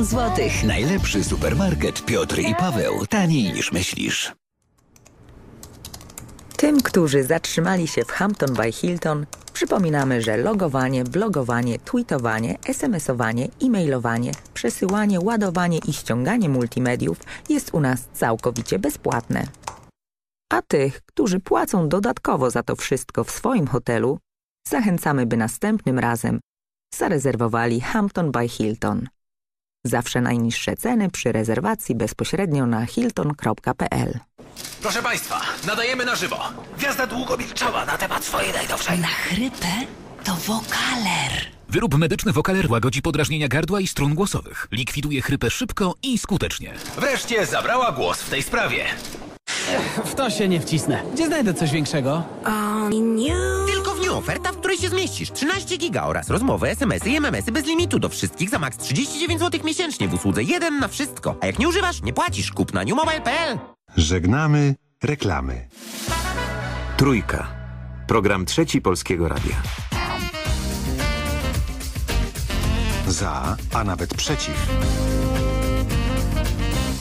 milion złotych. Najlepszy supermarket Piotr i Paweł. Taniej niż myślisz. Tym, którzy zatrzymali się w Hampton by Hilton, przypominamy, że logowanie, blogowanie, tweetowanie, smsowanie, e-mailowanie, przesyłanie, ładowanie i ściąganie multimediów jest u nas całkowicie bezpłatne. A tych, którzy płacą dodatkowo za to wszystko w swoim hotelu, zachęcamy, by następnym razem zarezerwowali Hampton by Hilton. Zawsze najniższe ceny przy rezerwacji bezpośrednio na hilton.pl. Proszę Państwa, nadajemy na żywo. Gwiazda długo milczała na temat swojej najnowszej... Na chrypę to wokaler. Wyrób medyczny Wokaler łagodzi podrażnienia gardła i strun głosowych. Likwiduje chrypę szybko i skutecznie. Wreszcie zabrała głos w tej sprawie. W to się nie wcisnę. Gdzie znajdę coś większego? Tylko w dniu oferta, w której się zmieścisz. 13 giga oraz rozmowy, smsy i mmsy bez limitu do wszystkich za maks 39 zł miesięcznie w usłudze 1 na wszystko. A jak nie używasz, nie płacisz. Kup na newmobile.pl. Żegnamy reklamy. Trójka. Program trzeci Polskiego Radia. Za, a nawet przeciw.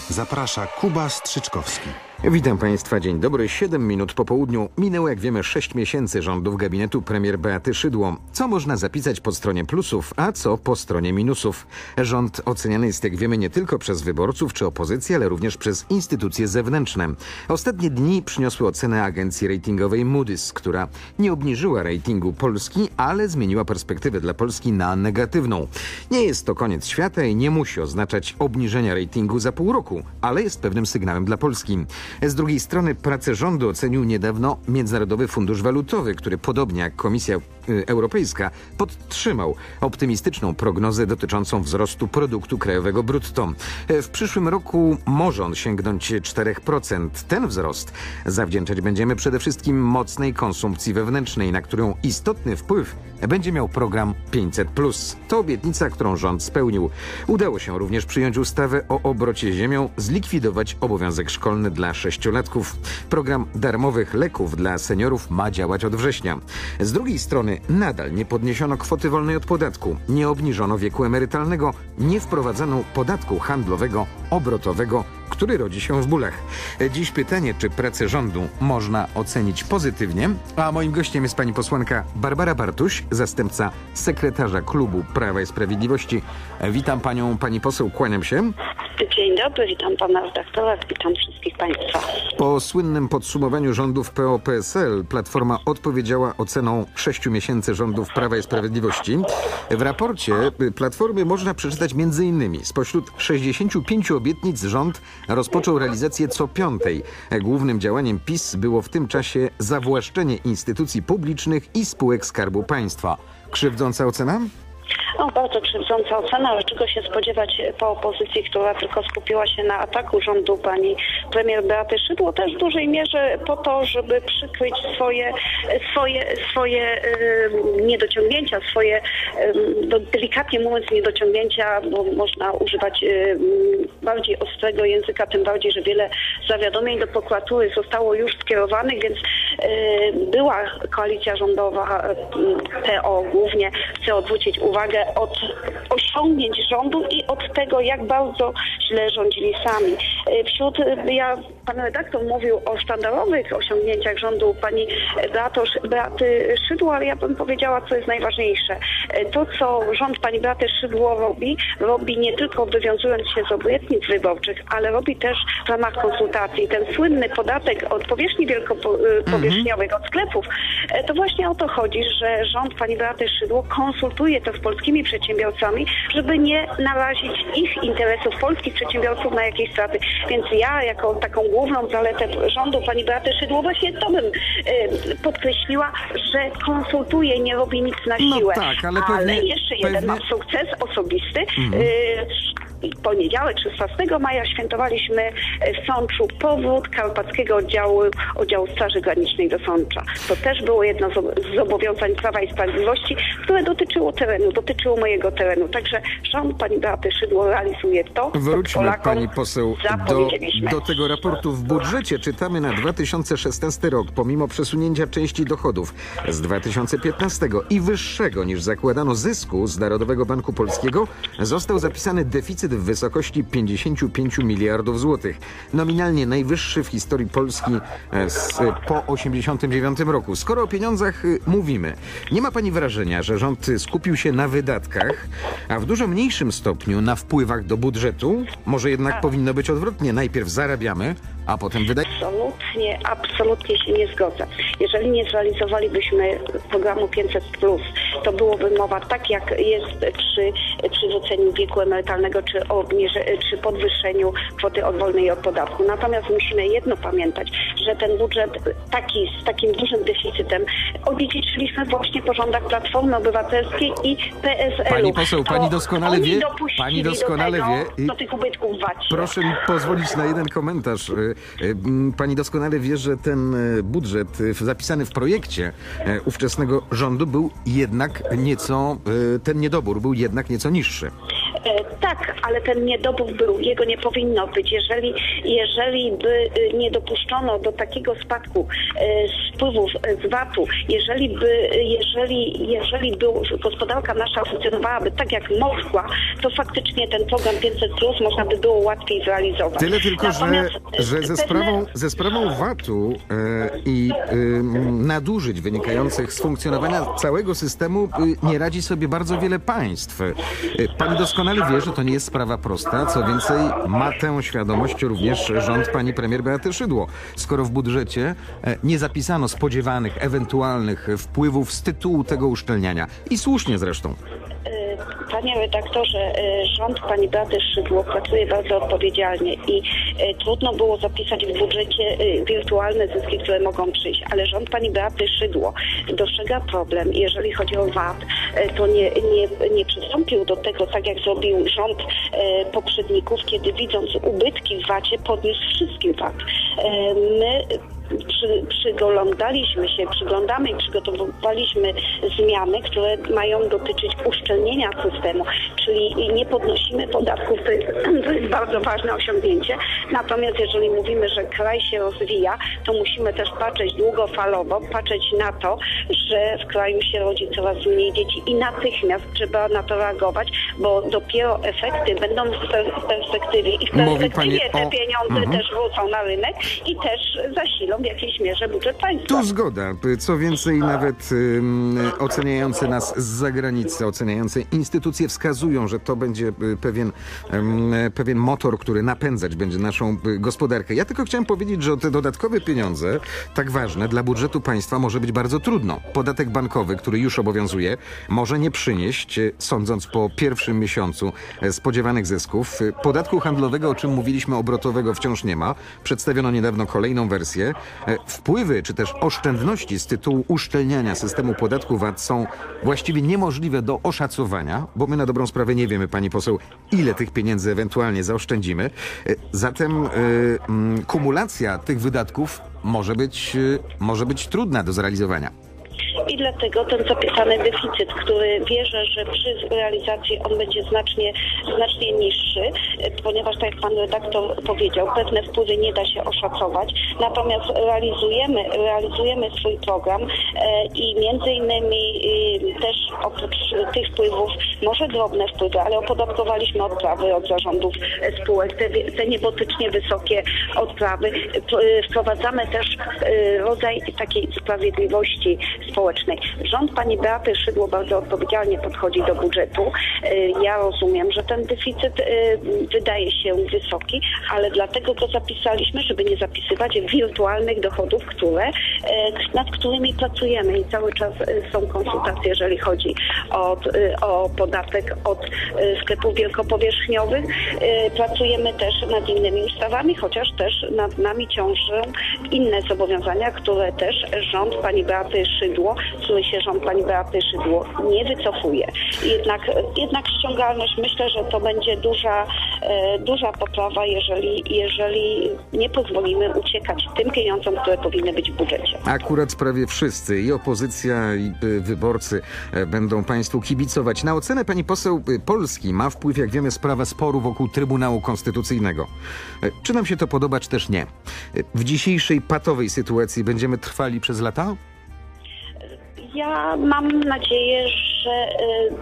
Zaprasza Kuba Strzyczkowski. Witam Państwa, dzień dobry. 7 minut po południu. Minęło, jak wiemy, 6 miesięcy rządów gabinetu premier Beaty Szydło. Co można zapisać po stronie plusów, a co po stronie minusów? Rząd oceniany jest, jak wiemy, nie tylko przez wyborców czy opozycję, ale również przez instytucje zewnętrzne. Ostatnie dni przyniosły ocenę agencji ratingowej Moody's, która nie obniżyła ratingu Polski, ale zmieniła perspektywę dla Polski na negatywną. Nie jest to koniec świata i nie musi oznaczać obniżenia ratingu za pół roku, ale jest pewnym sygnałem dla Polski. Z drugiej strony pracę rządu ocenił niedawno Międzynarodowy Fundusz Walutowy, który podobnie jak Komisja Europejska podtrzymał optymistyczną prognozę dotyczącą wzrostu produktu krajowego brutto. W przyszłym roku może on sięgnąć 4%. Ten wzrost zawdzięczać będziemy przede wszystkim mocnej konsumpcji wewnętrznej, na którą istotny wpływ będzie miał program 500+. To obietnica, którą rząd spełnił. Udało się również przyjąć ustawę o obrocie ziemią, zlikwidować obowiązek szkolny dla sześciolatków. Program darmowych leków dla seniorów ma działać od września. Z drugiej strony nadal nie podniesiono kwoty wolnej od podatku, nie obniżono wieku emerytalnego, nie wprowadzono podatku handlowego, obrotowego, który rodzi się w bólach. Dziś pytanie, czy pracę rządu można ocenić pozytywnie, a moim gościem jest pani posłanka Barbara Bartuś, zastępca sekretarza klubu Prawa i Sprawiedliwości. Witam panią, pani poseł, kłaniam się. Dzień dobry, witam pana redaktora, witam wszystkich państwa. Po słynnym podsumowaniu rządów PO-PSL Platforma odpowiedziała oceną sześciu miesięcy rządów Prawa i Sprawiedliwości. W raporcie Platformy można przeczytać m.in. spośród 65 obietnic rząd rozpoczął realizację co piątej. Głównym działaniem PiS było w tym czasie zawłaszczenie instytucji publicznych i spółek Skarbu Państwa. Krzywdząca ocena? No, bardzo krzywdząca ocena, ale czego się spodziewać po opozycji, która tylko skupiła się na ataku rządu pani premier Beaty Szydło, też w dużej mierze po to, żeby przykryć swoje, swoje, swoje niedociągnięcia, swoje delikatnie mówiąc niedociągnięcia, bo można używać bardziej ostrego języka, tym bardziej, że wiele zawiadomień do prokuratury zostało już skierowanych, więc była koalicja rządowa PO głównie chce odwrócić uwagę od osiągnięć rządu i od tego, jak bardzo źle rządzili sami. Wśród, ja, pan redaktor mówił o sztandarowych osiągnięciach rządu pani Beato, Beaty Szydło, ale ja bym powiedziała, co jest najważniejsze. To, co rząd pani Beaty Szydło robi, robi nie tylko wywiązując się z obietnic wyborczych, ale robi też w ramach konsultacji. Ten słynny podatek od powierzchni wielkopowierzchniowych, od sklepów, to właśnie o to chodzi, że rząd pani Beaty Szydło konsultuje to z polskimi przedsiębiorcami, żeby nie narazić ich interesów, polskich przedsiębiorców na jakieś straty. Więc ja jako taką główną zaletę rządu pani Beaty Szydło właśnie to bym y, podkreśliła, że konsultuje, nie robi nic na siłę. No tak, ale, pewnie, jeszcze jeden pewnie... mam sukces osobisty. Y, poniedziałek 16 maja świętowaliśmy w Sączu powrót Karpackiego Oddziału, Oddziału Straży Granicznej do Sącza. To też było jedno z zobowiązań Prawa i Sprawiedliwości, które dotyczyło terenu, dotyczyło mojego terenu. Także rząd pani Beaty Szydło realizuje to, Wróćmy Polakom pani poseł do, do tego raportu. W budżecie czytamy na 2016 rok, pomimo przesunięcia części dochodów z 2015 i wyższego niż zakładano zysku z Narodowego Banku Polskiego, został zapisany deficyt deficyt w wysokości 55 miliardów złotych. Nominalnie najwyższy w historii Polski e, z, po 89 roku. Skoro o pieniądzach y, mówimy, nie ma pani wrażenia, że rząd skupił się na wydatkach, a w dużo mniejszym stopniu na wpływach do budżetu? Może jednak powinno być odwrotnie. Najpierw zarabiamy, a potem wydajemy. Absolutnie, absolutnie się nie zgodzę. Jeżeli nie zrealizowalibyśmy programu 500, to byłoby mowa tak, jak jest przy przywróceniu wieku emerytalnego, czy, obniże, czy podwyższeniu kwoty wolnej od podatku. Natomiast musimy jedno pamiętać, że ten budżet taki z takim dużym deficytem odziedziczyliśmy właśnie po rządach Platformy Obywatelskiej i PSL-u. Pani poseł, To pani doskonale wie- pani doskonale do tego, wie i- do tych ubytków VAT. Proszę mi pozwolić na jeden komentarz. M, Pani doskonale wie, że ten y, budżet w- zapisany w projekcie ówczesnego rządu był jednak nieco, ten niedobór był jednak nieco niższy. E, Tak, ale ten niedobór był, jego nie powinno być. Jeżeli, jeżeli by y, nie dopuszczono do takiego spadku e, z wpływów e, z VAT-u, jeżeli by, y, jeżeli, jeżeli był, gospodarka nasza funkcjonowałaby tak jak mogła, to faktycznie ten program 500 plus można by było łatwiej zrealizować. Tyle tylko, że, Natomiast, e, że ze sprawą, ze sprawą VAT-u e, i e, nadużyć wynikających z funkcjonowania całego systemu e, nie radzi sobie bardzo wiele państw. E, Pani doskonale wie, że to nie jest sprawa prosta. Co więcej, ma tę świadomość również rząd pani premier Beaty Szydło. Skoro w budżecie e, nie zapisano spodziewanych, ewentualnych wpływów z tytułu tego uszczelniania. I słusznie zresztą. Panie redaktorze, e, rząd pani Beaty Szydło pracuje bardzo odpowiedzialnie i e, trudno było zapisać w budżecie e, wirtualne zyski, które mogą przyjść, ale rząd pani Beaty Szydło dostrzega problem. Jeżeli chodzi o VAT, to nie, nie, nie przystąpił do tego tak jak zrobił rząd poprzedników, kiedy widząc ubytki w VAT-ie podniósł wszystkim VAT. My przy, przyglądaliśmy się, przyglądamy i przygotowywaliśmy zmiany, które mają dotyczyć uszczelnienia systemu, czyli nie podnosimy podatków, to jest, to jest bardzo ważne osiągnięcie. Natomiast jeżeli mówimy, że kraj się rozwija, to musimy też patrzeć długofalowo, patrzeć na to, że w kraju się rodzi coraz mniej dzieci i natychmiast trzeba na to reagować, bo dopiero efekty będą w per- w perspektywie i w perspektywie te pieniądze Mhm. też wrócą na rynek i też zasilą w jakiejś mierze budżet państwa. Tu zgoda. Co więcej, nawet ym, oceniające nas z zagranicy, oceniające instytucje wskazują, że to będzie y, pewien, ym, pewien motor, który napędzać będzie naszą y, gospodarkę. Ja tylko chciałem powiedzieć, że te dodatkowe pieniądze, tak ważne dla budżetu państwa, może być bardzo trudno. Podatek bankowy, który już obowiązuje, może nie przynieść, y, sądząc po pierwszym miesiącu, spodziewanych zysków. Podatku handlowego, o czym mówiliśmy, obrotowego wciąż nie ma. Przedstawiono niedawno kolejną wersję. E, Wpływy czy też oszczędności z tytułu uszczelniania systemu podatku VAT są właściwie niemożliwe do oszacowania, bo my na dobrą sprawę nie wiemy, pani poseł, ile tych pieniędzy ewentualnie zaoszczędzimy. E, Zatem e, mm, kumulacja tych wydatków może być, może być trudna do zrealizowania. I dlatego ten zapisany deficyt, który wierzę, że przy realizacji on będzie znacznie, znacznie niższy, ponieważ tak jak pan redaktor powiedział, pewne wpływy nie da się oszacować. Natomiast realizujemy, realizujemy swój program e, i między innymi e, też oprócz tych wpływów, może drobne wpływy, ale opodatkowaliśmy odprawy od zarządów spółek, te, te niebotycznie wysokie odprawy. E, Wprowadzamy też e, rodzaj takiej sprawiedliwości społecznej. Rząd pani Beaty Szydło bardzo odpowiedzialnie podchodzi do budżetu. E, Ja rozumiem, że ten deficyt e, wydaje się wysoki, ale dlatego go zapisaliśmy, żeby nie zapisywać wirtualnych dochodów, które, e, nad którymi pracujemy i cały czas są konsultacje, jeżeli chodzi od, e, o podatek od sklepów wielkopowierzchniowych. Pracujemy też nad innymi ustawami, chociaż też nad nami ciążą inne zobowiązania, które też rząd pani Beaty Szydło, z których się rząd pani Beaty Szydło nie wycofuje. Jednak, jednak ściągalność myślę, że to będzie duża, e, duża poprawa, jeżeli, jeżeli nie pozwolimy uciekać tym pieniądzom, które powinny być w budżecie. Akurat prawie wszyscy, i opozycja, i y, wyborcy, e, będą państwu kibicować. Na ocenę pani poseł Polski ma wpływ, jak wiemy, sprawa sporu wokół Trybunału Konstytucyjnego. E, Czy nam się to podoba, czy też nie? E, W dzisiejszej patowej sytuacji będziemy trwali przez lata? Ja mam nadzieję, że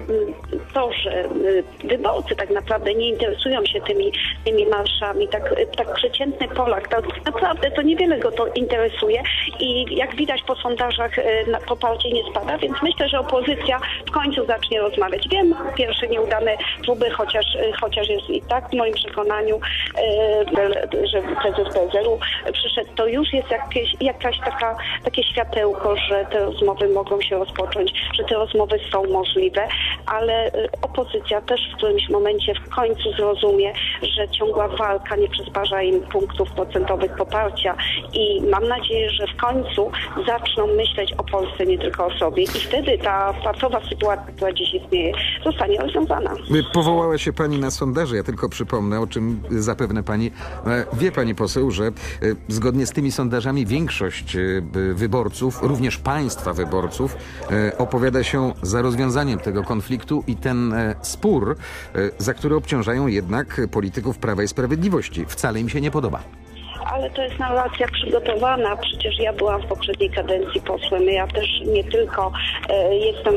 y, to, że y, wyborcy tak naprawdę nie interesują się tymi, tymi marszami, tak, tak przeciętny Polak, tak naprawdę to niewiele go to interesuje i jak widać po sondażach y, poparcie nie spada, więc myślę, że opozycja w końcu zacznie rozmawiać. Wiem, pierwsze nieudane próby, chociaż, y, chociaż jest i tak w moim przekonaniu, y, że prezes PSL-u przyszedł, to już jest jakieś, jakaś taka, takie światełko, że te rozmowy mogą się rozpocząć, że te rozmowy są możliwe, ale y, opozycja też w którymś momencie w końcu zrozumie, że ciągła walka nie przysparza im punktów procentowych poparcia i mam nadzieję, że w końcu zaczną myśleć o Polsce, nie tylko o sobie i wtedy ta płacowa sytuacja, która dziś istnieje, zostanie rozwiązana. Powołała się pani na sondaże. Ja tylko przypomnę, o czym zapewne pani e, wie, pani poseł, że e, zgodnie z tymi sondażami większość e, wyborców, również państwa wyborców, e, opowiada się za rozwiązaniem tego konfliktu i ten e, spór, e, za który obciążają jednak polityków Prawa i Sprawiedliwości, wcale im się nie podoba. Ale to jest narracja przygotowana. Przecież ja byłam w poprzedniej kadencji posłem. Ja też nie tylko e, jestem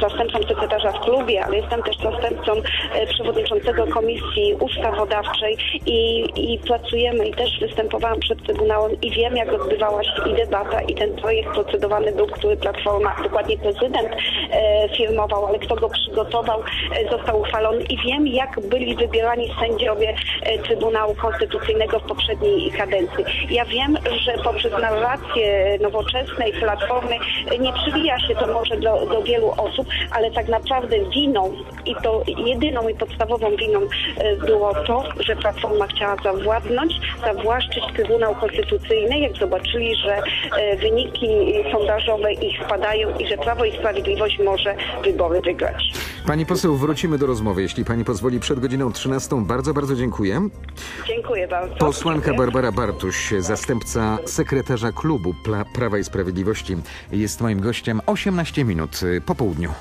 zastępcą sekretarza w klubie, ale jestem też zastępcą e, przewodniczącego Komisji Ustawodawczej i, i pracujemy i też występowałam przed Trybunałem i wiem, jak odbywała się i debata, i ten projekt procedowany był, który Platforma, dokładnie prezydent e, firmował, ale kto go przygotował, został uchwalony i wiem, jak byli wybierani sędziowie Trybunału Konstytucyjnego w poprzedniej kadencji. Ja wiem, że poprzez narrację nowoczesnej platformy nie przywija się to może do, do wielu osób, ale tak naprawdę winą i to jedyną i podstawową winą e, było to, że Platforma chciała zawładnąć, zawłaszczyć Trybunał Konstytucyjny, jak zobaczyli, że e, wyniki sondażowe ich spadają i że Prawo i Sprawiedliwość może wybory wygrać. Pani poseł, wrócimy do rozmowy, jeśli pani pozwoli, przed godziną 13. Bardzo, bardzo dziękuję. Dziękuję bardzo. Posłanka Dziękuję. Barbara Bartuś, zastępca sekretarza klubu Prawa i Sprawiedliwości, jest moim gościem 18 minut y, po południu.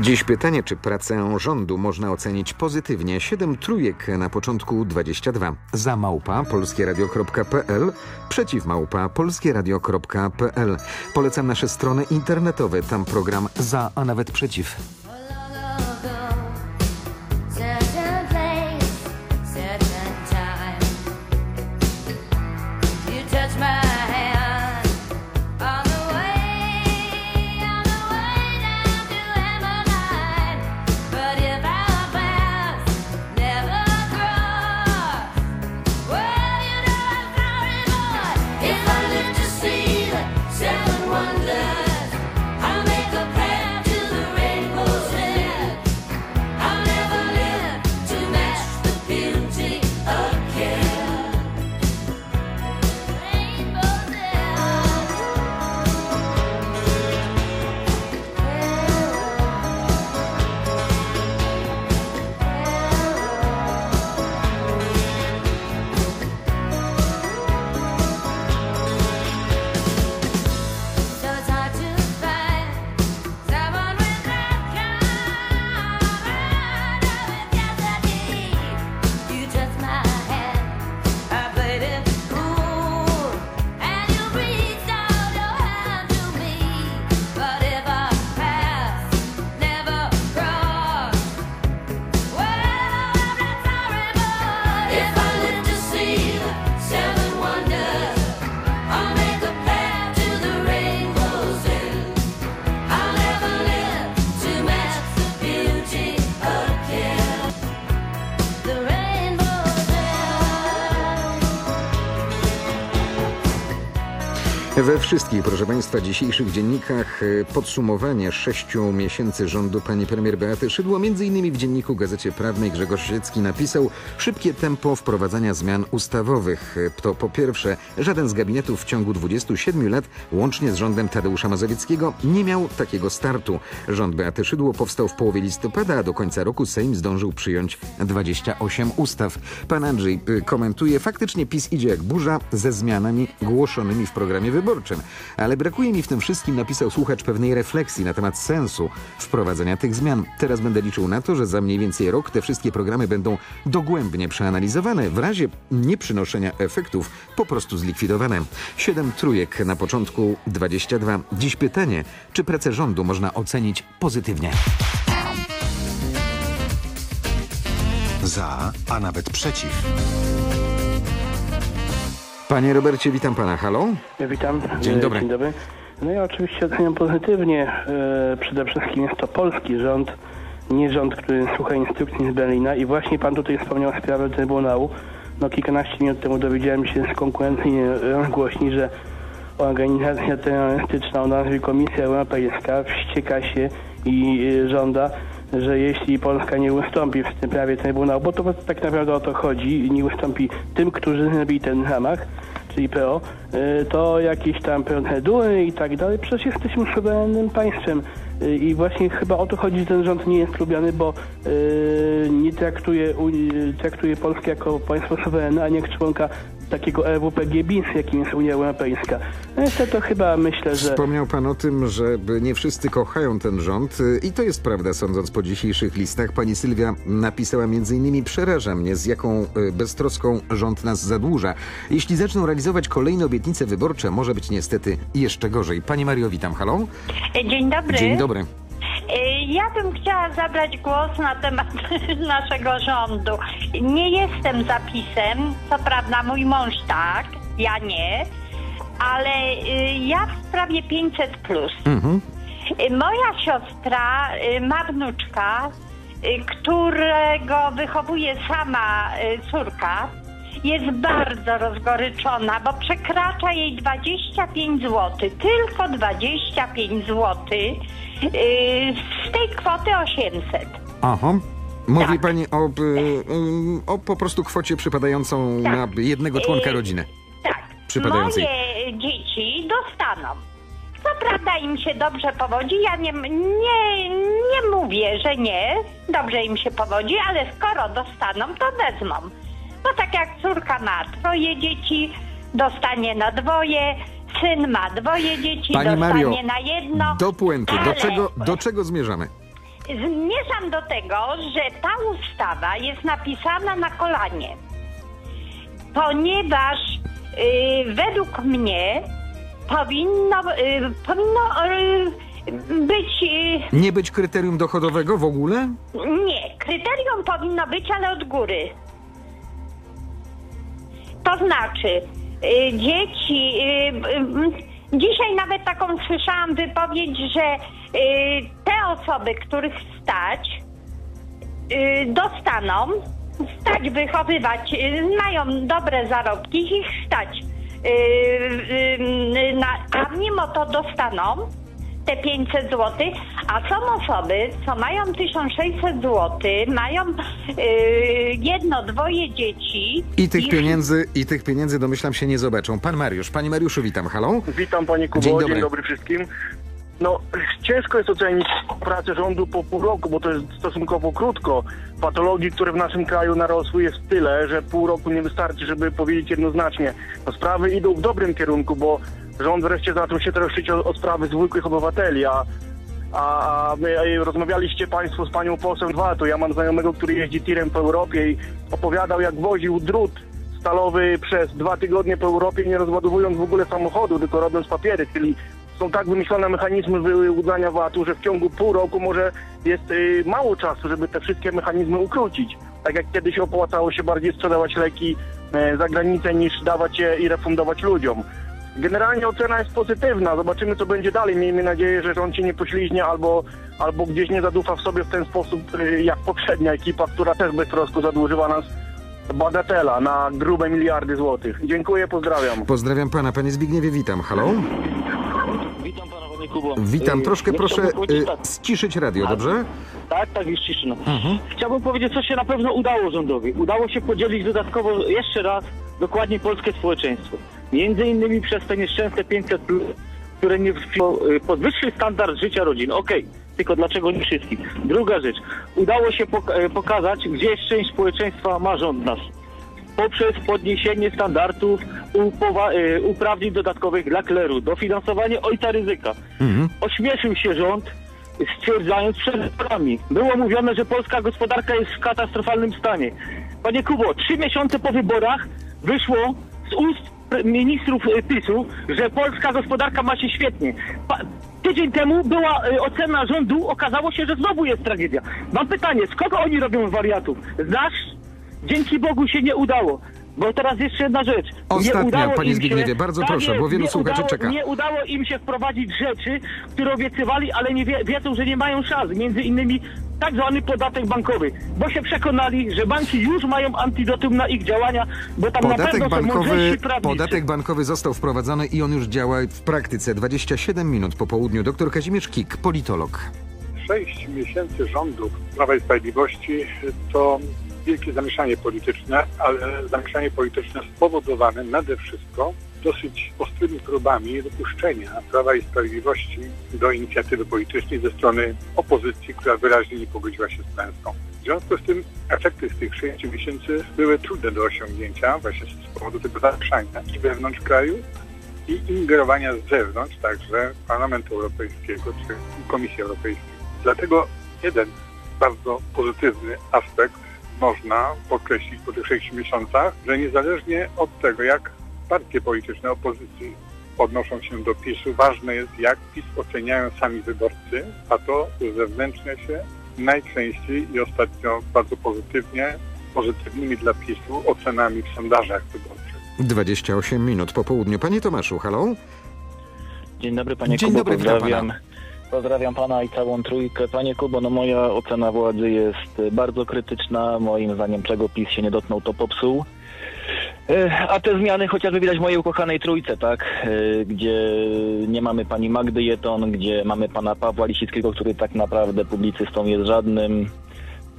Dziś pytanie, czy pracę rządu można ocenić pozytywnie. 7 trójek na początku 22. Za małpa polskieradio.pl, przeciw małpa polskieradio.pl. Polecam nasze strony internetowe, tam program za, a nawet przeciw. love. Wszystkich, proszę Państwa, dzisiejszych dziennikach e, podsumowanie sześciu miesięcy rządu pani premier Beaty Szydło. Innymi w dzienniku Gazecie Prawnej Grzegorz Siecki napisał szybkie tempo wprowadzania zmian ustawowych. E, To po pierwsze, żaden z gabinetów w ciągu 27 lat, łącznie z rządem Tadeusza Mazowieckiego, nie miał takiego startu. Rząd Beaty Szydło powstał w połowie listopada, a do końca roku Sejm zdążył przyjąć 28 ustaw. Pan Andrzej y, komentuje, faktycznie PiS idzie jak burza ze zmianami głoszonymi w programie wyborczym. Ale brakuje mi w tym wszystkim, napisał słuchacz, pewnej refleksji na temat sensu wprowadzenia tych zmian. Teraz będę liczył na to, że za mniej więcej rok te wszystkie programy będą dogłębnie przeanalizowane, w razie nieprzynoszenia efektów po prostu zlikwidowane. Siedem trójek na początku 22. Dziś pytanie, czy pracę rządu można ocenić pozytywnie? Za, a nawet przeciw. Panie Robercie, witam pana. Halo? Witam. Dzień E, dobry. Dzień dobry. No ja oczywiście oceniam pozytywnie. E, przede wszystkim jest to polski rząd, nie rząd, który słucha instrukcji z Berlina. I właśnie pan tutaj wspomniał sprawę Trybunału. No kilkanaście minut temu dowiedziałem się z konkurencyjnie rozgłośni, że organizacja terrorystyczna o nazwie Komisja Europejska wścieka się i e, żąda, że jeśli Polska nie ustąpi w tym prawie Trybunału, bo to tak naprawdę o to chodzi, nie ustąpi tym, którzy zrobili ten zamach, czyli PO, y, to jakieś tam procedury i tak dalej. Przecież jesteśmy suwerennym państwem i właśnie chyba o to chodzi, że ten rząd nie jest lubiany, bo y, nie traktuje, Unii- traktuje Polskę jako państwo suwerenne, a nie jak członka takiego EWPG bis, jakim jest Unia Europejska. No niestety to chyba myślę, że... Wspomniał pan o tym, że nie wszyscy kochają ten rząd y, i to jest prawda, sądząc po dzisiejszych listach. Pani Sylwia napisała m.in. przeraża mnie, z jaką y, beztroską rząd nas zadłuża. Jeśli zaczną realizować kolejne obietnice wyborcze, może być niestety jeszcze gorzej. Pani Mario, witam. Halo? Dzień dobry. Dzień dobry. Y, Ja bym chciała zabrać głos na temat naszego rządu. Nie jestem zapisem, co prawda mój mąż tak, ja nie, ale y, ja w sprawie 500 plus. Mhm. Y, Moja siostra ma wnuczka, którego wychowuje sama córka. Jest bardzo rozgoryczona, bo przekracza jej 25 zł. Tylko 25 zł z tej kwoty 800. Aha. Mówi Tak. pani o, y, y, o po prostu kwocie przypadającą Tak. na jednego członka Y, rodziny. Tak. Przypadającej. Moje dzieci dostaną. Co prawda im się dobrze powodzi, ja nie, nie, nie mówię, że nie, dobrze im się powodzi, ale skoro dostaną, to wezmą. Bo tak jak córka ma troje dzieci, dostanie na dwoje, syn ma dwoje dzieci, Pani dostanie Mario, na jedno. do puenty. Do czego, do czego zmierzamy? Zmierzam do tego, że ta ustawa jest napisana na kolanie, ponieważ y, według mnie powinno, y, powinno y, być. Y, Nie być kryterium dochodowego w ogóle? nie, kryterium powinno być, ale od góry. To znaczy, y, dzieci. Y, y, dzisiaj nawet taką słyszałam wypowiedź, że te osoby, których stać, dostaną, stać wychowywać, mają dobre zarobki, ich stać. A mimo to dostaną te 500 zł, a są osoby, co mają 1600 zł, mają y, jedno, dwoje dzieci. I tych i- pieniędzy, i tych pieniędzy domyślam się nie zobaczą. Pan Mariusz, Panie Mariuszu, witam. Halo? Witam panie Kubo, Dzień dzień dobry. dobry, wszystkim. No, ciężko jest ocenić pracę rządu po pół roku, bo to jest stosunkowo krótko. Patologii, które w naszym kraju narosły jest tyle, że pół roku nie wystarczy, żeby powiedzieć jednoznacznie. No, sprawy idą w dobrym kierunku, bo rząd wreszcie zaczął się troszczyć o, o sprawy zwykłych obywateli, a a my, e, rozmawialiście Państwo z panią poseł dwa, to ja mam znajomego, który jeździ tirem po Europie i opowiadał, jak woził drut stalowy przez dwa tygodnie po Europie, nie rozładowując w ogóle samochodu, tylko robiąc papiery, czyli są tak wymyślone mechanizmy wyłudzania VAT-u, że w ciągu pół roku może jest y, mało czasu, żeby te wszystkie mechanizmy ukrócić. Tak jak kiedyś opłacało się bardziej sprzedawać leki e, za granicę niż dawać je i refundować ludziom. Generalnie ocena jest pozytywna. Zobaczymy, co będzie dalej. Miejmy nadzieję, że rząd się nie pośliźnie albo, albo gdzieś nie zadufa w sobie w ten sposób, y, jak poprzednia ekipa, która też beztrosko zadłużyła nas bagatela na grube miliardy złotych. Dziękuję, pozdrawiam. Pozdrawiam pana, panie Zbigniewie, witam. Halo? Witam pana, panie Kubo. Witam, Y, troszkę nie proszę chciałbym powiedzieć y, tak. ściszyć radio, dobrze? Tak, tak, już ciszy. No. Mhm. Chciałbym powiedzieć, co się na pewno udało rządowi. Udało się podzielić dodatkowo jeszcze raz dokładnie polskie społeczeństwo. Między innymi przez te nieszczęsne 500 plus, które nie y, podwyższyć standard życia rodzin. Okej, tylko dlaczego nie wszystkich? Druga rzecz. Udało się pok- y, pokazać, gdzie część społeczeństwa ma rząd nasz. Poprzez podniesienie standardów y, uprawnień dodatkowych dla kleru, dofinansowanie ojca ryzyka. Ośmieszył się rząd, stwierdzając przed wyborami. Było mówione, że polska gospodarka jest w katastrofalnym stanie. Panie Kubo, trzy miesiące po wyborach wyszło z ust ministrów y, PiSu, że polska gospodarka ma się świetnie. Pa- tydzień temu była y, ocena rządu, okazało się, że znowu jest tragedia. Mam pytanie, z kogo oni robią wariatów? Z nas? Dzięki Bogu się nie udało. Bo teraz jeszcze jedna rzecz. Ostatnia, nie udało panie Zbigniewie, się, bardzo Tak proszę, jest, bo wielu słuchaczy udało, czeka. Nie udało im się wprowadzić rzeczy, które obiecywali, ale nie wie, wiedzą, że nie mają szans. Między innymi tak zwany podatek bankowy, bo się przekonali, że banki już mają antidotum na ich działania, bo tam na Podatek pewno są bankowy, podatek bankowy został wprowadzony i on już działa w praktyce. 27 minut po południu. Dr Kazimierz Kik, politolog. Sześć miesięcy rządów Prawa i Sprawiedliwości to wielkie zamieszanie polityczne, ale zamieszanie polityczne spowodowane nade wszystko dosyć ostrymi próbami dopuszczenia Prawa i Sprawiedliwości do inicjatywy politycznej ze strony opozycji, która wyraźnie nie pogodziła się z klęską. W związku z tym efekty z tych sześciu miesięcy były trudne do osiągnięcia właśnie z powodu tego zamieszania i wewnątrz kraju, i ingerowania z zewnątrz, także Parlamentu Europejskiego czy Komisji Europejskiej. Dlatego jeden bardzo pozytywny aspekt można podkreślić po tych sześciu miesiącach, że niezależnie od tego, jak partie polityczne opozycji odnoszą się do PiSu, ważne jest, jak PiS oceniają sami wyborcy, a to zewnętrzne się najczęściej i ostatnio bardzo pozytywnie, pozytywnymi dla PiSu ocenami w sondażach wyborczych. 28 minut po południu. Panie Tomaszu, halo? Dzień dobry panie Dzień Kubo, dobry, witam pozdrawiam. pana. Pozdrawiam pana i całą trójkę. Panie Kubo, no moja ocena władzy jest e, bardzo krytyczna. Moim zdaniem czego PiS się nie dotknął, to popsuł. E, A te zmiany chociażby widać w mojej ukochanej trójce, tak? E, Gdzie nie mamy pani Magdy Jeton, gdzie mamy pana Pawła Lisickiego, który tak naprawdę publicystą jest żadnym.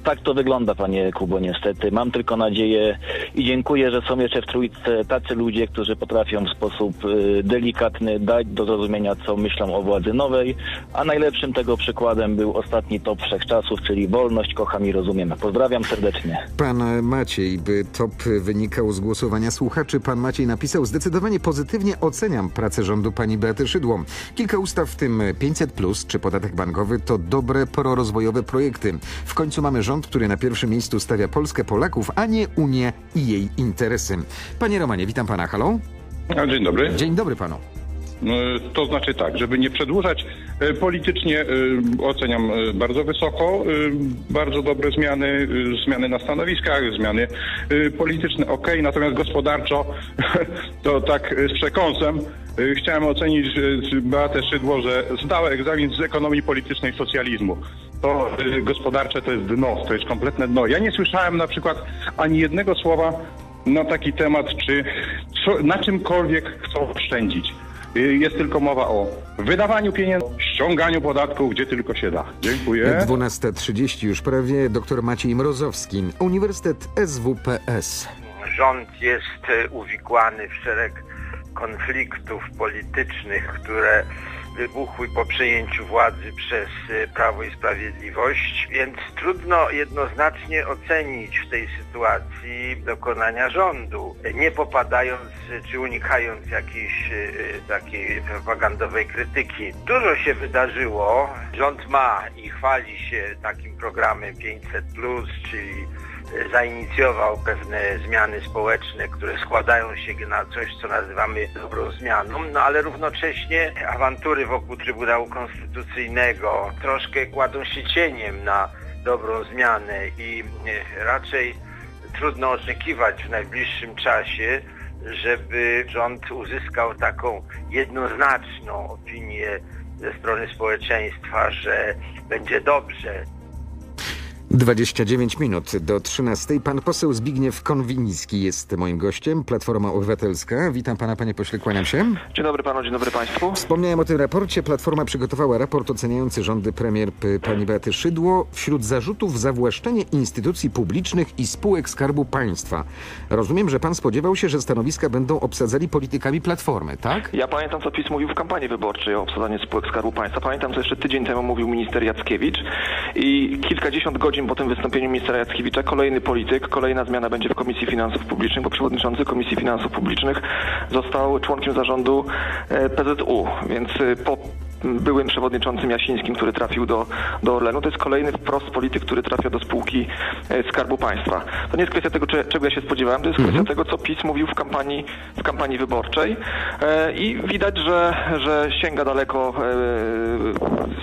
Tak to wygląda, panie Kubo, niestety. Mam tylko nadzieję i dziękuję, że są jeszcze w trójce tacy ludzie, którzy potrafią w sposób y, delikatny dać do zrozumienia, co myślą o władzy nowej, a najlepszym tego przykładem był ostatni top wszechczasów, czyli wolność, kocham i rozumiem. Pozdrawiam serdecznie. Pan Maciej, by top wynikał z głosowania słuchaczy, pan Maciej napisał zdecydowanie pozytywnie oceniam pracę rządu pani Beaty Szydło. Kilka ustaw, w tym 500 plus czy podatek bankowy, to dobre prorozwojowe projekty. W końcu mamy rząd, który na pierwszym miejscu stawia Polskę, Polaków, a nie Unię i jej interesy. Panie Romanie, witam pana. Halo? Dzień dobry. Dzień dobry panu. No, To znaczy tak, żeby nie przedłużać, e, politycznie e, oceniam e, bardzo wysoko, e, bardzo dobre zmiany, e, zmiany na stanowiskach, zmiany e, polityczne ok, natomiast gospodarczo to tak e, z przekąsem e, chciałem ocenić e, Beatę Szydło, że zdała egzamin z ekonomii politycznej socjalizmu. To e, gospodarcze to jest dno, to jest kompletne dno. Ja nie słyszałem na przykład ani jednego słowa na taki temat, czy co, na czymkolwiek chcą oszczędzić. Y, Jest tylko mowa o wydawaniu pieniędzy, ściąganiu podatków, gdzie tylko się da. Dziękuję. 12.30 już prawie. Dr Maciej Mrozowski, Uniwersytet SWPS. Rząd jest e, uwikłany w szereg konfliktów politycznych, które wybuchły po przejęciu władzy przez e, Prawo i Sprawiedliwość, więc trudno jednoznacznie ocenić w tej sytuacji dokonania rządu, nie popadając czy unikając jakiejś e, takiej propagandowej krytyki. Dużo się wydarzyło. Rząd ma i chwali się takim programem 500+, czyli zainicjował pewne zmiany społeczne, które składają się na coś, co nazywamy dobrą zmianą, no ale równocześnie awantury wokół Trybunału Konstytucyjnego troszkę kładą się cieniem na dobrą zmianę i e, raczej trudno oczekiwać w najbliższym czasie, żeby rząd uzyskał taką jednoznaczną opinię ze strony społeczeństwa, że będzie dobrze, 29 minut do 13. Pan poseł Zbigniew Konwinicki jest moim gościem, Platforma Obywatelska. Witam pana, panie pośle, kłaniam się. Dzień dobry panu, dzień dobry państwu. Wspomniałem o tym raporcie. Platforma przygotowała raport oceniający rządy premier pani Beaty Szydło wśród zarzutów zawłaszczenie instytucji publicznych i spółek Skarbu Państwa. Rozumiem, że pan spodziewał się, że stanowiska będą obsadzali politykami Platformy, tak? Ja pamiętam, co PiS mówił w kampanii wyborczej o obsadzaniu spółek Skarbu Państwa. Pamiętam, co jeszcze tydzień temu mówił minister Jackiewicz. I kilkadziesiąt godzin po tym wystąpieniu ministra Jackiewicza kolejny polityk, kolejna zmiana będzie w Komisji Finansów Publicznych, bo przewodniczący Komisji Finansów Publicznych został członkiem zarządu e, PZU, więc e, po byłym przewodniczącym Jasińskim, który trafił do, do Orlenu. To jest kolejny wprost polityk, który trafia do spółki e, Skarbu Państwa. To nie jest kwestia tego, cze- czego ja się spodziewałem, to jest kwestia tego, co PiS mówił w kampanii, w kampanii wyborczej e, i widać, że, że sięga daleko e,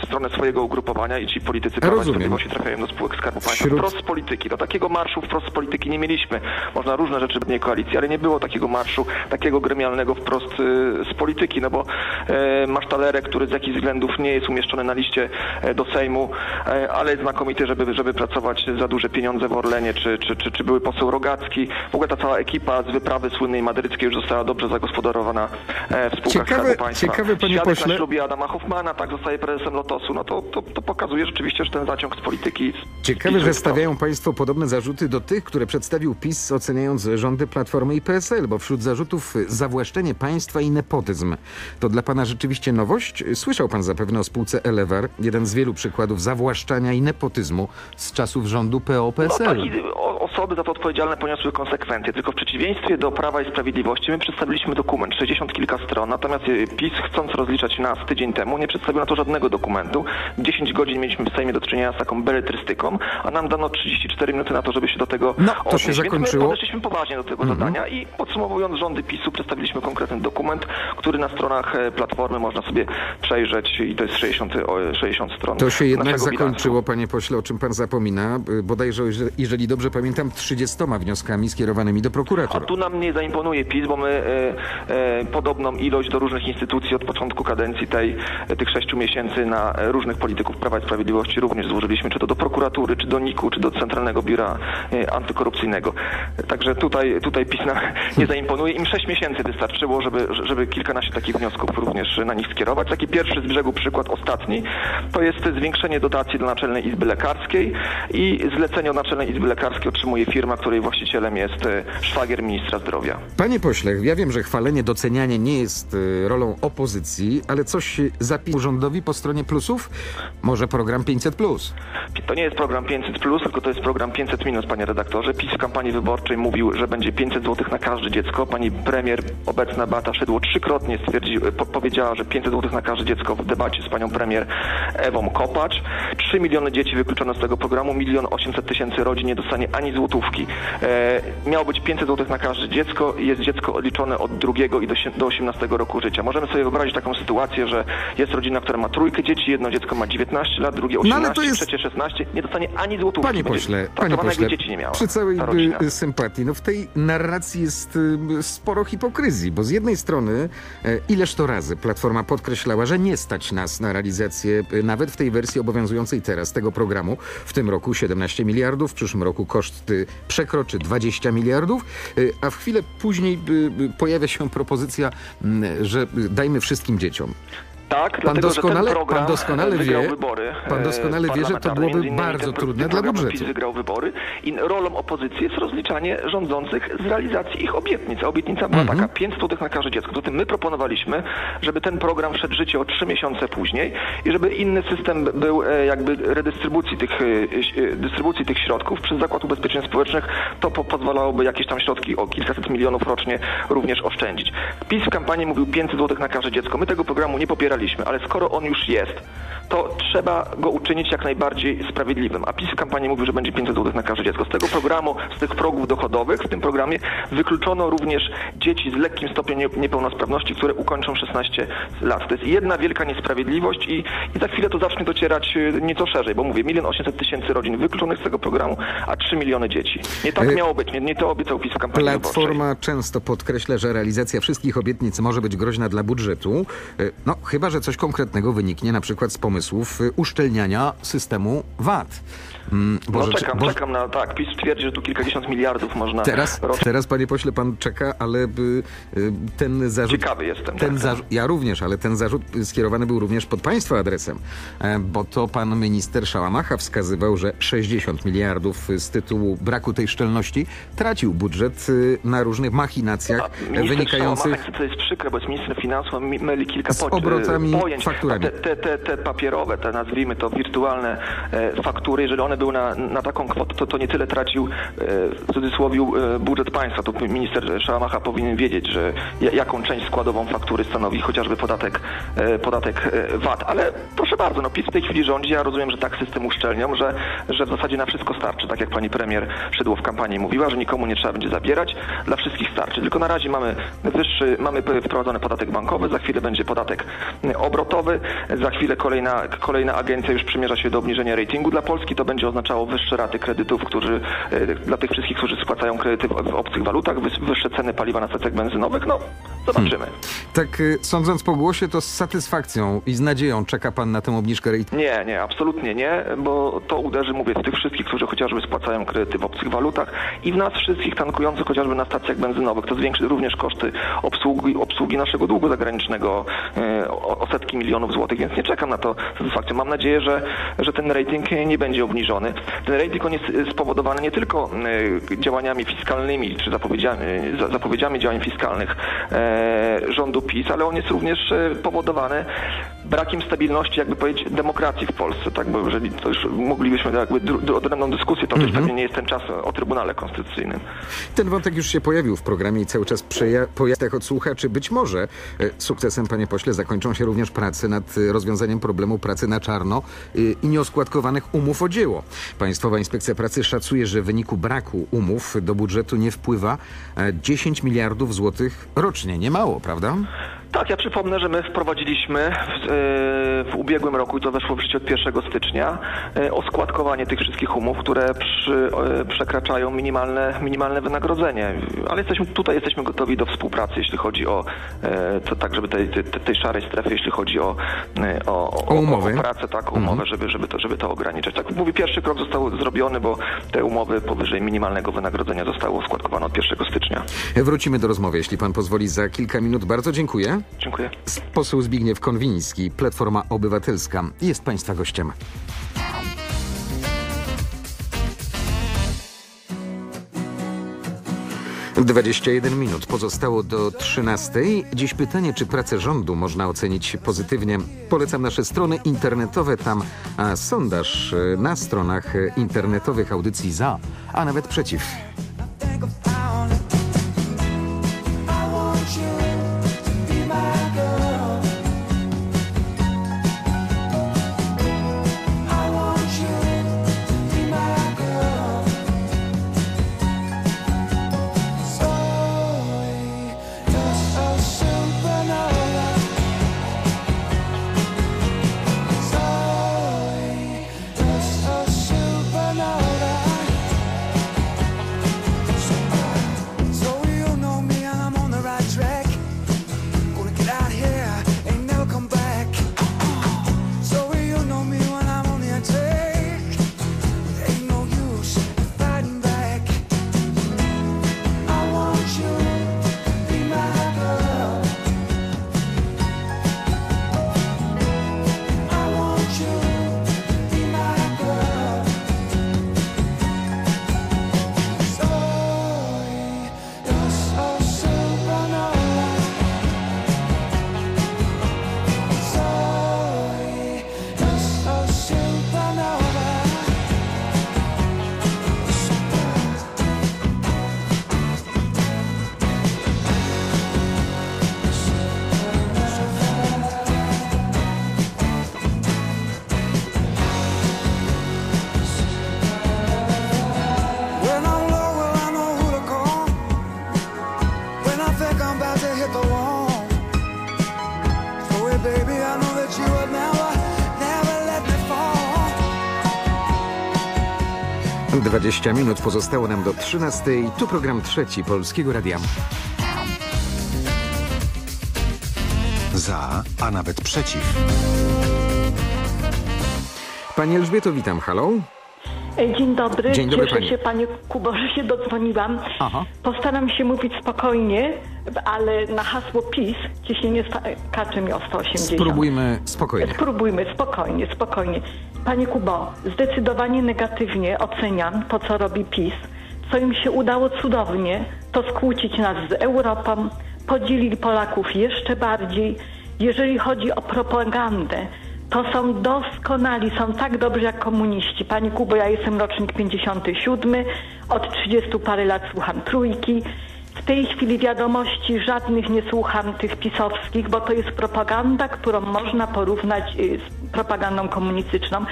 w stronę swojego ugrupowania i ci politycy Prawa i. Sprawiedliwości trafiają do spółek Skarbu Państwa. Wśród- Wprost z polityki. Do takiego marszu wprost z polityki nie mieliśmy. Można różne rzeczy nie koalicji, ale nie było takiego marszu, takiego gremialnego wprost z polityki, no bo e, Masztalerek, który z jakichś względów nie jest umieszczony na liście e, do Sejmu, e, ale jest znakomity, żeby, żeby pracować za duże pieniądze w Orlenie, czy, czy, czy, czy były poseł Rogacki. W ogóle ta cała ekipa z wyprawy słynnej madryckiej już została dobrze zagospodarowana e, w spółkach Ciekawe- Państwa. ciekawe, panie Świadek pośle- na ślubie Adama Hoffmana, tak, zostaje prezesem Lotosu. No to, to, to pokazuje rzeczywiście, że ten zaciąg z polityki... z- Ciekawe, że stawiają Państwo podobne zarzuty do tych, które przedstawił PiS, oceniając rządy Platformy i PSL, bo wśród zarzutów zawłaszczenie państwa i nepotyzm. To dla Pana rzeczywiście nowość? Słyszał Pan zapewne o spółce Elevar, jeden z wielu przykładów zawłaszczania i nepotyzmu z czasów rządu No, PO-PSL. taki, o, osoby za to odpowiedzialne poniosły konsekwencje, tylko w przeciwieństwie do Prawa i Sprawiedliwości my przedstawiliśmy dokument, 60 kilka stron, natomiast y, PiS chcąc rozliczać nas tydzień temu nie przedstawił na to żadnego dokumentu. 10 godzin mieliśmy w Sejmie do czynienia z taką beletrystyką, a nam dano 34 minuty na to, żeby się do tego No, to się odnieść. Więc zakończyło. my podeszliśmy poważnie do tego Mhm. zadania i podsumowując rządy PiSu przedstawiliśmy konkretny dokument, który na stronach e, Platformy można sobie przejrzeć i to jest 60, o, 60 stron. To się jednak naszego bilansu. zakończyło, panie pośle, o czym pan zapomina, y, bodajże, jeżeli dobrze pamiętam, 30 wnioskami skierowanymi do A prokuratury. tu nam nie zaimponuje PiS, bo my e, e, podobną ilość do różnych instytucji od początku kadencji tej, e, tych sześciu miesięcy na e, różnych polityków Prawa i Sprawiedliwości również złożyliśmy, czy to do prokuratury, czy do NIK-u, czy do Centralnego Biura e, Antykorupcyjnego. Także tutaj, tutaj PiS nam nie zaimponuje. Im sześć miesięcy wystarczyło, żeby, żeby kilkanaście takich wniosków również na nich skierować. Taki pierwszy z brzegu przykład, ostatni, to jest zwiększenie dotacji dla Naczelnej Izby Lekarskiej i zlecenie od Naczelnej Izby Lekarskiej otrzymuje firma, której właścicielem jest e, szwagier ministra zdrowia. Panie pośle, ja wiem, że chwalenie, docenianie nie jest y, rolą opozycji, ale coś zapisał rządowi po stronie plusów? Może program 500 plus? To nie jest program 500, tylko to jest program 500 minus, panie redaktorze. PiS w kampanii wyborczej mówił, że będzie 500 zł na każde dziecko. Pani premier, obecna Beata Szydło, trzykrotnie stwierdzi, po, powiedziała, że 500 zł na każde dziecko w debacie z panią premier Ewą Kopacz. 3 miliony dzieci wykluczono z tego programu, milion 800 tysięcy rodzin nie dostanie ani złotówki. E, miało być 500 zł na każde dziecko, jest dziecko odliczone od drugiego i do, do 18 roku życia. Możemy sobie wyobrazić taką sytuację, że jest rodzina, która ma trójkę dzieci, jedno dziecko ma 19 lat, drugie No 18, ale to jest- trzecie 16, nie dostanie ani złotówki. Panie pośle, panie pośle, dzieci nie miała. przy całej y, sympatii, no w tej narracji jest y, sporo hipokryzji, bo z jednej strony e, ileż to razy Platforma podkreślała, że nie stać nas na realizację y, nawet w tej wersji obowiązującej teraz tego programu, w tym roku 17 miliardów, w przyszłym roku koszt y, przekroczy 20 miliardów, y, a w chwilę później y, y, pojawia się propozycja, mm, że dajmy wszystkim dzieciom. Tak, Pan dlatego, że doskonale, ten program pan doskonale wygrał wie, wybory. pan e, doskonale wie, że to byłoby bardzo trudne dla budżetu. PiS wygrał wybory i rolą opozycji jest rozliczanie rządzących z realizacji ich obietnic. A obietnica była Mhm. taka, 500 zł na każde dziecko. Zatem my proponowaliśmy, żeby ten program wszedł w życie o 3 miesiące później i żeby inny system był e, jakby redystrybucji tych, e, dystrybucji tych środków przez Zakład Ubezpieczeń Społecznych. To po pozwalałoby jakieś tam środki o kilkaset milionów rocznie również oszczędzić. PiS w kampanii mówił 500 zł na każde dziecko. My tego programu nie popieraliśmy, ale skoro on już jest, to trzeba go uczynić jak najbardziej sprawiedliwym. A PiS w kampanii mówił, że będzie 500 zł na każde dziecko. Z tego programu, z tych progów dochodowych w tym programie wykluczono również dzieci z lekkim stopniem nie- niepełnosprawności, które ukończą 16 lat. To jest jedna wielka niesprawiedliwość i, i za chwilę to zacznie docierać y, nieco szerzej, bo mówię, milion 800 tysięcy rodzin wykluczonych z tego programu, a 3 miliony dzieci. Nie tak E, miało być, nie, nie to obiecał PiS w kampanii wyborczej. Platforma często podkreśla, że realizacja wszystkich obietnic może być groźna dla budżetu, e, no chyba, że coś konkretnego wyniknie na przykład z pomysłów e, uszczelniania systemu VAT. Mm, No Boże, czekam, Bo- czekam na, tak, PiS twierdzi, że tu kilkadziesiąt miliardów można Teraz, rocznie. teraz, panie pośle, pan czeka, ale by, y, ten zarzut... Ciekawy jestem, Ten tak. zarzut, ja również, ale ten zarzut skierowany był również pod państwa adresem, e, bo to pan minister Szałamacha wskazywał, że 60 miliardów z tytułu braku tej szczelności tracił budżet y, na różnych machinacjach Minister wynikających... To jest przykre, bo jest minister finansów, myli kilka Z po- obrotami, pojęć. fakturami. Te, te, te, te papierowe, te nazwijmy to wirtualne e, faktury, jeżeli one były na, na taką kwotę, to, to nie tyle tracił e, w cudzysłowie e, budżet państwa. To minister Szałamacha powinien wiedzieć, że ja- jaką część składową faktury stanowi chociażby podatek, e, podatek VAT. Ale proszę bardzo, no PiS w tej chwili rządzi. Ja rozumiem, że tak system uszczelnią, że, że w zasadzie na wszystko starczy. Tak jak pani premier Szydło w kampanii mówiła, że nikomu nie trzeba będzie zabierać, dla wszystkich starczy. Tylko na razie mamy wyższy, mamy wprowadzony podatek bankowy, za chwilę będzie podatek obrotowy, za chwilę kolejna, kolejna agencja już przymierza się do obniżenia ratingu dla Polski. To będzie oznaczało wyższe raty kredytów, którzy, e, dla tych wszystkich, którzy spłacają kredyty w, obcych walutach, wyższe ceny paliwa na stacjach benzynowych. No, zobaczymy. Tak y, sądząc po głosie, to z satysfakcją i z nadzieją czeka pan na tę obniżkę ratingu. Nie, nie, absolutnie nie, bo to uderzy, mówię, w tych wszystkich, którzy chociażby spłacają kredyty w obcych walutach i w nas wszystkich tankujących chociażby na stacjach benzynowych. To zwiększy również koszty obsługi, obsługi naszego długu zagranicznego e, o, o setki milionów złotych, więc nie czekam na to z satysfakcją. Mam nadzieję, że, że ten rating nie będzie obniżony. Ten rating on jest e, spowodowany nie tylko e, działaniami fiskalnymi, czy zapowiedziami, za- zapowiedziami działań fiskalnych e, rządu PiS, ale on jest również e, powodowany brakiem stabilności, jakby powiedzieć, demokracji w Polsce, tak, bo jeżeli to już moglibyśmy jakby dru- dru- odrębną dyskusję toczyć, Mhm. pewnie nie jest ten czas o Trybunale Konstytucyjnym. Ten wątek już się pojawił w programie i cały czas pojawia od słuchaczy. Być może e, sukcesem, panie pośle, zakończą się również prace nad e, rozwiązaniem problemu pracy na czarno e, i nieoskładkowanych umów o dzieło. Państwowa Inspekcja Pracy szacuje, że w wyniku braku umów do budżetu nie wpływa e, 10 miliardów złotych rocznie. Nie mało, prawda? Tak, ja przypomnę, że my wprowadziliśmy w, e, w ubiegłym roku, i to weszło w życie od 1 stycznia, e, oskładkowanie tych wszystkich umów, które przy, e, przekraczają minimalne, minimalne wynagrodzenie. Ale jesteśmy, tutaj jesteśmy gotowi do współpracy, jeśli chodzi o to tak, żeby tej, tej, tej szarej strefy, jeśli chodzi o, o, o, O pracę, tak, o umowę, żeby, żeby, to, żeby to ograniczać. Tak, mówię, pierwszy krok został zrobiony, bo te umowy powyżej minimalnego wynagrodzenia zostały oskładkowane od 1 stycznia. Wrócimy do rozmowy, jeśli pan pozwoli, za kilka minut. Bardzo dziękuję. Dziękuję. Poseł Zbigniew Konwiński, Platforma Obywatelska, jest państwa gościem. Dwadzieścia jeden minut pozostało do 13. Dziś pytanie, czy pracę rządu można ocenić pozytywnie. Polecam nasze strony internetowe. Tam a, sondaż e, na stronach internetowych audycji za, a nawet przeciw. So 20 minut pozostało nam do 13. Tu program trzeci Polskiego Radia. Za, a nawet przeciw. Pani Elżbieto, witam. Halo? E, Dzień dobry. Dzień dobry, Cieszę pani. się Panie Kubo, że się dodzwoniłam. Aha. Postaram się mówić spokojnie, ale na hasło PiS ciśnienie skacze mi o 180. Spróbujmy spokojnie. Spróbujmy, spokojnie, spokojnie. Panie Kubo, zdecydowanie negatywnie oceniam to, co robi PiS. Co im się udało cudownie, to skłócić nas z Europą, podzielili Polaków jeszcze bardziej. Jeżeli chodzi o propagandę, to są doskonali, są tak dobrzy jak komuniści. Pani Kubo, ja jestem rocznik 57, od 30 parę lat słucham trójki. W tej chwili wiadomości żadnych nie słucham tych pisowskich, bo to jest propaganda, którą można porównać y, z propagandą komunistyczną.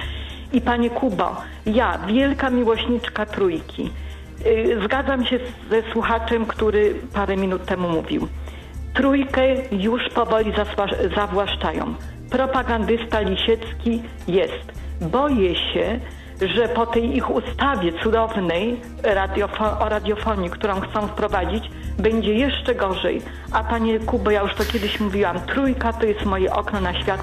I panie Kubo, ja, wielka miłośniczka trójki, y, zgadzam się ze słuchaczem, który parę minut temu mówił. Trójkę już powoli zawłaszczają. Propagandysta Lisiecki jest. Boję się, że po tej ich ustawie cudownej radiofo- o radiofonii, którą chcą wprowadzić, będzie jeszcze gorzej. A panie Kubo, ja już to kiedyś mówiłam, trójka to jest moje okno na świat.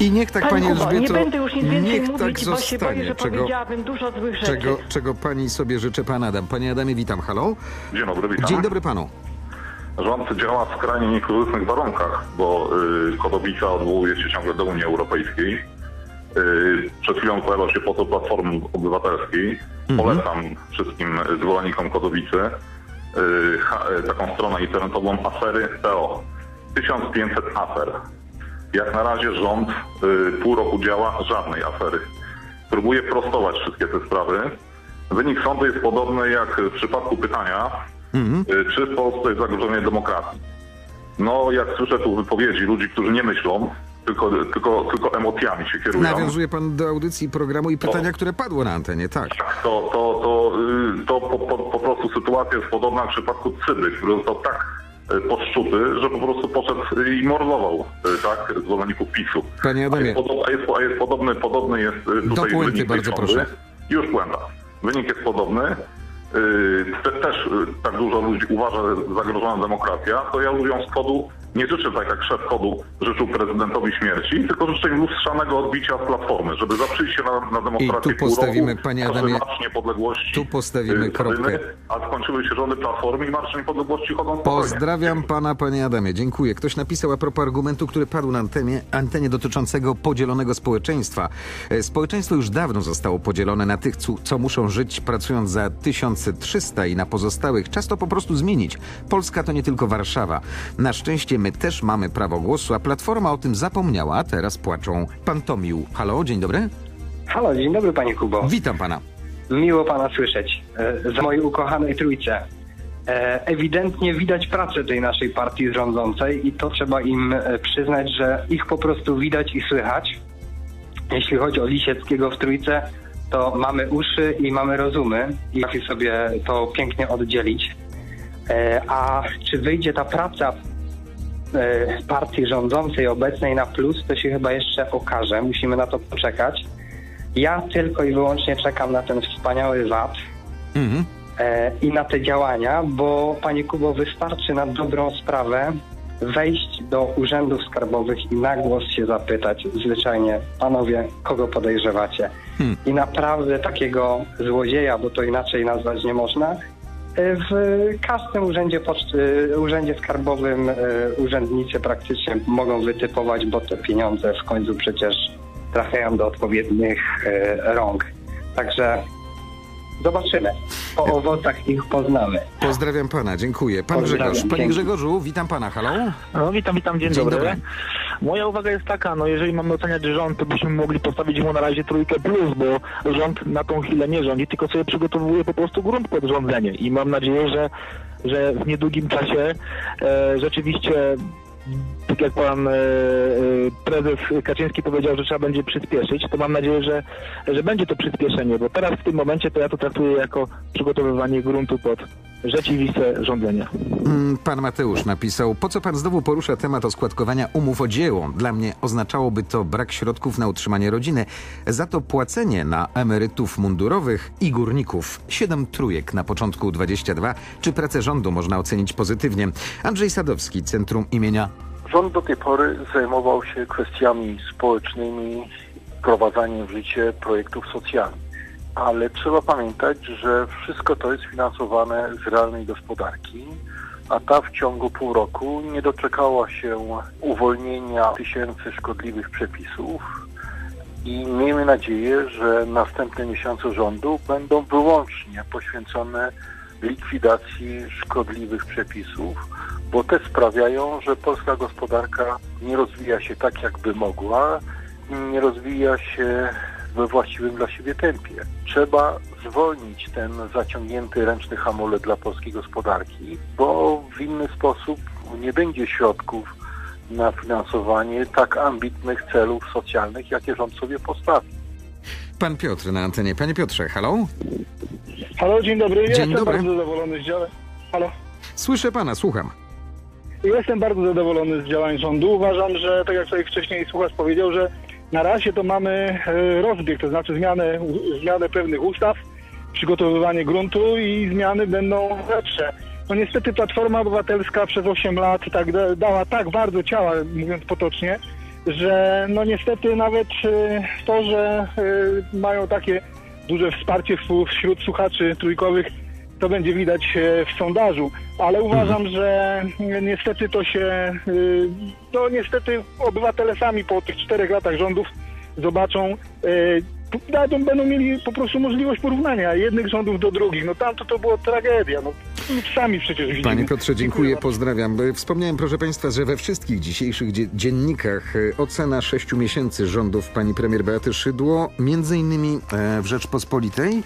I niech tak, Panie pani Kubo, Elżbieto, nie będę już nic więcej niech mówić, tak bo się boję, zostanie, że czego, powiedziałabym dużo złych rzeczy. czego, czego pani sobie życzy, pan Adam. Panie Adamie, witam, halo. Dzień dobry, witam. Dzień dobry panu. Rząd działa w skrajnie niekorzystnych warunkach, bo y, Kodowica odwołuje się ciągle do Unii Europejskiej. Y, przed chwilą pojawił się poseł Platformy Obywatelskiej. Polecam wszystkim zwolennikom Kodowicy y, ha, y, taką stronę internetową afery.to. 1500 afer. Jak na razie rząd y, pół roku działa, żadnej afery. Próbuje prostować wszystkie te sprawy. Wynik sądu jest podobny jak w przypadku pytania, y, czy w Polsce jest zagrożenie demokracji. No, jak słyszę tu wypowiedzi ludzi, którzy nie myślą, tylko, tylko, tylko emocjami się kierują, Nawiązuje pan do audycji programu i pytania, które padło na antenie, tak. to, to, to, y, to po, po, po prostu sytuacja jest podobna w przypadku Cyby, który został tak y, podszczuty, że po prostu poszedł i mordował tak, zwolenników PiSu. Panie A Adamie, jest, podob, a jest, a jest podobny, podobny jest y, Do tutaj puenty bardzo proszę. Już puenta. Wynik jest podobny. Te, też yy, tak dużo ludzi uważa że zagrożona demokracja, to ja ludziom z nie życzę tak jak szef kodu życzył prezydentowi śmierci, tylko życzę im lustrzanego odbicia z platformy, żeby zaprzyjść się na, na demokrację I tu postawimy, roku, panie Adamie, Niepodległości. tu postawimy yy, kropkę. A skończyły się rządy platformy i Marsz Niepodległości chodzą. Pozdrawiam pana, panie Adamie. Dziękuję. Ktoś napisał a propos argumentu, który padł na antenie, antenie dotyczącego podzielonego społeczeństwa. E, Społeczeństwo już dawno zostało podzielone na tych, co, co muszą żyć pracując za 1300 i na pozostałych. Czas to po prostu zmienić. Polska to nie tylko Warszawa. Na szczęście my też mamy prawo głosu, a Platforma o tym zapomniała, a teraz płaczą. Pan Tomił. Halo, dzień dobry. Halo, dzień dobry panie Kubo. Witam pana. Miło pana słyszeć. E, Za mojej ukochanej trójce. E, Ewidentnie widać pracę tej naszej partii rządzącej i to trzeba im e, przyznać, że ich po prostu widać i słychać. Jeśli chodzi o Lisieckiego w trójce, to mamy uszy i mamy rozumy i potrafi sobie to pięknie oddzielić. A czy wyjdzie ta praca partii rządzącej obecnej na plus, to się chyba jeszcze okaże. Musimy na to poczekać. Ja tylko i wyłącznie czekam na ten wspaniały VAT e, i na te działania, bo Panie Kubo, wystarczy na dobrą sprawę wejść do urzędów skarbowych i na głos się zapytać zwyczajnie, panowie, kogo podejrzewacie? I naprawdę takiego złodzieja, bo to inaczej nazwać nie można, e, w każdym urzędzie, poczty, urzędzie skarbowym e, urzędnicy praktycznie mogą wytypować, bo te pieniądze w końcu przecież trafiają do odpowiednich e, rąk. Także zobaczymy. Po owocach ich poznamy. Pozdrawiam pana, dziękuję. Pan Pozdrawiam, Grzegorz. Panie. Grzegorzu, witam pana. Halo? No, witam, witam, dzień, Dzień dobry. dobry. Moja uwaga jest taka, no jeżeli mamy oceniać rząd, to byśmy mogli postawić mu na razie trójkę plus, bo rząd na tą chwilę nie rządzi, tylko sobie przygotowuje po prostu grunt pod rządzenie. I mam nadzieję, że, że w niedługim czasie e, rzeczywiście tak jak pan e, e, prezes Kaczyński powiedział, że trzeba będzie przyspieszyć, to mam nadzieję, że, że będzie to przyspieszenie, bo teraz w tym momencie to ja to traktuję jako przygotowywanie gruntu pod rzeczywiste rządzenie. Mm, Pan Mateusz napisał, po co pan znowu porusza temat oskładkowania umów o dzieło? Dla mnie oznaczałoby to brak środków na utrzymanie rodziny, za to płacenie na emerytów mundurowych i górników. Siedem trójek na początku 22. Czy pracę rządu można ocenić pozytywnie? Andrzej Sadowski, Centrum imienia Rząd do tej pory zajmował się kwestiami społecznymi, wprowadzaniem w życie projektów socjalnych. ale trzeba pamiętać, że wszystko to jest finansowane z realnej gospodarki, a ta w ciągu pół roku nie doczekała się uwolnienia tysięcy szkodliwych przepisów i miejmy nadzieję, że następne miesiące rządu będą wyłącznie poświęcone likwidacji szkodliwych przepisów, bo te sprawiają, że polska gospodarka nie rozwija się tak, jakby mogła, nie rozwija się we właściwym dla siebie tempie. Trzeba zwolnić ten zaciągnięty ręczny hamulec dla polskiej gospodarki, bo w inny sposób nie będzie środków na finansowanie tak ambitnych celów socjalnych, jakie rząd sobie postawi. Pan Piotr na antenie. Panie Piotrze, halo? Halo, dzień dobry. Ja Dzień jestem dobry. bardzo zadowolony z działań. Halo. Słyszę pana, słucham. Jestem bardzo zadowolony z działań rządu. Uważam, że tak jak tutaj wcześniej słuchacz powiedział, że na razie to mamy e, rozbieg, to znaczy zmianę, zmianę pewnych ustaw, przygotowywanie gruntu i zmiany będą lepsze. No niestety Platforma Obywatelska przez 8 lat tak da, dała tak bardzo ciała, mówiąc potocznie, że no niestety nawet e, to, że e, mają takie duże wsparcie wśród- słuchaczy trójkowych, to będzie widać e, w sondażu, ale uważam, że e, niestety to się, no niestety obywatele sami po tych czterech latach rządów zobaczą, e, będą, mieli po prostu możliwość porównania jednych rządów do drugich. No tamto to było tragedia, no sami przecież widzimy. Panie Piotrze, dziękuję, pozdrawiam. E, Wspomniałem, proszę Państwa, że we wszystkich dzisiejszych dzie- dziennikach e, ocena sześciu miesięcy rządów pani premier Beaty Szydło, między innymi e, w Rzeczpospolitej,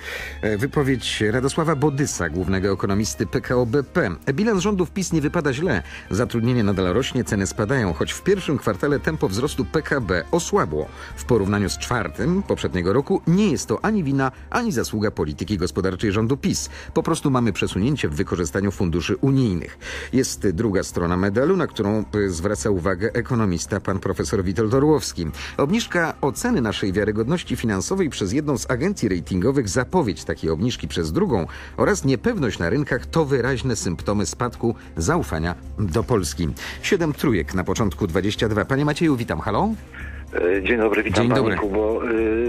wypowiedź Radosława Bodysa, głównego ekonomisty PKO BP. Bilans rządów PiS nie wypada źle. Zatrudnienie nadal rośnie, ceny spadają, choć w pierwszym kwartale tempo wzrostu PKB osłabło. W porównaniu z czwartym poprzedniego roku nie jest to ani wina, ani zasługa polityki gospodarczej rządu PiS. Po prostu mamy przesunięcie w wykorzystaniu funduszy unijnych. Jest druga strona medalu, na którą zwraca uwagę ekonomista pan profesor Witold Orłowski. Obniżka oceny naszej wiarygodności finansowej przez jedną z agencji ratingowych, zapowiedź takiej obniżki przez drugą oraz niepewność na rynkach to wyraźne symptomy spadku zaufania do Polski. Siedem trójek na początku 22. Panie Macieju, witam. Halo? E, Dzień dobry, witam Dzień dobry. Kubo.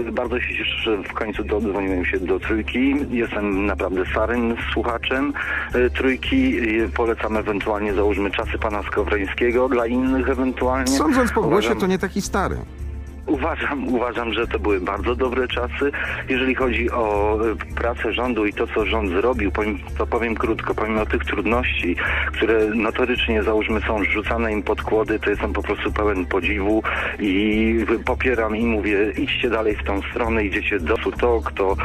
E, Bardzo się cieszę, że w końcu dodzwoniłem się do Trójki. Jestem naprawdę starym słuchaczem e, Trójki. Polecam ewentualnie, załóżmy, czasy pana Skowrońskiego dla innych ewentualnie. Sądząc po głosie, Uważam- to nie taki stary. Uważam, uważam, że to były bardzo dobre czasy. Jeżeli chodzi o e, pracę rządu i to, co rząd zrobił, to powiem krótko, pomimo tych trudności, które notorycznie, załóżmy, są rzucane im pod kłody, to jestem po prostu pełen podziwu i popieram i mówię, idźcie dalej w tą stronę, idziecie do to, kto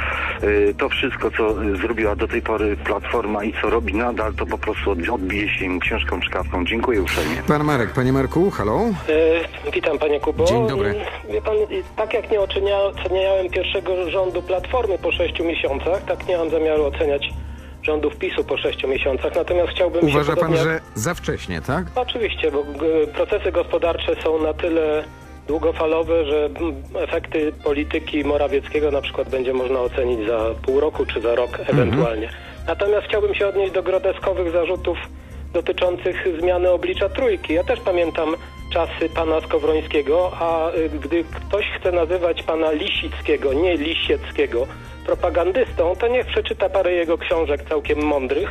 e, to wszystko, co zrobiła do tej pory Platforma i co robi nadal, to po prostu od- odbije się im książką czkawką. Dziękuję uprzejmie. Pan Marek, panie Marku, halo? E, Witam panie Kubo. Dzień dobry. Wie pan, tak jak nie ocenia, oceniałem pierwszego rządu Platformy po sześciu miesiącach, tak nie mam zamiaru oceniać rządów PiSu po sześciu miesiącach. Natomiast chciałbym się Uważa pan, podobnie jak- że za wcześnie, tak? Oczywiście, bo procesy gospodarcze są na tyle długofalowe, że efekty polityki Morawieckiego na przykład będzie można ocenić za pół roku czy za rok ewentualnie. Natomiast chciałbym się odnieść do groteskowych zarzutów dotyczących zmiany oblicza trójki. Ja też pamiętam czasy pana Skowrońskiego, a y, gdy ktoś chce nazywać pana Lisickiego, nie Lisieckiego, propagandystą, to niech przeczyta parę jego książek całkiem mądrych.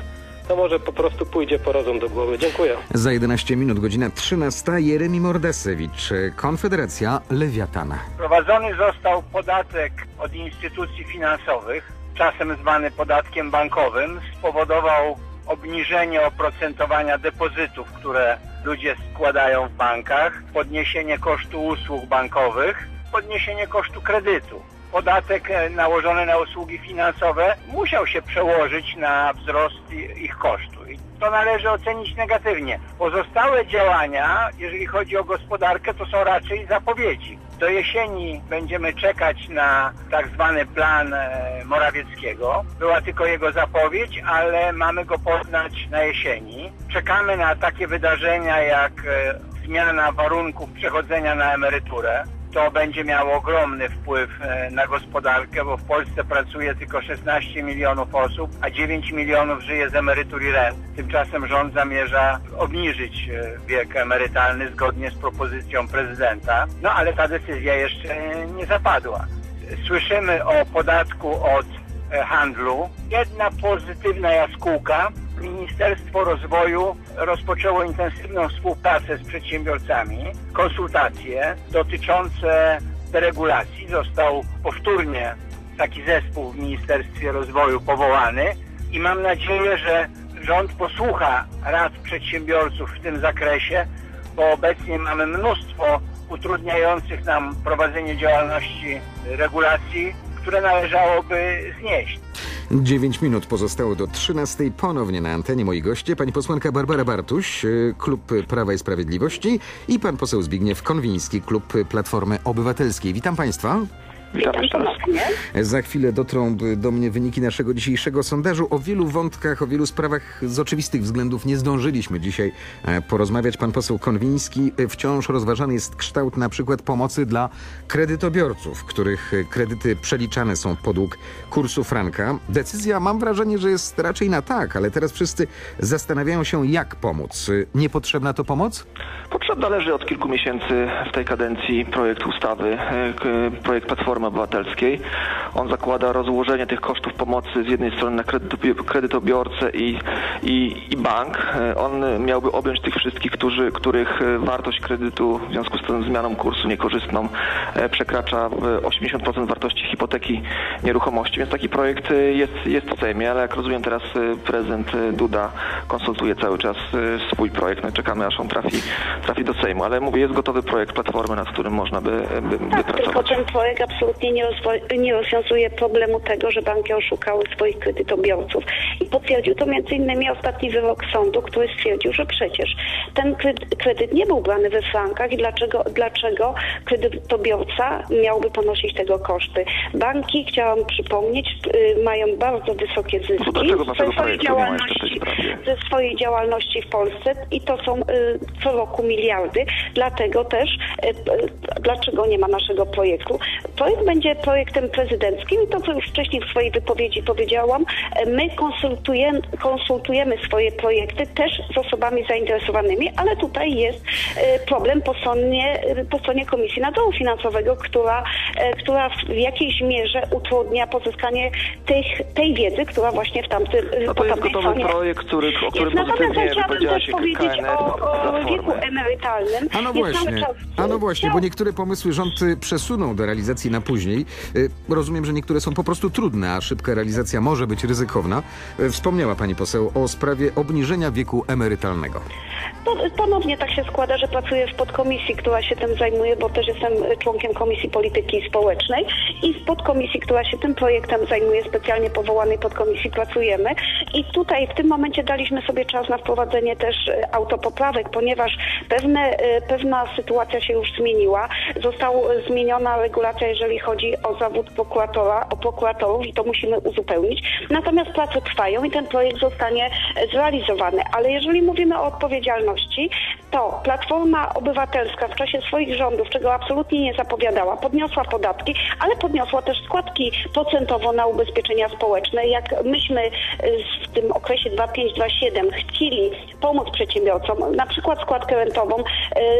To może po prostu pójdzie po rozum do głowy. Dziękuję. Za 11 minut, godzina 13. Jeremi Mordesewicz, Konfederacja Lewiatana. Wprowadzony został podatek od instytucji finansowych, czasem zwany podatkiem bankowym, spowodował obniżenie oprocentowania depozytów, które ludzie składają w bankach, podniesienie kosztu usług bankowych, podniesienie kosztu kredytu. Podatek e, nałożony na usługi finansowe musiał się przełożyć na wzrost ich kosztu. I to należy ocenić negatywnie. Pozostałe działania, jeżeli chodzi o gospodarkę, to są raczej zapowiedzi. Do jesieni będziemy czekać na tak zwany plan e, Morawieckiego. Była tylko jego zapowiedź, ale mamy go poznać na jesieni. Czekamy na takie wydarzenia jak e, zmiana warunków przechodzenia na emeryturę. To będzie miało ogromny wpływ e, na gospodarkę, bo w Polsce pracuje tylko 16 milionów osób, a 9 milionów żyje z emerytur i rent. Tymczasem rząd zamierza obniżyć e, wiek emerytalny zgodnie z propozycją prezydenta. No ale ta decyzja jeszcze nie zapadła. słyszymy o podatku od e, handlu. Jedna pozytywna jaskółka. Ministerstwo Rozwoju rozpoczęło intensywną współpracę z przedsiębiorcami, konsultacje dotyczące deregulacji. Został powtórnie taki zespół w Ministerstwie Rozwoju powołany i mam nadzieję, że rząd posłucha rad przedsiębiorców w tym zakresie, bo obecnie mamy mnóstwo utrudniających nam prowadzenie działalności regulacji, które należałoby znieść. 9 minut pozostało do 13. Ponownie na antenie moi goście, pani posłanka Barbara Bartuś, y, Klub Prawa i Sprawiedliwości i pan poseł Zbigniew Konwiński, Klub Platformy Obywatelskiej. Witam państwa. Witam. Za chwilę dotrą do mnie wyniki naszego dzisiejszego sondażu. O wielu wątkach, o wielu sprawach z oczywistych względów nie zdążyliśmy dzisiaj e, porozmawiać. Pan poseł Konwiński y, wciąż rozważany jest kształt na przykład pomocy dla kredytobiorców, których y, kredyty przeliczane są podług kursu franka. Decyzja mam wrażenie, że jest raczej na tak, ale teraz wszyscy zastanawiają się jak pomóc. Niepotrzebna to pomoc? Potrzebna leży od kilku miesięcy w tej kadencji projekt ustawy, e, projekt Platformy Obywatelskiej. On zakłada rozłożenie tych kosztów pomocy z jednej strony na kredytobi- kredytobiorcę i, i, i bank. E, On miałby objąć tych wszystkich, którzy, których e, wartość kredytu w związku z tą zmianą kursu niekorzystną e, przekracza w 80% wartości hipoteki nieruchomości. Więc taki projekt jest, jest w Sejmie, ale jak rozumiem teraz prezydent Duda konsultuje cały czas swój projekt. No czekamy aż on trafi, trafi do Sejmu. Ale mówię, jest gotowy projekt Platformy, nad którym można by, by, by Tak, tylko pracować. ten projekt absolutnie nie, rozwo- nie rozwiązuje problemu tego, że banki oszukały swoich kredytobiorców. I potwierdził to między innymi ostatni wyrok sądu, który stwierdził, że przecież ten kredyt, nie był brany we frankach i dlaczego, dlaczego kredytobiorca miałby ponosić tego koszty. Banki, chciałam przypomnieć, y, mają bardzo wysokie zyski No dlaczego ze swojej działalności, ze swojej działalności w Polsce i to są y, co roku miliardy. Dlatego też, y, dlaczego nie ma naszego projektu? Projekt będzie projektem prezydenckim i to, co już wcześniej w swojej wypowiedzi powiedziałam, y, my konsultujemy, konsultujemy swoje projekty też z osobami zainteresowanymi, ale tutaj jest y, problem po stronie, y, po stronie Komisji Nadzoru Finansowego, która, która w jakiejś mierze utrudnia pozyskanie tych, tej wiedzy, która właśnie w tamtym No po to jest gotowy stronie projekt, który, o którym jest. Natomiast pozytywnie ja chciałabym wypowiedziała też się powiedzieć KNF o, o wieku emerytalnym. A no właśnie, czas- a no właśnie, bo niektóre pomysły rząd y, przesunął do realizacji na później. Y, Rozumiem, że niektóre są po prostu trudne, a szybka realizacja może być ryzykowna. Y, Wspomniała pani poseł o sprawie obniżenia wieku emerytalnego. Po- Ponownie tak się składa, że pracuję w podkomisji, która się tym zajmuje, bo też jestem członkiem Komisji Polityki Społecznej i w podkomisji, która się tym projektem zajmuje, specjalnie powołanej podkomisji pracujemy. I tutaj w tym momencie daliśmy sobie czas na wprowadzenie też e, autopoprawek, ponieważ pewne, pewna sytuacja się już zmieniła. Została zmieniona regulacja, jeżeli chodzi o zawód prokuratora, o prokuratorów i to musimy uzupełnić. Natomiast prace trwają i ten projekt zostanie zrealizowany. Ale jeżeli mówimy o odpowiedzialności, to Platforma Obywatelska w czasie swoich rządów, czego absolutnie nie zapowiadała, podniosła podatki, ale podniosła też składki procentowo na ubezpieczenia społeczne. Jak myśmy e, w tym okresie 2527 chcieli pomóc przedsiębiorcom, na przykład składkę rentową e,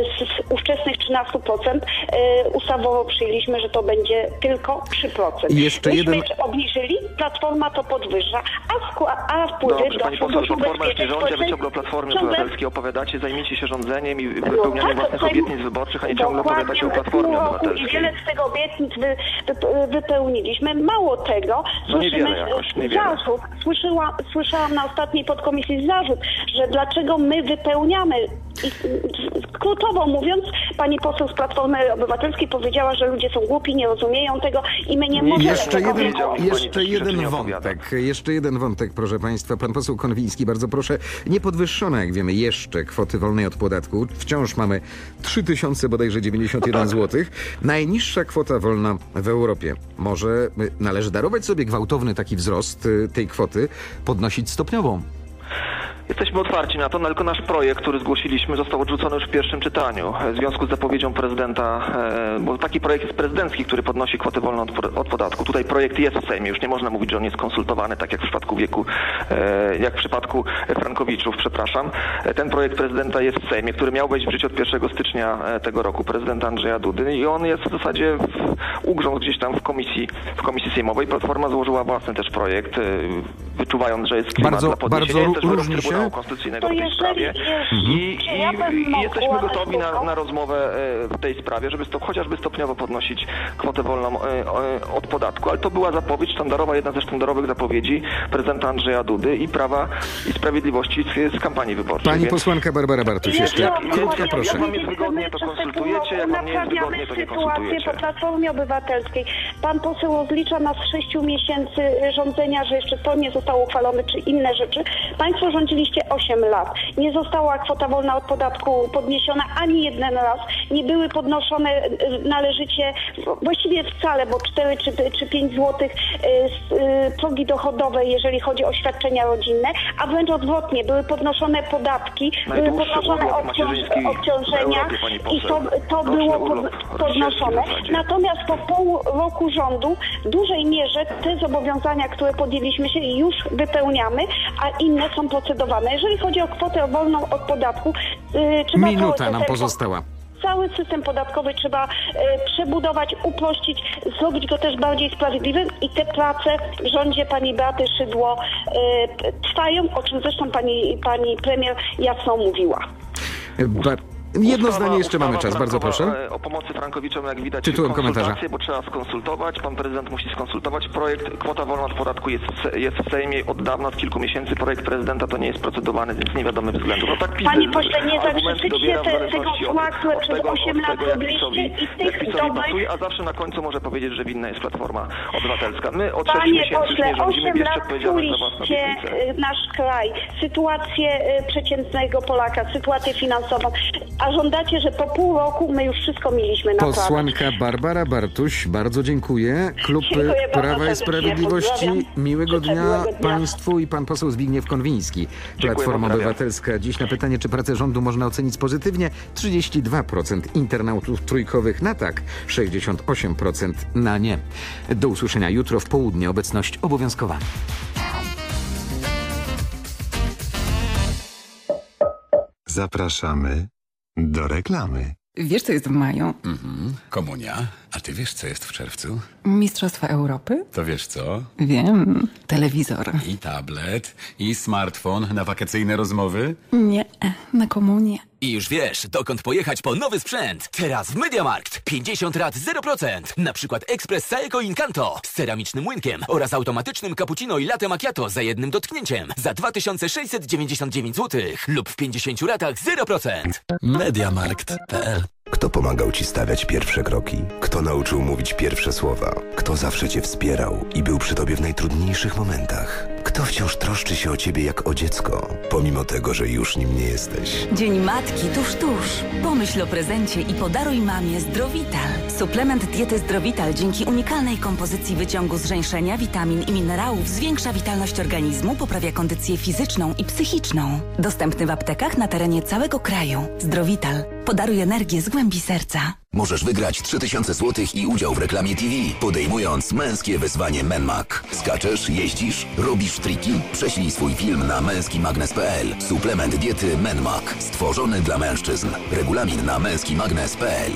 z ówczesnych 13%, e, ustawowo przyjęliśmy, że to będzie tylko 3%. I jeszcze Myśmy jeden- obniżyli, Platforma to podwyższa, a, skła- a wpływy Dobrze, do pani poseł, Platforma już nie Ubezpieczeń rządzi, a wy ciągle o Platformie ciągle- Obywatelskiej opowiadacie, zajmijcie się rządzeniem i No wypełnianiem tak, własnych to obietnic wyborczych, a nie ciągle opowiadacie o w Platformie Obywatelskiej. I wiele z tych obietnic wy, wy, wypełniliśmy. Mało tego, No słyszymy jakoś, niewiele. zarzut, słyszała, słyszałam na ostatniej podkomisji zarzut, że dlaczego my wypełniamy. I, skrótowo mówiąc, pani poseł z Platformy Obywatelskiej powiedziała, że ludzie są głupi, nie rozumieją tego i my nie możemy Jeszcze tego jeden, jeszcze jeden wątek, jeszcze jeden wątek, proszę Państwa. Pan poseł Konwiński, bardzo proszę. Niepodwyższone, jak wiemy, jeszcze kwoty wolnej od podatku. Wciąż mamy 3000 bodajże 91 zł. Najniższa kwota wolna w Europie. Może y, należy darować sobie gwałtowny taki wzrost y, tej kwoty, podnosić stopniową. Jesteśmy otwarci na to, no tylko nasz projekt, który zgłosiliśmy, został odrzucony już w pierwszym czytaniu. W związku z zapowiedzią prezydenta, e, bo taki projekt jest prezydencki, który podnosi kwotę wolną od, po- od podatku. Tutaj projekt jest w Sejmie, już nie można mówić, że on jest konsultowany, tak jak w przypadku wieku, e, jak w przypadku Frankowiczów, przepraszam. E, Ten projekt prezydenta jest w Sejmie, który miał wejść w życie od 1 stycznia tego roku, prezydenta Andrzeja Dudy i on jest w zasadzie w, ugrzął gdzieś tam w komisji, w komisji sejmowej. Platforma złożyła własny też projekt, wyczuwając, że jest klimat Bardzo- dla podniesienia. bardzo jest też różni się. Trybunału Konstytucyjnego To w tej jeżeli sprawie. jest- I, ja i, i jesteśmy gotowi na, tylko- na rozmowę e, w tej sprawie, żeby stop, chociażby stopniowo podnosić kwotę wolną e, e, od podatku. Ale to była zapowiedź sztandarowa, jedna ze sztandarowych zapowiedzi prezydenta Andrzeja Dudy i Prawa i Sprawiedliwości z, z kampanii wyborczej. Pani Więc- posłanka Barbara Bartuś jeszcze. Ja Krótko proszę. Jak wam jest wygodnie, to konsultujecie, jak wam nie jest Naprawiamy wygodnie, to nie sytuację konsultujecie. po Platformie Obywatelskiej. Pan poseł rozlicza nas z sześciu miesięcy rządzenia, że jeszcze to nie zostało uchwalone, czy inne rzeczy. Państwo rządziliście 8 lat. Nie została kwota wolna od podatku podniesiona ani jeden raz. Nie były podnoszone e, należycie, właściwie wcale, bo 4 czy, czy 5 złotych e, e, progi dochodowe, jeżeli chodzi o świadczenia rodzinne, a wręcz odwrotnie, były podnoszone podatki, były podnoszone obciąż, obciążenia Europie, i to, to było pod, podnoszone. Natomiast po pół roku rządu w dużej mierze te zobowiązania, które podjęliśmy się już wypełniamy, a inne są procedowane. Jeżeli chodzi o kwotę wolną od podatku, yy, trzeba Minuta nam pozostała. Cały system podatkowy trzeba e, przebudować, uprościć, zrobić go też bardziej sprawiedliwym i te prace w rządzie pani Beaty Szydło p- trwają, o czym zresztą pani, pani premier jasno mówiła. Bar- Jedno Ustawa- zdanie jeszcze mamy ustawa czas, bardzo frankowa, proszę. e, O pomocy Frankowiczom, jak widać, Tytułem konsultacje, komentarza. bo trzeba skonsultować. Pan prezydent musi skonsultować. Projekt kwota wolna od podatku jest w, Se- jest w Sejmie od dawna, od kilku miesięcy. Projekt prezydenta to nie jest procedowany, więc z niewiadomych względów. No tak PiS Panie pośle, nie argumenty zakrzyczycie dobiera w te- zależności tego od- zła, które od przez tego- 8 od lat tego, jak robiliście PiSowi- i tych jak PiSowi dobrych- pasuje, a zawsze na końcu może powiedzieć, że winna jest Platforma Obywatelska. My od 6 Panie miesięcy już pośle, nie rządzimy, 8 bierzcie lat odpowiedzialność za własne psuliście obietnice. y, nasz kraj, sytuację y, przeciętnego Polaka, sytuację finansową, a żądacie, że po pół roku my już wszystko mieliśmy naprawić. Posłanka Barbara Bartuś, bardzo dziękuję. Klub Dziękuję bardzo Prawa i Sprawiedliwości. Miłego dnia miłego dnia. Państwu i pan poseł Zbigniew Konwiński. Platforma pozdrawiam. Obywatelska. Dziś na pytanie, czy pracę rządu można ocenić pozytywnie, 32% internautów trójkowych na tak, 68% na nie. Do usłyszenia jutro w południe. Obecność obowiązkowa. Zapraszamy do reklamy. Wiesz, co jest w maju? Mhm. Komunia. A ty wiesz, co jest w czerwcu? Mistrzostwa Europy? To wiesz co? Wiem. Telewizor. I tablet, i smartfon na wakacyjne rozmowy. Nie, na komunię. I już wiesz, dokąd pojechać po nowy sprzęt. Teraz w Mediamarkt. 50 rat 0%. Na przykład Express Saeco Incanto z ceramicznym łynkiem oraz automatycznym cappuccino i latte macchiato za jednym dotknięciem za 2699 zł lub w 50 ratach 0%. Mediamarkt.pl Kto pomagał Ci stawiać pierwsze kroki? Kto nauczył mówić pierwsze słowa? Kto zawsze Cię wspierał i był przy Tobie w najtrudniejszych momentach? Kto wciąż troszczy się o Ciebie jak o dziecko, pomimo tego, że już nim nie jesteś? Dzień Matki tuż, tuż. Pomyśl o prezencie i podaruj mamie Zdrowital. Suplement diety Zdrowital dzięki unikalnej kompozycji wyciągu zrzęszenia, witamin i minerałów zwiększa witalność organizmu, poprawia kondycję fizyczną i psychiczną. Dostępny w aptekach na terenie całego kraju. Zdrowital. Podaruj energię z głębi serca. Możesz wygrać 3000 zł i udział w reklamie TV, podejmując męskie wyzwanie Menmak. Skaczesz, jeździsz, robisz triki? Prześlij swój film na męskimagnes.pl. Suplement diety Menmak. Stworzony dla mężczyzn. Regulamin na męskimagnes.pl.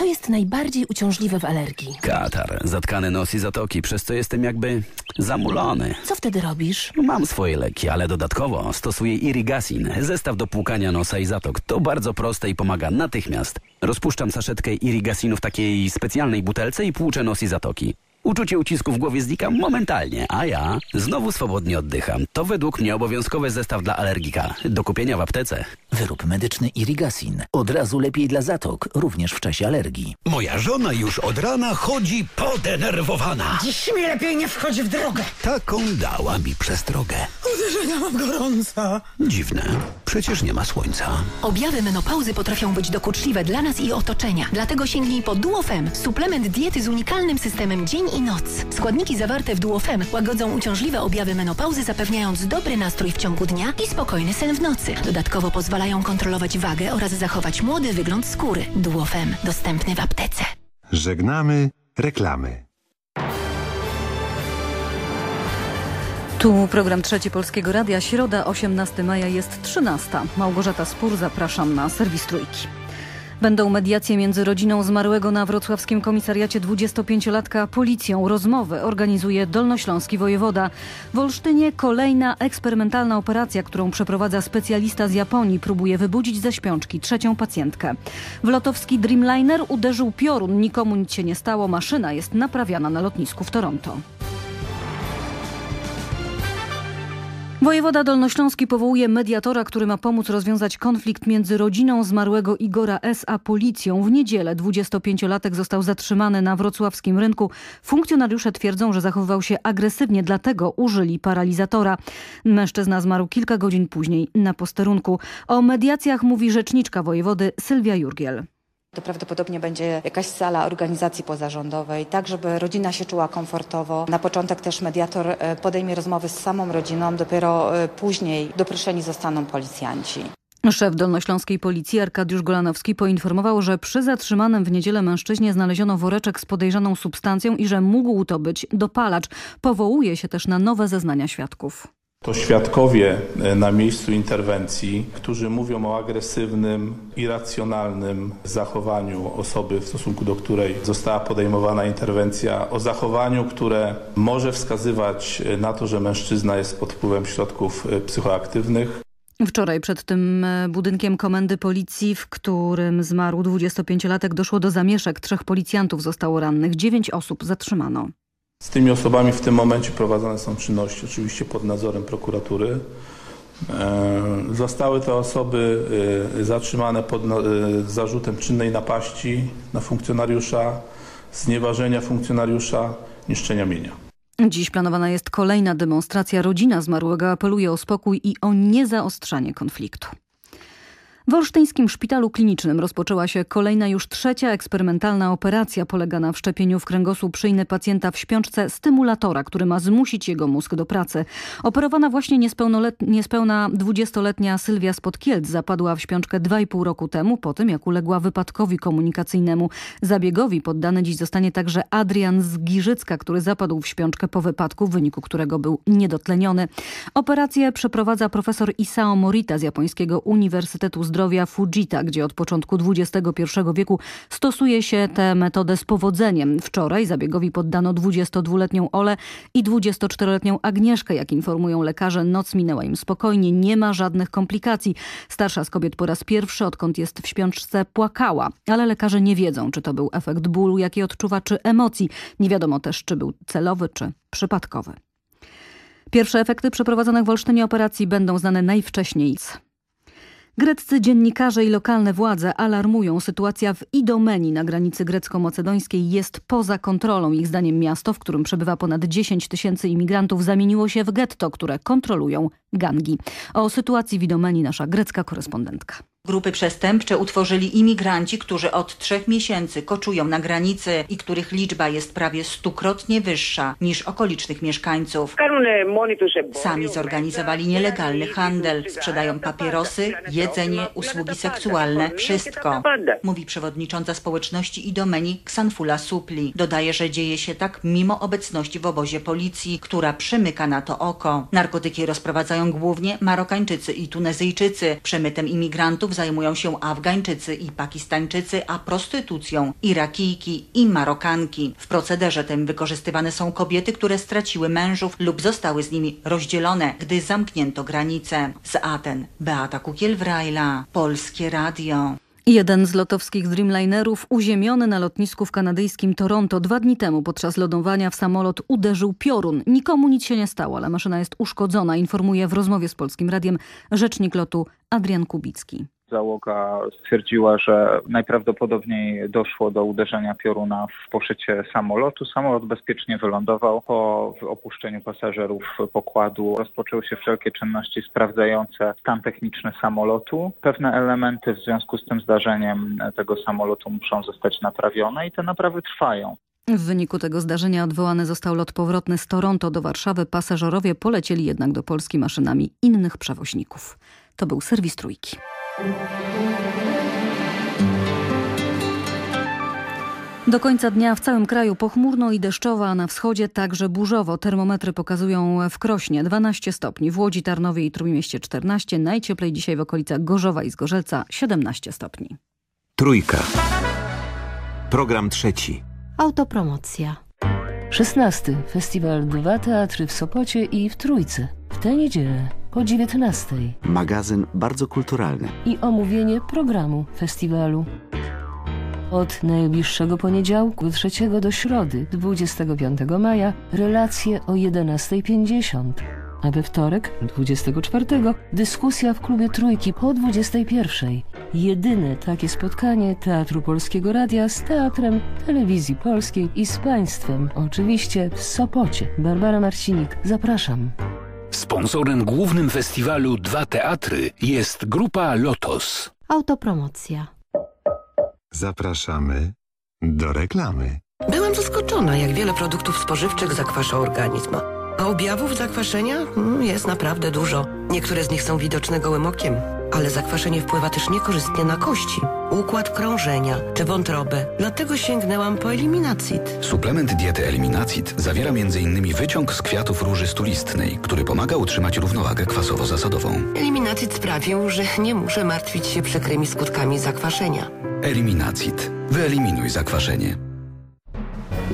Co jest najbardziej uciążliwe w alergii? Katar, zatkane nos i zatoki, przez co jestem jakby zamulony. Co wtedy robisz? Mam swoje leki, ale dodatkowo stosuję Irigasin, zestaw do płukania nosa i zatok. To bardzo proste i pomaga natychmiast. Rozpuszczam saszetkę Irigasinu w takiej specjalnej butelce i płuczę nos i zatoki. Uczucie ucisku w głowie znika momentalnie, a ja znowu swobodnie oddycham. To według mnie obowiązkowy zestaw dla alergika. Do kupienia w aptece. Wyrób medyczny Irigasin. Od razu lepiej dla zatok, również w czasie alergii. Moja żona już od rana chodzi podenerwowana. Dziś mi lepiej nie wchodzi w drogę. Taką dała mi przestrogę. Uderzenia mam gorąca. Dziwne. Przecież nie ma słońca. Objawy menopauzy potrafią być dokuczliwe dla nas i otoczenia. Dlatego sięgnij po Duofem, suplement diety z unikalnym systemem dzień i noc. Składniki zawarte w Duofem łagodzą uciążliwe objawy menopauzy, zapewniając dobry nastrój w ciągu dnia i spokojny sen w nocy. Dodatkowo pozwalają kontrolować wagę oraz zachować młody wygląd skóry. Duofem dostępny w aptece. Żegnamy reklamy. Tu program Trzeci Polskiego Radia. Środa, 18 maja jest 13. Małgorzata Spór, zapraszam na serwis Trójki. Będą mediacje między rodziną zmarłego na wrocławskim komisariacie 25-latka a policją. Rozmowy organizuje dolnośląski wojewoda. W Olsztynie kolejna eksperymentalna operacja, którą przeprowadza specjalista z Japonii, próbuje wybudzić ze śpiączki trzecią pacjentkę. W lotowski Dreamliner uderzył piorun. Nikomu nic się nie stało. Maszyna jest naprawiana na lotnisku w Toronto. Wojewoda Dolnośląski powołuje mediatora, który ma pomóc rozwiązać konflikt między rodziną zmarłego Igora S. a policją. W niedzielę 25-latek został zatrzymany na wrocławskim rynku. Funkcjonariusze twierdzą, że zachowywał się agresywnie, dlatego użyli paralizatora. Mężczyzna zmarł kilka godzin później na posterunku. O mediacjach mówi rzeczniczka wojewody Sylwia Jurgiel. To prawdopodobnie będzie jakaś sala organizacji pozarządowej, tak żeby rodzina się czuła komfortowo. Na początek też mediator e, podejmie rozmowy z samą rodziną, dopiero e, później doproszeni zostaną policjanci. Szef Dolnośląskiej Policji Arkadiusz Golanowski poinformował, że przy zatrzymanym w niedzielę mężczyźnie znaleziono woreczek z podejrzaną substancją i że mógł to być dopalacz. Powołuje się też na nowe zeznania świadków. To świadkowie e, na miejscu interwencji, którzy mówią o agresywnym, irracjonalnym zachowaniu osoby, w stosunku do której została podejmowana interwencja, o zachowaniu, które może wskazywać e, na to, że mężczyzna jest pod wpływem środków e, psychoaktywnych. Wczoraj przed tym budynkiem komendy policji, w którym zmarł 25-latek, doszło do zamieszek. Trzech policjantów zostało rannych, dziewięć osób zatrzymano. Z tymi osobami w tym momencie prowadzone są czynności oczywiście pod nadzorem prokuratury. Zostały te osoby zatrzymane pod zarzutem czynnej napaści na funkcjonariusza, znieważenia funkcjonariusza, niszczenia mienia. Dziś planowana jest kolejna demonstracja. Rodzina zmarłego apeluje o spokój i o niezaostrzanie konfliktu. W Olsztyńskim Szpitalu Klinicznym rozpoczęła się kolejna już trzecia eksperymentalna operacja. Polega na wszczepieniu w kręgosłup szyjny pacjenta w śpiączce stymulatora, który ma zmusić jego mózg do pracy. Operowana właśnie niespełna 20-letnia Sylwia Spotkielc zapadła w śpiączkę 2,5 roku temu, po tym jak uległa wypadkowi komunikacyjnemu. Zabiegowi poddany dziś zostanie także Adrian z Giżycka, który zapadł w śpiączkę po wypadku, w wyniku którego był niedotleniony. Operację przeprowadza profesor Isao Morita z Japońskiego Uniwersytetu Zdrowia Fujita, gdzie od początku XXI wieku stosuje się tę metodę z powodzeniem. Wczoraj zabiegowi poddano 22-letnią Ole i 24-letnią Agnieszkę. Jak informują lekarze, noc minęła im spokojnie, nie ma żadnych komplikacji. Starsza z kobiet po raz pierwszy, odkąd jest w śpiączce, płakała. Ale lekarze nie wiedzą, czy to był efekt bólu, jaki odczuwa, czy emocji. Nie wiadomo też, czy był celowy, czy przypadkowy. Pierwsze efekty przeprowadzonych w Olsztynie operacji będą znane najwcześniej. Greccy dziennikarze i lokalne władze alarmują. Sytuacja w Idomeni na granicy grecko-macedońskiej jest poza kontrolą. Ich zdaniem miasto, w którym przebywa ponad 10 tysięcy imigrantów, zamieniło się w getto, które kontrolują gangi. O sytuacji w Idomeni nasza grecka korespondentka. Grupy przestępcze utworzyli imigranci, którzy od trzech miesięcy koczują na granicy i których liczba jest prawie stukrotnie wyższa niż okolicznych mieszkańców. Sami zorganizowali nielegalny handel, sprzedają papierosy, jedzenie, usługi seksualne, wszystko. Mówi przewodnicząca społeczności Idomeni Ksanfula Supli. Dodaje, że dzieje się tak mimo obecności w obozie policji, która przymyka na to oko. Narkotyki rozprowadzają głównie Marokańczycy i Tunezyjczycy. Przemytem imigrantów zajmują się Afgańczycy i Pakistańczycy, a prostytucją Irakijki i Marokanki. W procederze tym wykorzystywane są kobiety, które straciły mężów lub zostały z nimi rozdzielone, gdy zamknięto granice. Z Aten Beata Kukiel-Wrajla, Polskie Radio. Jeden z lotowskich Dreamlinerów uziemiony na lotnisku w kanadyjskim Toronto dwa dni temu podczas lądowania w samolot uderzył piorun. Nikomu nic się nie stało, ale maszyna jest uszkodzona, informuje w rozmowie z Polskim Radiem rzecznik lotu Adrian Kubicki. Załoga stwierdziła, że najprawdopodobniej doszło do uderzenia pioruna w poszycie samolotu. Samolot bezpiecznie wylądował. Po opuszczeniu pasażerów pokładu rozpoczęły się wszelkie czynności sprawdzające stan techniczny samolotu. Pewne elementy w związku z tym zdarzeniem tego samolotu muszą zostać naprawione i te naprawy trwają. W wyniku tego zdarzenia odwołany został lot powrotny z Toronto do Warszawy. Pasażerowie polecieli jednak do Polski maszynami innych przewoźników. To był serwis Trójki. Do końca dnia w całym kraju pochmurno i deszczowo, a na wschodzie także burzowo. Termometry pokazują w Krośnie 12 stopni, w Łodzi, Tarnowie i Trójmieście 14, najcieplej dzisiaj w okolicach Gorzowa i Zgorzelca 17 stopni. Trójka. Program trzeci. Autopromocja. 16. Festiwal Dwa Teatry w Sopocie i w Trójce. W tę niedzielę po 19. Magazyn bardzo kulturalny. I omówienie programu festiwalu. Od najbliższego poniedziałku 3 do środy 25 maja relacje o 11.50. A we wtorek 24 dyskusja w klubie Trójki po 21. Jedyne takie spotkanie Teatru Polskiego Radia z Teatrem Telewizji Polskiej i z Państwem, oczywiście w Sopocie. Barbara Marcinik, zapraszam. Sponsorem głównym festiwalu Dwa Teatry jest grupa Lotos. Autopromocja. Zapraszamy do reklamy. Byłam zaskoczona, jak wiele produktów spożywczych zakwasza organizm. A objawów zakwaszenia mm, jest naprawdę dużo. Niektóre z nich są widoczne gołym okiem, ale zakwaszenie wpływa też niekorzystnie na kości, układ krążenia czy wątrobę. Dlatego sięgnęłam po Eliminacid. Suplement diety Eliminacid zawiera m.in. wyciąg z kwiatów róży stulistnej, który pomaga utrzymać równowagę kwasowo-zasadową. Eliminacid sprawił, że nie muszę martwić się przykrymi skutkami zakwaszenia. Eliminacid. Wyeliminuj zakwaszenie.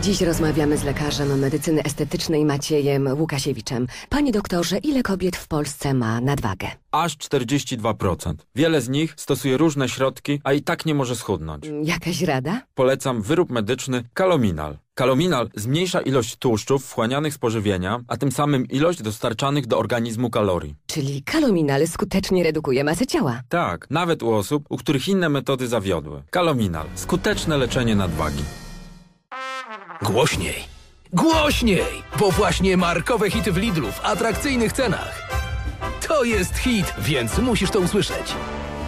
Dziś rozmawiamy z lekarzem medycyny estetycznej Maciejem Łukasiewiczem. Panie doktorze, ile kobiet w Polsce ma nadwagę? Aż 42%. Wiele z nich stosuje różne środki, a i tak nie może schudnąć. Jakaś rada? Polecam wyrób medyczny Kalominal. Kalominal zmniejsza ilość tłuszczów wchłanianych z pożywienia, a tym samym ilość dostarczanych do organizmu kalorii. Czyli kalominal skutecznie redukuje masę ciała. Tak, nawet u osób, u których inne metody zawiodły. Kalominal. Skuteczne leczenie nadwagi. Głośniej. Głośniej! Bo właśnie markowe hity w Lidlu w atrakcyjnych cenach. To jest hit, więc musisz to usłyszeć.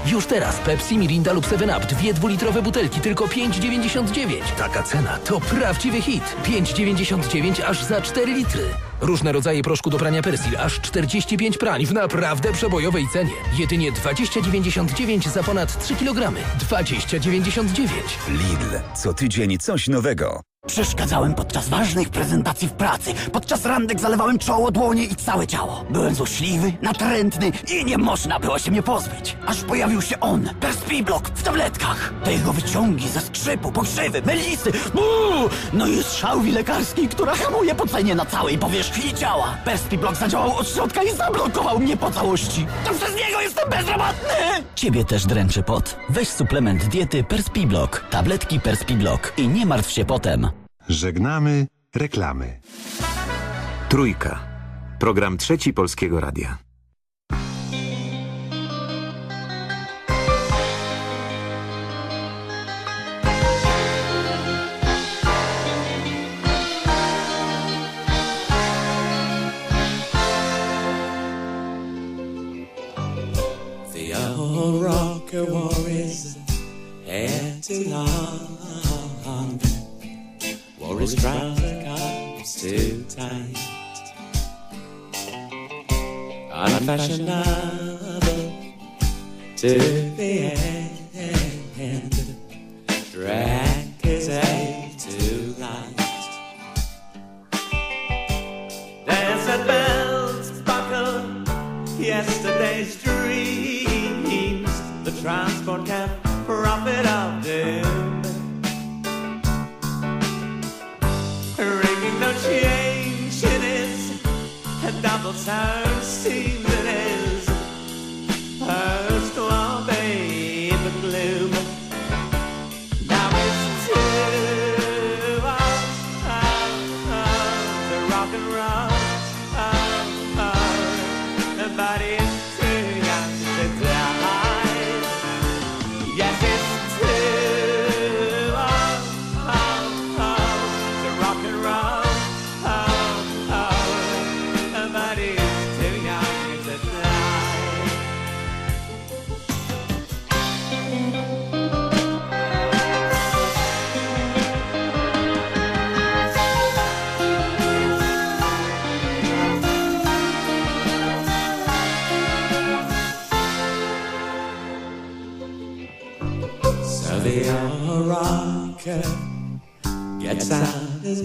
Już teraz Pepsi, Mirinda lub 7up, dwie dwulitrowe butelki, tylko 5,99. Taka cena to prawdziwy hit. 5,99 aż za 4 litry. Różne rodzaje proszku do prania Persil, aż 45 prań w naprawdę przebojowej cenie. Jedynie 20,99 za ponad 3 kg. 20,99. Lidl, co tydzień coś nowego. Przeszkadzałem podczas ważnych prezentacji w pracy. Podczas randek zalewałem czoło, dłonie i całe ciało. Byłem złośliwy, natrętny i nie można było się mnie pozbyć. Aż pojawił się on, Perspiblok, w tabletkach. Te jego wyciągi ze skrzypu, pokrzywy, melisy, uuu, no i szałwi lekarskiej, która hamuje pocenie na całej powierzchni ciała. Perspiblok zadziałał od środka i zablokował mnie po całości. To przez niego jestem bezrobotny! Ciebie też dręczy pot? Weź suplement diety Perspiblok. Tabletki Perspiblok i nie martw się potem. Żegnamy reklamy. Trójka. Program trzeci Polskiego Radia. The old rocker too long. Wore his trouser cuffs too tight. Unfashionable to the end. Drank his ale too light. Desert bells buckle yesterday's of times see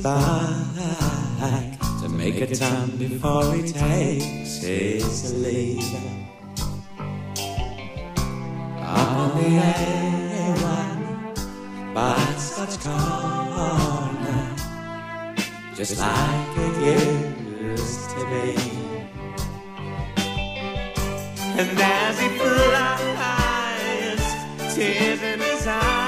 bike to make a time before he takes his leave. Up on the A1 by Scotch Corner, just like it used to be. And as he flies, tears in his eyes,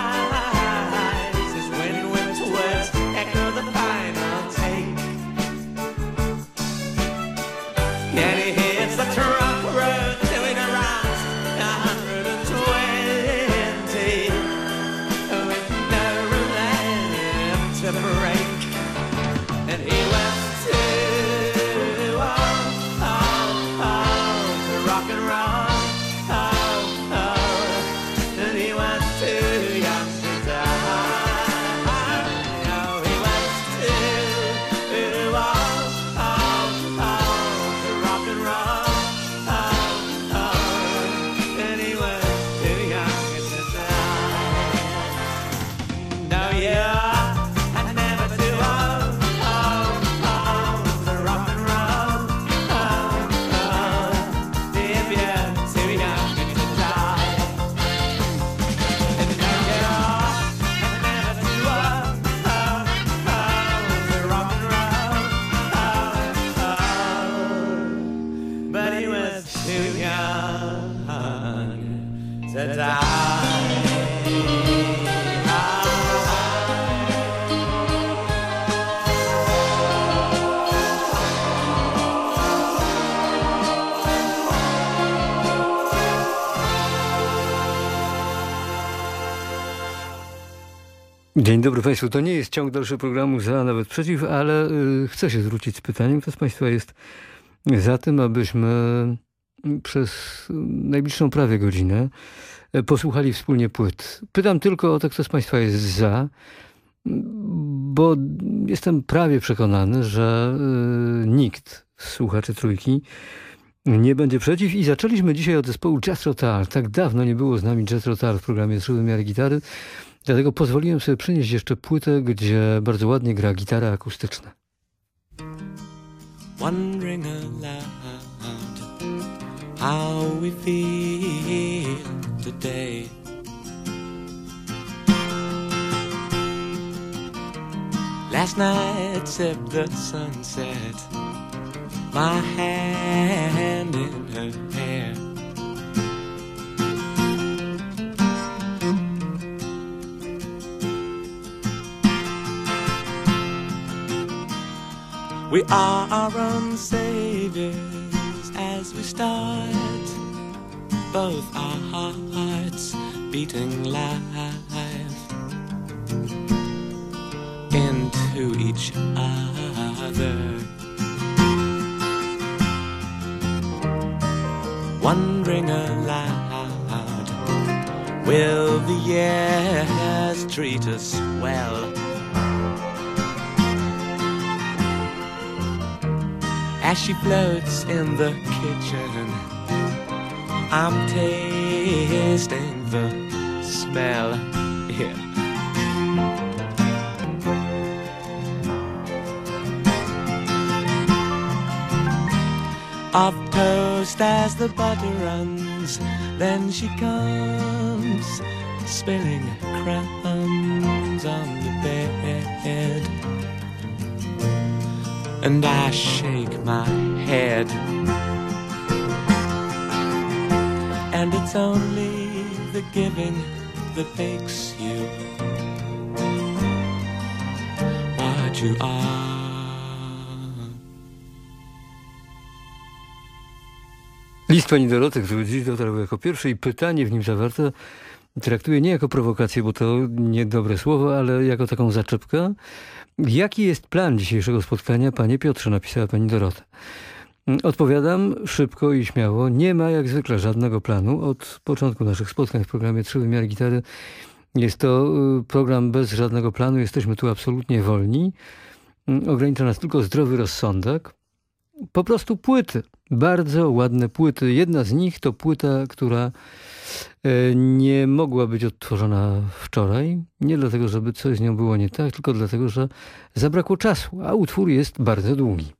Dzień dobry Państwu. To nie jest ciąg dalszy programu za, nawet przeciw, ale y, chcę się zwrócić z pytaniem. Kto z Państwa jest za tym, abyśmy przez najbliższą prawie godzinę y, posłuchali wspólnie płyt. Pytam tylko o to, kto z Państwa jest za, bo jestem prawie przekonany, że y, nikt z słuchaczy trójki nie będzie przeciw i zaczęliśmy dzisiaj od zespołu Jethro Tull. Tak dawno nie było z nami Jethro Tull w programie Trzy wymiary gitary, dlatego pozwoliłem sobie przynieść jeszcze płytę, gdzie bardzo ładnie gra gitara akustyczna. wondering aloud how we feel today. Last night sipped the sunset, my hand in her hair. We are our own saviors as we start, both our hearts beating live into each other. Wondering aloud, will the years treat us well? As she floats in the kitchen, I'm tasting the smell. Yeah. Of toast as the butter runs, then she comes spilling crumbs on the bed and I shake my head. And it's only the giving that makes you what you are. List pani Doroty, który dziś dotarł jako pierwszy i pytanie w nim zawarte traktuję nie jako prowokację, bo to niedobre słowo, ale jako taką zaczepkę. Jaki jest plan dzisiejszego spotkania, panie Piotrze, napisała pani Dorota. Odpowiadam szybko i śmiało. Nie ma jak zwykle żadnego planu. Od początku naszych spotkań w programie Trzy Wymiary Gitary jest to program bez żadnego planu. Jesteśmy tu absolutnie wolni. Ogranicza nas tylko zdrowy rozsądek. po prostu płyty. Bardzo ładne płyty. Jedna z nich to płyta, która nie mogła być odtworzona wczoraj. Nie dlatego, żeby coś z nią było nie tak, tylko dlatego, że zabrakło czasu, a utwór jest bardzo długi.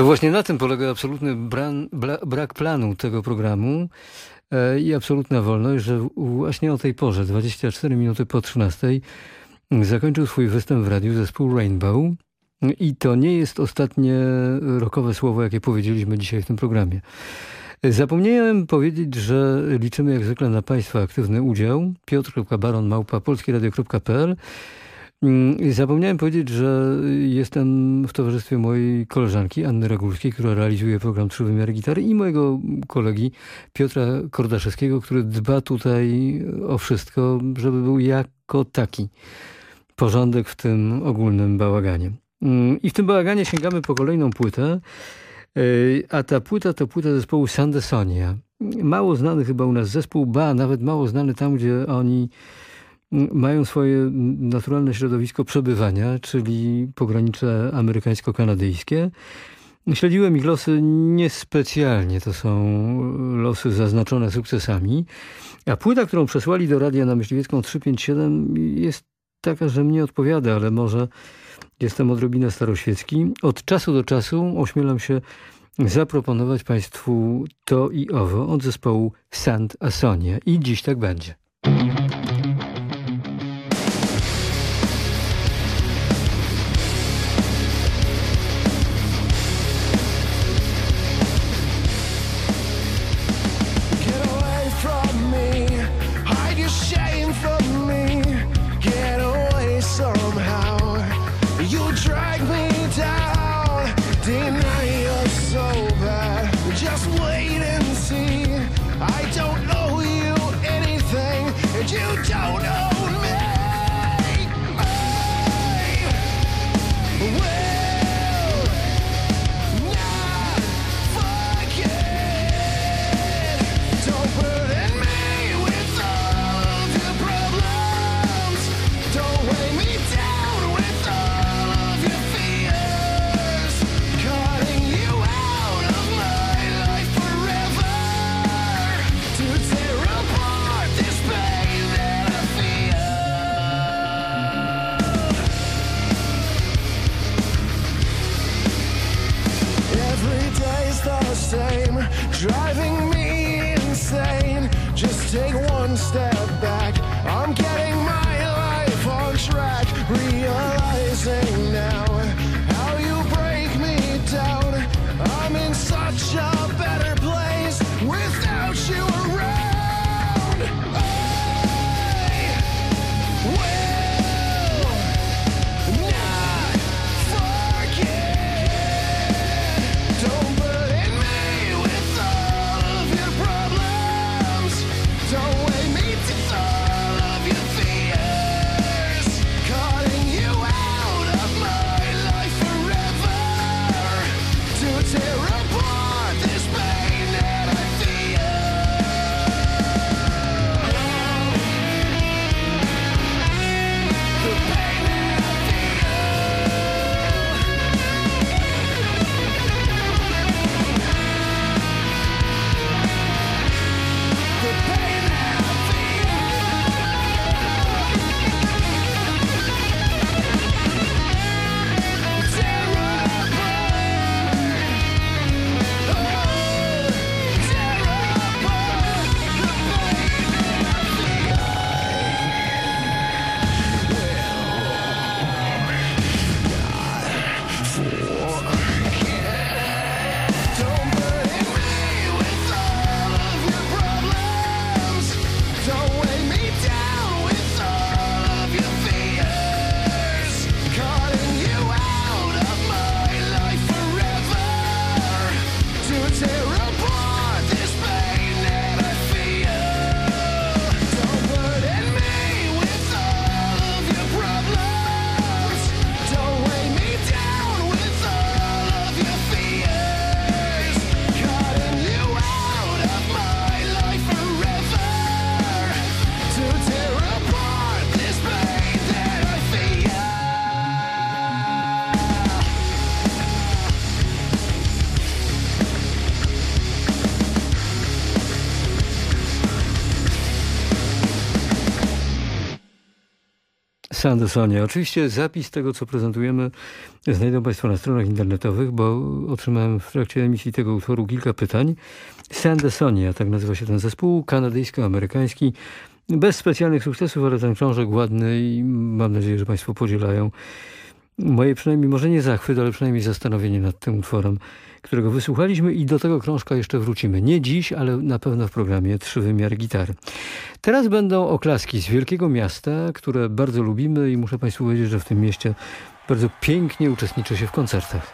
To właśnie na tym polega absolutny bran, bla, brak planu tego programu e, i absolutna wolność, że właśnie o tej porze, 24 minuty po 13, zakończył swój występ w radiu zespół Rainbow. I to nie jest ostatnie rokowe słowo, jakie powiedzieliśmy dzisiaj w tym programie. Zapomniałem powiedzieć, że liczymy jak zwykle na Państwa aktywny udział. Piotr.baron małpa polskieradio.pl Mm, zapomniałem powiedzieć, że jestem w towarzystwie mojej koleżanki Anny Regulskiej, która realizuje program Trójwymiary Gitary i mojego kolegi Piotra Kordaszewskiego, który dba tutaj o wszystko, żeby był jako taki porządek w tym ogólnym bałaganie. Mm, I w tym bałaganie sięgamy po kolejną płytę, y, a ta płyta to płyta zespołu Sandesonia. Mało znany chyba u nas zespół, ba, nawet mało znany tam, gdzie oni mają swoje naturalne środowisko przebywania, czyli pogranicze amerykańsko-kanadyjskie. Śledziłem ich losy niespecjalnie, to są losy zaznaczone sukcesami. A płyta, którą przesłali do radia na Myśliwiecką 357 jest taka, że mnie odpowiada, ale może jestem odrobinę staroświecki. Od czasu do czasu ośmielam się zaproponować Państwu to i owo od zespołu Sant Asonia. I dziś tak będzie. Sandersonie. Oczywiście zapis tego, co prezentujemy, znajdą Państwo na stronach internetowych, bo otrzymałem w trakcie emisji tego utworu kilka pytań. Sandersonia, tak nazywa się ten zespół, kanadyjsko-amerykański. Bez specjalnych sukcesów, ale ten krążek ładny i mam nadzieję, że Państwo podzielają moje przynajmniej, może nie zachwyt, ale przynajmniej zastanowienie nad tym utworem, którego wysłuchaliśmy i do tego krążka jeszcze wrócimy. Nie dziś, ale na pewno w programie Trzy Wymiary Gitary. Teraz będą oklaski z wielkiego miasta, które bardzo lubimy i muszę Państwu powiedzieć, że w tym mieście bardzo pięknie uczestniczy się w koncertach.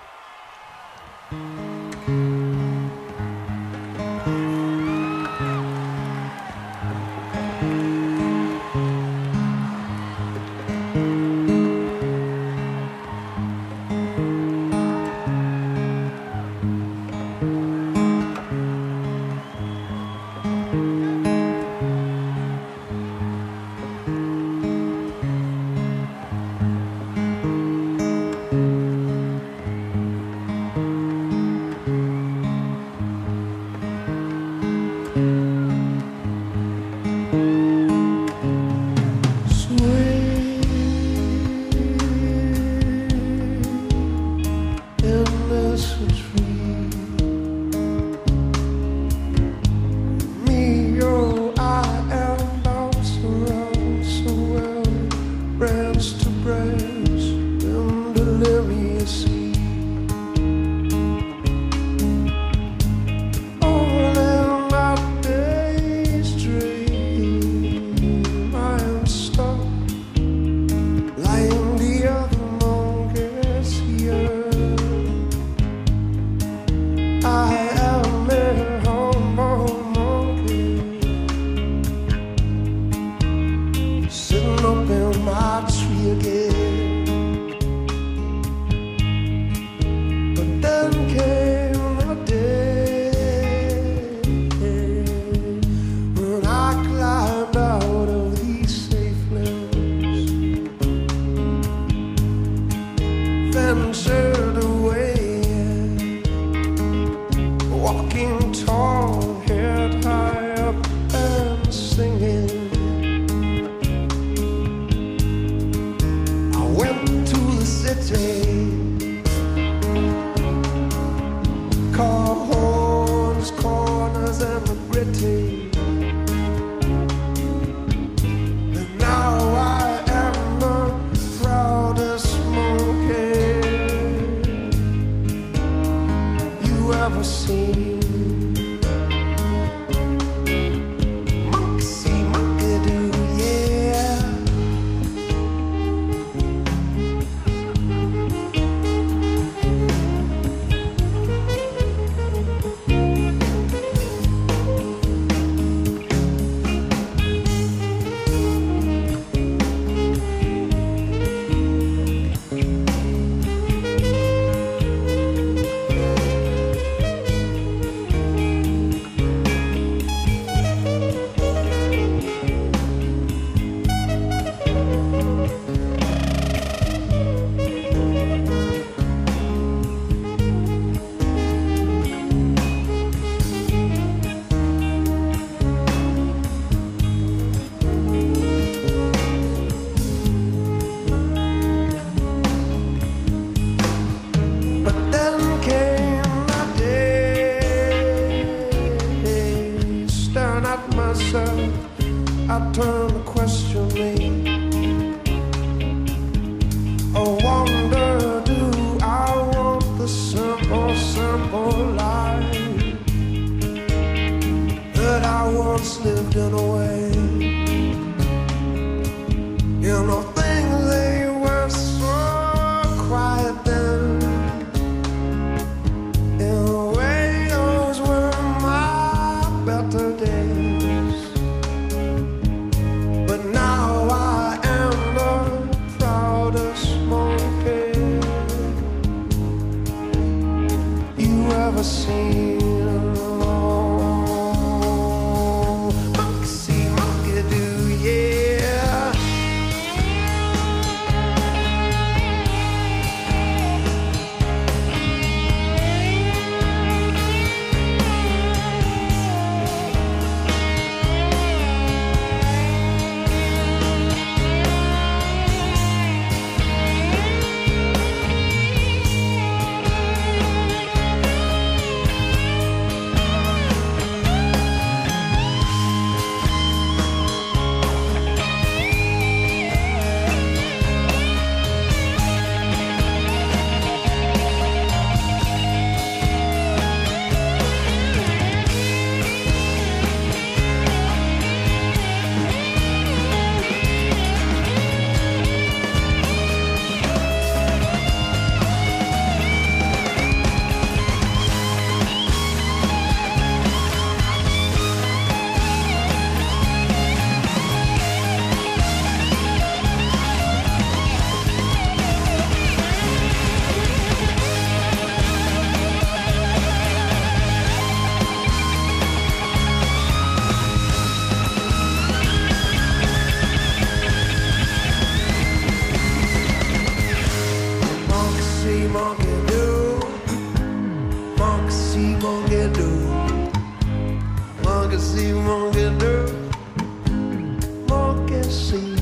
See, do. Monkey see,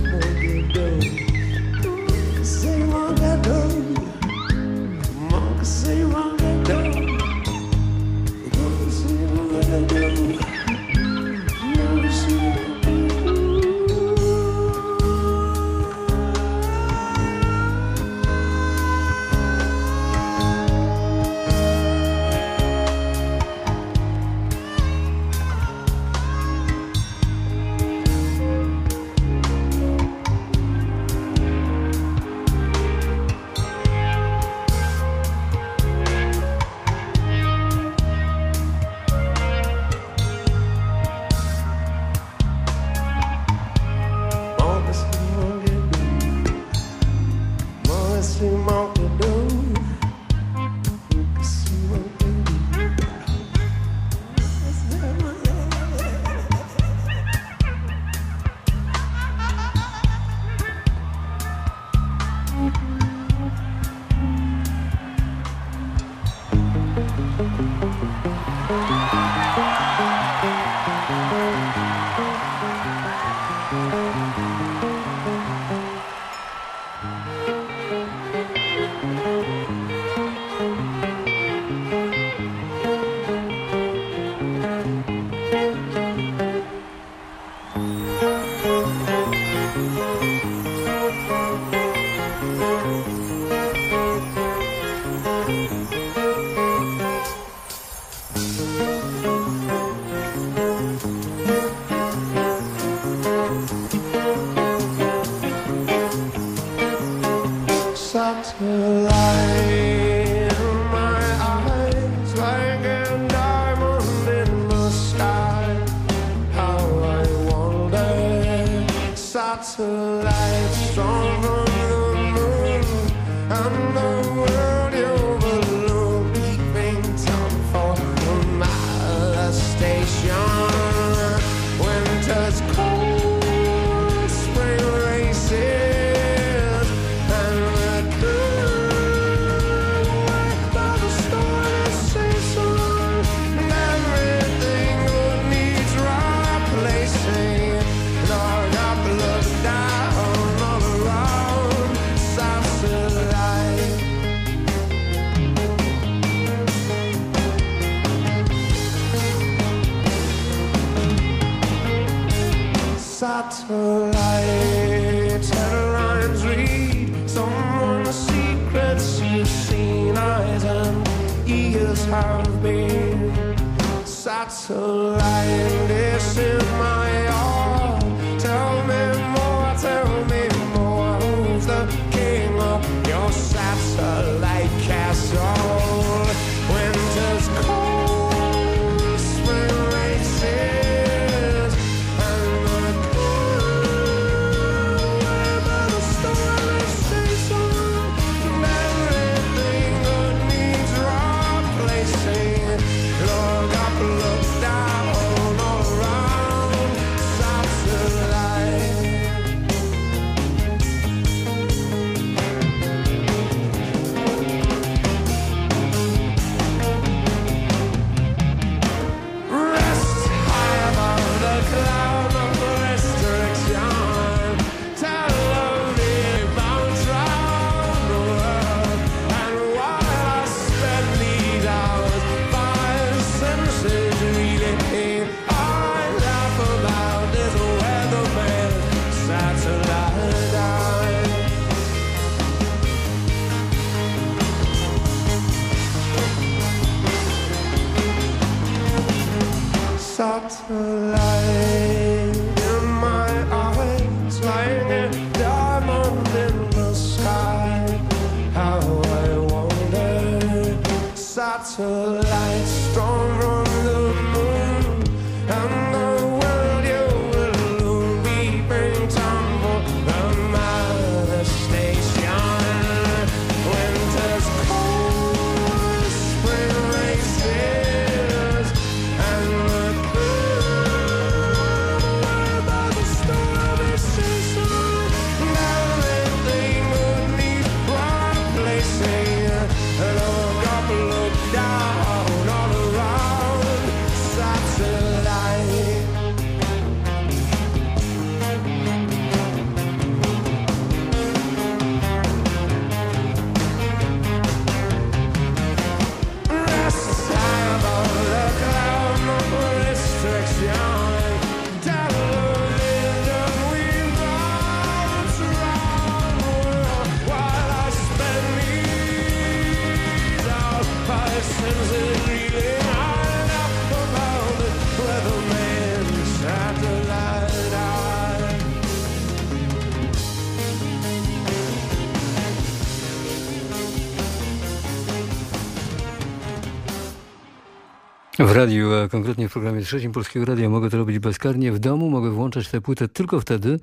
Radiu, a konkretnie w programie trzecim Polskiego Radia mogę to robić bezkarnie. W domu mogę włączać tę płytę tylko wtedy,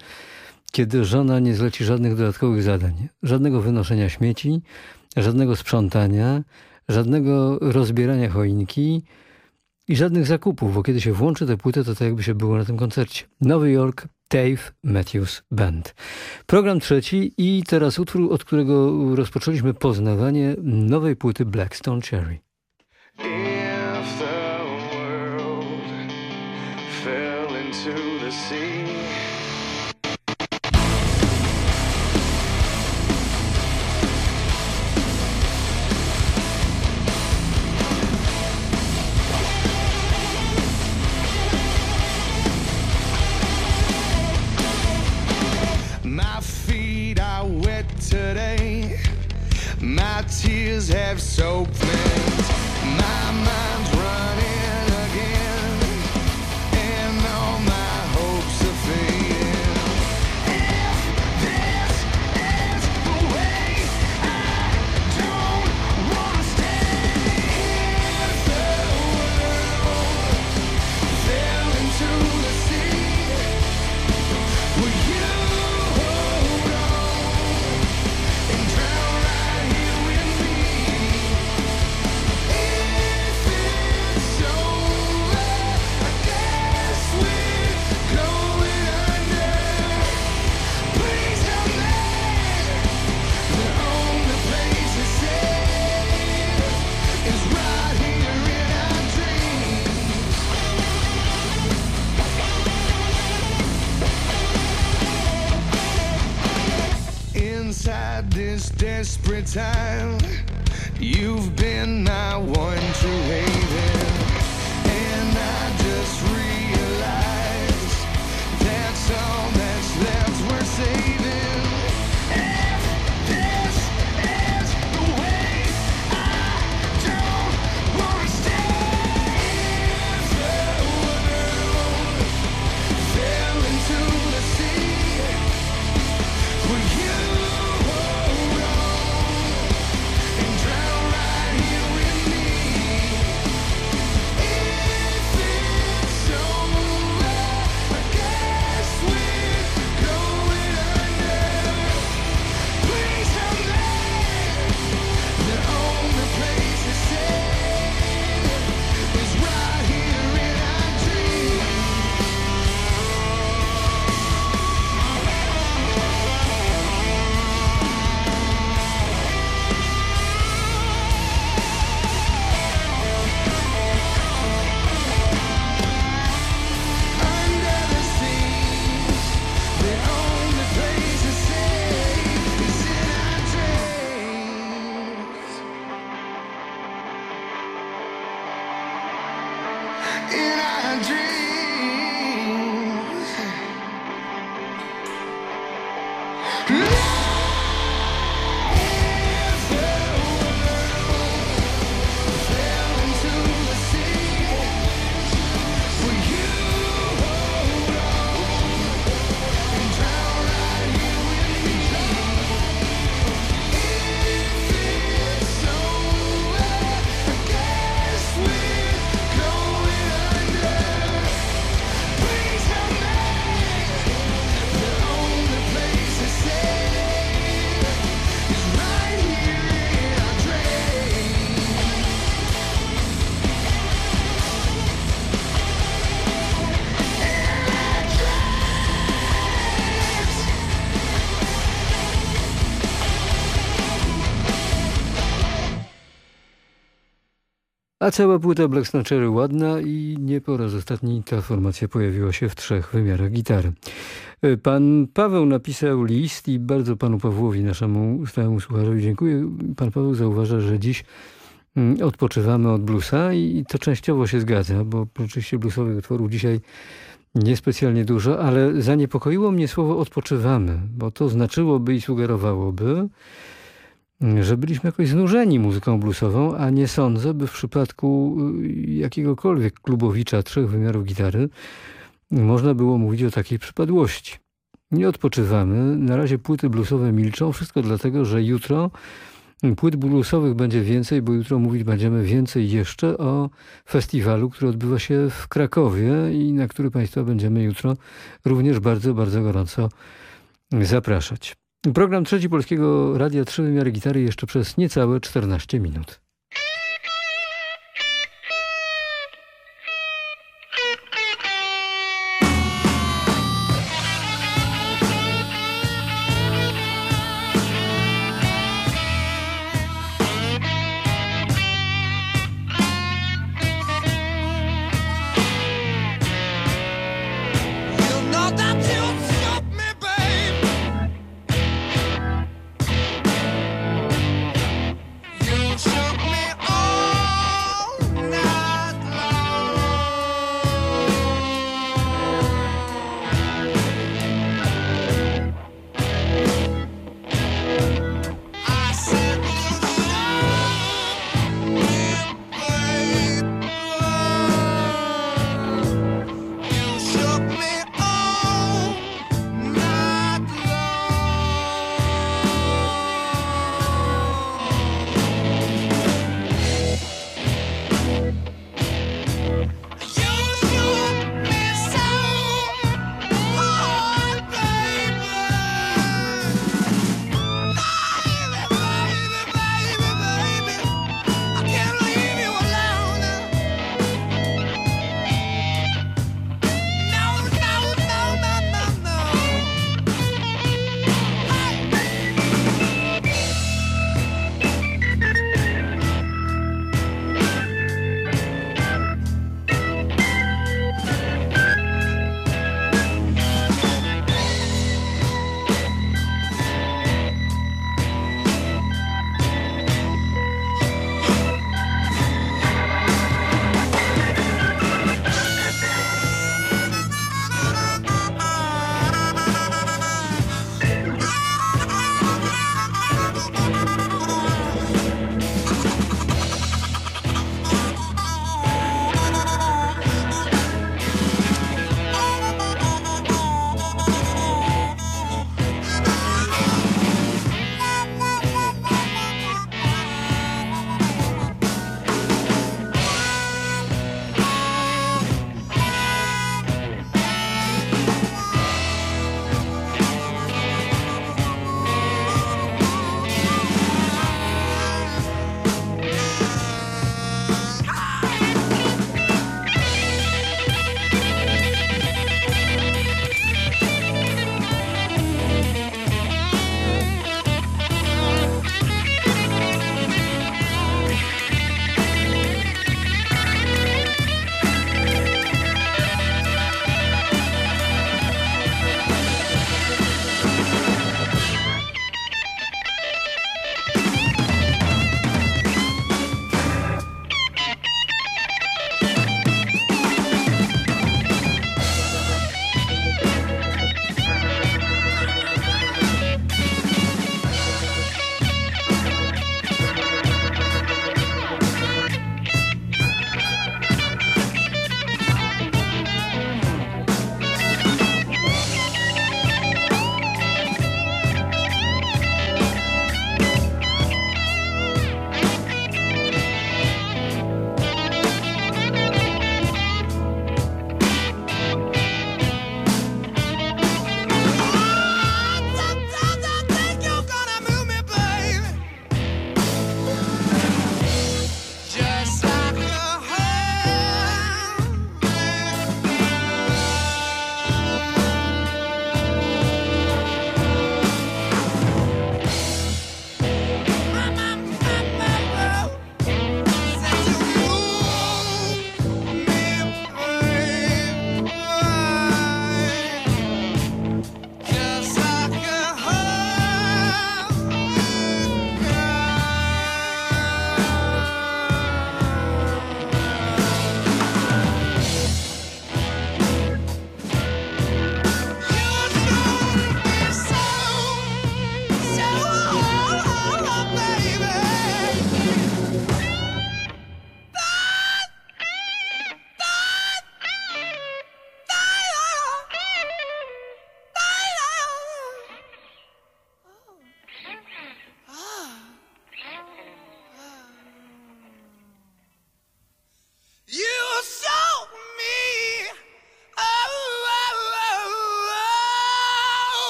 kiedy żona nie zleci żadnych dodatkowych zadań. Żadnego wynoszenia śmieci, żadnego sprzątania, żadnego rozbierania choinki i żadnych zakupów, bo kiedy się włączy tę płytę, to tak jakby się było na tym koncercie. Nowy Jork, Dave Matthews Band. Program trzeci i teraz utwór, od którego rozpoczęliśmy poznawanie nowej płyty Blackstone Cherry. Wet today. My tears have soaked. My mind's Inside this desperate time, you've been my one true haven. And I just A cała płyta Black Snatchery ładna i nie po raz ostatni ta formacja pojawiła się w trzech wymiarach gitary. E, Pan Paweł napisał list i bardzo panu Pawłowi, naszemu stałemu słuchaczowi dziękuję. Pan Paweł zauważa, że dziś mm, odpoczywamy od bluesa i to częściowo się zgadza, bo oczywiście bluesowych utworów dzisiaj niespecjalnie dużo, ale zaniepokoiło mnie słowo odpoczywamy, bo to znaczyłoby i sugerowałoby, że byliśmy jakoś znużeni muzyką bluesową, a nie sądzę, by w przypadku y, jakiegokolwiek klubowicza trzech wymiarów gitary można było mówić o takiej przypadłości. Nie odpoczywamy, na razie płyty bluesowe milczą, wszystko dlatego, że jutro płyt bluesowych będzie więcej, bo jutro mówić będziemy więcej jeszcze o festiwalu, który odbywa się w Krakowie i na który Państwa będziemy jutro również bardzo, bardzo gorąco zapraszać. Program Trzeci Polskiego Radia Trzy Wymiary Gitary jeszcze przez niecałe 14 minut.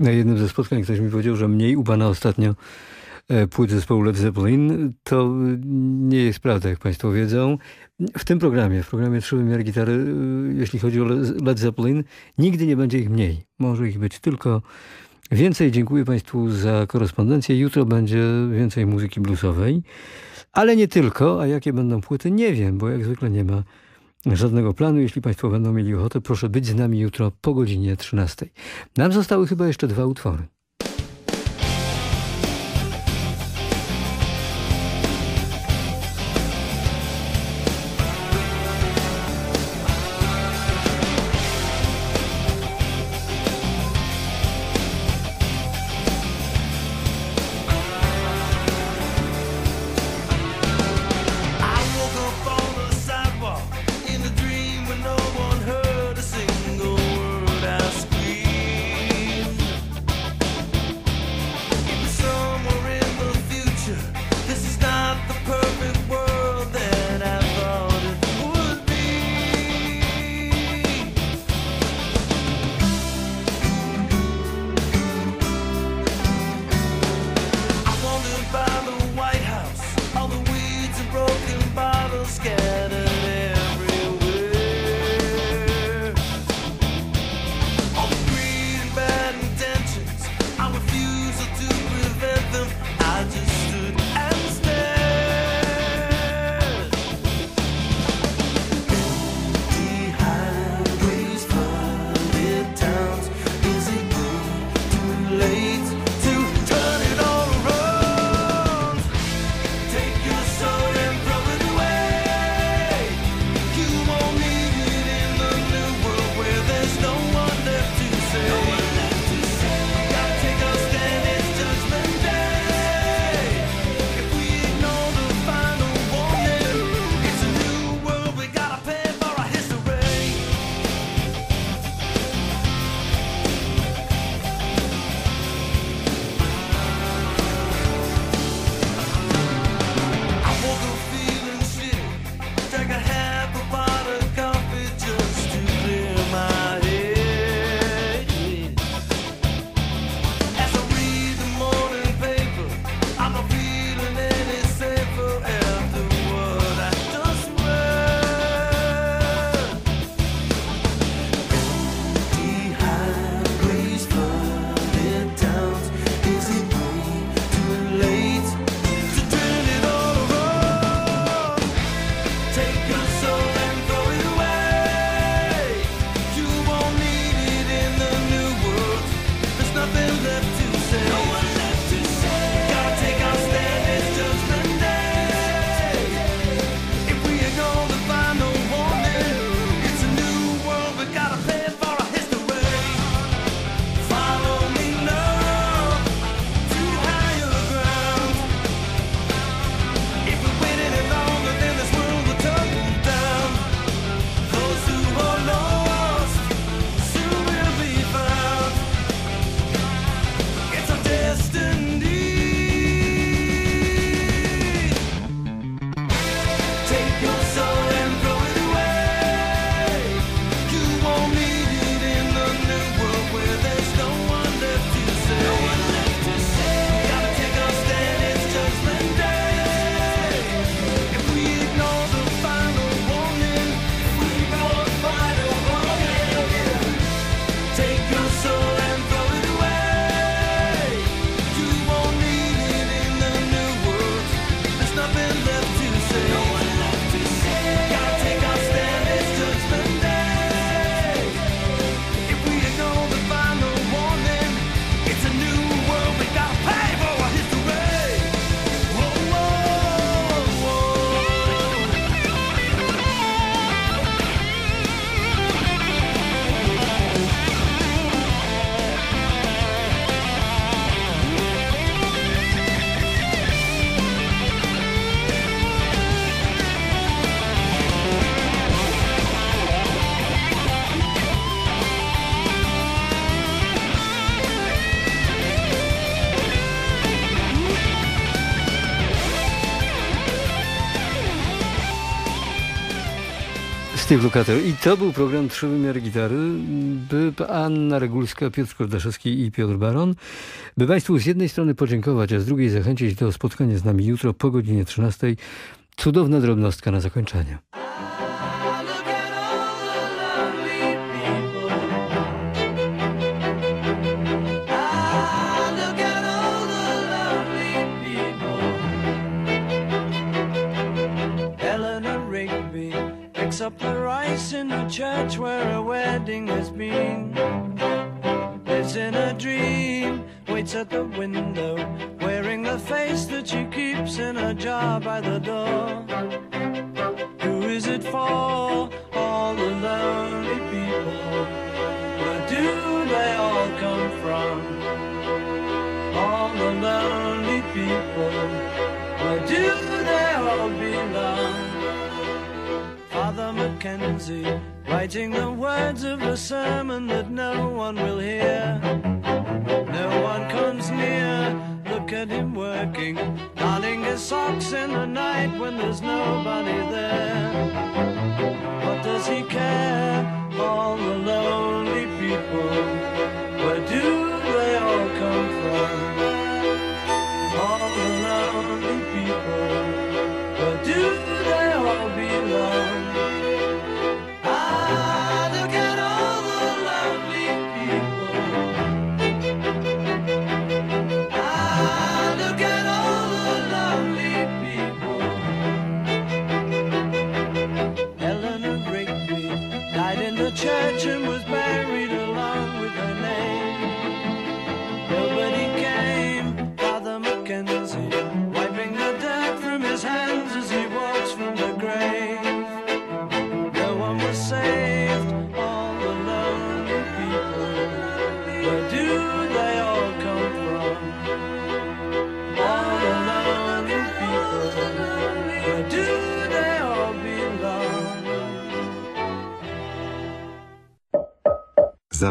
Na jednym ze spotkań ktoś mi powiedział, że mniej u pana ostatnio e, płyt zespołu Led Zeppelin. To nie jest prawda, jak państwo wiedzą. W tym programie, w programie Trzy wymiary gitary, e, jeśli chodzi o Led Zeppelin, nigdy nie będzie ich mniej. Może ich być tylko więcej. Dziękuję państwu za korespondencję. Jutro będzie więcej muzyki bluesowej. Ale nie tylko, a jakie będą płyty, nie wiem, bo jak zwykle nie ma żadnego planu. Jeśli Państwo będą mieli ochotę, proszę być z nami jutro po godzinie 13. Nam zostały chyba jeszcze dwa utwory. Steve Lukather. I to był program Trzy wymiary gitary. Anna Regulska, Piotr Kordaszewski i Piotr Baron. By Państwu z jednej strony podziękować, a z drugiej zachęcić do spotkania z nami jutro po godzinie 13. Cudowna drobnostka na zakończenie. Ramsey.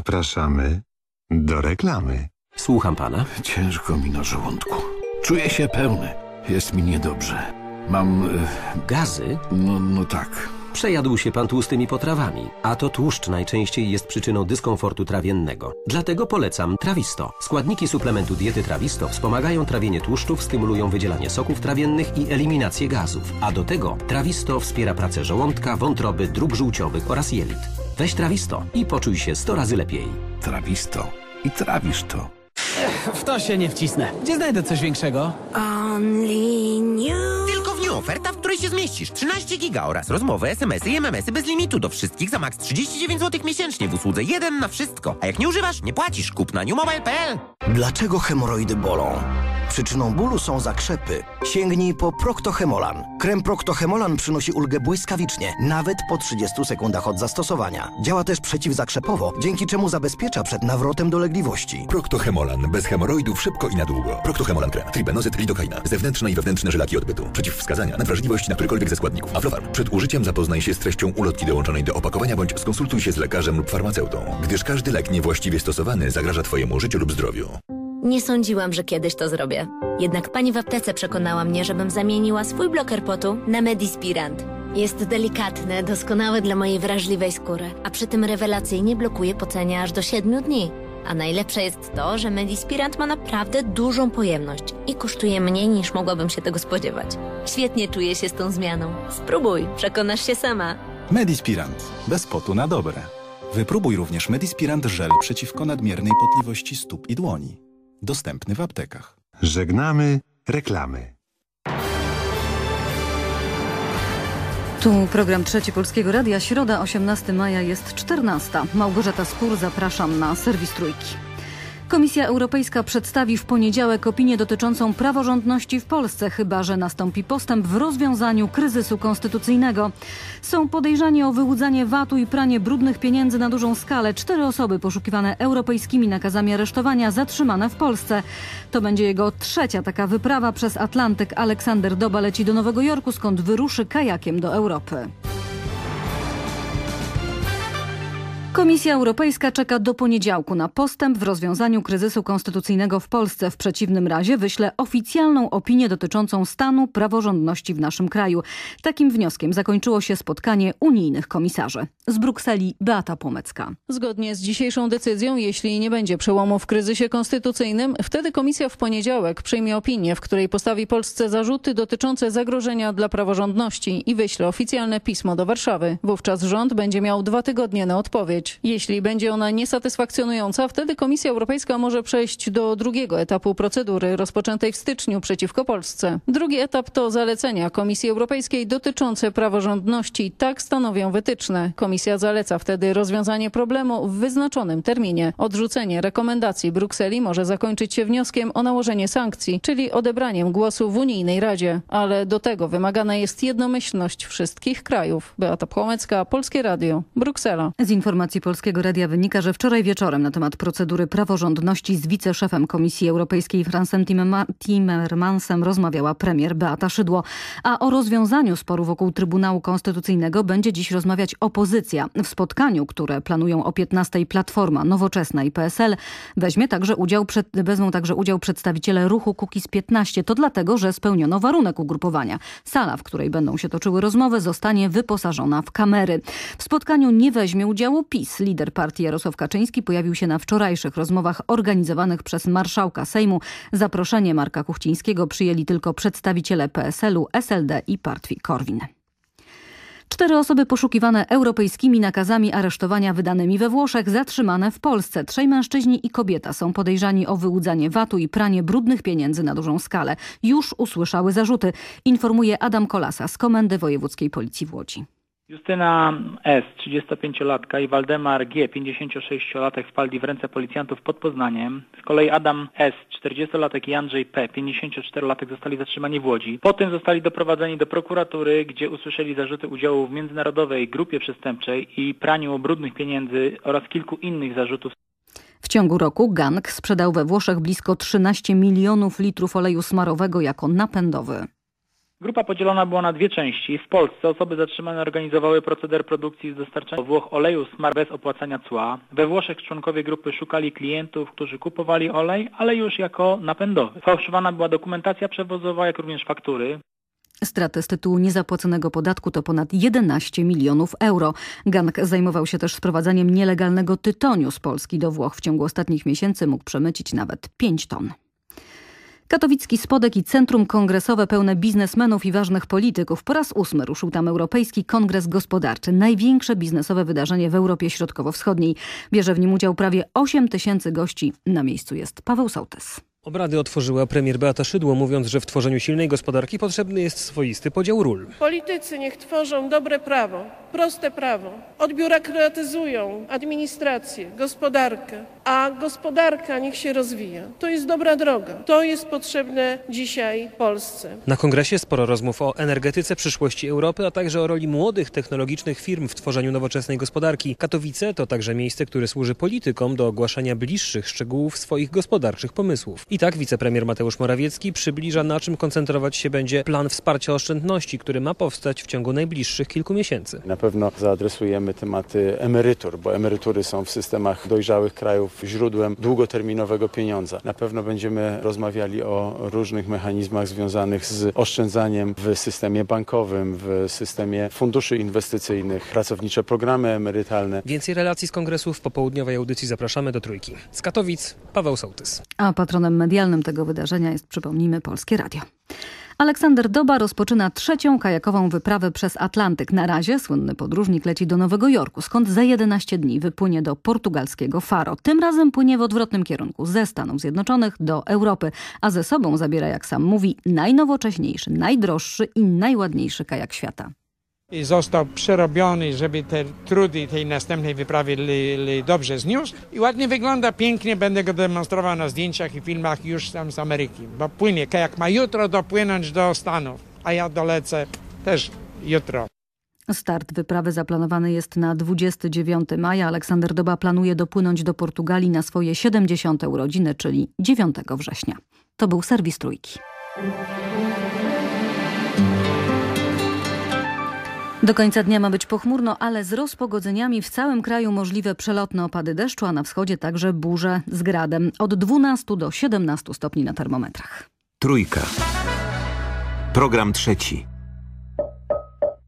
Zapraszamy do reklamy. Słucham pana. Ciężko mi na żołądku. Czuję się pełny. Jest mi niedobrze. Mam... Y... Gazy? No, no tak. Przejadł się pan tłustymi potrawami, a to tłuszcz najczęściej jest przyczyną dyskomfortu trawiennego. Dlatego polecam Trawisto. Składniki suplementu diety Trawisto wspomagają trawienie tłuszczów, stymulują wydzielanie soków trawiennych i eliminację gazów. A do tego Trawisto wspiera pracę żołądka, wątroby, dróg żółciowych oraz jelit. Weź Trawisto i poczuj się 100 razy lepiej. Trawisto. I trawisz to. W to się nie wcisnę. Gdzie znajdę coś większego? Only której się zmieścisz. 13 giga oraz rozmowy, smsy i mmsy bez limitu do wszystkich za maks 39 zł miesięcznie w usłudze 1 na wszystko. A jak nie używasz, nie płacisz. Kup na newmobile.pl. Dlaczego hemoroidy bolą? Przyczyną bólu są zakrzepy. Sięgnij po Proctohemolan. Krem Proctohemolan przynosi ulgę błyskawicznie, nawet po 30 sekundach od zastosowania. Działa też przeciwzakrzepowo, dzięki czemu zabezpiecza przed nawrotem dolegliwości. Proctohemolan. Bez hemoroidów szybko i na długo. Proctohemolan krem. Tribenozyt lidokaina. Zewnętrzne i wewnętrzne żylaki odbytu. Przeciwwskazania na wrażliwość na którykolwiek ze składników. Aflofarm. Przed użyciem zapoznaj się z treścią ulotki dołączonej do opakowania bądź skonsultuj się z lekarzem lub farmaceutą, gdyż każdy lek niewłaściwie stosowany zagraża Twojemu życiu lub zdrowiu. Nie sądziłam, że kiedyś to zrobię. Jednak pani w aptece przekonała mnie, żebym zamieniła swój bloker potu na Medispirant. Jest delikatny, doskonały dla mojej wrażliwej skóry, a przy tym rewelacyjnie blokuje pocenie aż do 7 dni. A najlepsze jest to, że Medispirant ma naprawdę dużą pojemność i kosztuje mniej niż mogłabym się tego spodziewać. Świetnie czuję się z tą zmianą. Spróbuj, przekonasz się sama. Medispirant. Bez potu na dobre. Wypróbuj również Medispirant żel przeciwko nadmiernej potliwości stóp i dłoni. Dostępny w aptekach. Żegnamy reklamy. Tu program Trzeci Polskiego Radia. Środa, 18 maja jest 14. Małgorzata Spór, zapraszam na serwis Trójki. Komisja Europejska przedstawi w poniedziałek opinię dotyczącą praworządności w Polsce, chyba że nastąpi postęp w rozwiązaniu kryzysu konstytucyjnego. Są podejrzani o wyłudzanie VAT-u i pranie brudnych pieniędzy na dużą skalę. Cztery osoby poszukiwane europejskimi nakazami aresztowania zatrzymane w Polsce. To będzie jego trzecia taka wyprawa przez Atlantyk. Aleksander Doba leci do Nowego Jorku, skąd wyruszy kajakiem do Europy. Komisja Europejska czeka do poniedziałku na postęp w rozwiązaniu kryzysu konstytucyjnego w Polsce. W przeciwnym razie wyśle oficjalną opinię dotyczącą stanu praworządności w naszym kraju. Takim wnioskiem zakończyło się spotkanie unijnych komisarzy. Z Brukseli Beata Pomecka. Zgodnie z dzisiejszą decyzją, jeśli nie będzie przełomu w kryzysie konstytucyjnym, wtedy komisja w poniedziałek przyjmie opinię, w której postawi Polsce zarzuty dotyczące zagrożenia dla praworządności i wyśle oficjalne pismo do Warszawy. Wówczas rząd będzie miał dwa tygodnie na odpowiedź. Jeśli będzie ona niesatysfakcjonująca, wtedy Komisja Europejska może przejść do drugiego etapu procedury rozpoczętej w styczniu przeciwko Polsce. Drugi etap to zalecenia Komisji Europejskiej dotyczące praworządności. Tak stanowią wytyczne. Komisja zaleca wtedy rozwiązanie problemu w wyznaczonym terminie. Odrzucenie rekomendacji Brukseli może zakończyć się wnioskiem o nałożenie sankcji, czyli odebraniem głosu w Unijnej Radzie. Ale do tego wymagana jest jednomyślność wszystkich krajów. Beata Płomecka, Polskie Radio, Bruksela. Z informacji Polskiego Radia wynika, że wczoraj wieczorem na temat procedury praworządności z wiceszefem Komisji Europejskiej Fransem Timmermansem rozmawiała premier Beata Szydło. A o rozwiązaniu sporu wokół Trybunału Konstytucyjnego będzie dziś rozmawiać opozycja. W spotkaniu, które planują o 15 Platforma Nowoczesna i PSL weźmie także udział, wezmą także udział przedstawiciele ruchu Kukiz 15. To dlatego, że spełniono warunek ugrupowania. Sala, w której będą się toczyły rozmowy zostanie wyposażona w kamery. W spotkaniu nie weźmie udziału PiS. Lider partii Jarosław Kaczyński pojawił się na wczorajszych rozmowach organizowanych przez marszałka Sejmu. Zaproszenie Marka Kuchcińskiego przyjęli tylko przedstawiciele PSL-u, SLD i partii Korwin. Cztery osoby poszukiwane europejskimi nakazami aresztowania wydanymi we Włoszech zatrzymane w Polsce. Trzej mężczyźni i kobieta są podejrzani o wyłudzanie VAT-u i pranie brudnych pieniędzy na dużą skalę. Już usłyszały zarzuty, informuje Adam Kolasa z Komendy Wojewódzkiej Policji w Łodzi. Justyna S., 35-latka i Waldemar G., 56-latek wpadli w ręce policjantów pod Poznaniem. Z kolei Adam S., 40-latek i Andrzej P., 54-latek zostali zatrzymani w Łodzi. Potem zostali doprowadzeni do prokuratury, gdzie usłyszeli zarzuty udziału w międzynarodowej grupie przestępczej i praniu brudnych pieniędzy oraz kilku innych zarzutów. W ciągu roku gang sprzedał we Włoszech blisko 13 milionów litrów oleju smarowego jako napędowy. Grupa podzielona była na dwie części. W Polsce osoby zatrzymane organizowały proceder produkcji z dostarczania Włoch oleju smar bez opłacania cła. We Włoszech członkowie grupy szukali klientów, którzy kupowali olej, ale już jako napędowy. Fałszowana była dokumentacja przewozowa, jak również faktury. Straty z tytułu niezapłaconego podatku to ponad 11 milionów euro. Gang zajmował się też sprowadzaniem nielegalnego tytoniu z Polski do Włoch. W ciągu ostatnich miesięcy mógł przemycić nawet 5 ton. Katowicki Spodek i Centrum Kongresowe pełne biznesmenów i ważnych polityków. Po raz ósmy ruszył tam Europejski Kongres Gospodarczy. Największe biznesowe wydarzenie w Europie Środkowo-Wschodniej. Bierze w nim udział prawie 8 tysięcy gości. Na miejscu jest Paweł Sołtys. Obrady otworzyła premier Beata Szydło, mówiąc, że w tworzeniu silnej gospodarki potrzebny jest swoisty podział ról. Politycy niech tworzą dobre prawo, proste prawo, odbiurokratyzują administrację, gospodarkę, a gospodarka niech się rozwija. To jest dobra droga. To jest potrzebne dzisiaj Polsce. Na kongresie sporo rozmów o energetyce przyszłości Europy, a także o roli młodych technologicznych firm w tworzeniu nowoczesnej gospodarki. Katowice to także miejsce, które służy politykom do ogłaszania bliższych szczegółów swoich gospodarczych pomysłów. I tak wicepremier Mateusz Morawiecki przybliża, na czym koncentrować się będzie plan wsparcia oszczędności, który ma powstać w ciągu najbliższych kilku miesięcy. Na pewno zaadresujemy tematy emerytur, bo emerytury są w systemach dojrzałych krajów źródłem długoterminowego pieniądza. Na pewno będziemy rozmawiali o różnych mechanizmach związanych z oszczędzaniem w systemie bankowym, w systemie funduszy inwestycyjnych, pracownicze programy emerytalne. Więcej relacji z kongresu w popołudniowej audycji zapraszamy do Trójki. Z Katowic Paweł Sołtys. A patronem medialnym tego wydarzenia jest, przypomnijmy, Polskie Radio. Aleksander Doba rozpoczyna trzecią kajakową wyprawę przez Atlantyk. Na razie słynny podróżnik leci do Nowego Jorku, skąd za 11 dni wypłynie do portugalskiego Faro. Tym razem płynie w odwrotnym kierunku, ze Stanów Zjednoczonych do Europy, a ze sobą zabiera, jak sam mówi, najnowocześniejszy, najdroższy i najładniejszy kajak świata i został przerobiony, żeby te trudy tej następnej wyprawy li, li dobrze zniósł i ładnie wygląda, pięknie, będę go demonstrował na zdjęciach i filmach już tam z Ameryki, bo płynie, jak ma jutro dopłynąć do Stanów, a ja dolecę też jutro. Start wyprawy zaplanowany jest na 29 maja. Aleksander Doba planuje dopłynąć do Portugalii na swoje 70. urodziny, czyli 9 września. To był serwis Trójki. Do końca dnia ma być pochmurno, ale z rozpogodzeniami w całym kraju możliwe przelotne opady deszczu, a na wschodzie także burze z gradem. Od 12 do 17 stopni na termometrach. Trójka. Program trzeci.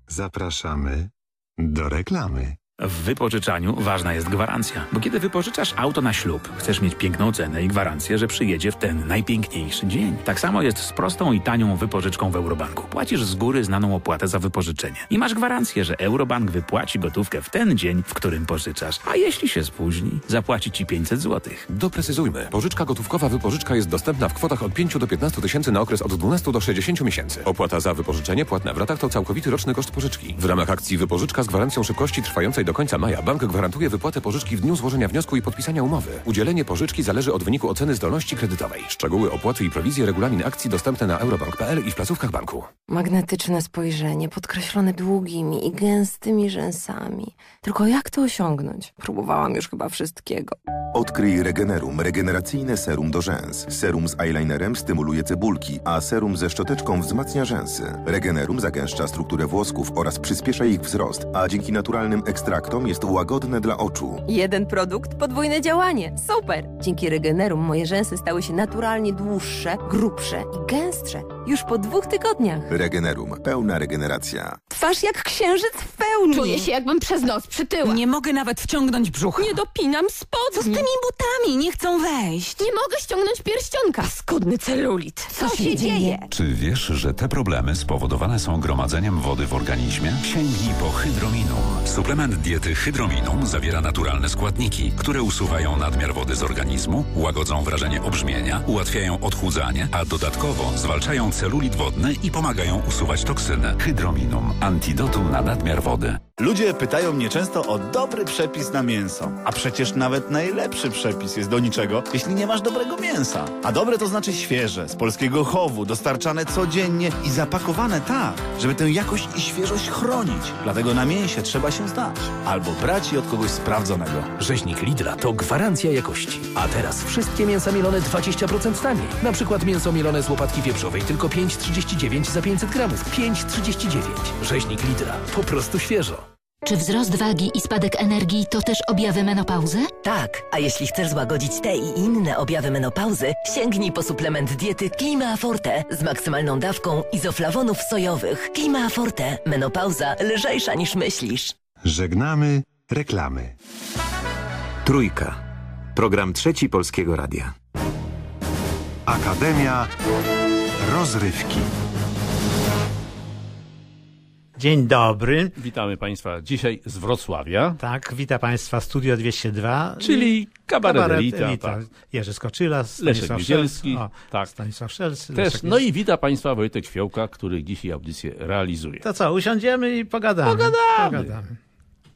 Zapraszamy do reklamy. W wypożyczaniu ważna jest gwarancja, bo kiedy wypożyczasz auto na ślub, chcesz mieć piękną cenę i gwarancję, że przyjedzie w ten najpiękniejszy dzień. Tak samo jest z prostą i tanią wypożyczką w Eurobanku. Płacisz z góry znaną opłatę za wypożyczenie i masz gwarancję, że Eurobank wypłaci gotówkę w ten dzień, w którym pożyczasz. A jeśli się spóźni, zapłaci ci 500 zł. Doprecyzujmy. Pożyczka gotówkowa wypożyczka jest dostępna w kwotach od 5 do 15 tysięcy na okres od 12 do 60 miesięcy. Opłata za wypożyczenie płatna w ratach to całkowity roczny koszt pożyczki. W ramach akcji wypożyczka z gwarancją szybkości trwającej do końca maja bank gwarantuje wypłatę pożyczki w dniu złożenia wniosku i podpisania umowy. Udzielenie pożyczki zależy od wyniku oceny zdolności kredytowej. Szczegóły opłaty i prowizje regulamin akcji dostępne na eurobank.pl i w placówkach banku. Magnetyczne spojrzenie, podkreślone długimi i gęstymi rzęsami. Tylko jak to osiągnąć? Próbowałam już chyba wszystkiego. Odkryj Regenerum, regeneracyjne serum do rzęs. Serum z eyelinerem stymuluje cebulki, a serum ze szczoteczką wzmacnia rzęsy. Regenerum zagęszcza strukturę włosków oraz przyspiesza ich wzrost, a dzięki naturalnym ekstraktom jest łagodne dla oczu. Jeden produkt, podwójne działanie. Super! Dzięki Regenerum moje rzęsy stały się naturalnie dłuższe, grubsze i gęstsze. Już po dwóch tygodniach. Regenerum. Pełna regeneracja. Twarz jak księżyc w pełni. Czuję się jakbym przez noc przytyła. Nie mogę nawet wciągnąć brzucha. Nie dopinam spodni. Co z tymi butami? Nie chcą wejść. Nie mogę ściągnąć pierścionka. Skudny celulit. Co, Co się dzieje? Czy wiesz, że te problemy spowodowane są gromadzeniem wody w organizmie? Sięgnij po Hydrominum. Suplement diety Hydrominum zawiera naturalne składniki, które usuwają nadmiar wody z organizmu, łagodzą wrażenie obrzmienia, ułatwiają odchudzanie, a dodatkowo zwalczają celulit wodny i pomagają usuwać toksyny. Hydrominum. Antidotum na nadmiar wody. Ludzie pytają mnie często o dobry przepis na mięso. A przecież nawet najlepszy przepis jest do niczego, jeśli nie masz dobrego mięsa. A dobre to znaczy świeże, z polskiego chowu, dostarczane codziennie i zapakowane tak, żeby tę jakość i świeżość chronić. Dlatego na mięsie trzeba się znać. Albo brać je od kogoś sprawdzonego. Rzeźnik Lidla to gwarancja jakości. A teraz wszystkie mięsa mielone 20% taniej. Na przykład mięso mielone z łopatki wieprzowej tylko 5,39 za 500 gramów. 5,39. Rzeźnik Lidla. Po prostu świeżo. Czy wzrost wagi i spadek energii to też objawy menopauzy? Tak, a jeśli chcesz złagodzić te i inne objawy menopauzy, sięgnij po suplement diety Klima Forte z maksymalną dawką izoflawonów sojowych. Klima Forte. Menopauza lżejsza niż myślisz. Żegnamy reklamy. Trójka. Program trzeci Polskiego Radia. Akademia Rozrywki. Dzień dobry. Witamy Państwa dzisiaj z Wrocławia. Tak, witam Państwa Studio 202. Czyli kabaret, kabaret Elita. Elita. Tak. Jerzy Skoczyla, Leszek Miedzielski. tak. Stanisław Szelc. Też, no i wita Państwa Wojtek Świełka, który dzisiaj audycję realizuje. To co, usiądziemy i pogadamy. Pogadamy. pogadamy.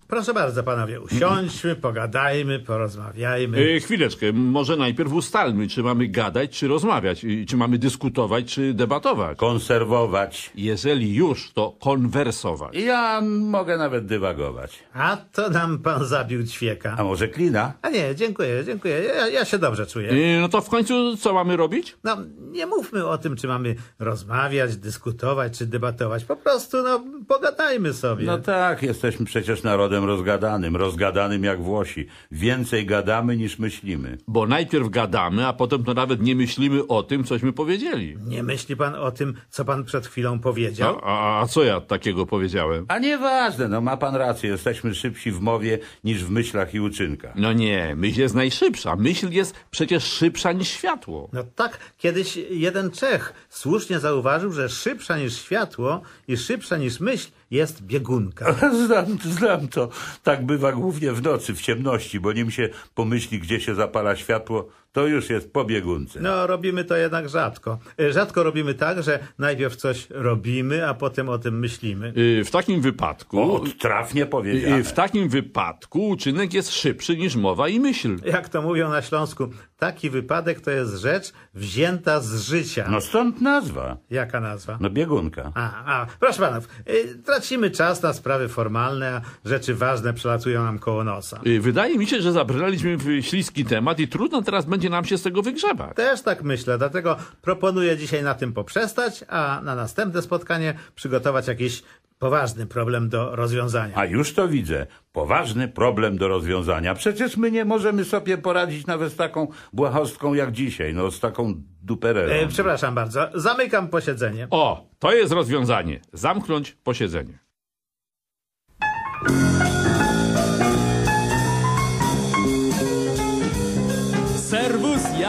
Proszę bardzo, panowie, usiądźmy, pogadajmy, porozmawiajmy. E, chwileczkę, może najpierw ustalmy, czy mamy gadać, czy rozmawiać, czy mamy dyskutować, czy debatować. Konserwować. Jeżeli już, to konwersować. Ja mogę nawet dywagować. A to nam pan zabił ćwieka. A może klina? A nie, dziękuję, dziękuję. Ja, ja się dobrze czuję. E, no to w końcu co mamy robić? No, nie mówmy o tym, czy mamy rozmawiać, dyskutować, czy debatować. Po prostu, no, pogadajmy sobie. No tak, jesteśmy przecież narodem rozgadanym, rozgadanym jak Włosi. Więcej gadamy niż myślimy. Bo najpierw gadamy, a potem to nawet nie myślimy o tym, cośmy powiedzieli. Nie myśli pan o tym, co pan przed chwilą powiedział? A, a co ja takiego powiedziałem? A nieważne, no ma pan rację, jesteśmy szybsi w mowie niż w myślach i uczynkach. No nie, myśl jest najszybsza. Myśl jest przecież szybsza niż światło. No tak, kiedyś jeden Czech słusznie zauważył, że szybsza niż światło i szybsza niż myśl jest biegunka. Znam, znam to. Tak bywa głównie w nocy, w ciemności, bo nim się pomyśli, gdzie się zapala światło, to już jest po biegunce. No, robimy to jednak rzadko. Rzadko robimy tak, że najpierw coś robimy, a potem o tym myślimy. W takim wypadku... O, trafnie powiedziane. W takim wypadku uczynek jest szybszy niż mowa i myśl. Jak to mówią na Śląsku, taki wypadek to jest rzecz wzięta z życia. No stąd nazwa. Jaka nazwa? No biegunka. A, a proszę panów, y, tracimy czas na sprawy formalne, a rzeczy ważne przelatują nam koło nosa. Wydaje mi się, że zabraliśmy w śliski temat i trudno teraz będzie nam się z tego wygrzebać. Też tak myślę, dlatego proponuję dzisiaj na tym poprzestać, a na następne spotkanie przygotować jakieś poważny problem do rozwiązania. A już to widzę. Poważny problem do rozwiązania. Przecież my nie możemy sobie poradzić nawet z taką błahostką jak dzisiaj, no z taką duperelą. E, przepraszam bardzo, zamykam posiedzenie. O, to jest rozwiązanie. Zamknąć posiedzenie.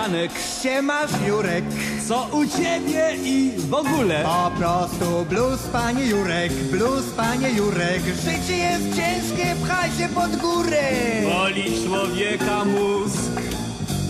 Janek. Siemasz Jurek. Co u ciebie i w ogóle? Po prostu blues, panie Jurek, blues, panie Jurek. Życie jest ciężkie, pchaj się pod górę. Boli człowieka mózg.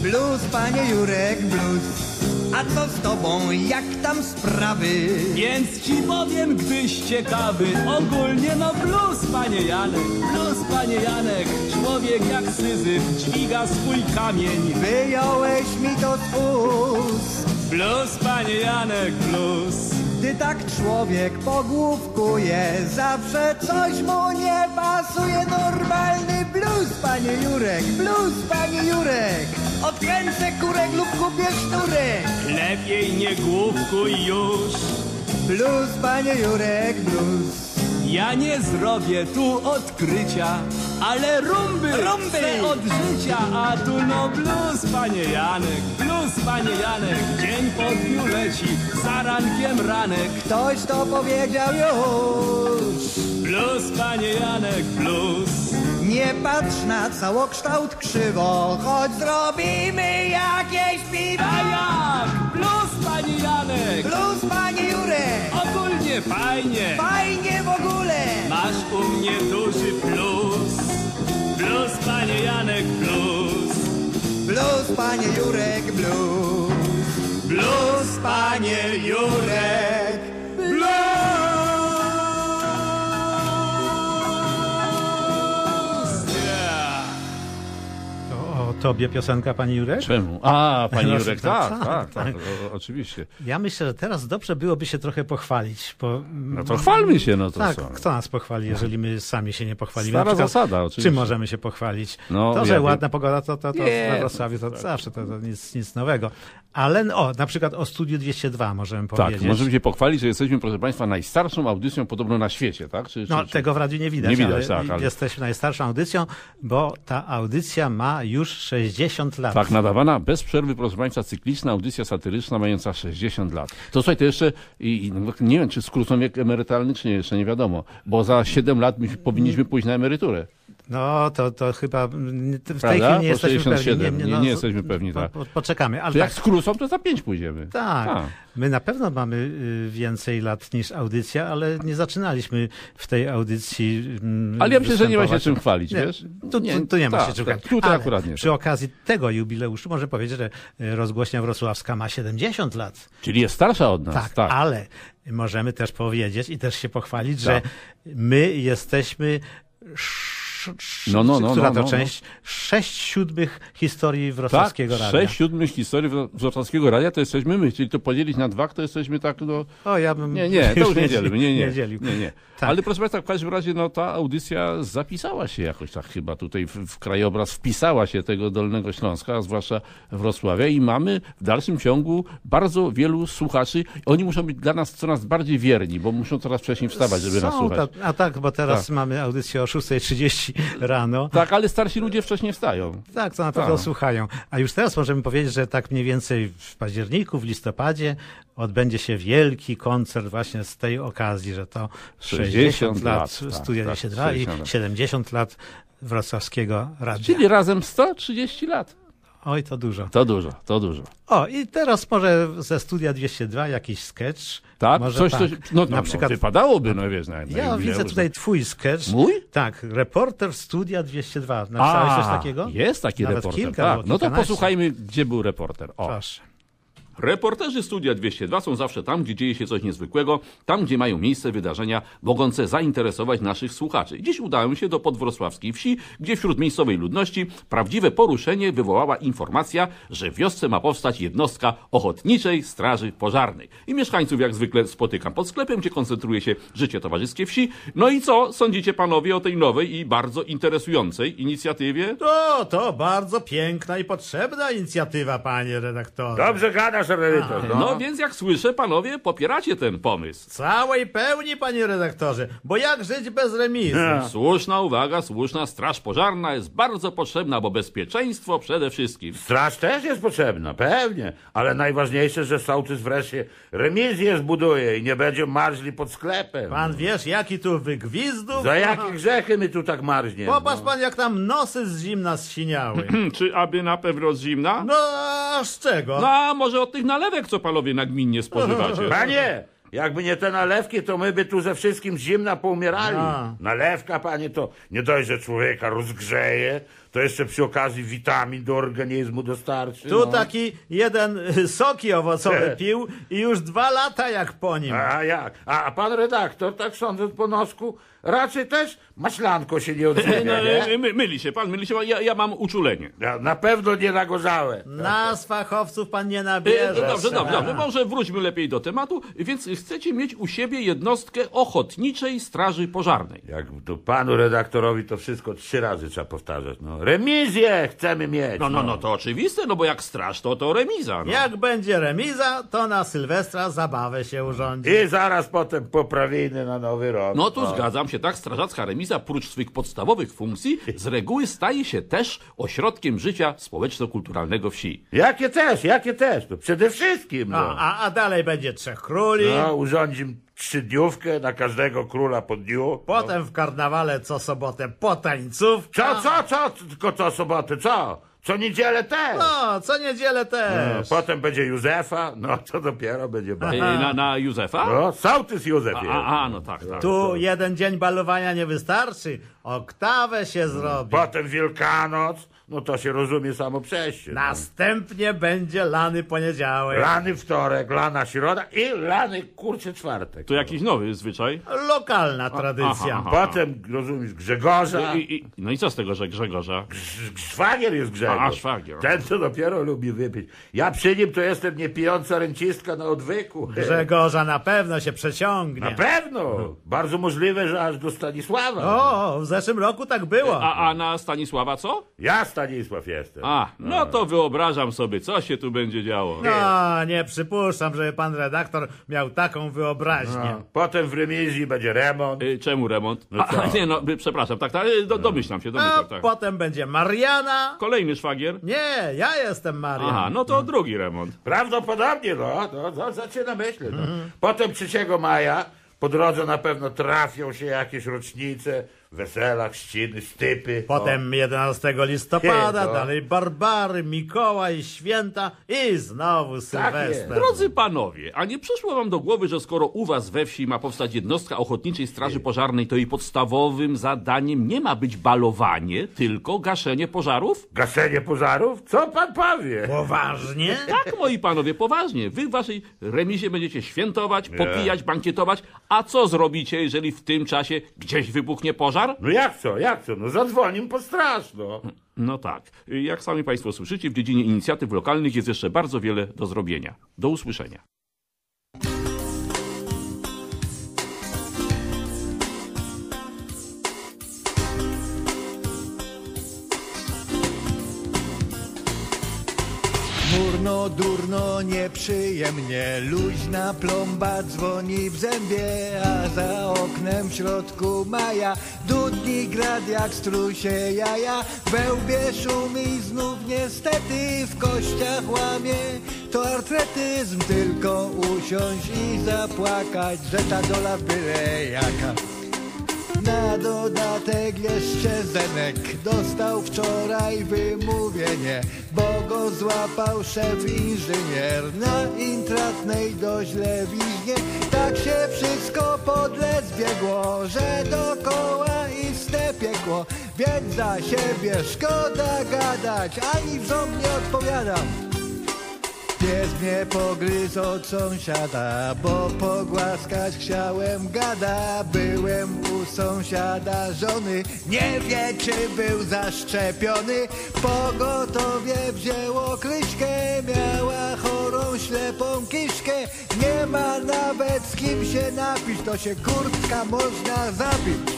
Blues, panie Jurek, blues. A co z tobą, jak tam sprawy? Więc ci powiem, gdyś ciekawy. Ogólnie no blues, panie Janek. Blues, panie Janek. Człowiek jak syzyf dźwiga swój kamień. Wyjąłeś mi to z ust. Blues, panie Janek, blues. Gdy tak człowiek pogłówkuje, zawsze coś mu nie pasuje. Normalny blues, panie Jurek, blues, panie Jurek. Odkręcę kurek lub kupię sznurek. Lepiej nie główkuj już. Blues, panie Jurek, blues. Ja nie zrobię tu odkrycia, ale rumby, Rumby! chcę od życia, a tu no blues, panie Janek, blues, panie Janek, dzień po dniu leci, za rankiem ranek. Ktoś to powiedział już. Blues, panie Janek, blues. Nie patrz na całokształt krzywo, choć zrobimy jakieś piwo. A jak? Blues, panie Janek, Blues, panie Jurek. ogólnie fajnie. Fajnie w ogóle. Masz u mnie duży plus. Blues, panie Janek, plus. Blues, panie Jurek, blues. Blues, panie Jurek, tobie piosenka, pani Jurek? Czemu? A, pani No, Jurek, no, tak, tak, tak, tak, tak. o, oczywiście. Ja myślę, że teraz dobrze byłoby się trochę pochwalić. Bo, No to chwalmy się, no to Tak, co? kto nas pochwali, jeżeli my sami się nie pochwalimy? Stara Na przykład, zasada, oczywiście. Czym możemy się pochwalić? No, to, że ja ładna pogoda, to, to, to Nie, we Wrocławiu to zawsze to, to nic, nic nowego. Ale no, o, na przykład o Studiu 202 możemy Tak, powiedzieć. możemy się pochwalić, że jesteśmy, proszę Państwa, najstarszą audycją podobno na świecie, tak? Czy, No, czy, tego w radiu nie widać, Nie widać, ale, tak, ale- jesteśmy najstarszą audycją, bo ta audycja ma już 60 lat. Tak, nadawana bez przerwy, proszę Państwa, cykliczna audycja satyryczna mająca 60 lat. To słuchaj, to jeszcze, i, i, no, nie wiem, czy skrócą wiek emerytalny, czy nie, jeszcze nie wiadomo, bo za 7 lat my powinniśmy pójść na emeryturę. No, to, to chyba w tej Prawda? chwili nie jesteśmy 67. pewni. Nie, no, nie jesteśmy pewni, tak. po, poczekamy, ale jak tak, skrócą, to za 5 pójdziemy. tak, A. my na pewno mamy y, więcej lat niż audycja, ale nie zaczynaliśmy w tej audycji mm, Ale ja myślę, że nie ma się czym chwalić, nie, wiesz? Tu, Nie, tu, nie ma tak, się czym tak, chwalić. tutaj Ale akurat nie. Przy okazji tego jubileuszu może powiedzieć, że y, rozgłośnia wrocławska ma 70 lat. Czyli jest starsza od nas. Tak, tak. ale możemy też powiedzieć i też się pochwalić, Tak. że my jesteśmy No, no, no, która no, to no, no. część? Sześć siódmych historii Tak, wrocławskiego radia. 6 siódmych historii Wro- Wrocławskiego Radia to jesteśmy my, czyli to podzielić na dwa, to jesteśmy tak, no... O, ja bym Nie, nie, to już nie dzielimy, nie, nie. nie nie, nie. Tak. Ale proszę Państwa, w każdym razie no, ta audycja zapisała się jakoś tak chyba tutaj w, w krajobraz, wpisała się tego Dolnego Śląska, a zwłaszcza Wrocławia i mamy w dalszym ciągu bardzo wielu słuchaczy. Oni muszą być dla nas coraz bardziej wierni, bo muszą coraz wcześniej wstawać, żeby nas Są, słuchać. ta, a tak, bo teraz Tak. mamy audycję o 6.30 rano. Tak, ale starsi ludzie wcześniej wstają. Tak, to na pewno Tak. słuchają. A już teraz możemy powiedzieć, że tak mniej więcej w październiku, w listopadzie odbędzie się wielki koncert właśnie z tej okazji, że to 60, 60 lat lat, tak, Studia tak, 202 i 60 lat. 70 lat wrocławskiego radia. Czyli razem 130 lat. Oj, to dużo. To dużo, to dużo. O, i teraz może ze Studia 202 jakiś sketch. Tak? Może coś, tak. coś, no, no, na no, przykład wypadałoby, no wiesz, na, na Ja jubileusz, widzę no. tutaj twój sketch. Mój? Tak, reporter Studia 202. Napisałeś coś takiego? Jest taki Nawet reporter. kilka, tak. No to posłuchajmy, gdzie był reporter. O. Proszę. Reporterzy Studia 202 są zawsze tam, gdzie dzieje się coś niezwykłego, tam, gdzie mają miejsce wydarzenia mogące zainteresować naszych słuchaczy. Dziś udałem się do podwrocławskiej wsi, gdzie wśród miejscowej ludności prawdziwe poruszenie wywołała informacja, że w wiosce ma powstać jednostka Ochotniczej Straży Pożarnej. I mieszkańców jak zwykle spotykam pod sklepem, gdzie koncentruje się życie towarzyskie wsi. No i co sądzicie panowie o tej nowej i bardzo interesującej inicjatywie? To, to bardzo piękna i potrzebna inicjatywa, panie redaktorze. Dobrze gadasz, redaktor. No. więc jak słyszę, panowie popieracie ten pomysł. W całej pełni, panie redaktorze, bo jak żyć bez remizy? Słuszna uwaga, słuszna. Straż pożarna jest bardzo potrzebna, bo bezpieczeństwo przede wszystkim. Straż też jest potrzebna, pewnie, ale najważniejsze, że sołtys wreszcie remizję zbuduje i nie będzie marzli pod sklepem. Pan wiesz, jaki tu wygwizdów? Za jakie grzechy my tu tak marzniemy? Popatrz pan, jak tam nosy z zimna zsiniały. Czy aby na pewno z zimna? No, a z czego? No, a może od tych nalewek, co panowie nagminnie spożywacie? Panie, jakby nie te nalewki, to my by tu ze wszystkim z zimna poumierali. A. Nalewka, panie, to nie dość, że człowieka rozgrzeje, to jeszcze przy okazji witamin do organizmu dostarczy. Tu no. taki jeden y, soki owocowe pił i już dwa lata jak po nim. A jak? A, pan redaktor, tak sądząc po nosku, raczej też maślanko się nie odżywia, No, nie? y, my, myli się pan, myli się. Ja, ja mam uczulenie. Ja na pewno nie nagorzałe. Nas fachowców pan nie E, nabierze. Dobrze, dobrze, dobrze. Może wróćmy lepiej do tematu. Więc chcecie mieć u siebie jednostkę Ochotniczej Straży Pożarnej. Jak to panu redaktorowi to wszystko trzy razy trzeba powtarzać. No. Remizję chcemy mieć. No, no, no, to oczywiste, no bo jak straż, to to remiza. No. Jak będzie remiza, to na Sylwestra zabawę się urządzi. I zaraz potem poprawiny na nowy rok. No tu O. zgadzam się, tak, strażacka remiza, prócz swych podstawowych funkcji, z reguły staje się też ośrodkiem życia społeczno-kulturalnego wsi. Jakie też, jakie też. To przede wszystkim. No. A, a, a dalej będzie trzech króli. No, urządzimy trzydniówkę na każdego króla po dniu. Potem w karnawale co sobotę potańcówka. Co, co, co? Tylko co sobotę, co? Co niedzielę też. No, co niedzielę No, też. potem będzie Józefa, no to dopiero będzie E, bardzo. Na, na Józefa? No, sołtys Józef A, jest. a, a, no tak, tak. Tu jeden dzień balowania nie wystarczy. Oktawę się zrobi. Potem Wielkanoc, no to się rozumie samo przejście. no. Następnie będzie lany poniedziałek. Lany wtorek, lana środa i lany kurczę czwartek. To jakiś nowy zwyczaj. Lokalna tradycja. aha, aha. Potem, rozumiesz, Grzegorza. I, i, no i co z tego, że Grzegorza? Szwagier jest Grzegorz. A, szwagier. Ten, co dopiero lubi wypić. Ja przy nim to jestem niepijąca rencistka na odwyku. Grzegorza na pewno się przeciągnie. Na pewno. Bardzo możliwe, że aż do Stanisława. O, w zeszłym roku tak było. A, a na Stanisława co? Ja Stanisław jestem. A, no to wyobrażam sobie, co się tu będzie działo. No, nie przypuszczam, żeby pan redaktor miał taką wyobraźnię. No. Potem w remizji będzie remont. Y, Czemu remont? No co? A, nie, no, y, przepraszam, tak, tak, y, do, domyślam się, A domyślam, tak. potem będzie Mariana. Kolejny szwagier? Nie, ja jestem Marian. Aha, no to drugi remont. Prawdopodobnie, no. no, no zaczynam myśleć. No. Mhm. Potem 3 maja po drodze na pewno trafią się jakieś rocznice, wesela, chrzciny, stypy. Potem 11 listopada, no. dalej Barbary, Mikołaj, święta i znowu Tak. Sylwester. Drodzy panowie, a nie przyszło wam do głowy, że skoro u was we wsi ma powstać jednostka Ochotniczej Straży Pożarnej, to jej podstawowym zadaniem nie ma być balowanie, tylko gaszenie pożarów? Gaszenie pożarów? Co pan powie? Poważnie? Tak, moi panowie, poważnie. Wy w waszej remizie będziecie świętować, popijać, bankietować, a co zrobicie, jeżeli w tym czasie gdzieś wybuchnie pożar? No jak co, jak co? No zadzwonim po straż, no. No tak. Jak sami państwo słyszycie, w dziedzinie inicjatyw lokalnych jest jeszcze bardzo wiele do zrobienia. Do usłyszenia. Chmurno, durno, nieprzyjemnie. Luźna plomba dzwoni w zębie A za oknem w środku maja. Dudni grad jak strusie jaja. We łbie szumi znów niestety W kościach łamie. To artretyzm Tylko usiąść i zapłakać Że ta dola byle jaka na dodatek jeszcze Zenek dostał wczoraj wymówienie, bo go złapał szef inżynier na intratnej doźlewiźnie. Tak się wszystko podle zbiegło, że dokoła istne piekło, więc za siebie szkoda gadać, ani w nie odpowiadam. Pies mnie pogryzł od sąsiada, bo pogłaskać chciałem gada. Byłem u sąsiada żony, nie wie czy był zaszczepiony. Pogotowie wzięło kryśkę, miała chorą ślepą kiszkę. Nie ma nawet z kim się napić, to się kurtka można zabić.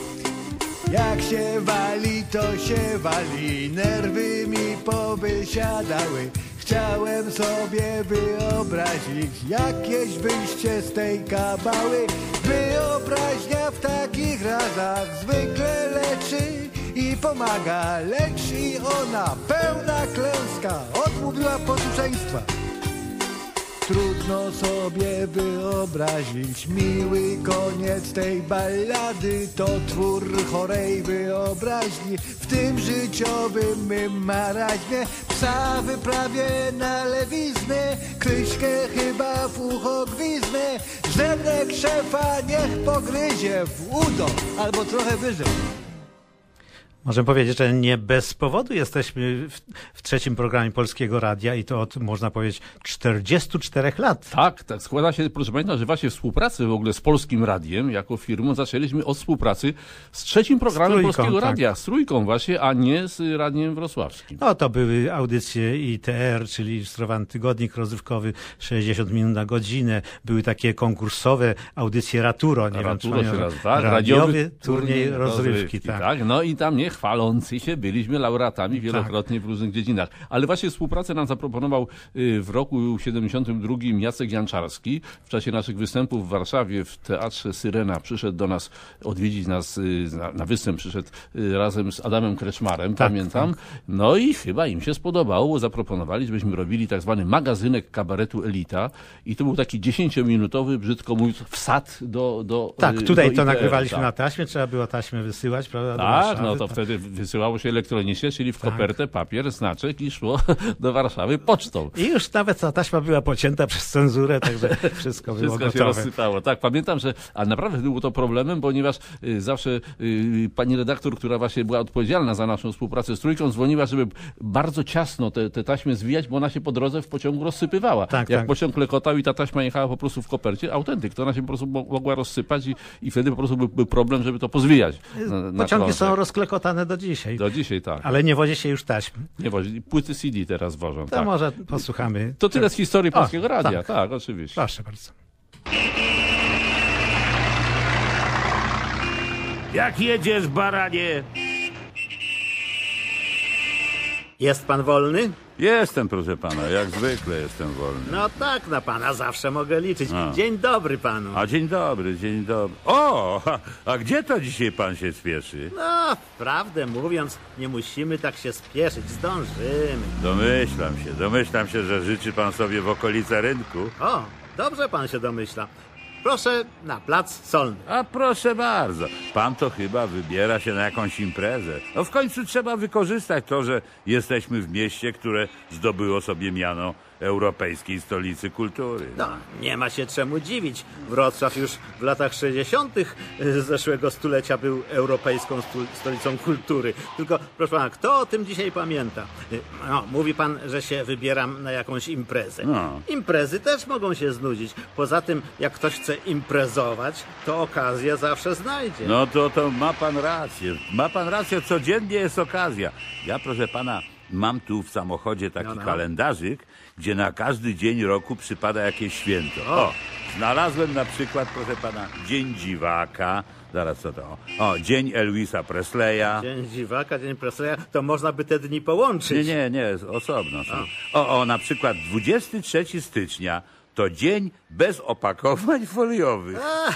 Jak się wali, to się wali, nerwy mi powysiadały. Chciałem sobie wyobrazić jakieś wyjście z tej kabały. Wyobraźnia w takich razach zwykle leczy i pomaga, lecz i ona pełna klęska odmówiła posłuszeństwa. Trudno sobie wyobrazić. Miły koniec tej ballady To twór chorej wyobraźni. W tym życiowym mym maraźmie Psa wyprawię na lewiznę, kryśkę chyba w ucho gwiznę Żebrek szefa niech pogryzie w udo albo trochę wyżej Możemy powiedzieć, że nie bez powodu jesteśmy w, w, trzecim programie Polskiego Radia i to od, można powiedzieć, 44 lat. Tak, tak. Składa się, proszę pamiętać, że właśnie współpracę w ogóle z Polskim Radiem jako firmą zaczęliśmy od współpracy z trzecim programem trójką, Polskiego tak. Radia, z trójką właśnie, a nie z Radiem Wrocławskim. No to były audycje ITR, czyli Ilustrowany Tygodnik Rozrywkowy, 60 minut na godzinę. Były takie konkursowe audycje Raturo, nie Raturo wiem, się czy nazywa, tak? radiowy turniej rozrywki. tak. tak. No i tam nie chwalący się byliśmy laureatami wielokrotnie w różnych dziedzinach. Ale właśnie współpracę nam zaproponował y, w roku 72 Jacek Janczarski. W czasie naszych występów w Warszawie w Teatrze Syrena przyszedł do nas odwiedzić nas y, na, na występ, przyszedł y, razem z Adamem Kreczmarem, Tak, pamiętam. tak. No i chyba im się spodobało, bo zaproponowali, żebyśmy robili tak zwany magazynek kabaretu Elita i to był taki 10-minutowy, brzydko mówiąc, wsad do, do Tak, tutaj do to IPR, nagrywaliśmy tak. na taśmie, trzeba było taśmę wysyłać, prawda? Tak, no to tak. wtedy wysyłało się elektronicznie, czyli w kopertę, papier, znaczek i szło do Warszawy pocztą. I już nawet ta taśma była pocięta przez cenzurę, także wszystko było Wszystko się rozsypało. Tak, pamiętam, że a naprawdę było to problemem, ponieważ y, zawsze y, pani redaktor, która właśnie była odpowiedzialna za naszą współpracę z trójką, dzwoniła, żeby bardzo ciasno te, te taśmy zwijać, bo ona się po drodze w pociągu rozsypywała. Tak, Jak tak. pociąg lekotał i ta taśma jechała po prostu w kopercie, autentyk, to ona się po prostu mo- mogła rozsypać i, i wtedy po prostu był, był problem, żeby to pozwijać. Na, na Pociągi krążek. są rozklekotane do dzisiaj. Do dzisiaj, tak. Ale nie wozi się już taśm. Nie wozi. Płyty CD teraz wożą. To tak. może posłuchamy. To tyle z historii O, Polskiego Radia. tak. Tak, oczywiście. Proszę bardzo. Jak jedziesz, baranie? Jest pan wolny? Jestem, proszę pana, jak zwykle jestem wolny. No tak, na pana zawsze mogę liczyć. A. Dzień dobry panu. A dzień dobry, dzień dobry. O, a, a gdzie to dzisiaj pan się spieszy? No, prawdę mówiąc, nie musimy tak się spieszyć, zdążymy. Domyślam się, domyślam się, że życzy pan sobie w okolice rynku. O, dobrze pan się domyśla. Proszę na plac solny. A proszę bardzo, pan to chyba wybiera się na jakąś imprezę. No w końcu trzeba wykorzystać to, że jesteśmy w mieście, które zdobyło sobie miano Europejskiej Stolicy Kultury. No, nie ma się czemu dziwić. Wrocław już w latach 60. zeszłego stulecia był europejską stolicą kultury. Tylko, proszę pana, kto o tym dzisiaj pamięta? No, mówi pan, że się wybieram na jakąś imprezę. No. Imprezy też mogą się znudzić. Poza tym, jak ktoś chce imprezować, to okazję zawsze znajdzie. No to, to ma pan rację. Ma pan rację, codziennie jest okazja. Ja, proszę pana, mam tu w samochodzie taki No, no. kalendarzyk, gdzie na każdy dzień roku przypada jakieś święto. O. Znalazłem na przykład, proszę pana, Dzień Dziwaka. Zaraz co to? O, Dzień Elvisa Presleya. Dzień Dziwaka, Dzień Presleya, to można by te dni połączyć. Nie, nie, nie, osobno są. O, o, na przykład 23 stycznia to dzień bez opakowań foliowych. A,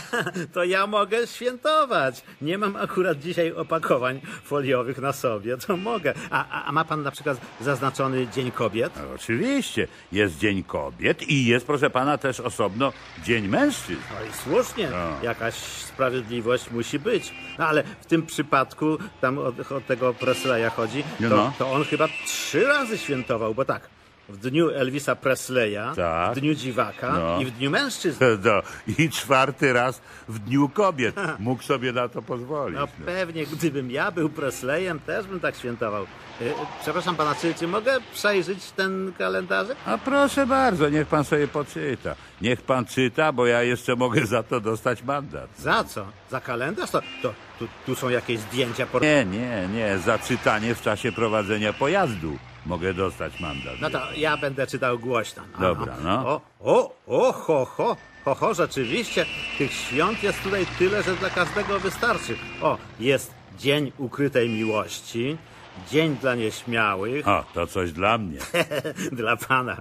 to ja mogę świętować. Nie mam akurat dzisiaj opakowań foliowych na sobie, to mogę. A, a, a ma pan na przykład zaznaczony Dzień Kobiet? No, oczywiście, jest Dzień Kobiet i jest, proszę pana, też osobno Dzień Mężczyzn. No i słusznie, No. jakaś sprawiedliwość musi być. No ale w tym przypadku, tam od, od tego Presleya chodzi, No, to, no. to on chyba trzy razy świętował, bo tak, w dniu Elvisa Presleya, Tak. w dniu Dziwaka No. i w dniu mężczyzn. No, I czwarty raz w Dniu Kobiet. Mógł sobie na to pozwolić. No pewnie, gdybym ja był Presleyem, też bym tak świętował. Y, Przepraszam pana, czy, czy mogę przejrzeć ten kalendarzyk? A proszę bardzo, niech pan sobie poczyta. Niech pan czyta, bo ja jeszcze mogę za to dostać mandat. Za co? Za kalendarz? To, to tu, tu są jakieś zdjęcia. Nie, nie, nie, za czytanie w czasie prowadzenia pojazdu mogę dostać mandat. No to ja będę czytał głośno. No, Dobra, no. O, o, o, ho, ho. Ho, ho, rzeczywiście, tych świąt jest tutaj tyle, że dla każdego wystarczy. O, jest Dzień Ukrytej Miłości, dzień dla nieśmiałych. O, to coś dla mnie. dla pana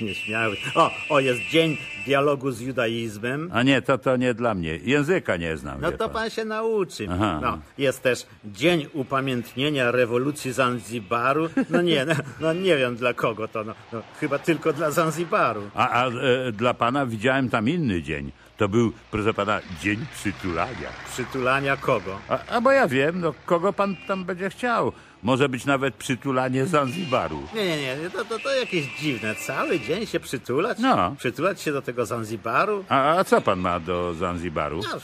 nieśmiałych. O, o, jest dzień dialogu z judaizmem. A nie, to to nie dla mnie. Języka nie znam. No to pan. pan się nauczy. Aha. No, jest też Dzień Upamiętnienia Rewolucji Zanzibaru. No nie, no, no nie wiem dla kogo to. No, no, chyba tylko dla Zanzibaru. A, a e, dla pana widziałem tam inny dzień. To był, proszę pana, dzień przytulania. Przytulania kogo? A, a bo ja wiem, no kogo pan tam będzie chciał. Może być nawet przytulanie Zanzibaru. Nie, nie, nie, to, to, to jakieś dziwne. Cały dzień się przytulać? No. Przytulać się do tego Zanzibaru? A, a co pan ma do Zanzibaru? No,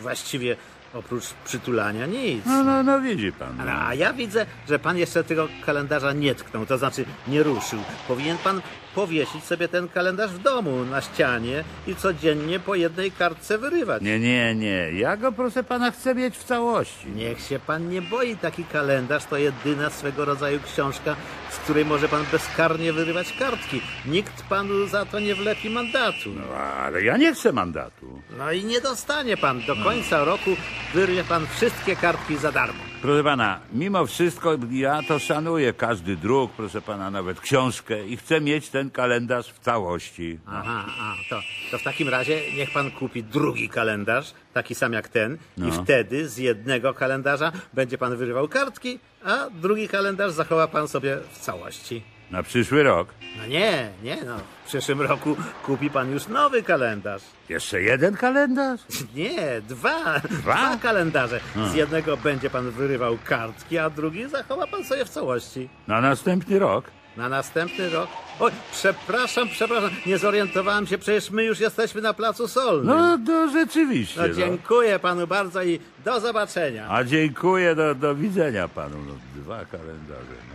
właściwie oprócz przytulania nic. No, no, no widzi pan. No, a ja widzę, że pan jeszcze tego kalendarza nie tknął, to znaczy nie ruszył. Powinien pan powiesić sobie ten kalendarz w domu, na ścianie i codziennie po jednej kartce wyrywać. Nie, nie, nie. Ja go, proszę pana, chcę mieć w całości. Niech się pan nie boi, taki kalendarz to jedyna swego rodzaju książka, z której może pan bezkarnie wyrywać kartki. Nikt panu za to nie wlepi mandatu. No, ale ja nie chcę mandatu. No i nie dostanie pan. Do końca roku wyrwie pan wszystkie kartki za darmo. Proszę pana, mimo wszystko ja to szanuję każdy druk, proszę pana, nawet książkę i chcę mieć ten kalendarz w całości. No. Aha, a, to, to w takim razie niech pan kupi drugi kalendarz, taki sam jak ten, i No. wtedy z jednego kalendarza będzie pan wyrywał kartki, a drugi kalendarz zachowa pan sobie w całości. Na przyszły rok. No nie, nie, no. W przyszłym roku kupi pan już nowy kalendarz. Jeszcze jeden kalendarz? Nie, dwa. Dwa, kalendarze. A. Z jednego będzie pan wyrywał kartki, a drugi zachowa pan sobie w całości. Na następny rok? Na następny rok. Oj, przepraszam, przepraszam, nie zorientowałem się, przecież my już jesteśmy na Placu Solnym. No, to rzeczywiście. No, no. dziękuję panu bardzo i do zobaczenia. A dziękuję, do, do widzenia panu. No, dwa kalendarze.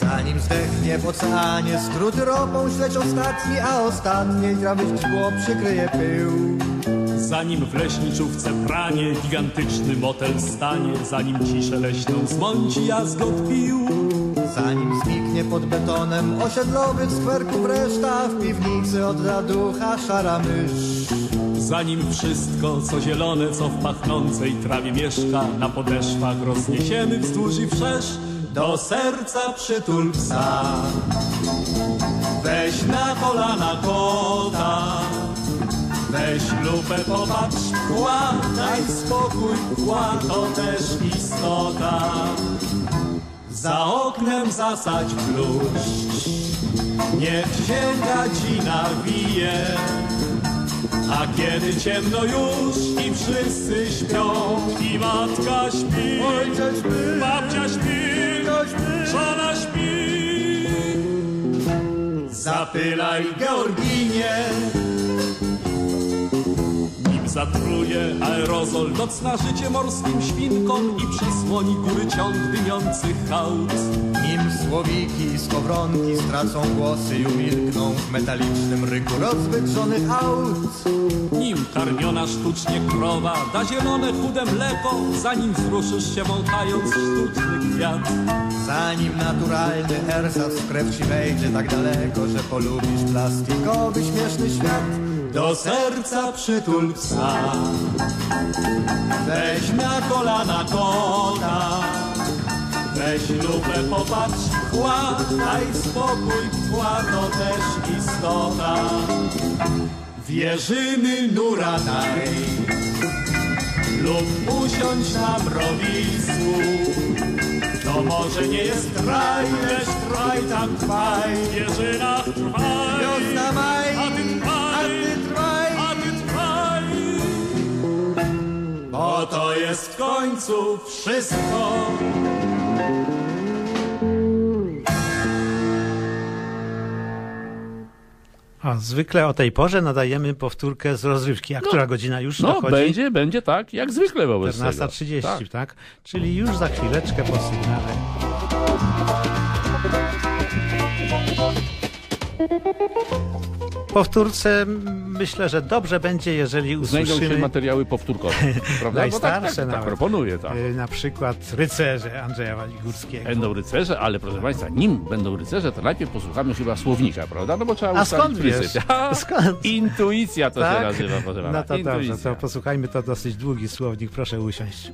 Zanim zdechnie w oceanie Skrót ropą śledź ostatni A ostatniej trawy źdźbło przykryje pył. Zanim w leśniczówce pranie Gigantyczny motel stanie Zanim ciszę leśną zmąci jazgot pił. Zanim zniknie pod betonem Osiedlowych skwerków reszta W piwnicy odda ducha szara mysz Zanim wszystko, co zielone, co w pachnącej trawie mieszka, na podeszwach rozniesiemy wzdłuż i wszerz, do serca przytul psa. Weź na kolana kota, weź lupę, popatrz kła, daj spokój, kła to też istota. Za oknem zasadź pluszcz, niech księga ci nawije. A kiedy ciemno już i wszyscy śpią I matka śpi, babcia śpi, żona śpi. Zapylaj Georginie zatruje aerozol Nocna życie morskim świnkom I przysłoni góry ciąg dymiących hałd Nim słowiki, skowronki stracą głosy i umilkną w metalicznym ryku rozwydrzonych aut. Nim karmiona sztucznie krowa da zielone chude mleko, zanim wzruszysz się wąchając sztuczny kwiat. Zanim naturalny ersat w krew ci wejdzie tak daleko, że polubisz plastikowy śmieszny świat. Do serca przytul psa, weź na kolana kota. Weź lupę, popatrz w daj spokój, kła to też istota. Wierzymy nura daj, lub usiądź na mrowisku. To może nie jest raj, lecz trwaj tam trwaj, w wieżynach trwaj. Wiosna maj, Bo to jest w końcu wszystko. A zwykle o tej porze nadajemy powtórkę z rozrywki. A która godzina już No, dochodzi? będzie, będzie tak, jak zwykle wobec tego. 14.30, tak. Tak. Czyli już za chwileczkę po sygnale. W powtórce myślę, że dobrze będzie, jeżeli Znajdą usłyszymy... się materiały powtórkowe, prawda? No tak, tak, Najstarsze tak nawet. proponuję, tak. Y, Na przykład rycerze Andrzeja Waligórskiego. Będą rycerze, ale proszę Państwa, nim będą rycerze, to najpierw posłuchamy chyba słownika, prawda? No bo trzeba A skąd wiesz? Skąd? Intuicja to się Tak? nazywa, proszę Pana. No to dobrze, Intuicja. to posłuchajmy, to dosyć długi słownik, proszę usiąść.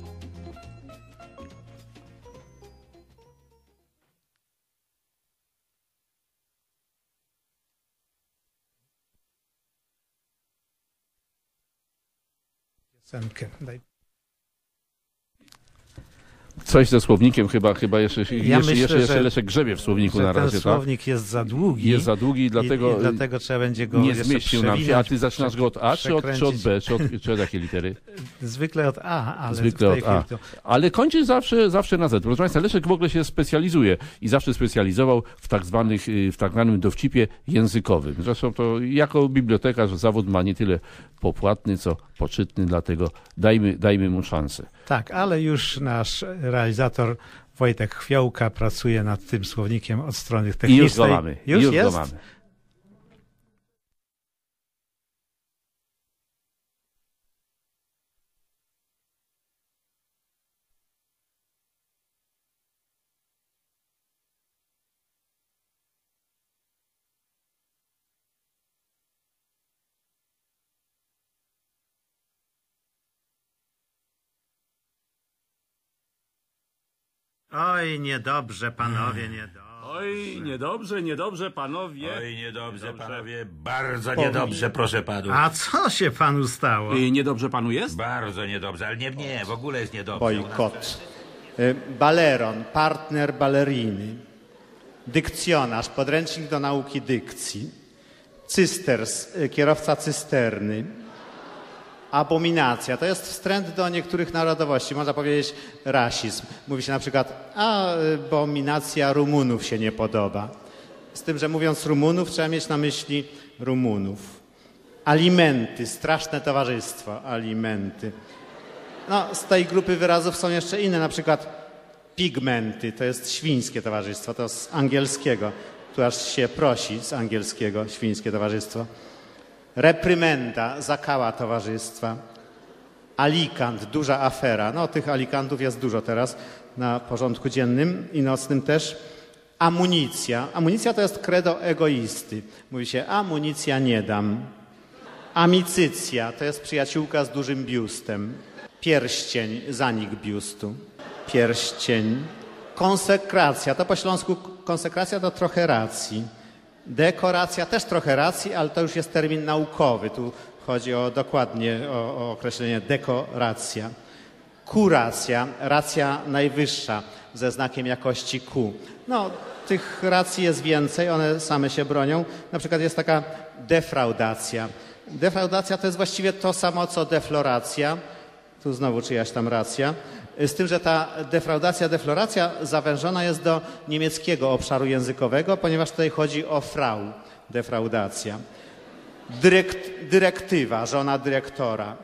Piosenkę. Daj. Coś ze słownikiem chyba, chyba jeszcze, jeszcze, myślę, jeszcze, jeszcze Leszek grzebie w słowniku na ten razie, tak? słownik jest za długi. Jest za długi i dlatego, i dlatego trzeba będzie go nie zmieścił nam się. A ty zaczynasz go od A, czy od, czy od. B, czy od, czy od jakiej litery? Zwykle od A, ale Zwykle od A. to... Ale kończy zawsze, zawsze na Z. Proszę Państwa, Leszek w ogóle się specjalizuje i zawsze specjalizował w tak, zwanych, y, w tak zwanym dowcipie językowym. Zresztą to jako bibliotekarz zawód ma nie tyle popłatny, co poczytny, dlatego dajmy, dajmy mu szansę. Tak, ale już nasz realizator Wojtek Chwiołka pracuje nad tym słownikiem od strony I technicznej. już go mamy. Już, już jest? go mamy. Oj, niedobrze, panowie, niedobrze. Oj, niedobrze, niedobrze, panowie. Oj, niedobrze, panowie, bardzo niedobrze, proszę panu. A co się panu stało? I niedobrze panu jest? Bardzo niedobrze, ale nie, nie, w ogóle jest niedobrze. Bojkot. Y, Baleron, partner baleriny. Dykcjonarz, podręcznik do nauki dykcji. Cysters, y, kierowca cysterny. Abominacja, to jest wstręt do niektórych narodowości, można powiedzieć rasizm. Mówi się na przykład, abominacja Rumunów się nie podoba. Z tym, że mówiąc Rumunów, trzeba mieć na myśli Rumunów. Alimenty, straszne towarzystwo, alimenty. No, z tej grupy wyrazów są jeszcze inne, na przykład pigmenty, to jest świńskie towarzystwo, to z angielskiego, tu aż się prosi z angielskiego, świńskie towarzystwo. Reprymenda, zakała towarzystwa. Alikant, duża afera. No, tych alikantów jest dużo teraz na porządku dziennym i nocnym też. Amunicja. Amunicja to jest credo egoisty. Mówi się, amunicja nie dam. Amicycja to jest przyjaciółka z dużym biustem. Pierścień, zanik biustu. Pierścień. Konsekracja, to po śląsku konsekracja to trochę racji. Dekoracja też trochę racji, ale to już jest termin naukowy. Tu chodzi o dokładnie o, o określenie dekoracja. Kuracja, racja najwyższa ze znakiem jakości Q. No, tych racji jest więcej, one same się bronią. Na przykład jest taka defraudacja. Defraudacja to jest właściwie to samo co defloracja. Tu znowu czyjaś tam racja. Z tym, że ta defraudacja, defloracja zawężona jest do niemieckiego obszaru językowego, ponieważ tutaj chodzi o frau, defraudacja. Dyrekt, dyrektywa, żona dyrektora.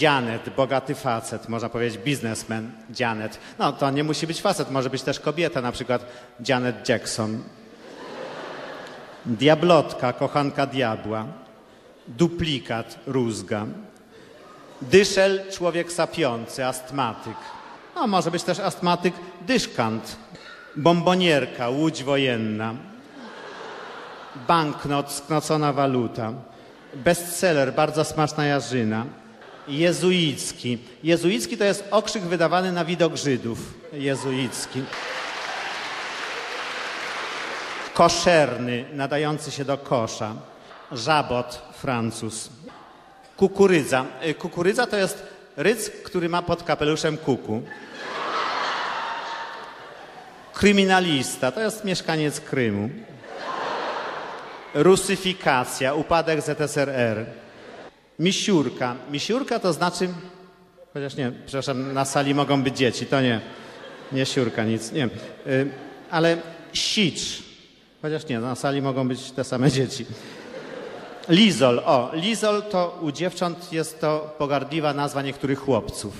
Janet, bogaty facet, można powiedzieć biznesmen, Janet. No to nie musi być facet, może być też kobieta, na przykład Janet Jackson. Diablotka, kochanka diabła. Duplikat, rózga. Dyszel, człowiek sapiący, astmatyk. No, może być też astmatyk, dyszkant. Bombonierka, łódź wojenna. Banknot, sknocona waluta. Bestseller, bardzo smaczna jarzyna. Jezuicki. Jezuicki to jest okrzyk wydawany na widok Żydów. Jezuicki. Koszerny, nadający się do kosza. Żabot, Francuz. Kukurydza. Y, Kukurydza to jest ryc, który ma pod kapeluszem kuku. Kryminalista to jest mieszkaniec Krymu. Rusyfikacja, upadek ZSRR. Misiurka. Misiurka to znaczy, chociaż nie, przepraszam, na sali mogą być dzieci, to nie, nie siurka, nic, nie. Y, ale sicz, chociaż nie, na sali mogą być te same dzieci. Lizol, o, lizol to u dziewcząt jest to pogardliwa nazwa niektórych chłopców.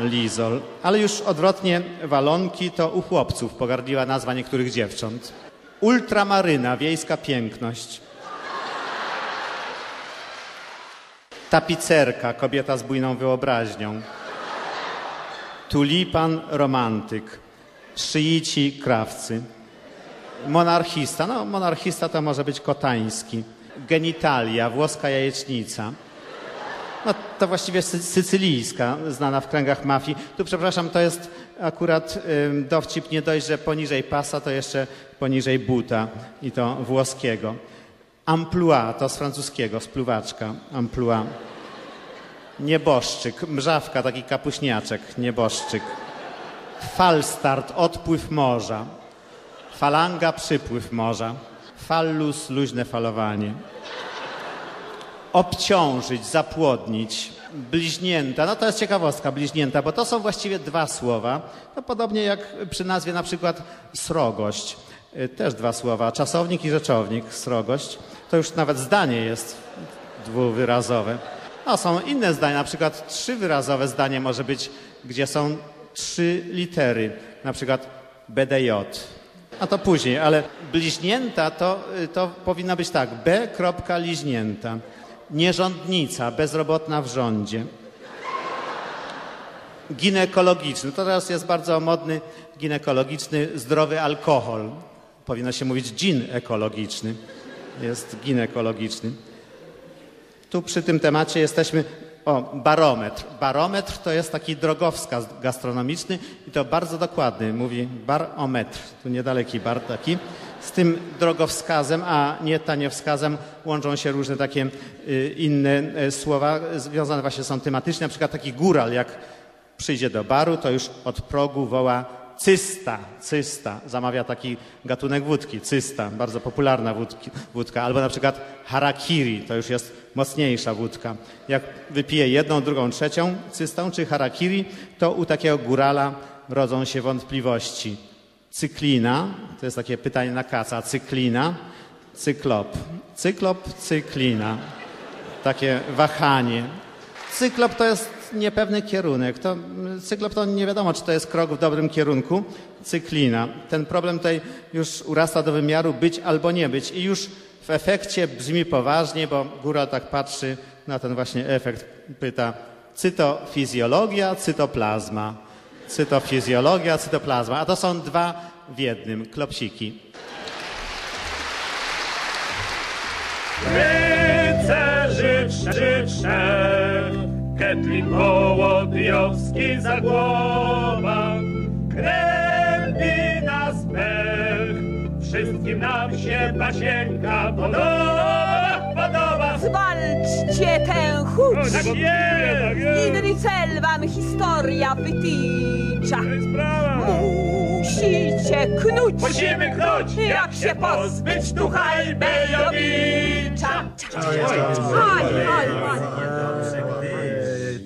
Lizol. Ale już odwrotnie, walonki to u chłopców pogardliwa nazwa niektórych dziewcząt. Ultramaryna, wiejska piękność. Tapicerka, kobieta z bujną wyobraźnią. Tulipan, romantyk. Szyici, krawcy. Monarchista, no monarchista to może być kotański. Genitalia, włoska jajecznica. No to właściwie sy- sycylijska, znana w kręgach mafii. Tu przepraszam, to jest akurat ym, dowcip nie dość, że poniżej pasa, to jeszcze poniżej buta i to włoskiego. Amplua, to z francuskiego, spluwaczka, amplua. Nieboszczyk, mrzawka, taki kapuśniaczek, nieboszczyk. Falstart, odpływ morza. Falanga, przypływ morza. Fallus, luźne falowanie. Obciążyć, zapłodnić. Bliźnięta, no to jest ciekawostka, bliźnięta, bo to są właściwie dwa słowa. To podobnie jak przy nazwie na przykład srogość. Y, Też dwa słowa, czasownik i rzeczownik, srogość. To już nawet zdanie jest dwuwyrazowe. No, są inne zdania, na przykład trzywyrazowe zdanie może być, gdzie są trzy litery, na przykład BDJ. A to później, ale bliźnięta to, y, to powinna być tak, B. liźnięta. Nierządnica, bezrobotna w rządzie. Ginekologiczny, to teraz jest bardzo modny ginekologiczny, zdrowy alkohol. Powinno się mówić gin ekologiczny. Jest ginekologiczny. Tu przy tym temacie jesteśmy. O, barometr. Barometr to jest taki drogowskaz gastronomiczny i to bardzo dokładny. Mówi barometr. Tu niedaleki bar taki. Z tym drogowskazem, a nie taniowskazem łączą się różne takie y, inne y, słowa związane właśnie są tematycznie. Na przykład taki góral, jak przyjdzie do baru, to już od progu woła cysta, cysta. Zamawia taki gatunek wódki, cysta, bardzo popularna wódki, wódka. Albo na przykład harakiri, to już jest mocniejsza wódka. Jak wypije jedną, drugą, trzecią cystą czy harakiri, to u takiego górala rodzą się wątpliwości. Cyklina, to jest takie pytanie na kaca, cyklina, cyklop. Cyklop, cyklina. Takie wahanie. Cyklop to jest niepewny kierunek. To, cyklop to nie wiadomo, czy to jest krok w dobrym kierunku. Cyklina. Ten problem tutaj już urasta do wymiaru być albo nie być. I już w efekcie brzmi poważnie, bo góra tak patrzy na ten właśnie efekt. Pyta, cytofizjologia, cytoplazma. Cytofizjologia, cytoplazma. A to są dwa w jednym, klopsiki. Rycerzy trzech, Ketlin Wołodyjowski za głowa, krępi nas pech, wszystkim nam się pasienka podoba, podoba. Zwalczcie tę chuć! O, tak jest, tak jest. Inny cel wam historia wytycza. Musicie knuć! Musimy knuć, Jak się pozbyć ducha Bejowicza! Aj, aj, aj.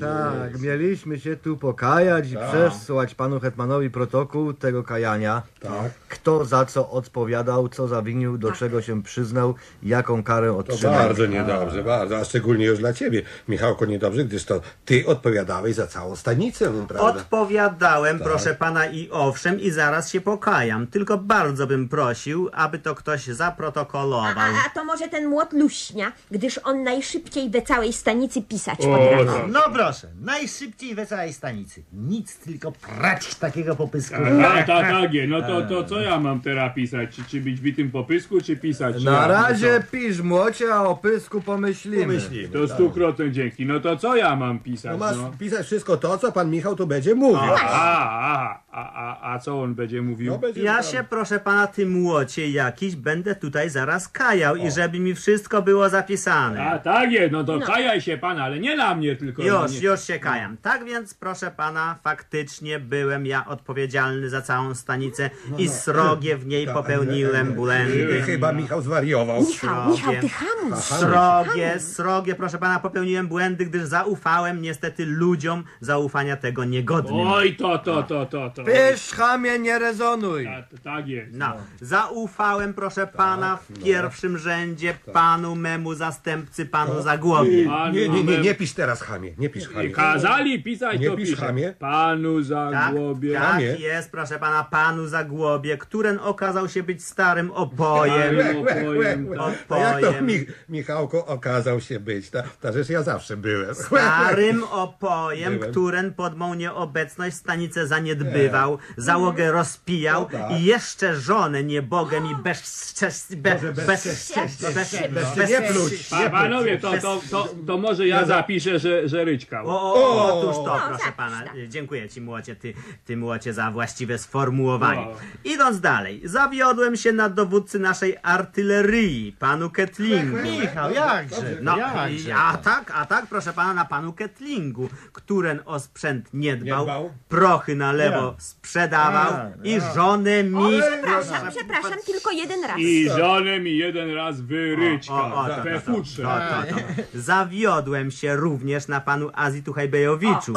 Tak, mieliśmy się tu pokajać i Tak. przesłać panu Hetmanowi protokół tego kajania. Tak. Kto za co odpowiadał, co zawinił, do czego się przyznał, jaką karę To otrzymał. bardzo niedobrze, bardzo, a szczególnie już dla ciebie, Michałko, niedobrze, gdyż to ty odpowiadałeś za całą stanicę, prawda? Odpowiadałem, Tak. proszę pana, i owszem, i zaraz się pokajam. Tylko bardzo bym prosił, aby to ktoś zaprotokolował. A, a to może ten młot luśnia, gdyż on najszybciej we całej stanicy pisać O, potrafi. tak. No proszę, najszybciej we całej stanicy. Nic tylko prać takiego popysku. Tak, tak, tak, je. no to, to co ja mam teraz pisać? Czy, czy być bitym po pysku, czy pisać? Na ja? razie No pisz młocie, a o pysku pomyślimy. to, to stukrotnie dzięki. No to co ja mam pisać? No masz no? pisać wszystko to, co pan Michał tu będzie mówił. A, a, a, a, a co on będzie mówił? Ja się, proszę pana, tym młocie jakiś będę tutaj zaraz kajał i żeby mi wszystko było zapisane. A tak jest, no to kajaj się pan, ale nie na mnie tylko. no Już, nie. Już się kajam. Tak więc, proszę pana, faktycznie byłem ja odpowiedzialny za całą stanicę No, i no. srogie w niej Tak, popełniłem błędy. Chyba Michał zwariował. Michał, Michał, ty hamuj. Srogie, srogie, proszę pana, popełniłem błędy, gdyż zaufałem niestety ludziom zaufania tego niegodnym. Oj, to, to, to, to, to. Pisz, chamie, nie rezonuj. Tak jest. No, zaufałem, proszę pana, w pierwszym rzędzie panu memu zastępcy, panu Zagłowi. Nie, nie, nie, nie pisz teraz, chamie, nie pisz, chamie. Kazali pisać, Nie to pisz, chamie. Panu Zagłobie. Tak jest, proszę pana, panu Zagłobie, któren okazał się być starym opojem. Łe, łe, łe, łe. A jak to Opojem. mi, Michałko okazał się być? Ta, ta rzecz ja zawsze byłem. Starym opojem, Byłem. któren pod mą nieobecność stanicę zaniedbywał, załogę rozpijał No tak. i jeszcze żonę niebogiem i bezcześć... Be, Boże, bez, bezcześć, bez, bezcześć, bez, bez- nie pluć. Pa, panowie, to, to, to, to może ja zapiszę, że, że ryczkał. O, o, o, otóż to, proszę pana. Dziękuję ci, młocie, ty, ty młocie, za właściwe sformułowanie. O. Idąc dalej, zawiodłem się na dowódcy naszej artylerii, panu Ketlingu. Michał, jakże, No, jakże. a tak, a tak, proszę pana, na panu Ketlingu, któren o sprzęt nie dbał, Nie dbał? prochy na lewo Ja. sprzedawał A, i żonę mi... Przepraszam, przepraszam, tylko jeden raz. I żonę mi jeden raz wyryczkał. O, o, to, to, to, to, to, to. Zawiodłem się również na panu Azji Tuchajbejowiczu.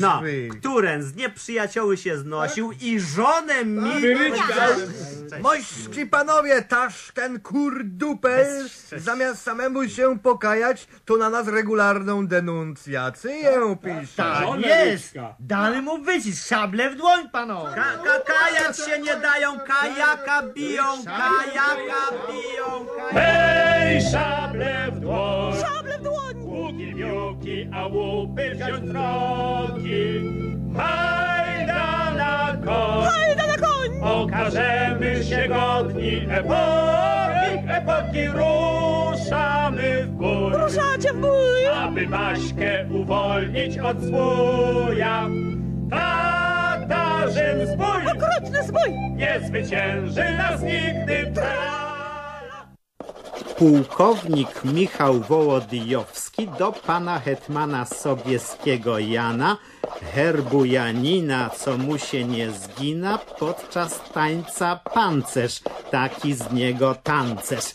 No, wy. któren z nieprzyjacioły się znosił i żonę mi... Wyryczkał. Mości panowie, taszken kurdupel, zamiast samemu się pokajać, to na nas regularną denuncjację pisze. Tak jest. Dany mu wycisk, szable w dłoń, panowie. Ka, ka, kajać się nie dają, kajaka biją, kajaka biją, kajaka... Hej, szable w dłoń! Szable w dłoń! Łuki, a łupy wziąć. Hajda na koń! Hajda na koń! Okażemy się godni epoki, epoki ruszamy w bój. Ruszacie w bój! Aby Maśkę uwolnić od zbója. Tatarzyn zbój! Okrutny zbój! Nie zwycięży nas nigdy Pułkownik Michał Wołodyjowski do pana hetmana Sobieskiego Jana, herbu Janina, co mu się nie zgina, podczas tańca pancerz, taki z niego tancerz.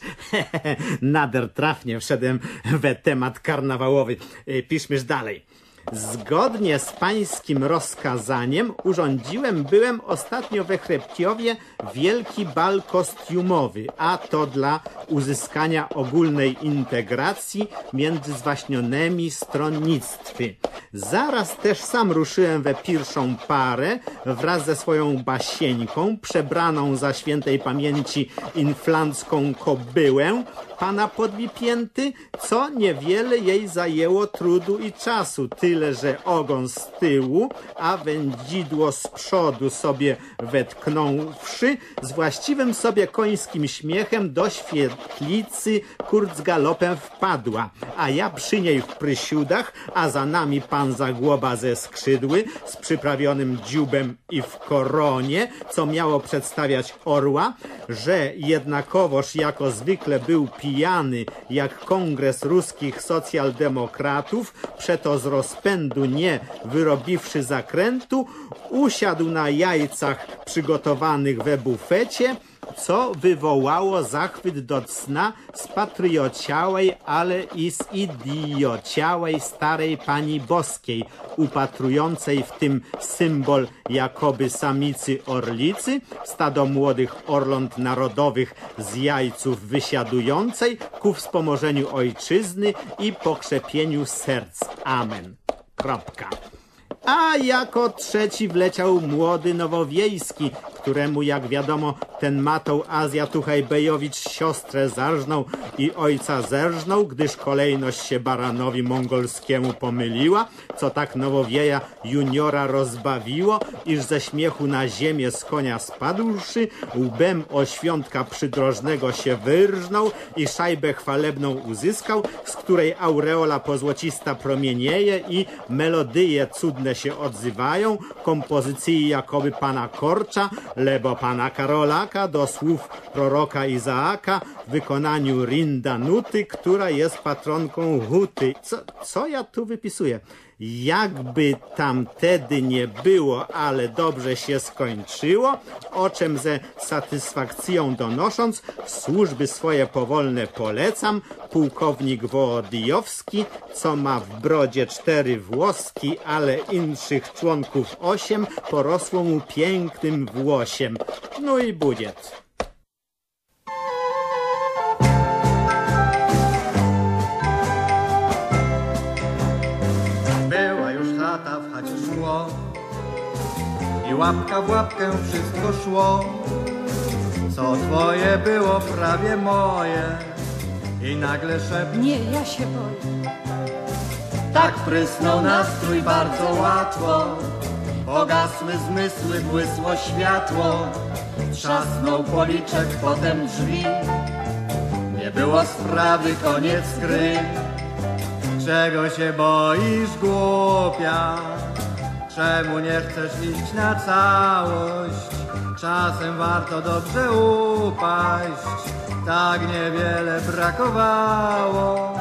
Nader trafnie wszedłem we temat karnawałowy. Y, Piszmy dalej. Zgodnie z pańskim rozkazaniem urządziłem byłem ostatnio we Chrepciowie wielki bal kostiumowy, a to dla uzyskania ogólnej integracji między zwaśnionymi stronnictwy. Zaraz też sam ruszyłem we pierwszą parę wraz ze swoją basieńką, przebraną za świętej pamięci inflancką kobyłę, pana podbipięty, co niewiele jej zajęło trudu i czasu, tyle że ogon z tyłu, a wędzidło z przodu sobie wetknąwszy, z właściwym sobie końskim śmiechem do świetlicy kurz galopem wpadła, a ja przy niej w prysiudach, a za nami pan Zagłoba ze skrzydły, z przyprawionym dziubem i w koronie, co miało przedstawiać orła, że jednakowoż jako zwykle był pijany, jak kongres ruskich socjaldemokratów, przeto z rozpędu nie wyrobiwszy zakrętu, usiadł na jajcach przygotowanych we bufecie, co wywołało zachwyt do cna z patriociałej, ale i z idiociałej starej pani boskiej, upatrującej w tym symbol jakoby samicy orlicy, stado młodych orląt narodowych z jajców wysiadującej ku wspomożeniu ojczyzny i pokrzepieniu serc. Amen. Kropka. A jako trzeci wleciał młody Nowowiejski, któremu, jak wiadomo, ten matą Azja Tuchajbejowicz siostrę zarżnął i ojca zerżnął, gdyż kolejność się baranowi mongolskiemu pomyliła, co tak Nowowieja juniora rozbawiło, iż ze śmiechu na ziemię z konia spadłszy, łbem o świątka przydrożnego się wyrżnął i szajbę chwalebną uzyskał, z której aureola pozłocista promienieje i melodyje cudne się odzywają, kompozycji jakoby pana Korcza, lebo pana Karolaka do słów proroka Izaaka w wykonaniu Rinda Nuty, która jest patronką Huty. Co, co ja tu wypisuję? Jakby tam tedy nie było, ale dobrze się skończyło, o czym ze satysfakcją donosząc, służby swoje powolne polecam, pułkownik Wołodyjowski, co ma w brodzie cztery włoski, ale inszych członków osiem, porosło mu pięknym włosiem. No i budziet. Łapka w łapkę wszystko szło. Co twoje było prawie moje i nagle szept Nie, ja się boję. tak prysnął nastrój bardzo łatwo. Pogasły zmysły, błysło światło. Trzasnął policzek, potem drzwi. Nie było sprawy, koniec gry. Czego się boisz, głupia? Czemu nie chcesz iść na całość? Czasem warto dobrze upaść. Tak niewiele brakowało.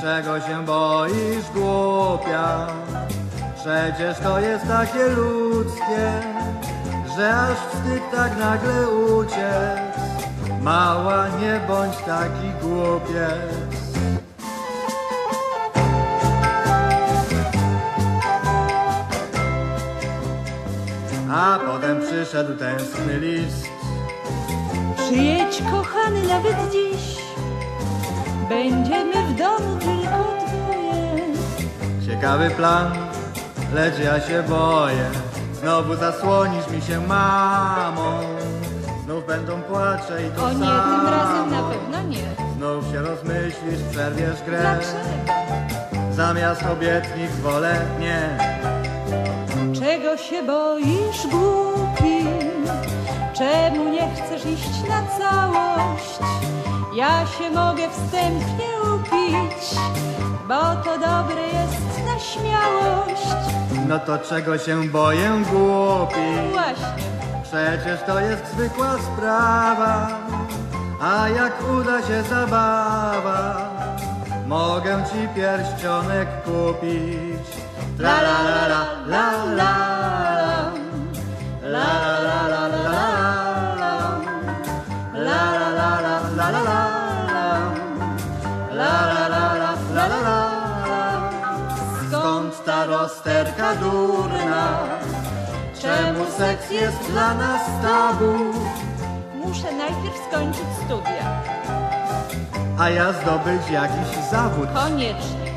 Czego się boisz, głupia? Przecież to jest takie ludzkie, że aż wstyd tak nagle uciec. Mała, nie bądź taki głupiec. A potem przyszedł tęskny list. Przyjedź, kochany, nawet dziś. Będziemy w domu tylko dwoje. Ciekawy plan, lecz ja się boję. Znowu zasłonisz mi się mamą. Znów będą płacze i to O nie, samo. tym razem na pewno nie. Znów się rozmyślisz, przerwiesz grę. Dlaczego? Zamiast obietnic wolę nie. Czego się boisz, głupi? Czemu nie chcesz iść na całość? Ja się mogę wstępnie upić, bo to dobre jest na śmiałość. No to czego się boję, głupi? Właśnie. Przecież to jest zwykła sprawa. A jak uda się zabawa, mogę ci pierścionek kupić la la la la la la rozterka durna Czemu seks jest dla nas tabu? Muszę najpierw skończyć studia A ja zdobyć jakiś zawód Koniecznie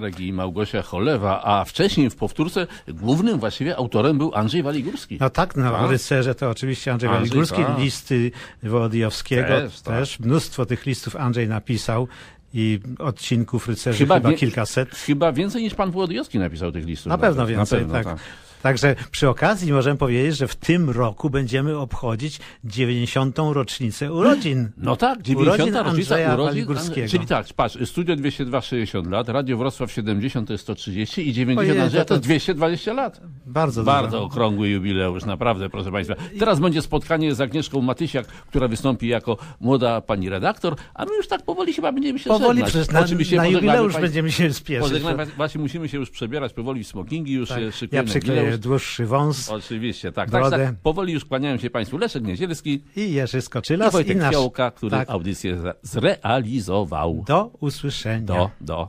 Marek i Małgosia Cholewa, a wcześniej w powtórce głównym właściwie autorem był Andrzej Waligórski. No tak, no, A? rycerze to oczywiście Andrzej Andrzej, Waligórski, tak. listy Wołodyjowskiego Też, też, tak. Mnóstwo tych listów Andrzej napisał i odcinków rycerzy chyba, wie- kilkaset. Chyba więcej niż pan Włodyjowski napisał tych listów. Na pewno więcej, Na pewno, tak. Także przy okazji możemy powiedzieć, że w tym roku będziemy obchodzić 90. rocznicę urodzin. No tak, urodzin 90. rocznica Andrzeja urodzin. Waligórskiego. Czyli tak, patrz, Studio 202 60 lat, Radio Wrocław 70 to jest 130 i 90 Ojej, Andrzeja to- to jest 220 lat. Bardzo Bardzo dużo. okrągły jubileusz, naprawdę, proszę Państwa. Teraz będzie spotkanie z Agnieszką Matysiak, która wystąpi jako młoda pani redaktor, a my już tak powoli chyba będziemy się Powoli, żegnać. przecież na- Oczywiście na jubileusz będziemy się spieszyć. Właśnie musimy się już przebierać powoli w smokingi, już Tak. się Ja szykujemy na jubileusz. dłuższy wąs Oczywiście, tak. brodę. Tak, tak. Powoli już kłaniają się Państwu Leszek Niedzielski i Jerzy i Skoczylas Wojtek nasz- Fiołka, który tak. audycję zrealizował. Do usłyszenia. Do, do.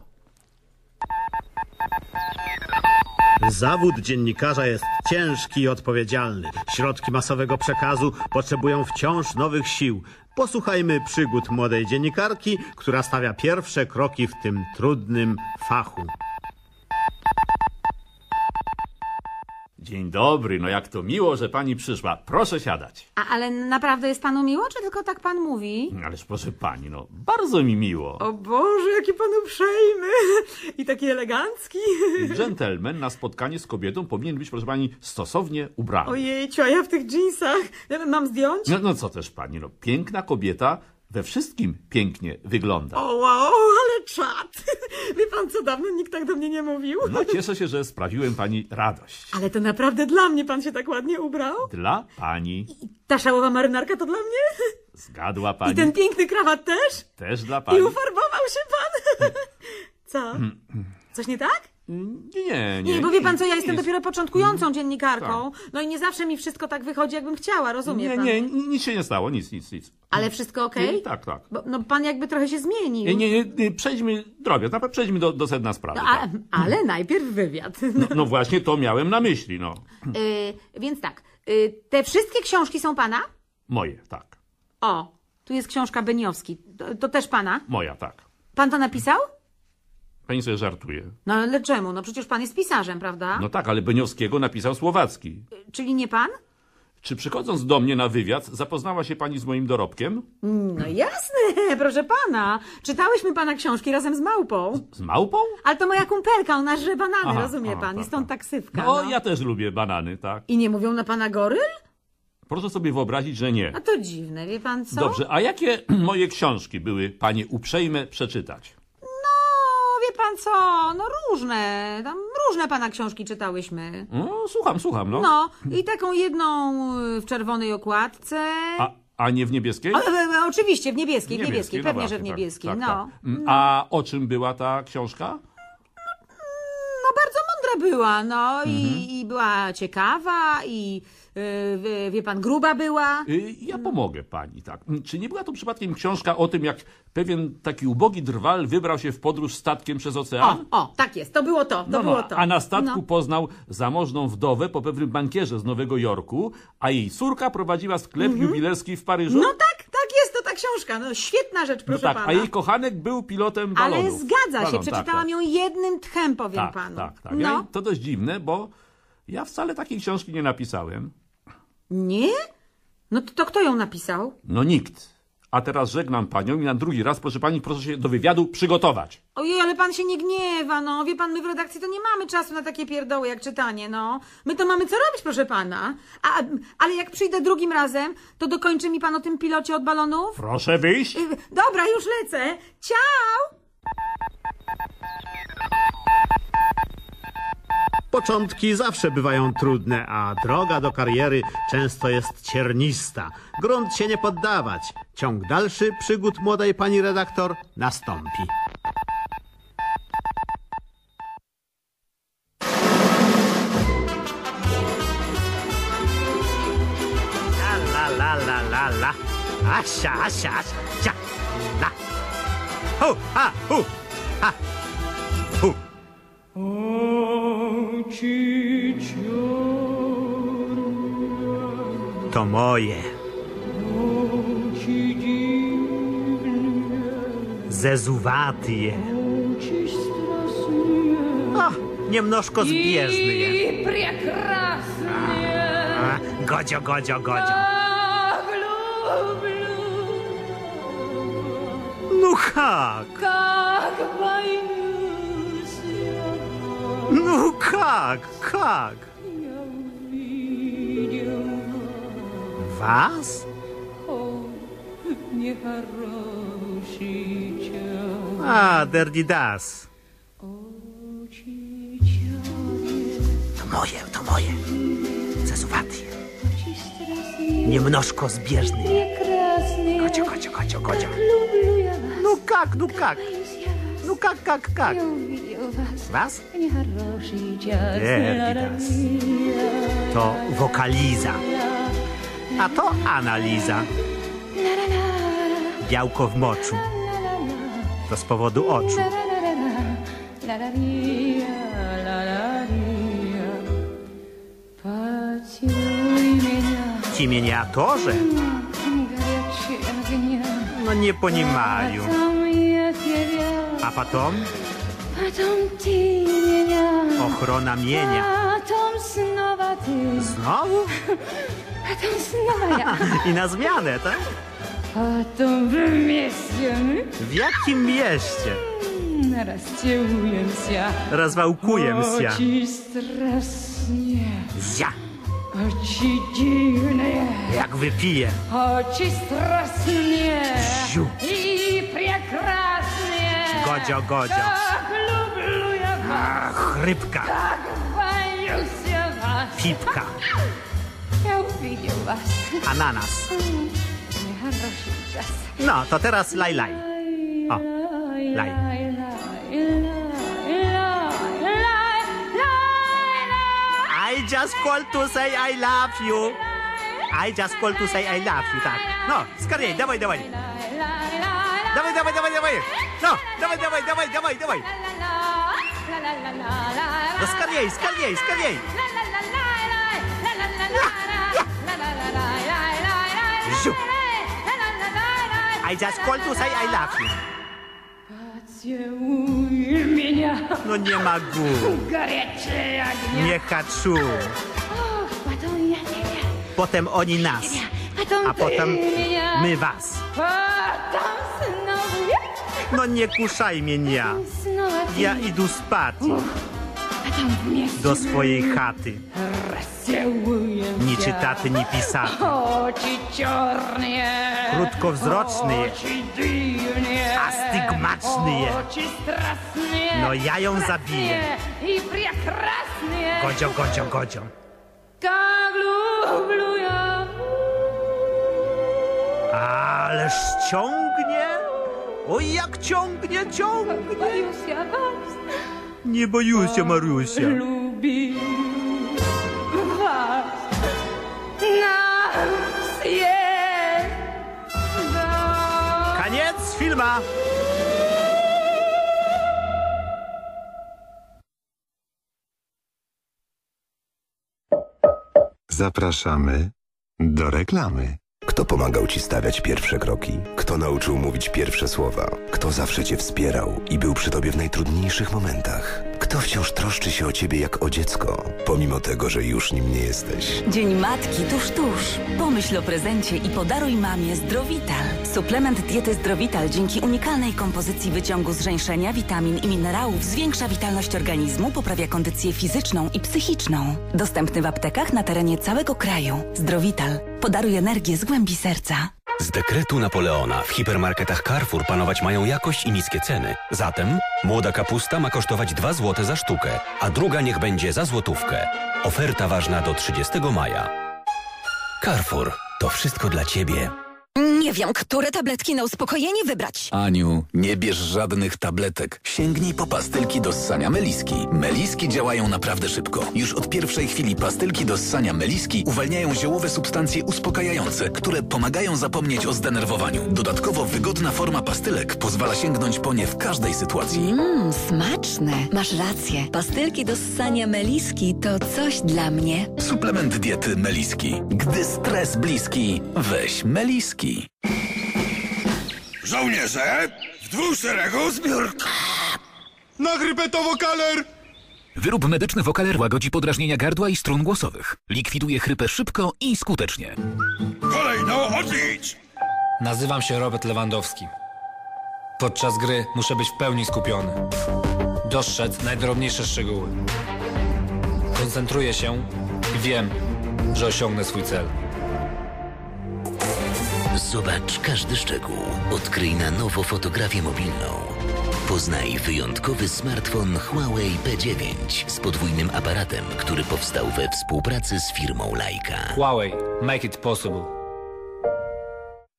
Zawód dziennikarza jest ciężki i odpowiedzialny. Środki masowego przekazu potrzebują wciąż nowych sił. Posłuchajmy przygód młodej dziennikarki, która stawia pierwsze kroki w tym trudnym fachu. Dzień dobry, no jak to miło, że pani przyszła. Proszę siadać. A, ale naprawdę jest panu miło, czy tylko tak pan mówi? Ależ proszę pani, no bardzo mi miło. O Boże, jaki pan uprzejmy i taki elegancki. Dżentelmen na spotkanie z kobietą powinien być, proszę pani, stosownie ubrany. Ojejciu, a ja w tych dżinsach. Mam zdjąć? No, no co też pani, no piękna kobieta we wszystkim pięknie wygląda. O wow, ale czad. Wie pan co, dawno nikt tak do mnie nie mówił. No cieszę się, że sprawiłem pani radość. Ale to naprawdę dla mnie pan się tak ładnie ubrał? Dla pani. Ta szałowa marynarka to dla mnie? Zgadła I pani. ten piękny krawat też? Też dla pani. I ufarbował się pan? Co? Coś nie tak? Nie, nie. Nie, bo wie pan co, ja jestem dopiero początkującą dziennikarką. No i nie zawsze mi wszystko tak wychodzi, jakbym chciała, rozumie Nie, pan? nie, nic się nie stało, nic, nic, nic. Ale wszystko okej? Nie, tak, tak. Bo, no pan jakby trochę się zmienił. Nie, nie, nie, przejdźmy, drobiazg, naprawdę przejdźmy do, do sedna sprawy. No, tak. a, ale najpierw wywiad. No, no właśnie to miałem na myśli, no. Y, więc tak, y, te wszystkie książki są pana? Moje, tak. O, Tu jest książka Beniowski. To, to też pana? Moja, tak. Pan to napisał? Pani sobie żartuje. No ale czemu? No przecież pan jest pisarzem, prawda? No tak, ale Beniowskiego napisał Słowacki. Czyli nie pan? Czy przychodząc do mnie na wywiad, zapoznała się pani z moim dorobkiem? No jasne, proszę pana. Czytałyśmy pana książki razem z małpą. Z małpą? Ale to moja kumpelka, ona żre banany, Aha, rozumie aha, pan? I tak, stąd taksywka. No, no. ja też lubię banany, tak. I nie mówią na pana goryl? Proszę sobie wyobrazić, że nie. A to dziwne, wie pan co? Dobrze, a jakie moje książki były panie uprzejme przeczytać? No, pan co? No różne. Tam różne pana książki czytałyśmy. No, słucham, słucham, no. No, i taką jedną y, w czerwonej okładce. A, a nie w niebieskiej? O, e, e, oczywiście, w niebieskiej, w niebieskiej, no pewnie, właśnie, że w tak, niebieskiej, tak, no. tak. Mm, A o czym była ta książka? No bardzo mądra była, no Mhm. i, i była ciekawa i wie, wie pan, gruba była. Y, Ja pomogę pani, tak. Mm, Czy nie była to przypadkiem książka o tym, jak pewien taki ubogi drwal wybrał się w podróż statkiem przez O, ocean? o, tak jest, to było to, to No, było no, to. a na statku No. poznał zamożną wdowę po pewnym bankierze z Nowego Jorku, a jej córka prowadziła sklep jubilerski w Paryżu? Mhm. No tak, tak jest to ta książka, no świetna rzecz, No proszę tak, pana. a jej kochanek był pilotem balonów. Ale zgadza się, Balon, przeczytałam tak, ją jednym tchem, powiem tak, panu. tak, tak. No. Ja, to dość dziwne, bo ja wcale takiej książki nie napisałem. Nie? No to, to kto ją napisał? No nikt. A teraz żegnam panią i na drugi raz, proszę pani, proszę się do wywiadu przygotować. Ojej, ale pan się nie gniewa, no. Wie pan, my w redakcji to nie mamy czasu na takie pierdoły jak czytanie, no. My to mamy co robić, proszę pana. A, ale jak przyjdę drugim razem, to dokończy mi pan o tym pilocie od balonów? Proszę wyjść. Y, Dobra, już lecę. Ciao! Początki zawsze bywają trudne, a droga do kariery często jest ciernista. Grunt się nie poddawać. Ciąg dalszy przygód młodej pani redaktor nastąpi. La la la la la. Asia, Asia, Asia. Cia, la. Hu, ha, hu, ha. Hu. To moje. Zezuwaty je. O, niemnożko zbieżny je. I прекрасные, A, godzio, godzio, godzio. так люблю, No jak? как боюсь я No jak? Jak? видел Was? О, нехороший час. A, derdidas. Очи черные, To moje, to moje. Zezuwaty je. очи страстные, Niemnożko zbieżny je. прекрасные. Godzio, godzio, godzio, godzio. Так люблю я вас. No jak, no jak? Боюсь я вас. No jak, jak, jak? Я увидел вас. Was? Нехороший час. Derdidas. To wokaliza. A to analiza. Białko w moczu. To z powodu oczu. Поцелуй меня, Ci miniatorze? горячий огня. No nie понимаю. Ochrona patom. Patom ty mienia. Ochrona mienia. Patom znowa ty. Znowu? Patom ja. I na zmianę, tak? Patom w mieście. W jakim mieście? Hmm, Rozciełuję się. Rozwałkuję się. Oci strasznie. Ja. Oci dziwne. Jak wypiję. Oci strasznie. Ziu. I prekrasne. Godzio, godzio. Так люблю я A, вас, chrypka, так боюсь я вас. pipka, Я увидел вас. ananas. Нехороший час. No, to teraz laj, laj. O, laj. I just called to say I love you. I just called to say I love you, tak. No, skarbej, dawaj, dawaj. Dawaj, dawaj, dawaj, dawaj. No, dawaj, dawaj, dawaj, dawaj, dawaj. No skarbej, skarbej, skarbej. Ziu. I just called to say I love you. Поцелуй меня. No nie ma gór, Горячая огня. nie haczu. Ох, потом я тебя. Potem oni nas, Потом a potem my was. No nie kuszaj mnie ja. Ja idę spać. Do swojej chaty. Ni czytaty, nie pisaty. Krótkowzroczny jest. Astygmaczny jest. No ja ją zabiję. Godzio, godzio, godzio. Tak lubię Ależ ciągnie! Oj, jak ciągnie, ciągnie! Bojusia was. Nie bojusia, się, Lubi was. Nas jest. Koniec filma! Zapraszamy do reklamy. Kto pomagał ci stawiać pierwsze kroki? Kto nauczył mówić pierwsze słowa? Kto zawsze cię wspierał i był przy tobie w najtrudniejszych momentach? Kto wciąż troszczy się o ciebie jak o dziecko, pomimo tego, że już nim nie jesteś? Dzień Matki tuż, tuż. Pomyśl o prezencie i podaruj mamie Zdrowital. Suplement diety Zdrowital dzięki unikalnej kompozycji wyciągu zżeńszenia, witamin i minerałów zwiększa witalność organizmu, poprawia kondycję fizyczną i psychiczną. Dostępny w aptekach na terenie całego kraju. Zdrowital. Podaruj energię z głębi serca. Z dekretu Napoleona w hipermarketach Carrefour panować mają jakość i niskie ceny. Zatem młoda kapusta ma kosztować 2 zł za sztukę, a druga niech będzie za złotówkę. Oferta ważna do 30 maja. Carrefour. To wszystko dla Ciebie. Nie wiem, które tabletki na uspokojenie wybrać. Aniu, nie bierz żadnych tabletek. Sięgnij po pastylki do ssania Meliski. Meliski działają naprawdę szybko. Już od pierwszej chwili pastylki do ssania Meliski uwalniają ziołowe substancje uspokajające, które pomagają zapomnieć o zdenerwowaniu. Dodatkowo wygodna forma pastylek pozwala sięgnąć po nie w każdej sytuacji. Mmm, smaczne. Masz rację. Pastylki do ssania meliski to coś dla mnie. Suplement diety Meliski. Gdy stres bliski, weź Meliski. Żołnierze, w dwóch szeregu zbiórka. Na grypę to wokaler! Wyrób medyczny Wokaler łagodzi podrażnienia gardła i strun głosowych. Likwiduje chrypę szybko i skutecznie. Kolejno odlicz! Nazywam się Robert Lewandowski. Podczas gry muszę być w pełni skupiony. Dostrzec najdrobniejsze szczegóły. Koncentruję się i wiem, że osiągnę swój cel. Zobacz każdy szczegół. Odkryj na nowo fotografię mobilną. Poznaj wyjątkowy smartfon Huawei P9 z podwójnym aparatem, który powstał we współpracy z firmą Leica. Huawei, make it possible.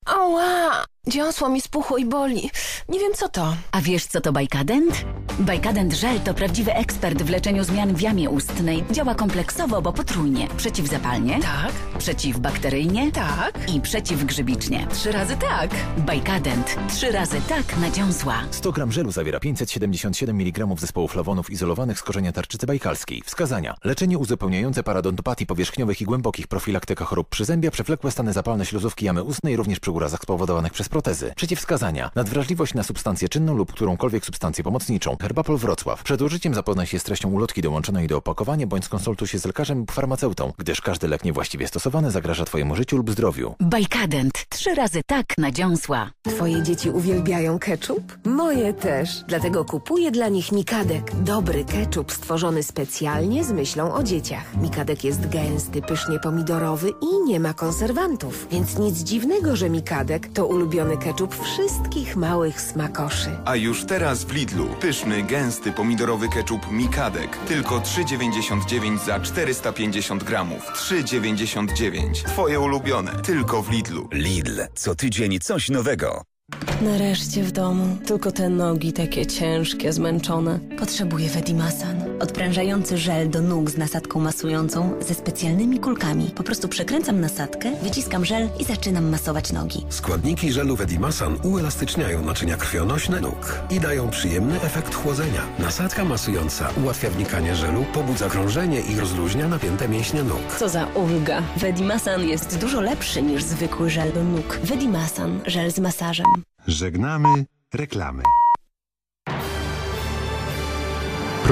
Ała! Dziąsło mi spuchło i boli. Nie wiem co to. A wiesz co to Bajkadent? Bajkadent Żel to prawdziwy ekspert w leczeniu zmian w jamie ustnej. Działa kompleksowo, bo potrójnie. Przeciwzapalnie. Tak. Przeciwbakteryjnie. Tak. I przeciwgrzybicznie. Trzy razy tak. Bajkadent. Trzy razy tak na dziąsła. 100 gram żelu zawiera 577 mg zespołu flawonów izolowanych z korzenia tarczycy bajkalskiej. Wskazania. Leczenie uzupełniające parodontopatii powierzchniowych i głębokich, profilaktyka chorób przyzębia, przewlekłe stany zapalne śluzówki jamy ustnej, również przy urazach spowodowanych przez protezy. Przeciwwskazania. Nadwrażliwość na substancję czynną lub którąkolwiek substancję pomocniczą. Herbapol Wrocław. Przed użyciem zapoznaj się z treścią ulotki dołączonej do opakowania bądź skonsultuj się z lekarzem lub farmaceutą, gdyż każdy lek niewłaściwie stosowany zagraża Twojemu życiu lub zdrowiu. Bajkadent. Trzy razy tak na dziąsła. Twoje dzieci uwielbiają ketchup? Moje też. Dlatego kupuję dla nich Mikadek. Dobry ketchup stworzony specjalnie z myślą o dzieciach. Mikadek jest gęsty, pysznie pomidorowy i nie ma konserwantów. Więc nic dziwnego, że Mikadek to ulubiony ketchup wszystkich małych smakoszy. A już teraz w Lidlu pyszny, gęsty, pomidorowy keczup Mikadek. Tylko 3,99 za 450 gramów. 3,99. Twoje ulubione. Tylko w Lidlu. Lidl. Co tydzień coś nowego. Nareszcie w domu. Tylko te nogi takie ciężkie, zmęczone. Potrzebuję Vedimasan. Odprężający żel do nóg z nasadką masującą ze specjalnymi kulkami. Po prostu przekręcam nasadkę, wyciskam żel i zaczynam masować nogi. Składniki żelu Vedimasan uelastyczniają naczynia krwionośne nóg i dają przyjemny efekt chłodzenia. Nasadka masująca ułatwia wnikanie żelu, pobudza krążenie i rozluźnia napięte mięśnie nóg. Co za ulga. Vedimasan jest dużo lepszy niż zwykły żel do nóg. Vedimasan, żel z masażem. Żegnamy reklamy.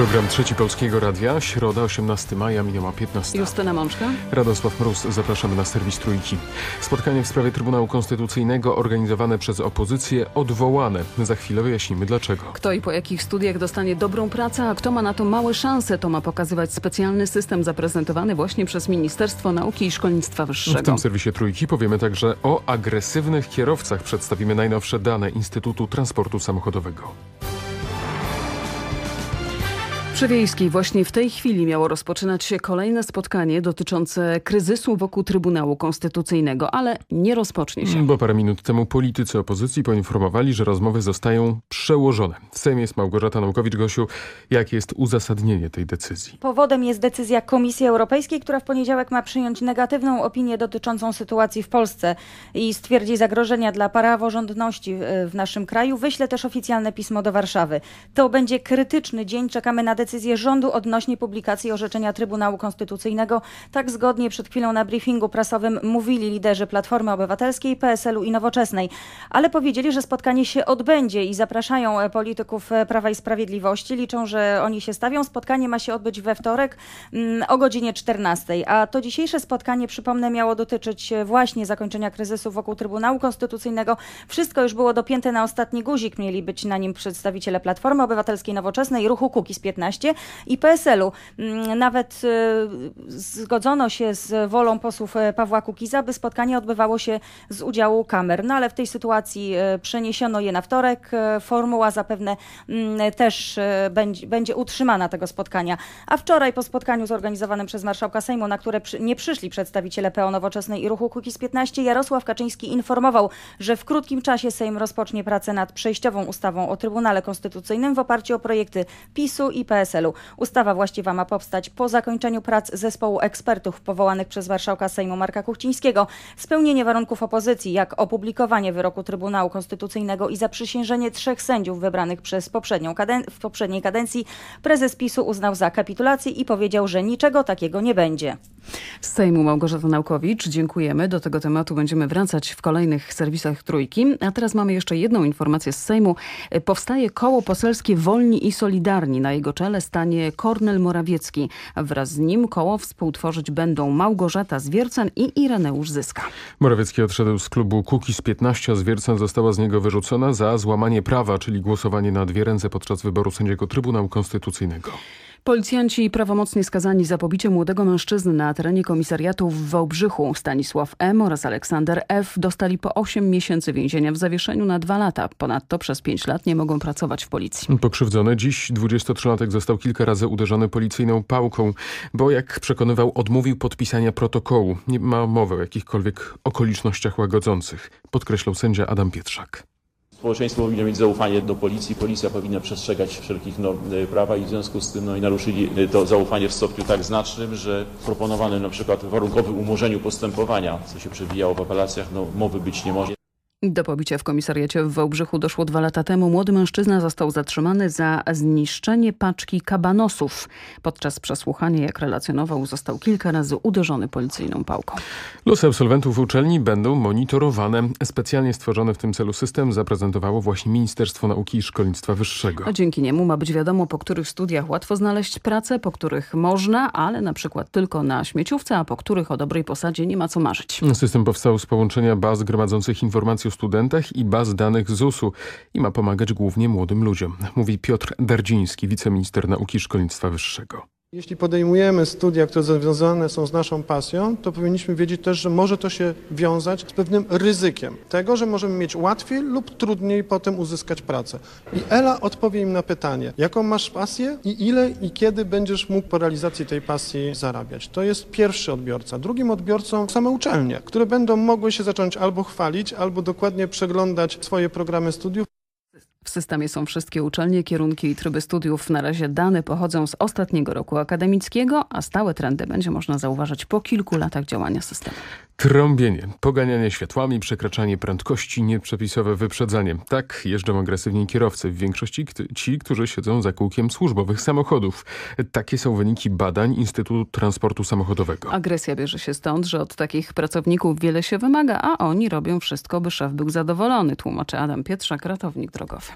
Program Trzeci Polskiego Radia, środa 18 maja, minęła 15. Justyna Mączka. Radosław Mróz, zapraszamy na serwis Trójki. Spotkanie w sprawie Trybunału Konstytucyjnego organizowane przez opozycję odwołane. Za chwilę wyjaśnimy dlaczego. Kto i po jakich studiach dostanie dobrą pracę, a kto ma na to małe szanse, to ma pokazywać specjalny system zaprezentowany właśnie przez Ministerstwo Nauki i Szkolnictwa W Wyższego. tym serwisie Trójki powiemy także o agresywnych kierowcach. Przedstawimy najnowsze dane Instytutu Transportu Samochodowego. Przy Wiejskiej właśnie w tej chwili miało rozpoczynać się kolejne spotkanie dotyczące kryzysu wokół Trybunału Konstytucyjnego, ale nie rozpocznie się. Bo parę minut temu politycy opozycji poinformowali, że rozmowy zostają przełożone. W Sejmie jest Małgorzata Naukowicz-Gosiu. Jakie jest uzasadnienie tej decyzji? Powodem jest decyzja Komisji Europejskiej, która w poniedziałek ma przyjąć negatywną opinię dotyczącą sytuacji w Polsce i stwierdzi zagrożenia dla praworządności w w naszym kraju. Wyśle też oficjalne pismo do Warszawy. To będzie krytyczny dzień. Czekamy na decyzję rządu odnośnie publikacji orzeczenia Trybunału Konstytucyjnego. Tak zgodnie przed chwilą na briefingu prasowym mówili liderzy Platformy Obywatelskiej, PSL-u i Nowoczesnej. Ale powiedzieli, że spotkanie się odbędzie i zapraszają e, polityków e, Prawa i Sprawiedliwości. Liczą, że oni się stawią. Spotkanie ma się odbyć we wtorek mm, o godzinie 14. A to dzisiejsze spotkanie, przypomnę, miało dotyczyć e, właśnie zakończenia kryzysu wokół Trybunału Konstytucyjnego. Wszystko już było dopięte na ostatni guzik. Mieli być na nim przedstawiciele Platformy Obywatelskiej, Nowoczesnej, Ruchu Kukiz 15 i PSL-u. Mm, Nawet e, zgodzono się z wolą posłów e, Pawła Kukiza, by spotkanie odbywało się z udziału kamer. No ale w tej sytuacji e, przeniesiono je na wtorek. E, Formuła zapewne mm, też będzie, będzie utrzymana tego spotkania. A wczoraj po spotkaniu zorganizowanym przez marszałka Sejmu, na które nie przyszli przedstawiciele PO Nowoczesnej i Ruchu Kukiz 15, Jarosław Kaczyński informował, że w krótkim czasie Sejm rozpocznie pracę nad przejściową ustawą o Trybunale Konstytucyjnym w oparciu o projekty PiSu i PSL-u. Ustawa właściwa ma powstać po zakończeniu prac zespołu ekspertów powołanych przez marszałka Sejmu Marka Kuchcińskiego. Spełnienie warunków opozycji, jak opublikowanie wyroku Trybunału Konstytucyjnego i zaprzysiężenie trzech sędziów wybranych przez poprzednią kaden- w poprzedniej kadencji, prezes PiSu uznał za kapitulację i powiedział, że niczego takiego nie będzie. Z Sejmu Małgorzata Naukowicz, dziękujemy. Do tego tematu będziemy wracać w kolejnych serwisach Trójki. A teraz mamy jeszcze jedną informację z Sejmu. Powstaje koło poselskie Wolni i Solidarni. Na jego czele stanie Kornel Morawiecki. Wraz z nim koło współtworzyć będą Małgorzata Zwiercan i Ireneusz Zyska. Morawiecki odszedł z klubu Kukiz 15, a Zwiercan została z niego wyrzucona za złamanie prawa, czyli głosowanie na dwie ręce podczas wyboru sędziego Trybunału Konstytucyjnego. Policjanci prawomocnie skazani za pobicie młodego mężczyzny na terenie komisariatu w Wałbrzychu Stanisław M. oraz Aleksander F. dostali po 8 miesięcy więzienia w zawieszeniu na dwa lata. Ponadto przez 5 lat nie mogą pracować w policji. Pokrzywdzony dziś 23-latek został kilka razy uderzony policyjną pałką, bo jak przekonywał odmówił podpisania protokołu. Nie ma mowy o jakichkolwiek okolicznościach łagodzących, podkreślał sędzia Adam Pietrzak. Społeczeństwo powinno mieć zaufanie do policji, policja powinna przestrzegać wszelkich norm e, prawa i w związku z tym no, i naruszyli e, to zaufanie w stopniu tak znacznym, że proponowanym na przykład warunkowym umorzeniu postępowania, co się przewijało w apelacjach, no, mowy być nie może. Do pobicia w komisariacie w Wałbrzychu doszło dwa lata temu. Młody mężczyzna został zatrzymany za zniszczenie paczki kabanosów. Podczas przesłuchania, jak relacjonował, został kilka razy uderzony policyjną pałką. Losy absolwentów uczelni będą monitorowane. Specjalnie stworzony w tym celu system zaprezentowało właśnie Ministerstwo Nauki i Szkolnictwa Wyższego. A dzięki niemu ma być wiadomo, po których studiach łatwo znaleźć pracę, po których można, ale na przykład tylko na śmieciówce, a po których o dobrej posadzie nie ma co marzyć. System powstał z połączenia baz gromadzących informacje studentach i baz danych ZUS-u i ma pomagać głównie młodym ludziom, mówi Piotr Dardziński, wiceminister nauki szkolnictwa wyższego. Jeśli podejmujemy studia, które związane są z naszą pasją, to powinniśmy wiedzieć też, że może to się wiązać z pewnym ryzykiem tego, że możemy mieć łatwiej lub trudniej potem uzyskać pracę. I Ela odpowie im na pytanie, jaką masz pasję i ile i kiedy będziesz mógł po realizacji tej pasji zarabiać. To jest pierwszy odbiorca. Drugim odbiorcą same uczelnie, które będą mogły się zacząć albo chwalić, albo dokładnie przeglądać swoje programy studiów. W systemie są wszystkie uczelnie, kierunki i tryby studiów. Na razie dane pochodzą z ostatniego roku akademickiego, a stałe trendy będzie można zauważyć po kilku latach działania systemu. Trąbienie, poganianie światłami, przekraczanie prędkości, nieprzepisowe wyprzedzanie. Tak jeżdżą agresywni kierowcy, w większości ci, którzy siedzą za kółkiem służbowych samochodów. Takie są wyniki badań Instytutu Transportu Samochodowego. Agresja bierze się stąd, że od takich pracowników wiele się wymaga, a oni robią wszystko, by szef był zadowolony, tłumaczy Adam Pietrzak, ratownik drogowy.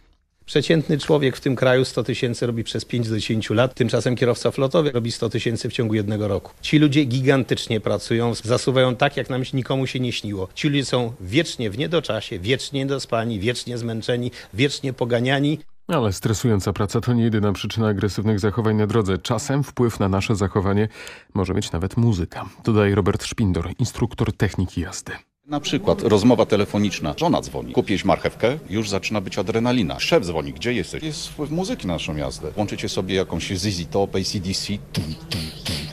Przeciętny człowiek w tym kraju 100 tysięcy robi przez 5 do 10 lat, tymczasem kierowca flotowy robi 100 tysięcy w ciągu jednego roku. Ci ludzie gigantycznie pracują, zasuwają tak, jak nam nikomu się nie śniło. Ci ludzie są wiecznie w niedoczasie, wiecznie niedospani, wiecznie zmęczeni, wiecznie poganiani. Ale stresująca praca to nie jedyna przyczyna agresywnych zachowań na drodze. Czasem wpływ na nasze zachowanie może mieć nawet muzyka. Dodaje Robert Szpindor, instruktor techniki jazdy. Na przykład rozmowa telefoniczna. Żona dzwoni. Kupiłeś marchewkę, już zaczyna być adrenalina. Szef dzwoni. Gdzie jesteś? Jest wpływ muzyki na naszą jazdę. Łączycie sobie jakąś ZZ Top, ACDC.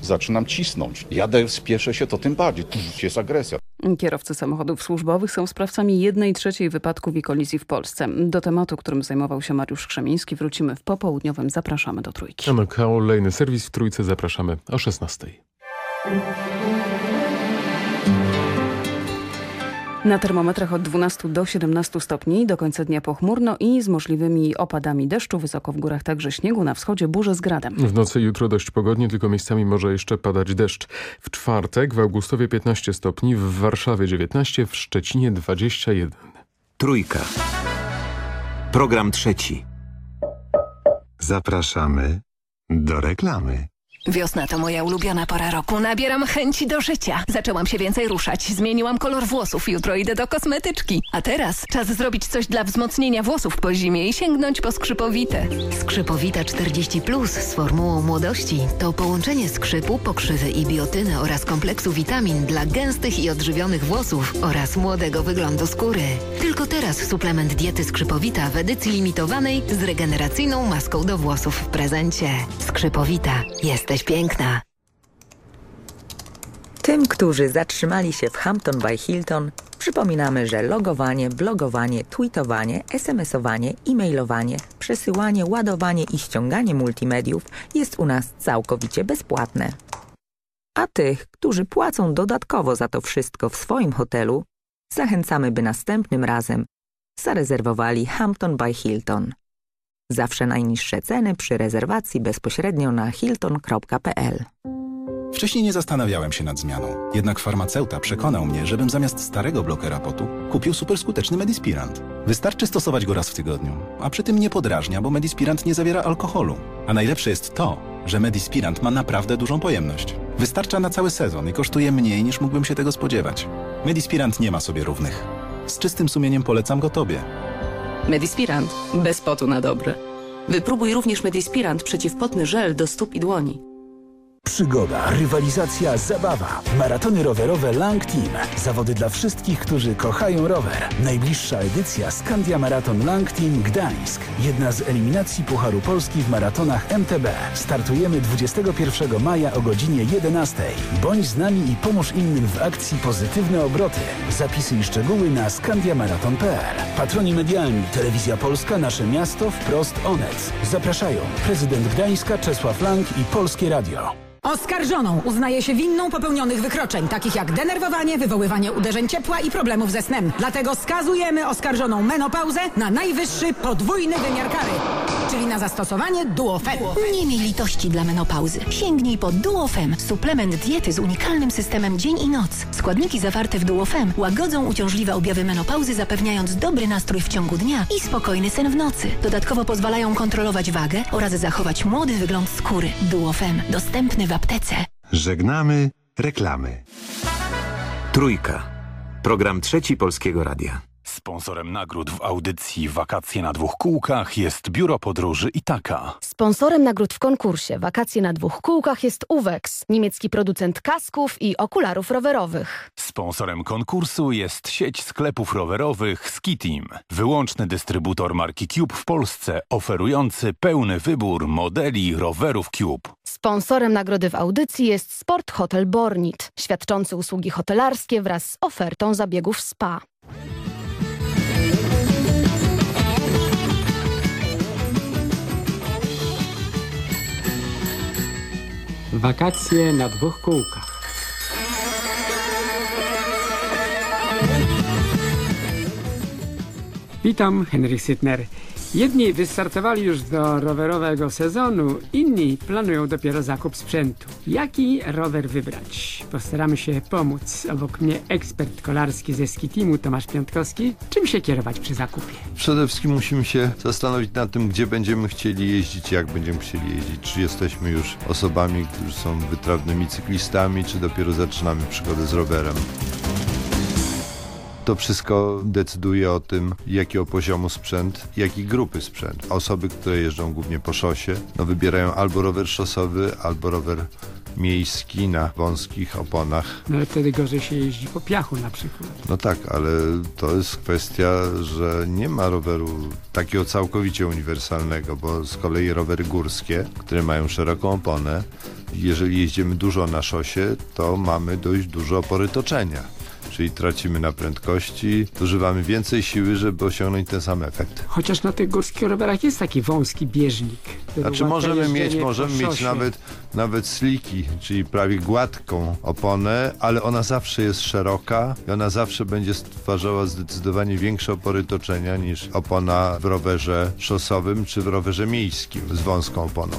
Zaczynam cisnąć. Jadę, spieszę się, to tym bardziej. Jest agresja. Kierowcy samochodów służbowych są sprawcami jednej trzeciej wypadków i kolizji w Polsce. Do tematu, którym zajmował się Mariusz Krzemiński, wrócimy w popołudniowym. Zapraszamy do Trójki. Na kolejny serwis w Trójce zapraszamy o 16. Na termometrach od 12 do 17 stopni, do końca dnia pochmurno i z możliwymi opadami deszczu, wysoko w górach także śniegu, na wschodzie burze z gradem. W nocy jutro dość pogodnie, tylko miejscami może jeszcze padać deszcz. W czwartek w Augustowie 15 stopni, w Warszawie 19, w Szczecinie 21. Trójka. Program trzeci. Zapraszamy do reklamy. Wiosna to moja ulubiona pora roku. Nabieram chęci do życia. Zaczęłam się więcej ruszać. Zmieniłam kolor włosów. Jutro idę do kosmetyczki. A teraz czas zrobić coś dla wzmocnienia włosów po zimie i sięgnąć po skrzypowite. Skrzypowita 40 Plus z formułą młodości to połączenie skrzypu, pokrzywy i biotyny oraz kompleksu witamin dla gęstych i odżywionych włosów oraz młodego wyglądu skóry. Tylko teraz suplement diety skrzypowita w edycji limitowanej z regeneracyjną maską do włosów w prezencie. Skrzypowita. Jesteś piękna. Tym, którzy zatrzymali się w Hampton by Hilton, przypominamy, że logowanie, blogowanie, tweetowanie, smsowanie, e-mailowanie, przesyłanie, ładowanie i ściąganie multimediów jest u nas całkowicie bezpłatne. A tych, którzy płacą dodatkowo za to wszystko w swoim hotelu, zachęcamy, by następnym razem zarezerwowali Hampton by Hilton. Zawsze najniższe ceny przy rezerwacji bezpośrednio na hilton.pl. Wcześniej nie zastanawiałem się nad zmianą. Jednak farmaceuta przekonał mnie, żebym zamiast starego blokera potu kupił superskuteczny Medispirant. Wystarczy stosować go raz w tygodniu, a przy tym nie podrażnia, bo Medispirant nie zawiera alkoholu. A najlepsze jest to, że Medispirant ma naprawdę dużą pojemność. Wystarcza na cały sezon i kosztuje mniej niż mógłbym się tego spodziewać. Medispirant nie ma sobie równych. Z czystym sumieniem polecam go Tobie. Medispirant. Bez potu na dobre. Wypróbuj również Medispirant przeciwpotny żel do stóp i dłoni. Przygoda, rywalizacja, zabawa. Maratony rowerowe Lang Team. Zawody dla wszystkich, którzy kochają rower. Najbliższa edycja Skandia Maraton Lang Team Gdańsk. Jedna z eliminacji Pucharu Polski w maratonach MTB. Startujemy 21 maja o godzinie 11. Bądź z nami i pomóż innym w akcji Pozytywne Obroty. Zapisy i szczegóły na skandiamaraton.pl. Patroni medialni Telewizja Polska, Nasze Miasto, Wprost Onet. Zapraszają prezydent Gdańska Czesław Lang i Polskie Radio. Oskarżoną uznaje się winną popełnionych wykroczeń, takich jak denerwowanie, wywoływanie uderzeń ciepła i problemów ze snem. Dlatego skazujemy oskarżoną menopauzę na najwyższy podwójny wymiar kary, czyli na zastosowanie duofem. Nie miej litości dla menopauzy. Sięgnij po Duofem, suplement diety z unikalnym systemem dzień i noc. Składniki zawarte w Duofem łagodzą uciążliwe objawy menopauzy, zapewniając dobry nastrój w ciągu dnia i spokojny sen w nocy. Dodatkowo pozwalają kontrolować wagę oraz zachować młody wygląd skóry. Duofem, dostępny w aptece. Żegnamy reklamy. Trójka. Program trzeci Polskiego Radia. Sponsorem nagród w audycji Wakacje na dwóch kółkach jest Biuro Podróży Itaka. Sponsorem nagród w konkursie Wakacje na dwóch kółkach jest Uwex, niemiecki producent kasków i okularów rowerowych. Sponsorem konkursu jest sieć sklepów rowerowych Skitim, wyłączny dystrybutor marki Cube w Polsce, oferujący pełny wybór modeli rowerów Cube. Sponsorem nagrody w audycji jest Sport Hotel Bornit, świadczący usługi hotelarskie wraz z ofertą zabiegów spa. Wakacje na dwóch kółkach. Witam, Henryk Sytner. Jedni wystartowali już do rowerowego sezonu, inni planują dopiero zakup sprzętu. Jaki rower wybrać? Postaramy się pomóc. Obok mnie ekspert kolarski ze Ski Teamu Tomasz Piątkowski. Czym się kierować przy zakupie? Przede wszystkim musimy się zastanowić nad tym, gdzie będziemy chcieli jeździć, jak będziemy chcieli jeździć. Czy jesteśmy już osobami, którzy są wytrawnymi cyklistami, czy dopiero zaczynamy przygodę z rowerem. To wszystko decyduje o tym, jakiego poziomu sprzęt, jakiej grupy sprzęt. Osoby, które jeżdżą głównie po szosie, no wybierają albo rower szosowy, albo rower miejski na wąskich oponach. No ale wtedy gorzej się jeździ po piachu na przykład. No tak, ale to jest kwestia, że nie ma roweru takiego całkowicie uniwersalnego, bo z kolei rowery górskie, które mają szeroką oponę, jeżeli jeździmy dużo na szosie, to mamy dość dużo opory toczenia czyli tracimy na prędkości, używamy więcej siły, żeby osiągnąć ten sam efekt. Chociaż na tych górskich rowerach jest taki wąski bieżnik. Znaczy możemy mieć, możemy mieć nawet, nawet sliki, czyli prawie gładką oponę, ale ona zawsze jest szeroka i ona zawsze będzie stwarzała zdecydowanie większe opory toczenia niż opona w rowerze szosowym czy w rowerze miejskim z wąską oponą.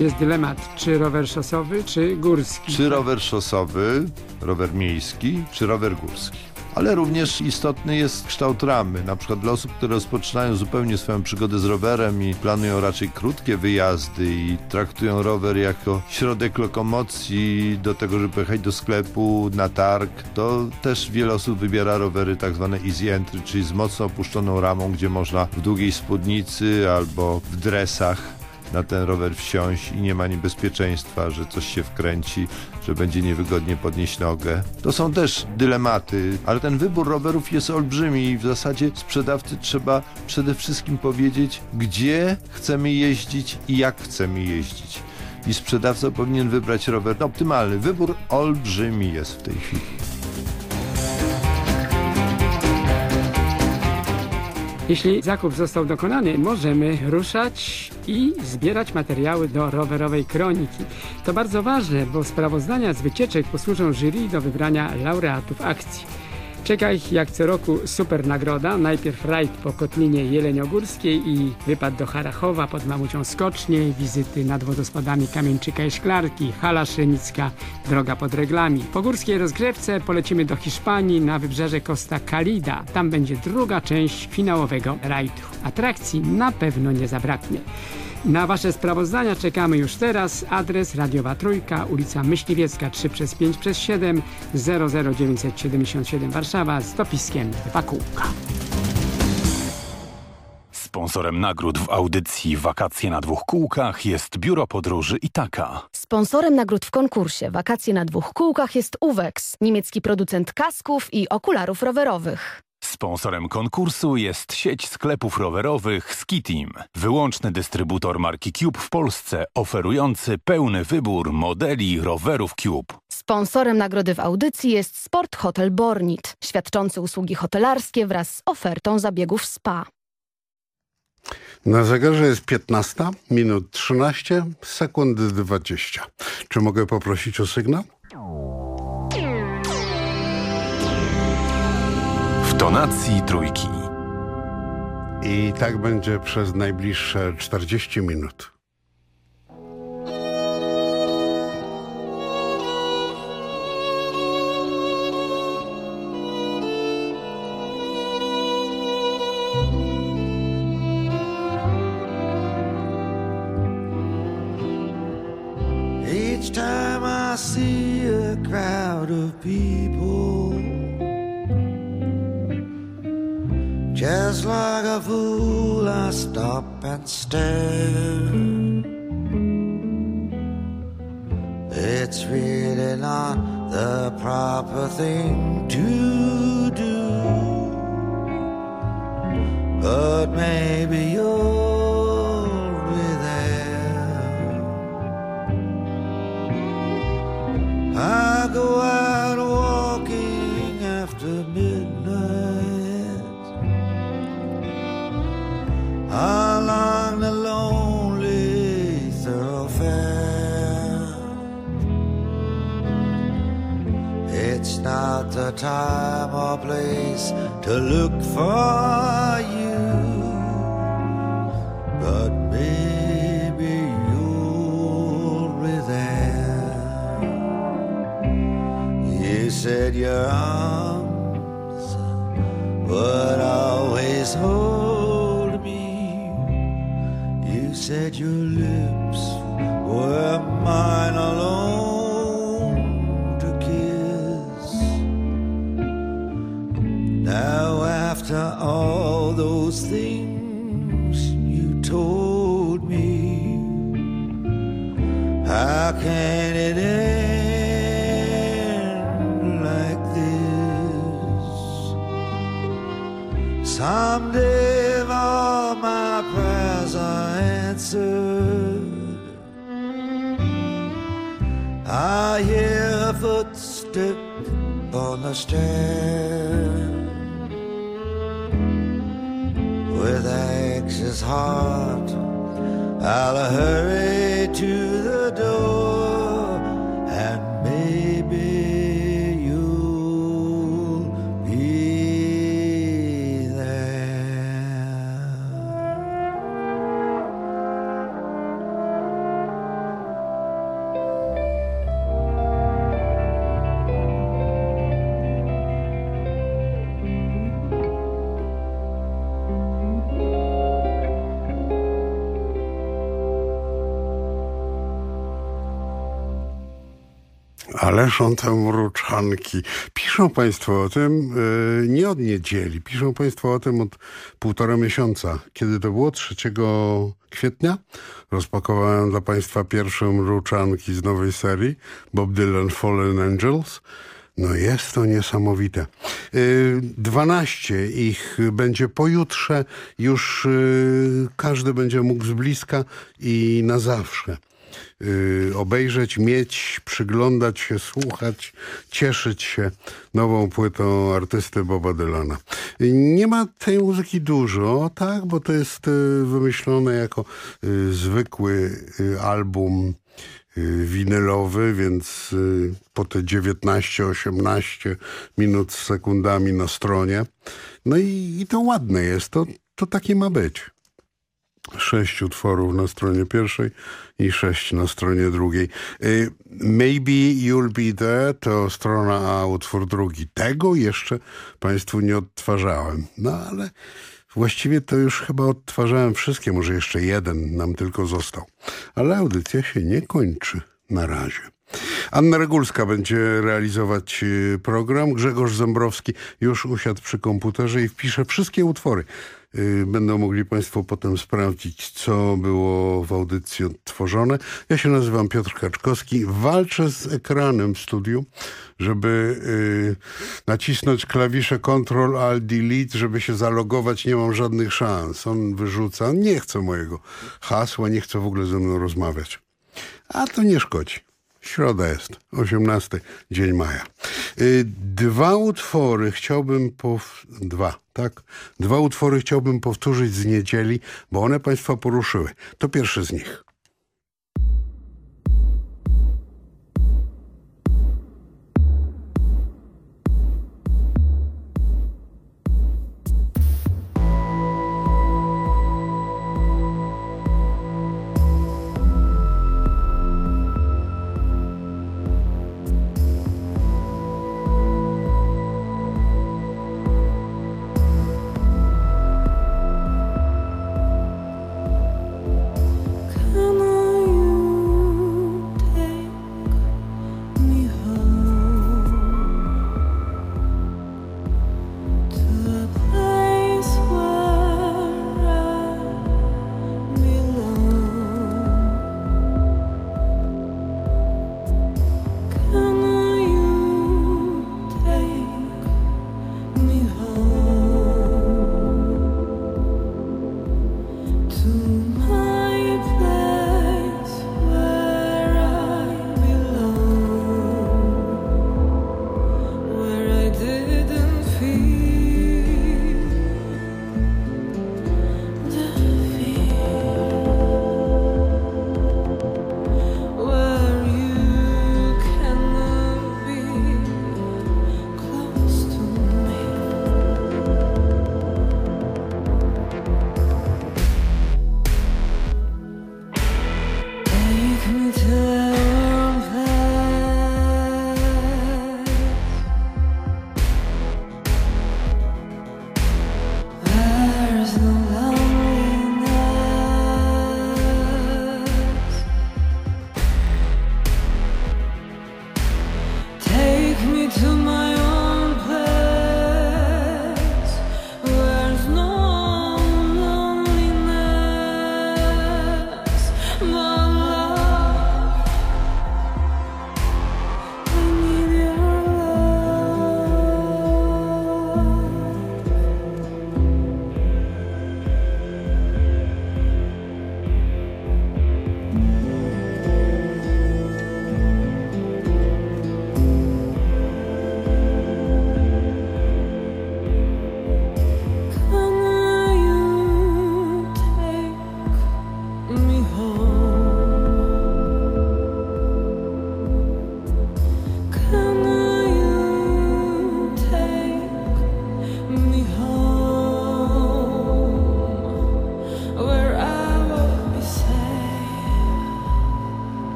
Jest dylemat, czy rower szosowy, czy górski. Czy rower szosowy, rower miejski, czy rower górski. Ale również istotny jest kształt ramy. Na przykład dla osób, które rozpoczynają zupełnie swoją przygodę z rowerem i planują raczej krótkie wyjazdy i traktują rower jako środek lokomocji do tego, żeby pojechać do sklepu, na targ, to też wiele osób wybiera rowery tak zwane easy entry, czyli z mocno opuszczoną ramą, gdzie można w długiej spódnicy albo w dresach na ten rower wsiąść i nie ma niebezpieczeństwa, że coś się wkręci, że będzie niewygodnie podnieść nogę. To są też dylematy, ale ten wybór rowerów jest olbrzymi i w zasadzie sprzedawcy trzeba przede wszystkim powiedzieć, gdzie chcemy jeździć i jak chcemy jeździć. I sprzedawca powinien wybrać rower optymalny. Wybór olbrzymi jest w tej chwili. Jeśli zakup został dokonany, możemy ruszać i zbierać materiały do rowerowej kroniki. To bardzo ważne, bo sprawozdania z wycieczek posłużą jury do wybrania laureatów akcji. Czeka ich jak co roku super nagroda. Najpierw rajd po Kotlinie Jeleniogórskiej i wypad do Harachowa pod Mamucią Skocznie, wizyty nad wodospadami Kamieńczyka i Szklarki, Hala Szenicka, droga pod reglami. Po górskiej rozgrzewce polecimy do Hiszpanii na wybrzeże Costa Calida. Tam będzie druga część finałowego rajdu. Atrakcji na pewno nie zabraknie. Na Wasze sprawozdania czekamy już teraz. Adres Radiowa Trójka, ulica Myśliwiecka 3 przez 5 przez 7 00977 Warszawa z dopiskiem Dwa Kółka. Sponsorem nagród w audycji Wakacje na dwóch kółkach jest Biuro Podróży Itaka. Sponsorem nagród w konkursie Wakacje na dwóch kółkach jest Uwex, niemiecki producent kasków i okularów rowerowych. Sponsorem konkursu jest sieć sklepów rowerowych Skitim, wyłączny dystrybutor marki Cube w Polsce, oferujący pełny wybór modeli rowerów Cube. Sponsorem nagrody w audycji jest Sport Hotel Bornit, świadczący usługi hotelarskie wraz z ofertą zabiegów spa. Na zegarze jest 15 minut 13 sekund 20. Czy mogę poprosić o sygnał? W tonacji trójki. I tak będzie przez najbliższe 40 minut. Each time I see a crowd of people, just like a fool, I stop and stare. It's really not the proper thing to do, but maybe you'll be there. I go out along the lonely thoroughfare. It's not the time or place to look for you, but maybe you'll be there. You said your arms would always hold said your lips were mine alone to kiss. Now, after all those things you told me, how can it end like this? Someday, all my answered, I hear a footstep on the stair. With anxious heart, I'll hurry to the door, On te mruczanki. Piszą Państwo o tym yy, nie od niedzieli. Piszą Państwo o tym od półtora miesiąca. Kiedy to było? 3 kwietnia? Rozpakowałem dla Państwa pierwsze mruczanki z nowej serii Bob Dylan Fallen Angels. No jest to niesamowite. Yy, 12 ich będzie pojutrze. Już yy, każdy będzie mógł z bliska i na zawsze y, obejrzeć, mieć, przyglądać się, słuchać, cieszyć się nową płytą artysty Boba Dylana. Nie ma tej muzyki dużo, tak, bo to jest y, wymyślone jako y, zwykły album winylowy, więc po te 19-18 minut z sekundami na stronie. No i, i to ładne jest, to, to takie ma być sześć utworów na stronie pierwszej i sześć na stronie drugiej. Y, Maybe You'll Be There to strona A, utwór drugi. Tego jeszcze Państwu nie odtwarzałem. No ale właściwie to już chyba odtwarzałem wszystkie, może jeszcze jeden nam tylko został. Ale audycja się nie kończy na razie. Anna Regulska będzie realizować y, program. Grzegorz Zembrowski już usiadł przy komputerze i wpisze wszystkie utwory. Y, Będą mogli Państwo potem sprawdzić, co było w audycji odtworzone. Ja się nazywam Piotr Kaczkowski. Walczę z ekranem w studiu, żeby y, nacisnąć klawisze Ctrl Alt Delete, żeby się zalogować. Nie mam żadnych szans. On wyrzuca. Nie chce mojego hasła, nie chce w ogóle ze mną rozmawiać. A to nie szkodzi. Środa jest, 18 dzień maja. Y, Dwa utwory chciałbym pow... dwa, tak? Dwa utwory chciałbym powtórzyć z niedzieli, bo one Państwa poruszyły. To pierwszy z nich.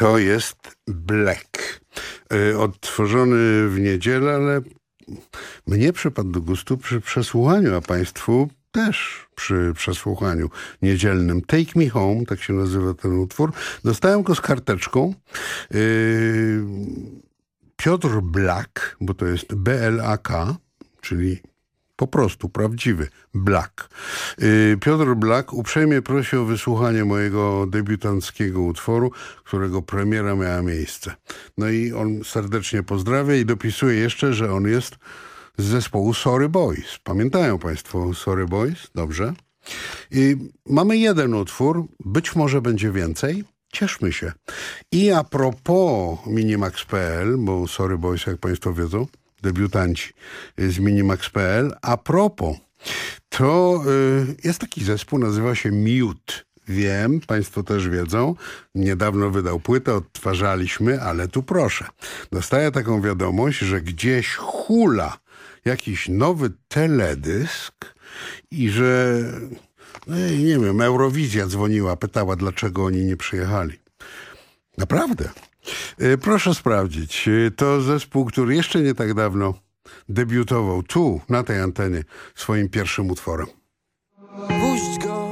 To jest Black. Y, Odtworzony w niedzielę, ale mnie przypadł do gustu przy przesłuchaniu, a państwu też przy przesłuchaniu niedzielnym. Take Me Home, tak się nazywa ten utwór. Dostałem go z karteczką. Y, Piotr Black, bo to jest B-L-A-K, czyli po prostu prawdziwy Black. Y, Piotr Black uprzejmie prosi o wysłuchanie mojego debiutanckiego utworu, którego premiera miała miejsce. No i on serdecznie pozdrawia i dopisuje jeszcze, że on jest z zespołu Sorry Boys. Pamiętają Państwo Sorry Boys? Dobrze. I mamy jeden utwór, być może będzie więcej. Cieszmy się. I a propos Minimax.pl, bo Sorry Boys, jak Państwo wiedzą, debiutanci z Minimax.pl, a propos, to y, jest taki zespół, nazywa się Mute. Wiem, Państwo też wiedzą. Niedawno wydał płytę, odtwarzaliśmy, ale tu proszę. Dostaję taką wiadomość, że gdzieś hula jakiś nowy teledysk i że, no, nie wiem, Eurowizja dzwoniła, pytała, dlaczego oni nie przyjechali. Naprawdę. Y, Proszę sprawdzić. Y, To zespół, który jeszcze nie tak dawno debiutował tu, na tej antenie, swoim pierwszym utworem. Puść go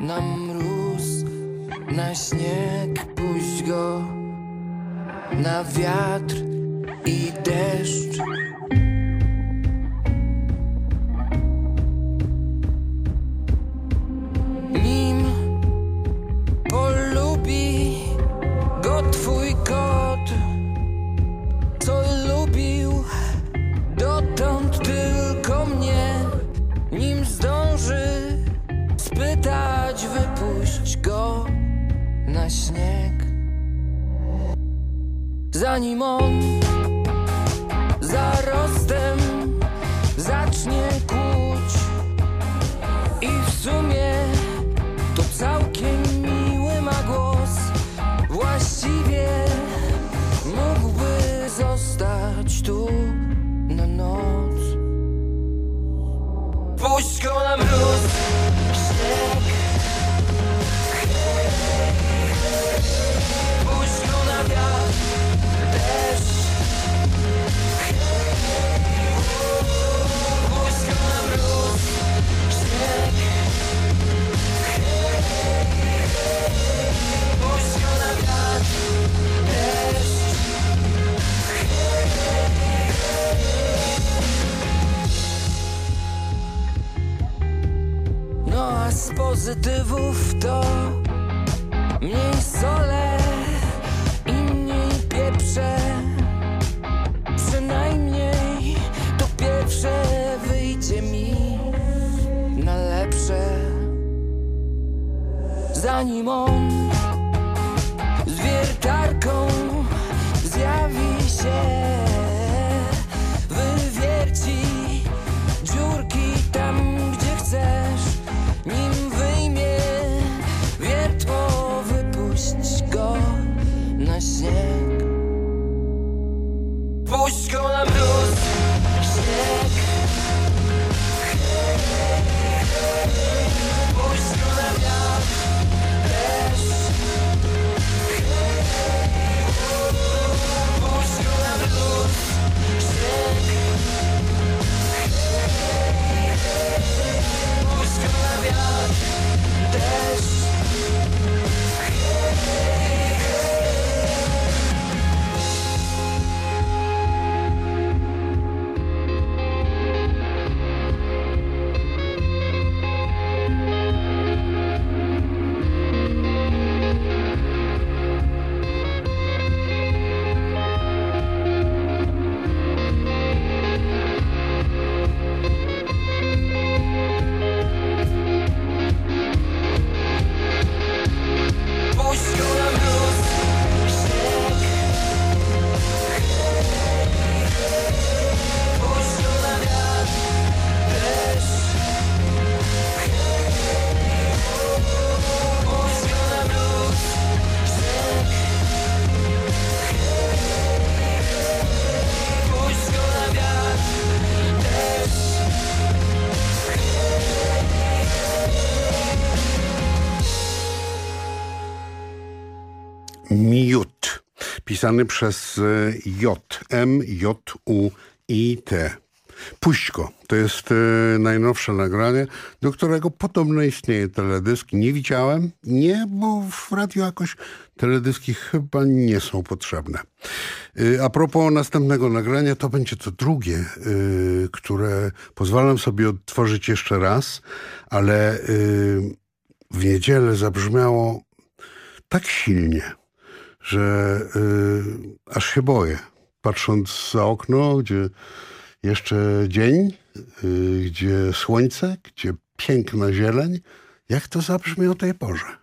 na mróz, na śnieg, puść go na wiatr i deszcz. Dotąd tylko mnie, nim zdąży spytać, wypuść go na śnieg. Zanim on zarostem zacznie kłuć i w sumie to całkiem miły ma głos. Właściwie mógłby zostać tu Puść go na mróz. Śnieg. Bez pozytywów to mniej solę i mniej pieprze. Przynajmniej to pierwsze wyjdzie mi na lepsze. Zanim on z wiertarką zjawi się, śnieg. Puść go na mróz, śnieg. Puść go na wiatr, deszcz. Puść go na mróz, śnieg. Puść go na wiatr, deszcz. Pisany przez e, J, M, J, U, I, T. Puść go. To jest e, najnowsze nagranie, do którego podobno istnieje teledysk. Nie widziałem. Nie, bo w radiu jakoś teledyski chyba nie są potrzebne. E, a propos następnego nagrania, to będzie to drugie, e, które pozwalam sobie odtworzyć jeszcze raz, ale w niedzielę zabrzmiało tak silnie, że y, aż się boję. Patrząc za okno, gdzie jeszcze dzień, y, gdzie słońce, gdzie piękna zieleń, jak to zabrzmi o tej porze.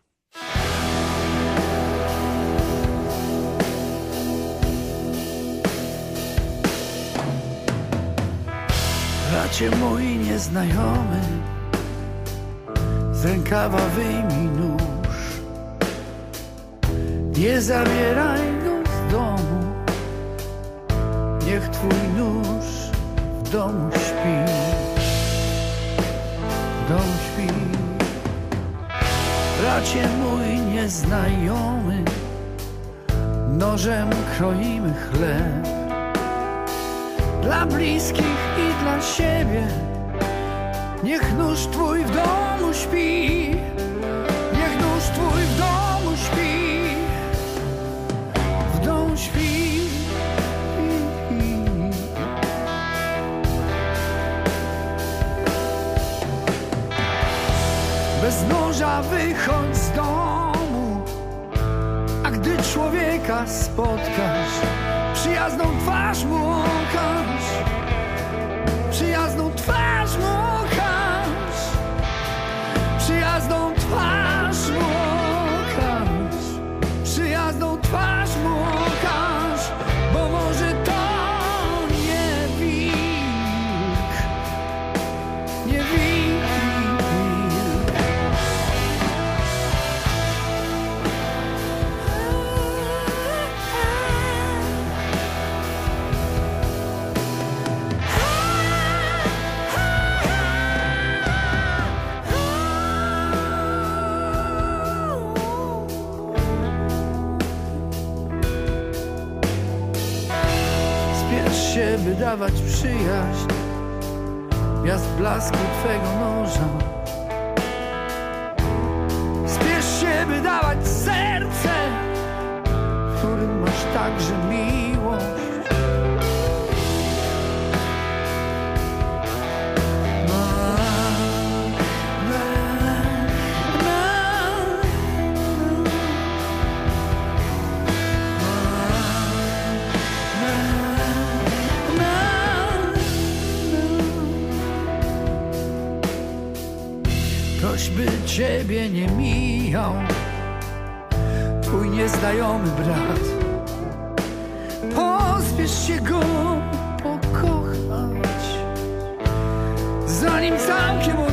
Bracie mój nieznajomy, z rękawa wyjmij nóż. Nie zabieraj go z domu, niech twój nóż w domu śpi. Domu śpi. Bracie mój nieznajomy, nożem kroimy chleb. Dla bliskich i dla siebie Niech nóż twój w domu śpi Noża wychodź z domu. A gdy człowieka spotkasz Przyjazną twarz mu okaż. Przyjazną twarz mu okaż dawać przyjaźń. Miast blasku twego noża Spiesz się, by dawać serce W którym masz także miłość ciebie nie mijał. Twój nieznajomy brat, pospiesz się go pokochać, zanim całkiem odejdzie,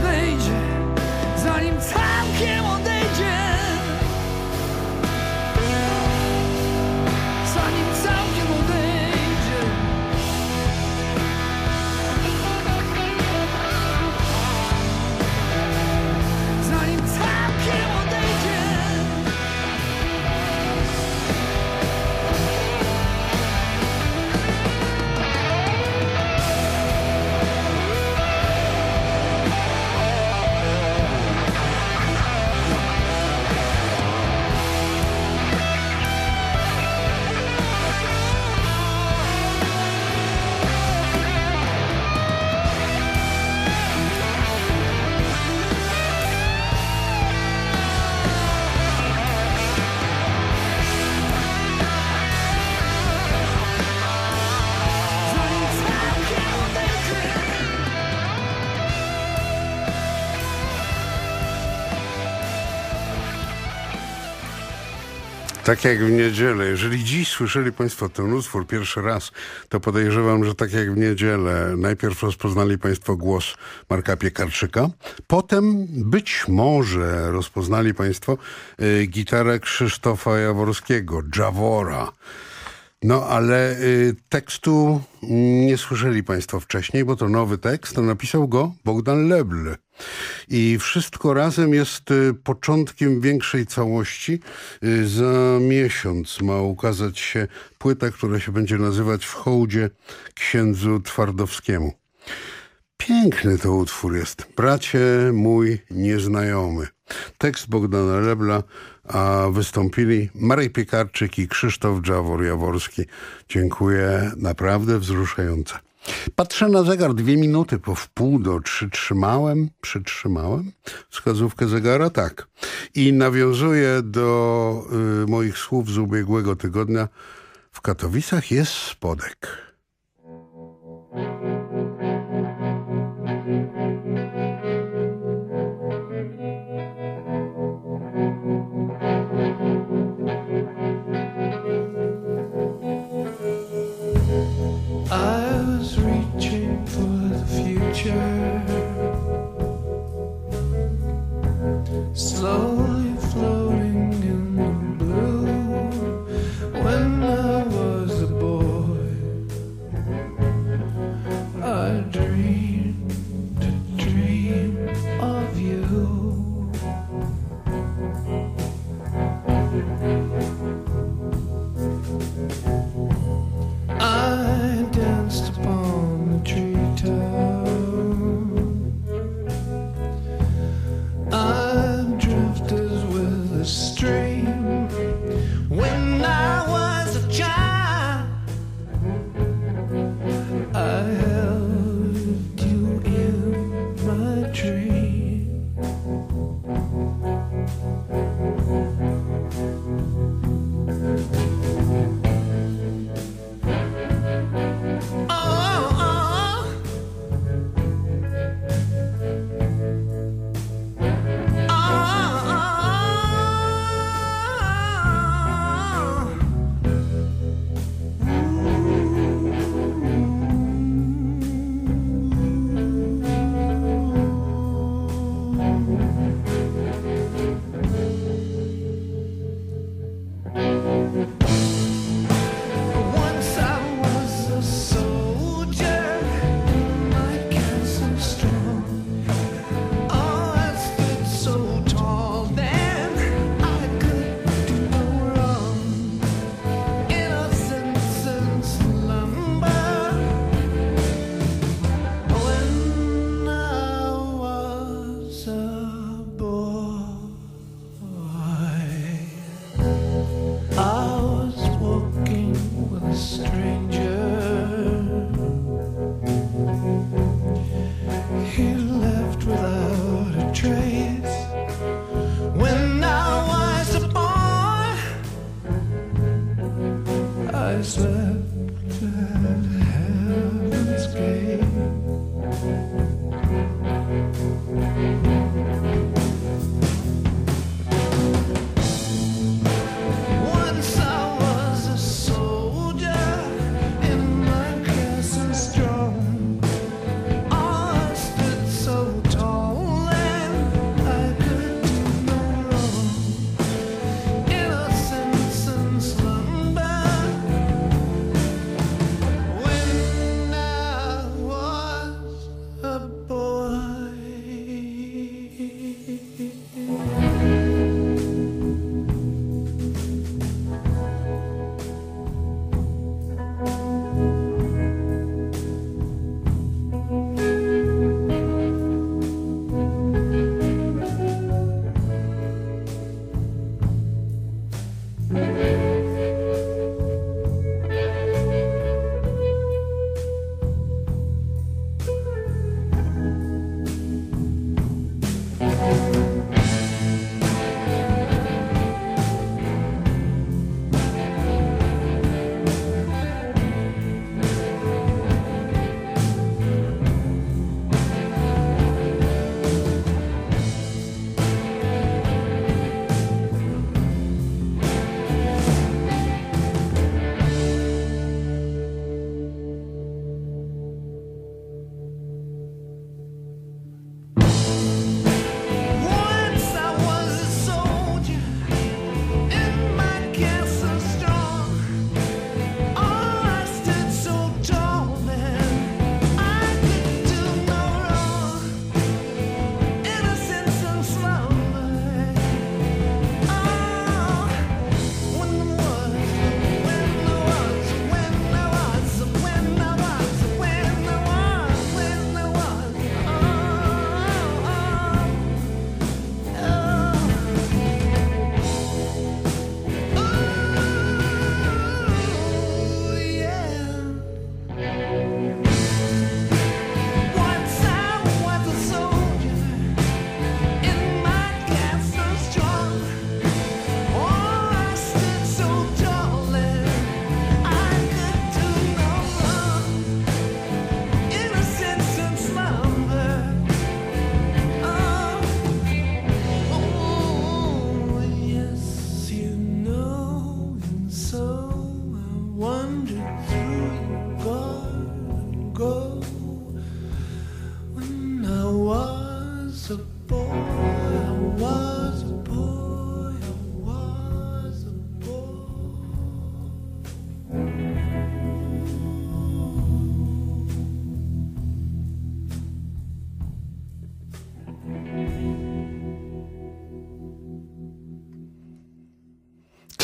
Tak jak w niedzielę. Jeżeli dziś słyszeli Państwo ten utwór pierwszy raz, to podejrzewam, że tak jak w niedzielę najpierw rozpoznali Państwo głos Marka Piekarczyka, potem być może rozpoznali Państwo y, gitarę Krzysztofa Jaworskiego, Javora. No ale y, tekstu nie słyszeli Państwo wcześniej, bo to nowy tekst, to napisał go Bogdan Lebl. I wszystko razem jest y, początkiem większej całości. Y, za miesiąc ma ukazać się płyta, która się będzie nazywać W hołdzie księdzu Twardowskiemu. Piękny to utwór jest. Bracie mój nieznajomy. Tekst Bogdana Lebla, a wystąpili Marek Piekarczyk i Krzysztof Dżawor-Jaworski. Dziękuję, naprawdę wzruszające. Patrzę na zegar, dwie minuty po wpół do przytrzymałem, przytrzymałem wskazówkę zegara, tak. I nawiązuję do y, moich słów z ubiegłego tygodnia. W Katowicach jest spodek.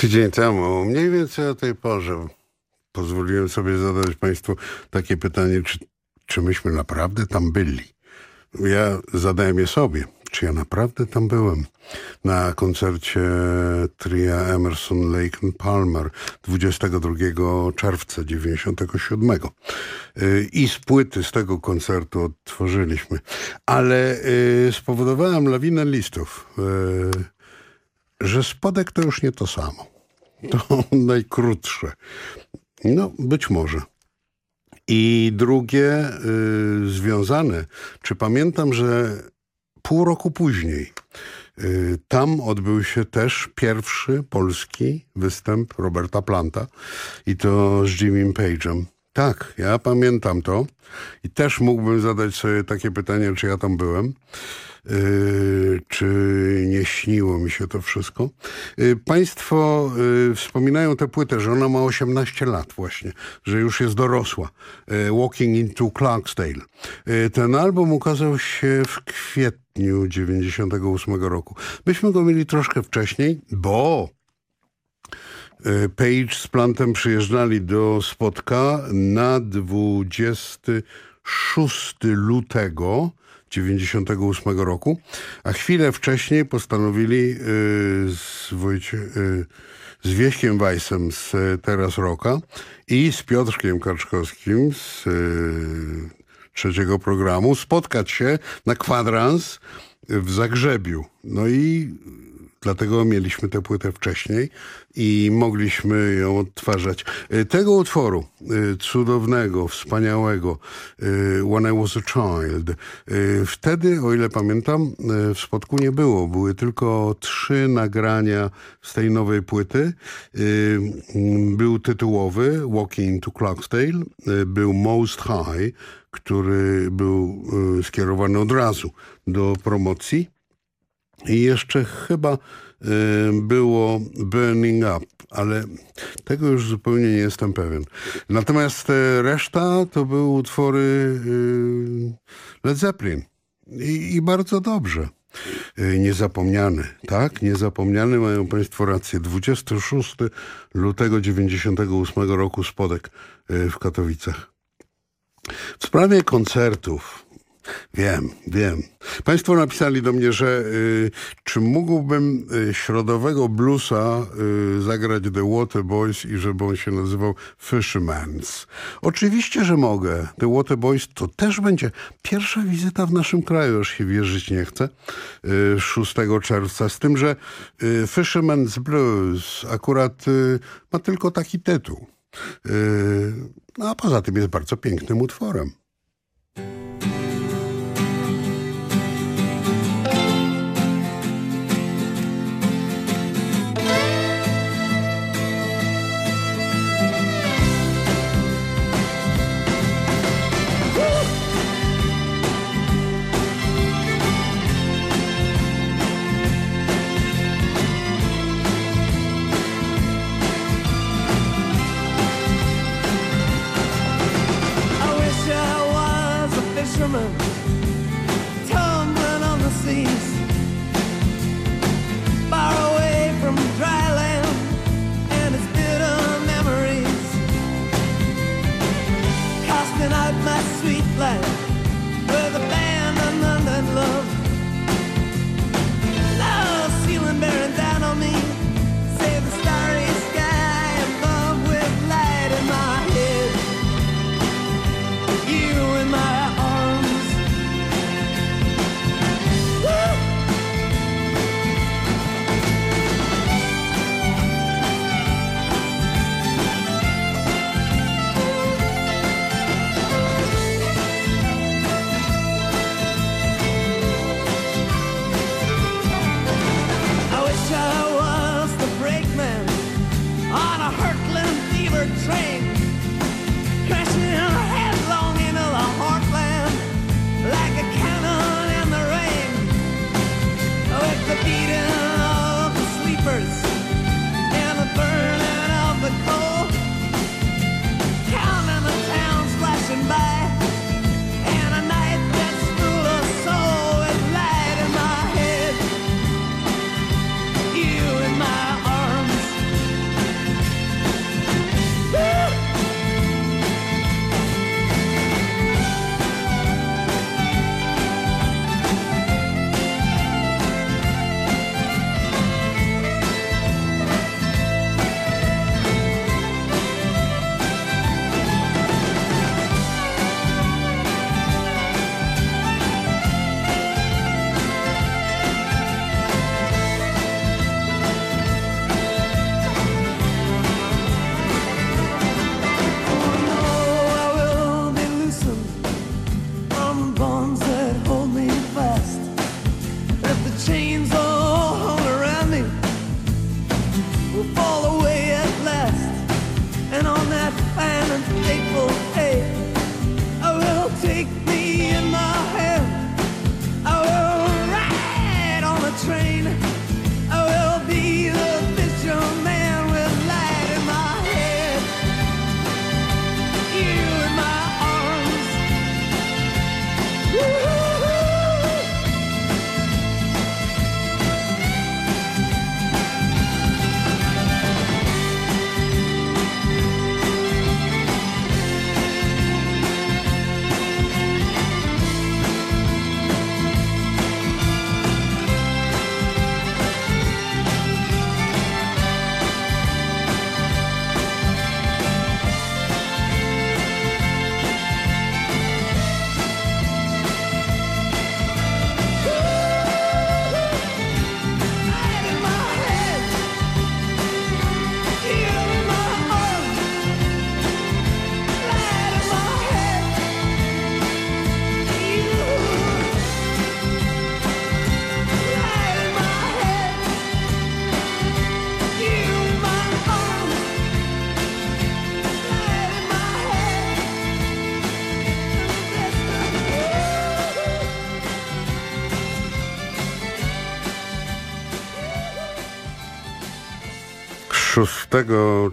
Tydzień temu, mniej więcej o tej porze, pozwoliłem sobie zadać Państwu takie pytanie, czy, czy myśmy naprawdę tam byli. Ja zadałem je sobie, czy ja naprawdę tam byłem. Na koncercie tria Emerson, Lake and Palmer 22 czerwca 97. Y, I z płyty z tego koncertu odtworzyliśmy. Ale y, spowodowałem lawinę listów, y, że spodek to już nie to samo. To najkrótsze. No, być może. I drugie, y, związane, czy pamiętam, że pół roku później y, tam odbył się też pierwszy polski występ Roberta Planta i to z Jimmy Page'em. Tak, ja pamiętam to i też mógłbym zadać sobie takie pytanie, czy ja tam byłem. Yy, czy nie śniło mi się to wszystko. Yy, państwo yy, wspominają tę płytę, że ona ma 18 lat właśnie, że już jest dorosła. Walking into Clarksdale. Ten album ukazał się w kwietniu 98 roku. Myśmy go mieli troszkę wcześniej, bo Page z Plantem przyjeżdżali do Spotka na 26 lutego 98 roku, a chwilę wcześniej postanowili yy, z, Wojcie, yy, z Wieśkiem Weissem z Teraz Roka i z Piotrkiem Kaczkowskim z yy, trzeciego programu spotkać się na kwadrans w Zagrzebiu. No i Dlatego mieliśmy tę płytę wcześniej i mogliśmy ją odtwarzać. Y, tego utworu, y, cudownego, wspaniałego, y, When I Was a Child, wtedy, o ile pamiętam, w spotku nie było. Były tylko trzy nagrania z tej nowej płyty. Był tytułowy Walking to Clarksdale, był Most High, który był skierowany od razu do promocji. I jeszcze chyba było Burning Up, ale tego już zupełnie nie jestem pewien. Natomiast e, reszta to były utwory y, Led Zeppelin. I, i bardzo dobrze. Y, niezapomniany, tak? Niezapomniany, mają Państwo rację. 26 lutego 98 roku Spodek w Katowicach. W sprawie koncertów Wiem, wiem. Państwo napisali do mnie, że y, czy mógłbym y, środowego bluesa y, zagrać The Water Boys i żeby on się nazywał Fisherman's. Oczywiście, że mogę. The Water Boys to też będzie pierwsza wizyta w naszym kraju, aż się wierzyć nie chcę, y, 6 czerwca. Z tym, że y, Fisherman's Blues akurat y, ma tylko taki tytuł. Y, no, a poza tym jest bardzo pięknym utworem.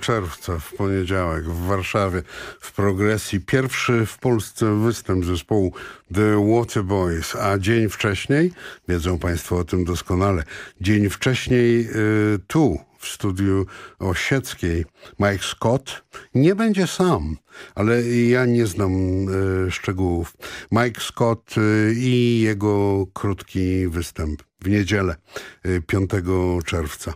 Czerwca w poniedziałek w Warszawie w progresji pierwszy w Polsce występ zespołu The Waterboys, a dzień wcześniej, wiedzą Państwo o tym doskonale, dzień wcześniej y, tu w studiu Osieckiej Mike Scott nie będzie sam, ale ja nie znam y, szczegółów. Mike Scott y, i jego krótki występ w niedzielę y, 5 czerwca.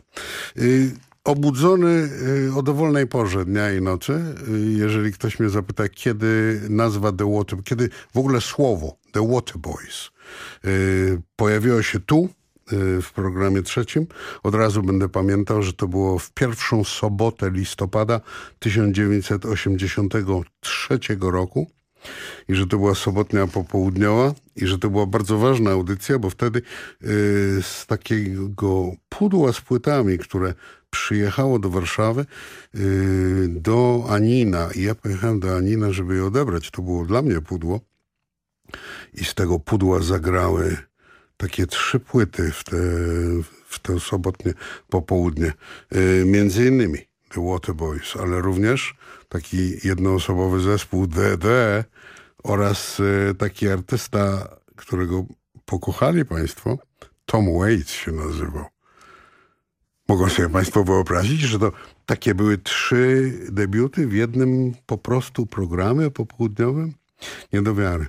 Obudzony y, o dowolnej porze dnia i nocy, y, jeżeli ktoś mnie zapyta, kiedy nazwa The Water, kiedy w ogóle słowo The Water Boys y, pojawiło się tu, w programie trzecim, od razu będę pamiętał, że to było w pierwszą sobotę listopada 1983 roku i że to była sobotnia popołudniowa i że to była bardzo ważna audycja, bo wtedy y, z takiego pudła z płytami, które przyjechało do Warszawy, y, do Anina i ja pojechałem do Anina, żeby je odebrać. To było dla mnie pudło i z tego pudła zagrały takie trzy płyty w te, w te sobotnie popołudnie. Y, między innymi The Waterboys, ale również taki jednoosobowy zespół DD oraz y, taki artysta, którego pokochali Państwo, Tom Waits się nazywał. Mogą sobie Państwo wyobrazić, że to takie były trzy debiuty w jednym po prostu programie popołudniowym? Nie do wiary.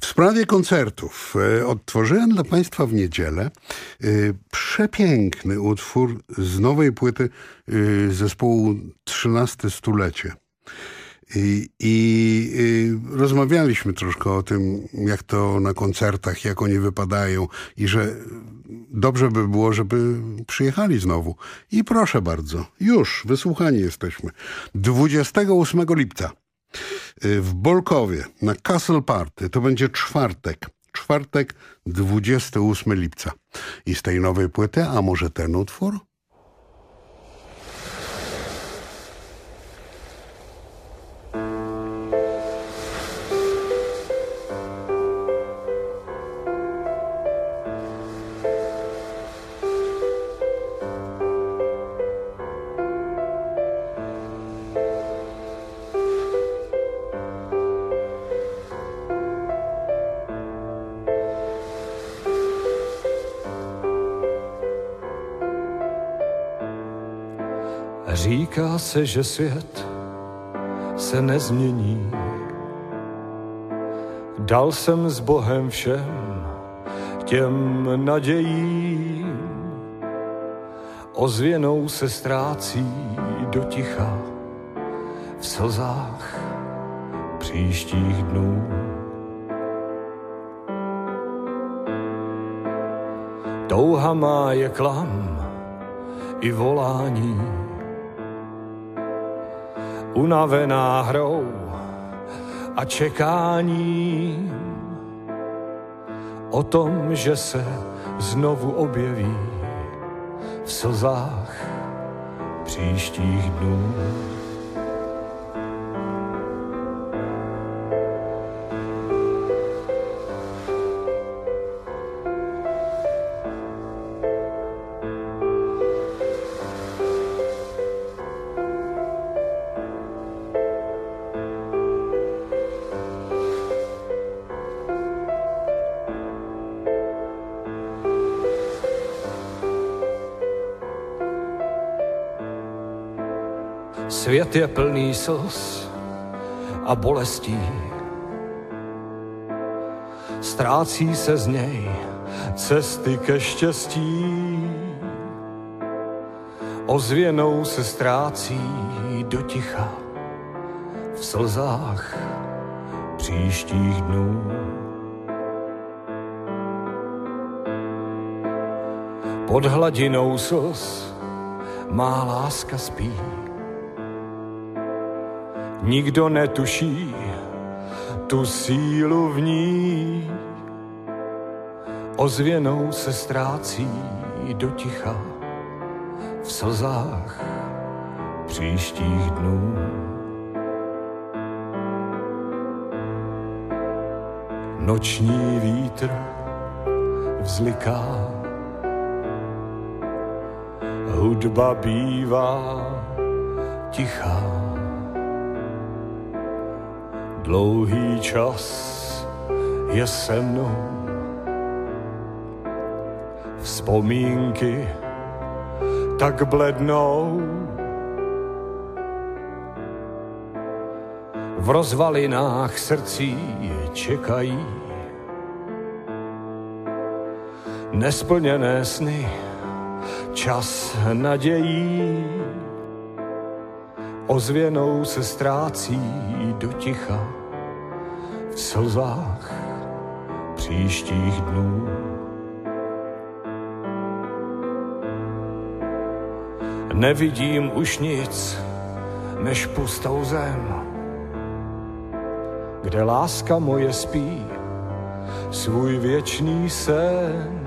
W sprawie koncertów e, odtworzyłem dla Państwa w niedzielę e, przepiękny utwór z nowej płyty e, zespołu 13 stulecie. I, i, I rozmawialiśmy troszkę o tym, jak to na koncertach, jak oni wypadają i że dobrze by było, żeby przyjechali znowu. I proszę bardzo, już wysłuchani jesteśmy. 28 lipca w Bolkowie na Castle Party, to będzie czwartek. Czwartek, 28 lipca. I z tej nowej płyty, a może ten utwór? Se, že svět se nezmění. Dal jsem s Bohem všem těm nadějím. Ozvěnou se ztrácí do ticha v slzách příštích dnů. Touha má je klam i volání unavená hrou a čekáním o tom, že se znovu objeví v slzách příštích dnů. Svět je plný slz a bolestí. Ztrácí se z něj cesty ke štěstí. Ozvěnou se ztrácí do ticha v slzách příštích dnů. Pod hladinou slz má láska spí. Nikdo netuší tu sílu v ní. Ozvěnou se ztrácí do ticha v slzách příštích dnů. Noční vítr vzliká, hudba bývá tichá. Dlouhý čas je se mnou, vzpomínky tak blednou. V rozvalinách srdcí čekají nesplněné sny, čas nadějí. Ozvěnou se ztrácí do ticha v slzách příštích dnů. Nevidím už nic než pustou zem, kde láska moje spí svůj věčný sen.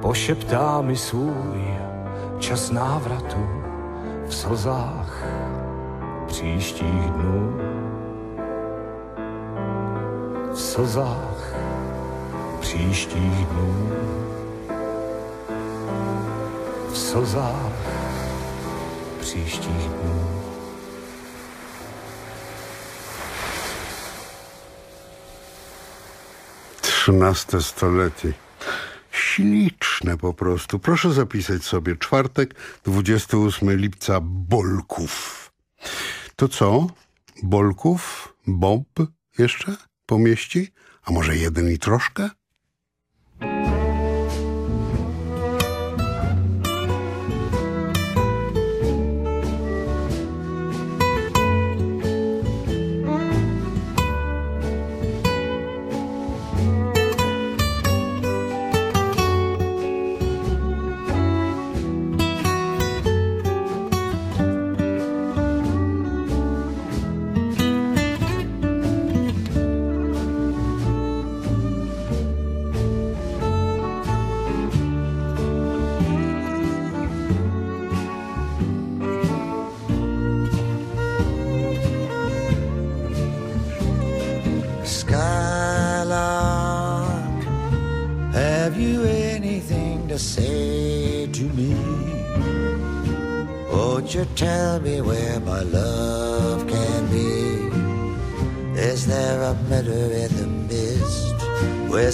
Pošeptá mi svůj čas návratu v slzách příštích dnů. V slzách příštích dnů. V slzách příštích dnů. Trzynaste stolecie. Śliczne po prostu. Proszę zapisać sobie czwartek, 28 lipca, Bolków. To co? Bolków? Bob jeszcze pomieści? A może jeden i troszkę?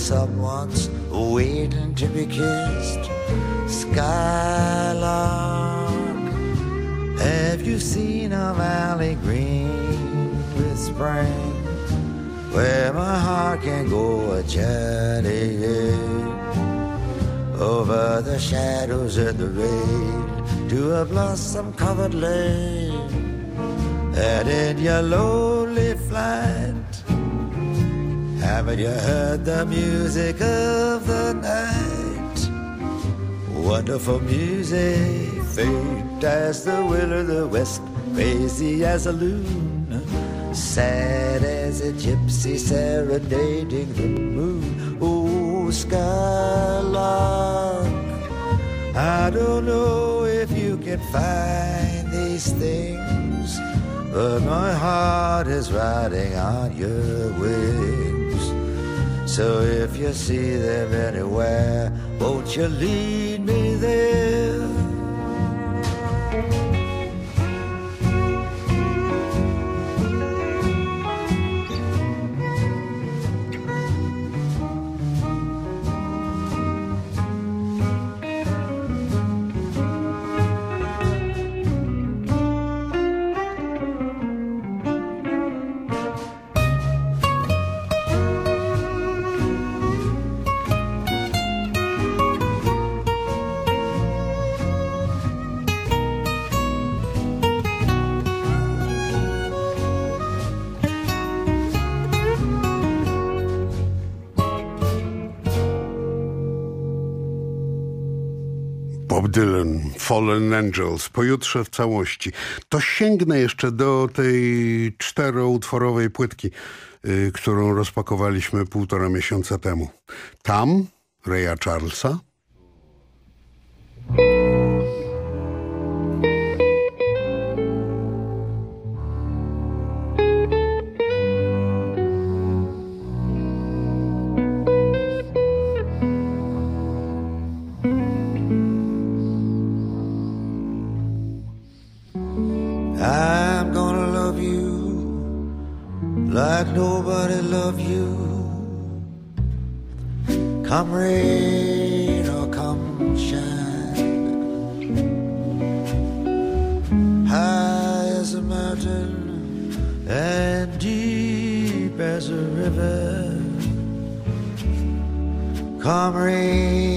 Someone's waiting to be kissed? Skylark, have you seen a valley green with spring? where my heart can go a journeying over the shadows and the rain to a blossom covered lane. And in your lonely flight, haven't you heard the music of the night? Wonderful music, faint as the will of the west, crazy as a loon sad as a gypsy serenading the moon. Oh, skylark. I don't know if you can find these things, but my heart is riding on your wings. So if you see them anywhere, won't you lead me there? Fallen Angels, pojutrze w całości. To sięgnę jeszcze do tej czteroutworowej płytki, y, którą rozpakowaliśmy półtora miesiąca temu. Tam Raya Charlesa, Come rain or come shine. High as a mountain and deep as a river. Come rain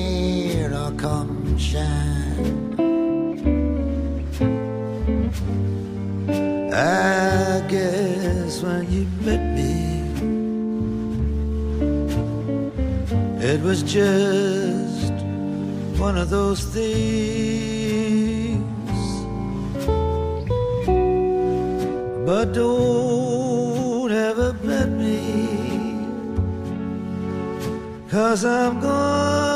was just one of those things. But don't ever bet me, cause I'm gonna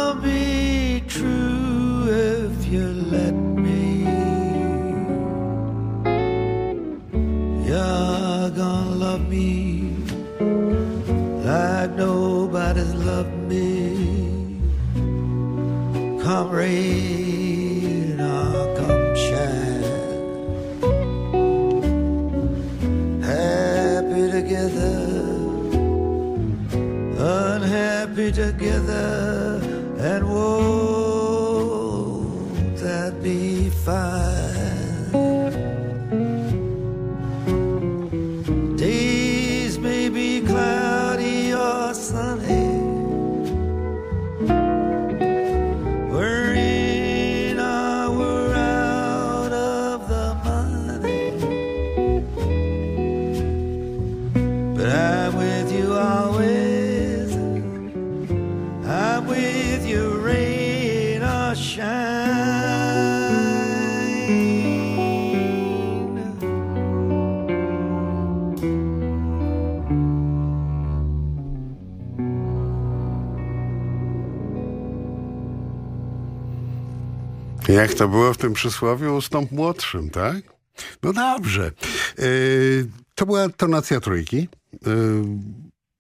together, Jak to było w tym przysłowiu? Ustąp młodszym, tak? No dobrze. Yy, to była tonacja trójki. Yy,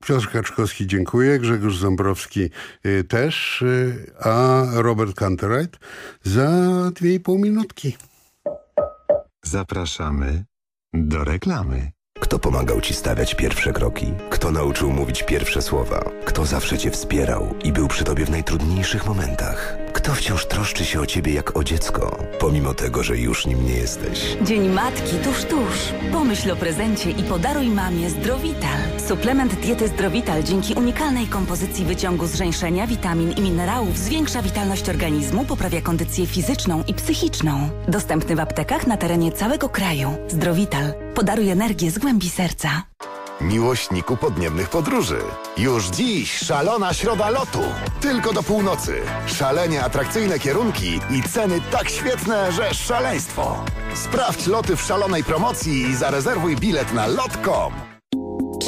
Piotr Kaczkowski dziękuję, Grzegorz Ząbrowski yy, też, yy, a Robert Canterite za dwie i pół minutki. Zapraszamy do reklamy. Kto pomagał ci stawiać pierwsze kroki? Kto nauczył mówić pierwsze słowa? Kto zawsze cię wspierał i był przy tobie w najtrudniejszych momentach? Kto wciąż troszczy się o ciebie jak o dziecko, pomimo tego, że już nim nie jesteś? Dzień Matki tuż, tuż. Pomyśl o prezencie i podaruj mamie Zdrowital. Suplement diety Zdrowital dzięki unikalnej kompozycji wyciągu zżeńszenia, witamin i minerałów zwiększa witalność organizmu, poprawia kondycję fizyczną i psychiczną. Dostępny w aptekach na terenie całego kraju. Zdrowital. Podaruj energię z głębi serca. Miłośniku podniebnych podróży. Już dziś szalona środa lotu. Tylko do północy. Szalenie atrakcyjne kierunki i ceny tak świetne, że szaleństwo. Sprawdź loty w szalonej promocji i zarezerwuj bilet na lot.com.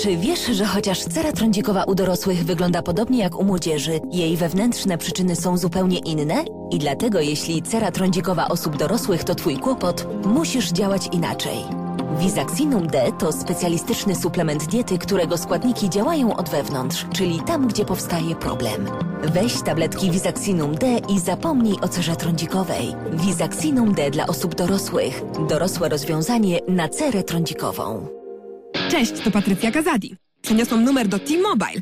Czy wiesz, że chociaż cera trądzikowa u dorosłych wygląda podobnie jak u młodzieży, jej wewnętrzne przyczyny są zupełnie inne? I dlatego jeśli cera trądzikowa osób dorosłych to twój kłopot, musisz działać inaczej. Visaxinum D to specjalistyczny suplement diety, którego składniki działają od wewnątrz, czyli tam, gdzie powstaje problem. Weź tabletki Visaxinum D i zapomnij o cerze trądzikowej. Visaxinum D dla osób dorosłych. Dorosłe rozwiązanie na cerę trądzikową. Cześć, to Patrycja Kazadi. Przeniosłam numer do T-Mobile.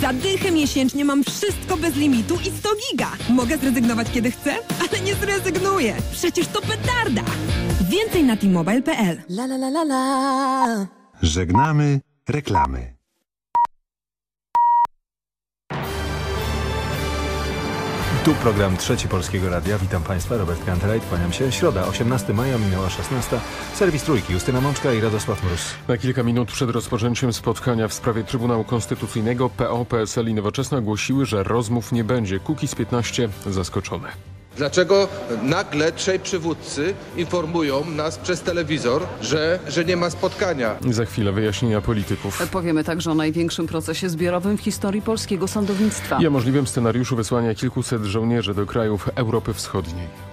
Za dychę miesięcznie mam wszystko bez limitu i 100 giga. Mogę zrezygnować kiedy chcę, ale nie zrezygnuję. Przecież to petarda. Więcej na T-Mobile.pl. La la la la la. Żegnamy reklamy. Tu program Trzeci Polskiego Radia. Witam Państwa, Robert Kanterajt, kłaniam się. Środa, 18 maja, minęła 16. Serwis Trójki, Justyna Mączka i Radosław Mróz. Na kilka minut przed rozpoczęciem spotkania w sprawie Trybunału Konstytucyjnego PO, PSL i Nowoczesna ogłosiły, że rozmów nie będzie. Kukiz 15 zaskoczone. Dlaczego nagle trzej przywódcy informują nas przez telewizor, że, że nie ma spotkania? Za chwilę wyjaśnienia polityków. Powiemy także o największym procesie zbiorowym w historii polskiego sądownictwa. I o możliwym scenariuszu wysłania kilkuset żołnierzy do krajów Europy Wschodniej.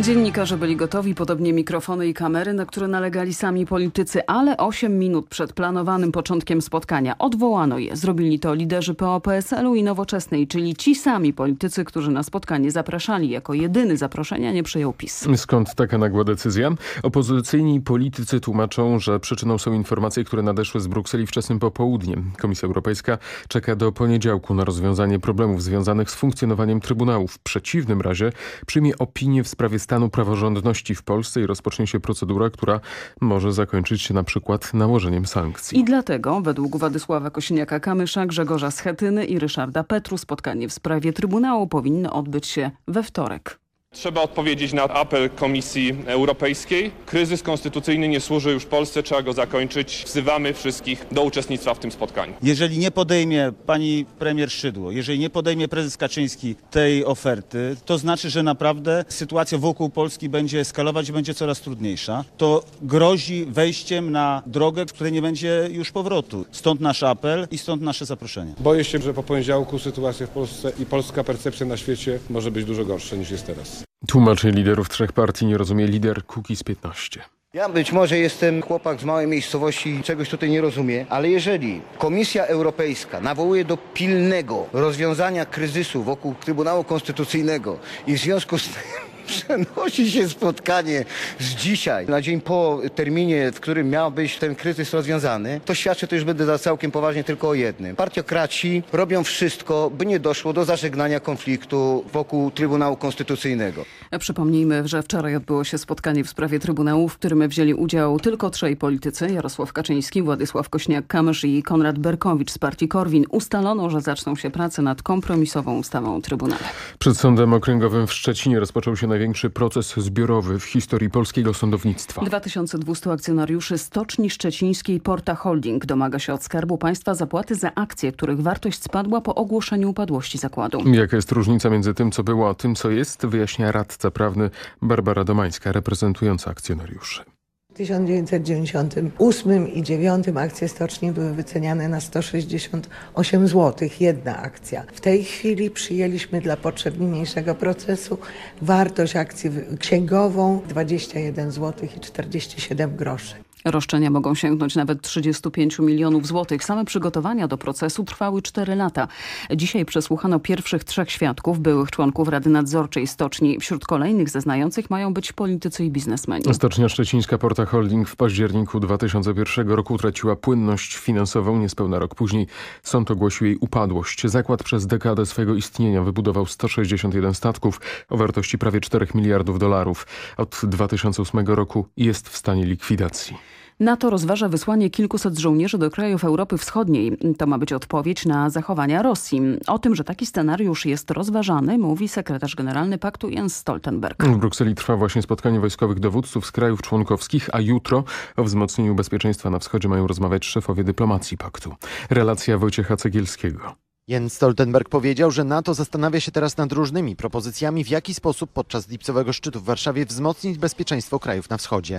Dziennikarze byli gotowi, podobnie mikrofony i kamery, na które nalegali sami politycy, ale 8 minut przed planowanym początkiem spotkania odwołano je. Zrobili to liderzy PO-PSL-u i Nowoczesnej, czyli ci sami politycy, którzy na spotkanie zapraszali. Jako jedyny zaproszenia nie przyjął PiS. Skąd taka nagła decyzja? Opozycyjni politycy tłumaczą, że przyczyną są informacje, które nadeszły z Brukseli wczesnym popołudniem. Komisja Europejska czeka do poniedziałku na rozwiązanie problemów związanych z funkcjonowaniem Trybunału. W przeciwnym razie przyjmie opinię w sprawie stanu praworządności w Polsce i rozpocznie się procedura, która może zakończyć się na przykład nałożeniem sankcji. I dlatego, według Władysława Kosiniaka-Kamysza, Grzegorza Schetyny i Ryszarda Petru, spotkanie w sprawie Trybunału powinno odbyć się we wtorek. Trzeba odpowiedzieć na apel Komisji Europejskiej. Kryzys konstytucyjny nie służy już Polsce, trzeba go zakończyć. Wzywamy wszystkich do uczestnictwa w tym spotkaniu. Jeżeli nie podejmie pani premier Szydło, jeżeli nie podejmie prezes Kaczyński tej oferty, to znaczy, że naprawdę sytuacja wokół Polski będzie eskalować i będzie coraz trudniejsza. To grozi wejściem na drogę, w której nie będzie już powrotu. Stąd nasz apel i stąd nasze zaproszenie. Boję się, że po poniedziałku sytuacja w Polsce i polska percepcja na świecie może być dużo gorsza niż jest teraz. Tłumaczy liderów trzech partii nie rozumie lider Kukiz 15. Ja być może jestem chłopak z małej miejscowości i czegoś tutaj nie rozumie, ale jeżeli Komisja Europejska nawołuje do pilnego rozwiązania kryzysu wokół Trybunału Konstytucyjnego i w związku z tym przenosi się spotkanie z dzisiaj na dzień po terminie, w którym miał być ten kryzys rozwiązany, to świadczy to już będę za całkiem poważnie tylko o jednym. Partiokraci robią wszystko, by nie doszło do zażegnania konfliktu wokół Trybunału Konstytucyjnego. Przypomnijmy, że wczoraj odbyło się spotkanie w sprawie Trybunału, w którym wzięli udział tylko trzej politycy, Jarosław Kaczyński, Władysław Kośniak-Kamysz i Konrad Berkowicz z partii Korwin. Ustalono, że zaczną się prace nad kompromisową ustawą o Trybunale. Przed Sądem Okręgowym w Szczecinie rozpoczął się największy proces zbiorowy w historii polskiego sądownictwa. 2200 akcjonariuszy Stoczni Szczecińskiej Porta Holding domaga się od Skarbu Państwa zapłaty za akcje, których wartość spadła po ogłoszeniu upadłości zakładu. Jaka jest różnica między tym, co było, a tym, co jest, wyjaśnia radca prawny Barbara Domańska, reprezentująca akcjonariuszy. W 1998 i 9 akcje stoczni były wyceniane na 168 zł, jedna akcja. W tej chwili przyjęliśmy dla potrzeb niniejszego procesu wartość akcji księgową 21 zł i 47 groszy. Roszczenia mogą sięgnąć nawet 35 milionów złotych. Same przygotowania do procesu trwały 4 lata. Dzisiaj przesłuchano pierwszych trzech świadków, byłych członków Rady Nadzorczej Stoczni. Wśród kolejnych zeznających mają być politycy i biznesmeni. Stocznia Szczecińska Porta Holding w październiku 2001 roku utraciła płynność finansową. Niespełna rok później sąd ogłosił jej upadłość. Zakład przez dekadę swojego istnienia wybudował 161 statków o wartości prawie 4 miliardów dolarów. Od 2008 roku jest w stanie likwidacji. NATO rozważa wysłanie kilkuset żołnierzy do krajów Europy Wschodniej. To ma być odpowiedź na zachowania Rosji. O tym, że taki scenariusz jest rozważany, mówi sekretarz generalny paktu Jens Stoltenberg. W Brukseli trwa właśnie spotkanie wojskowych dowódców z krajów członkowskich, a jutro o wzmocnieniu bezpieczeństwa na wschodzie mają rozmawiać szefowie dyplomacji paktu. Relacja Wojciecha Cegielskiego. Jens Stoltenberg powiedział, że NATO zastanawia się teraz nad różnymi propozycjami, w jaki sposób podczas lipcowego szczytu w Warszawie wzmocnić bezpieczeństwo krajów na wschodzie.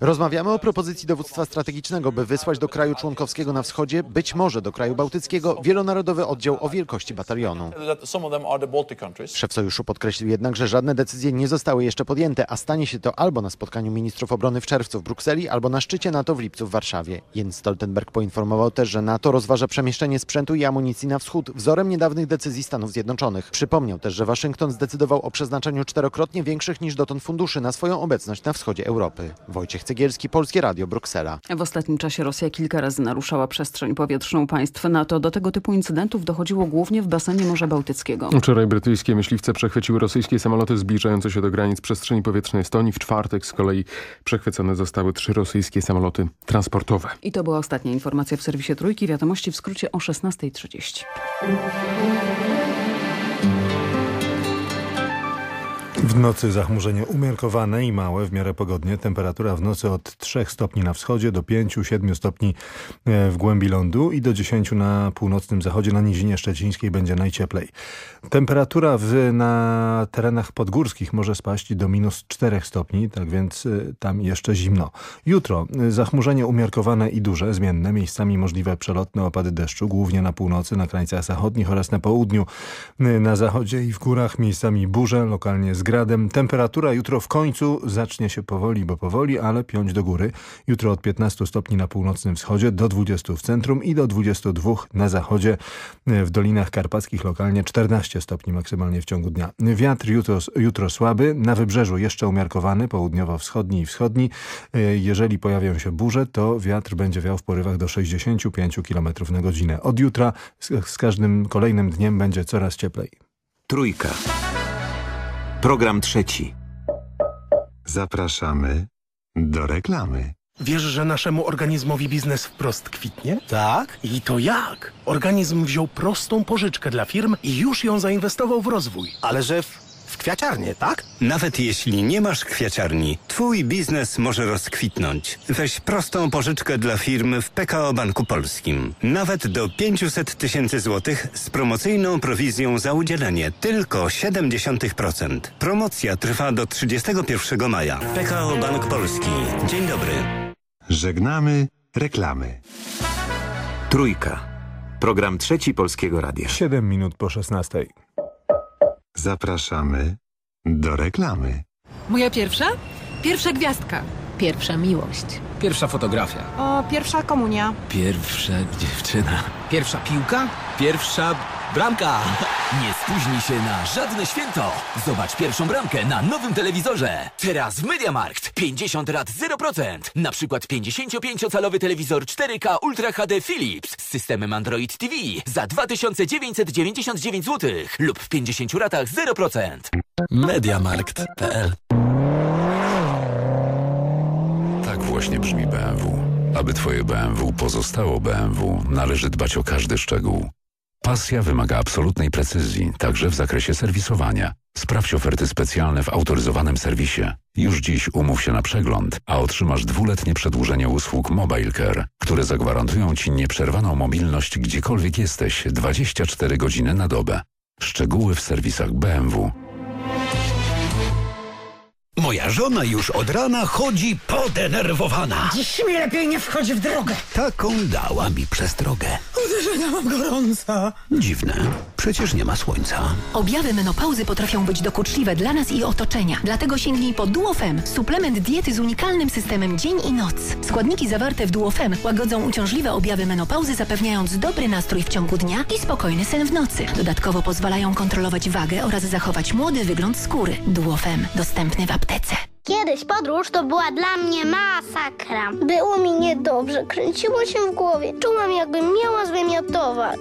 Rozmawiamy o propozycji dowództwa strategicznego, by wysłać do kraju członkowskiego na wschodzie, być może do kraju bałtyckiego, wielonarodowy oddział o wielkości batalionu. Szef sojuszu podkreślił jednak, że żadne decyzje nie zostały jeszcze podjęte, a stanie się to albo na spotkaniu ministrów obrony w czerwcu w Brukseli, albo na szczycie NATO w lipcu w Warszawie. Jens Stoltenberg poinformował też, że NATO rozważa przemieszczenie sprzętu i amunicji na wschód, wzorem niedawnych decyzji Stanów Zjednoczonych. Przypomniał też, że Waszyngton zdecydował o przeznaczeniu czterokrotnie większych niż dotąd funduszy na swoją obecność na wschodzie Europy. Wojciech Cegielski, Polskie Radio, Bruksela. W ostatnim czasie Rosja kilka razy naruszała przestrzeń powietrzną państw NATO. Do tego typu incydentów dochodziło głównie w basenie Morza Bałtyckiego. Wczoraj brytyjskie myśliwce przechwyciły rosyjskie samoloty zbliżające się do granic przestrzeni powietrznej Estonii. W czwartek z kolei przechwycone zostały trzy rosyjskie samoloty transportowe. I to była ostatnia informacja w serwisie Trójki. Wiadomości w skrócie o 16.30. W nocy zachmurzenie umiarkowane i małe, w miarę pogodnie. Temperatura w nocy od 3 stopni na wschodzie do 5-7 stopni e, w głębi lądu i do 10 na północnym zachodzie. Na nizinie szczecińskiej będzie najcieplej. Temperatura w, na terenach podgórskich może spaść do minus 4 stopni, tak więc e, tam jeszcze zimno. Jutro e, zachmurzenie umiarkowane i duże, zmienne, miejscami możliwe przelotne opady deszczu, głównie na północy, na krańcach zachodnich oraz na południu. Na zachodzie i w górach miejscami burze, lokalnie z gradem. Temperatura jutro w końcu zacznie się powoli, bo powoli, ale piąć do góry. Jutro od 15 stopni na północnym wschodzie do 20 w centrum i do 22 na zachodzie. W Dolinach Karpackich lokalnie 14 stopni maksymalnie w ciągu dnia. Wiatr jutro, jutro słaby, na wybrzeżu jeszcze umiarkowany, południowo-wschodni i wschodni. Jeżeli pojawią się burze, to wiatr będzie wiał w porywach do 65 km na godzinę. Od jutra z, z każdym kolejnym dniem będzie coraz cieplej. Trójka. Program trzeci. Zapraszamy do reklamy. Wiesz, że naszemu organizmowi biznes wprost kwitnie? Tak. I to jak? Organizm wziął prostą pożyczkę dla firm i już ją zainwestował w rozwój. Ale że w, w kwiaciarnię, tak? Nawet jeśli nie masz kwiaciarni, twój biznes może rozkwitnąć. Weź prostą pożyczkę dla firm w PKO Banku Polskim. Nawet do 500 tysięcy złotych z promocyjną prowizją za udzielenie tylko 0,7%. Promocja trwa do 31 maja. PKO Bank Polski. Dzień dobry. Żegnamy reklamy. Trójka. Program trzeci Polskiego Radia. 7 minut po 16. Zapraszamy do reklamy. Moja pierwsza? Pierwsza gwiazdka. Pierwsza miłość. Pierwsza fotografia. O, pierwsza komunia. Pierwsza dziewczyna. Pierwsza piłka. Pierwsza bramka. Nie spóźnij się na żadne święto. Zobacz pierwszą bramkę na nowym telewizorze. Teraz w Mediamarkt. 50 lat 0%. Na przykład 55-calowy telewizor 4K Ultra HD Philips z systemem Android TV za 2999 zł lub w 50 ratach 0%. Mediamarkt.pl Tak właśnie brzmi BMW. Aby twoje BMW pozostało BMW, należy dbać o każdy szczegół. Pasja wymaga absolutnej precyzji, także w zakresie serwisowania. Sprawdź oferty specjalne w autoryzowanym serwisie. Już dziś umów się na przegląd, a otrzymasz dwuletnie przedłużenie usług Mobile Care, które zagwarantują Ci nieprzerwaną mobilność gdziekolwiek jesteś 24 godziny na dobę. Szczegóły w serwisach BMW. Moja żona już od rana chodzi podenerwowana. Dziś mi lepiej nie wchodzi w drogę. Taką dała mi przestrogę. Uderzenia mam gorąca. Dziwne, przecież nie ma słońca. Objawy menopauzy potrafią być dokuczliwe dla nas i otoczenia. Dlatego sięgnij po Duofem, suplement diety z unikalnym systemem dzień i noc. Składniki zawarte w Duofem łagodzą uciążliwe objawy menopauzy, zapewniając dobry nastrój w ciągu dnia i spokojny sen w nocy. Dodatkowo pozwalają kontrolować wagę oraz zachować młody wygląd skóry. Duofem, dostępny w aptece. Kiedyś podróż to była dla mnie masakra. Było mi niedobrze, kręciło się w głowie. Czułam, jakbym miała zwymiotować.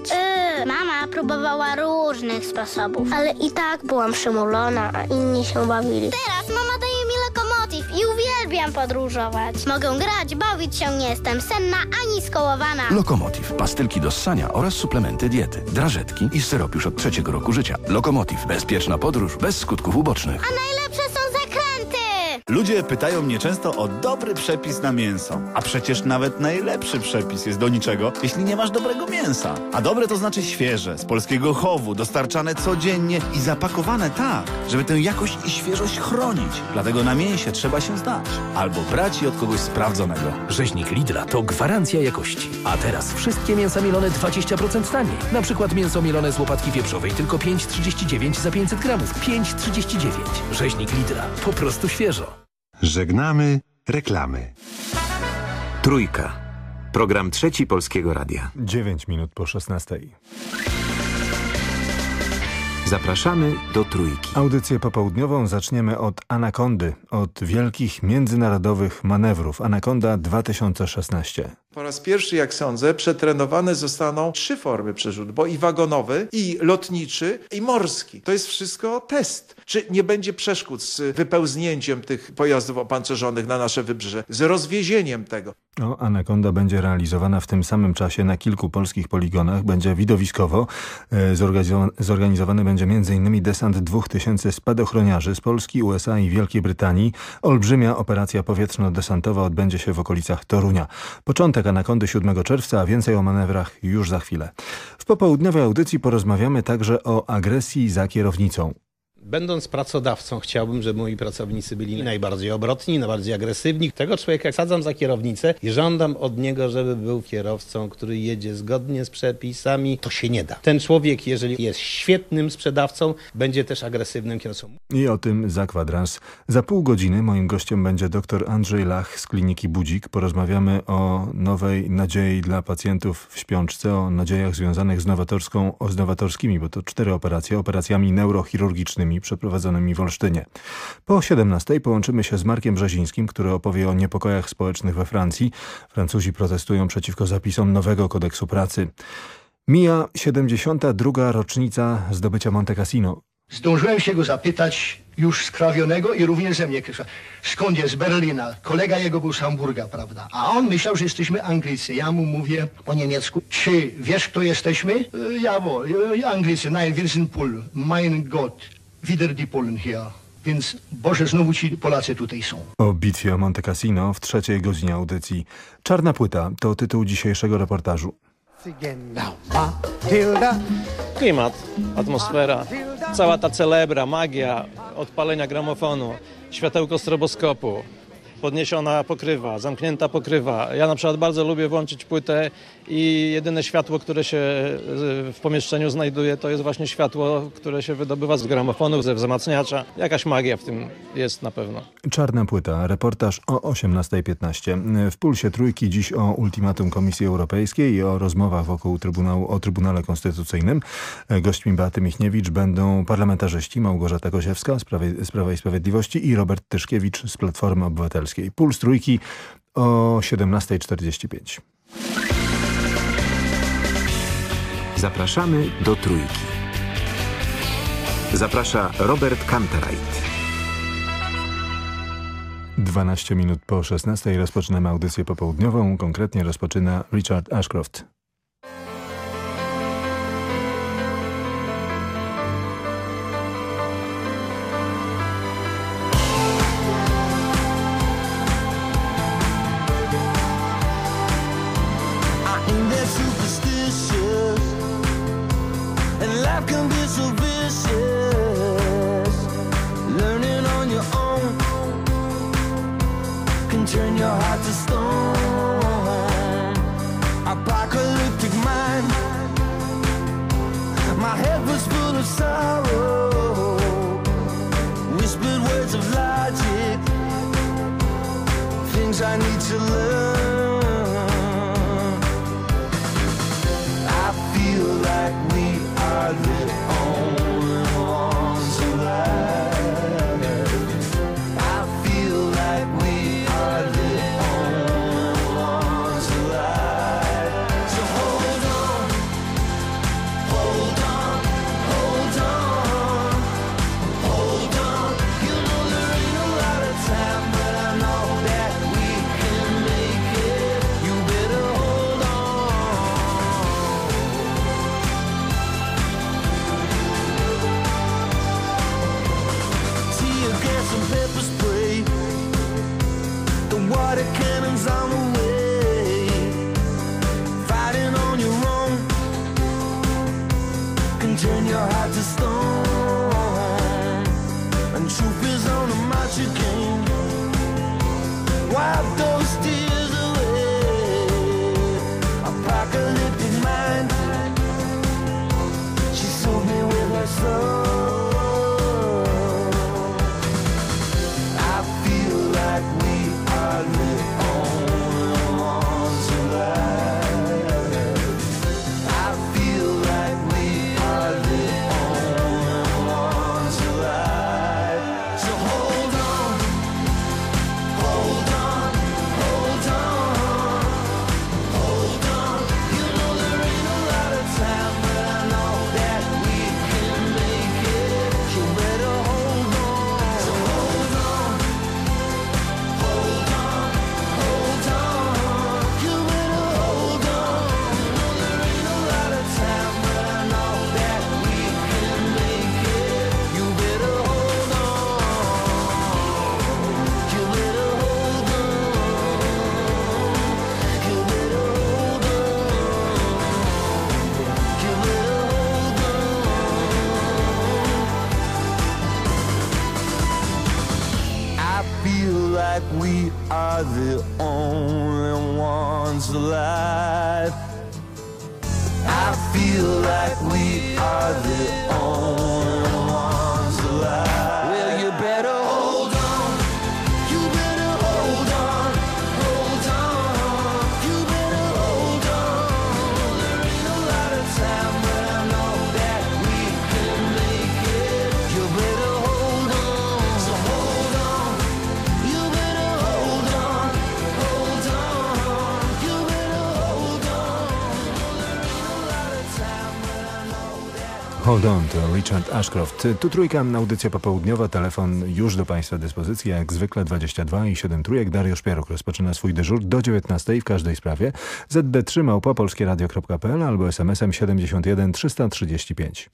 Yy, mama próbowała różnych sposobów, ale i tak byłam przymulona, a inni się bawili. Teraz mama daje mi lokomotyw i uwielbiam podróżować. Mogę grać, bawić się, nie jestem senna ani skołowana. Lokomotiv, pastylki do ssania oraz suplementy diety, drażetki i syrop już od trzeciego roku życia. Lokomotiv, bezpieczna podróż bez skutków ubocznych. A najlepsze są! Ludzie pytają mnie często o dobry przepis na mięso. A przecież nawet najlepszy przepis jest do niczego, jeśli nie masz dobrego mięsa. A dobre to znaczy świeże, z polskiego chowu, dostarczane codziennie i zapakowane tak, żeby tę jakość i świeżość chronić. Dlatego na mięsie trzeba się znać. Albo brać je od kogoś sprawdzonego. Rzeźnik Lidla to gwarancja jakości. A teraz wszystkie mięsa mielone 20% taniej. Na przykład mięso mielone z łopatki wieprzowej tylko 5,39 za 500 gramów. 5,39. Rzeźnik Lidla. Po prostu świeżo. Żegnamy reklamy. Trójka. Program trzeci Polskiego Radia. 9 minut po 16. Zapraszamy do Trójki. Audycję popołudniową zaczniemy od Anakondy, od wielkich międzynarodowych manewrów. Anakonda 2016. Po raz pierwszy, jak sądzę, przetrenowane zostaną trzy formy przerzutu, bo i wagonowy, i lotniczy, i morski. To jest wszystko test. Czy nie będzie przeszkód z wypełznięciem tych pojazdów opancerzonych na nasze wybrzeże, z rozwiezieniem tego. No, Anakonda będzie realizowana w tym samym czasie na kilku polskich poligonach. Będzie widowiskowo. E, zorganizowany będzie m.in. desant 2000 spadochroniarzy z Polski, USA i Wielkiej Brytanii. Olbrzymia operacja powietrzno-desantowa odbędzie się w okolicach Torunia. Początek Anakondy 7 czerwca, a więcej o manewrach już za chwilę. W popołudniowej audycji porozmawiamy także o agresji za kierownicą. Będąc pracodawcą, chciałbym, żeby moi pracownicy byli najbardziej obrotni, najbardziej agresywni. Tego człowieka sadzam za kierownicę i żądam od niego, żeby był kierowcą, który jedzie zgodnie z przepisami. To się nie da. Ten człowiek, jeżeli jest świetnym sprzedawcą, będzie też agresywnym kierowcą. I o tym za kwadrans. Za pół godziny moim gościem będzie dr Andrzej Lach z kliniki Budzik. Porozmawiamy o nowej nadziei dla pacjentów w śpiączce, o nadziejach związanych z nowatorską, z nowatorskimi, bo to cztery operacje, operacjami neurochirurgicznymi przeprowadzonymi w Olsztynie. Po 17 połączymy się z Markiem Brzezińskim, który opowie o niepokojach społecznych we Francji. Francuzi protestują przeciwko zapisom nowego kodeksu pracy. Mija 72. rocznica zdobycia Monte Cassino. Zdążyłem się go zapytać już skrawionego i również ze mnie. Skąd jest? Z Berlina. Kolega jego był z Hamburga, prawda? A on myślał, że jesteśmy Anglicy. Ja mu mówię po niemiecku, czy wiesz kto jesteśmy? Ja, bo, Anglicy, nein, wir sind. Mein Gott, wieder die Polen hier. Więc Boże, znowu ci Polacy tutaj są. O bitwie o Monte Cassino w trzeciej godzinie audycji. Czarna płyta to tytuł dzisiejszego reportażu. Klimat, atmosfera, cała ta celebra, magia odpalenia gramofonu, światełko stroboskopu, podniesiona pokrywa, zamknięta pokrywa. Ja na przykład bardzo lubię włączyć płytę i jedyne światło, które się w pomieszczeniu znajduje, to jest właśnie światło, które się wydobywa z gramofonu, ze wzmacniacza. Jakaś magia w tym jest na pewno. Czarna płyta, reportaż o 18.15. W Pulsie Trójki dziś o ultimatum Komisji Europejskiej i o rozmowach wokół Trybunału, o Trybunale Konstytucyjnym. Gośćmi Beaty Michniewicz będą parlamentarzyści Małgorzata Gosiewska z Prawa, z Prawa i Sprawiedliwości i Robert Tyszkiewicz z Platformy Obywatelskiej. Puls Trójki o 17.45. Zapraszamy do Trójki. Zaprasza Robert Kantereit. 12 minut po 16 rozpoczynamy audycję popołudniową. Konkretnie rozpoczyna Richard Ashcroft. Make Hold on to Richard Ashcroft. Tu trójka, audycja popołudniowa, telefon już do Państwa dyspozycji, jak zwykle 22 i 7 trójek. Dariusz Pieruk rozpoczyna swój dyżur do 19 w każdej sprawie. ZD3 małpa polskieradio.pl albo smsem 71 335.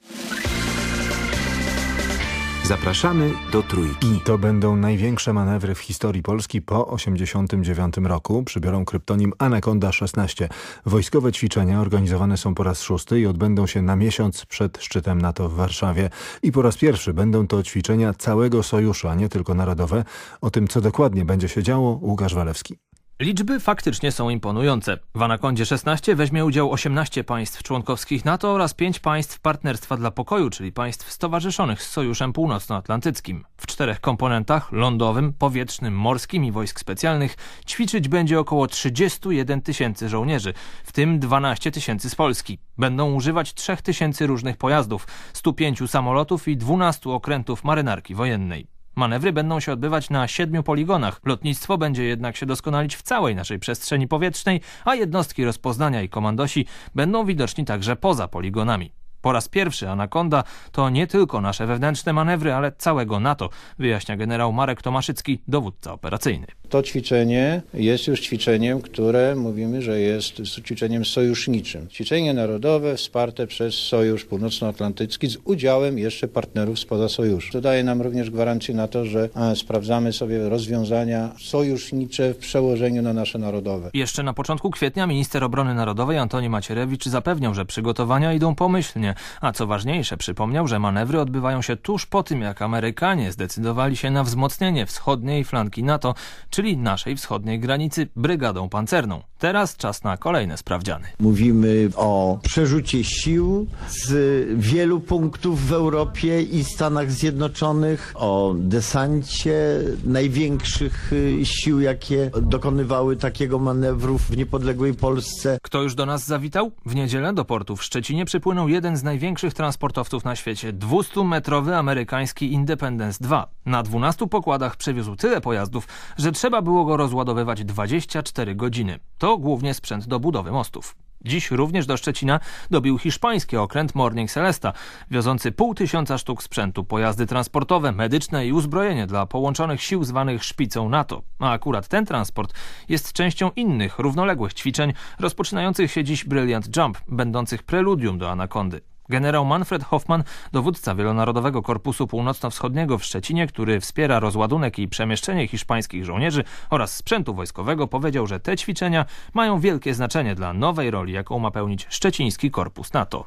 Zapraszamy do Trójki. To będą największe manewry w historii Polski po 89 roku. Przybiorą kryptonim Anaconda 16. Wojskowe ćwiczenia organizowane są po raz szósty i odbędą się na miesiąc przed szczytem NATO w Warszawie. I po raz pierwszy będą to ćwiczenia całego sojuszu, a nie tylko narodowe. O tym, co dokładnie będzie się działo, Łukasz Walewski. Liczby faktycznie są imponujące. W Anakondzie 16 weźmie udział 18 państw członkowskich NATO oraz 5 państw Partnerstwa dla Pokoju, czyli państw stowarzyszonych z Sojuszem Północnoatlantyckim. W czterech komponentach lądowym, powietrznym, morskim i wojsk specjalnych ćwiczyć będzie około 31 tysięcy żołnierzy, w tym 12 tysięcy z Polski. Będą używać 3 tysięcy różnych pojazdów, 105 samolotów i 12 okrętów marynarki wojennej. Manewry będą się odbywać na siedmiu poligonach. Lotnictwo będzie jednak się doskonalić w całej naszej przestrzeni powietrznej, a jednostki rozpoznania i komandosi będą widoczni także poza poligonami. Po raz pierwszy Anakonda to nie tylko nasze wewnętrzne manewry, ale całego NATO, wyjaśnia generał Marek Tomaszycki, dowódca operacyjny. To ćwiczenie jest już ćwiczeniem, które mówimy, że jest ćwiczeniem sojuszniczym. Ćwiczenie narodowe wsparte przez Sojusz Północnoatlantycki z udziałem jeszcze partnerów spoza sojuszu. To daje nam również gwarancję na to, że e, sprawdzamy sobie rozwiązania sojusznicze w przełożeniu na nasze narodowe. Jeszcze na początku kwietnia minister obrony narodowej Antoni Macierewicz zapewniał, że przygotowania idą pomyślnie, a co ważniejsze przypomniał, że manewry odbywają się tuż po tym, jak Amerykanie zdecydowali się na wzmocnienie wschodniej flanki NATO, czyli naszej wschodniej granicy brygadą pancerną. Teraz czas na kolejne sprawdziany. Mówimy o przerzucie sił z wielu punktów w Europie i Stanach Zjednoczonych, o desancie największych y, sił, jakie dokonywały takiego manewru w niepodległej Polsce. Kto już do nas zawitał? W niedzielę do portu w Szczecinie przypłynął jeden z największych transportowców na świecie, 200-metrowy amerykański Independence II. Na 12 pokładach przewiózł tyle pojazdów, że trzeba było go rozładowywać 24 godziny. To głównie sprzęt do budowy mostów. Dziś również do Szczecina dobił hiszpański okręt Morning Celesta, wiozący pół tysiąca sztuk sprzętu, pojazdy transportowe, medyczne i uzbrojenie dla połączonych sił zwanych szpicą NATO. A akurat ten transport jest częścią innych, równoległych ćwiczeń rozpoczynających się dziś Brilliant Jump, będących preludium do Anakondy. Generał Manfred Hoffmann, dowódca Wielonarodowego Korpusu Północno-Wschodniego w Szczecinie, który wspiera rozładunek i przemieszczenie hiszpańskich żołnierzy oraz sprzętu wojskowego, powiedział, że te ćwiczenia mają wielkie znaczenie dla nowej roli, jaką ma pełnić szczeciński korpus NATO.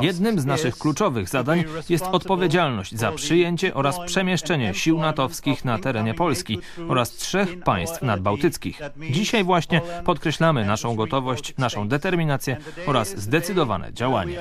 Jednym z naszych kluczowych zadań jest odpowiedzialność za przyjęcie oraz przemieszczenie sił natowskich na terenie Polski oraz trzech państw nadbałtyckich. Dzisiaj właśnie podkreślamy naszą gotowość, naszą determinację oraz zdecydowane działanie.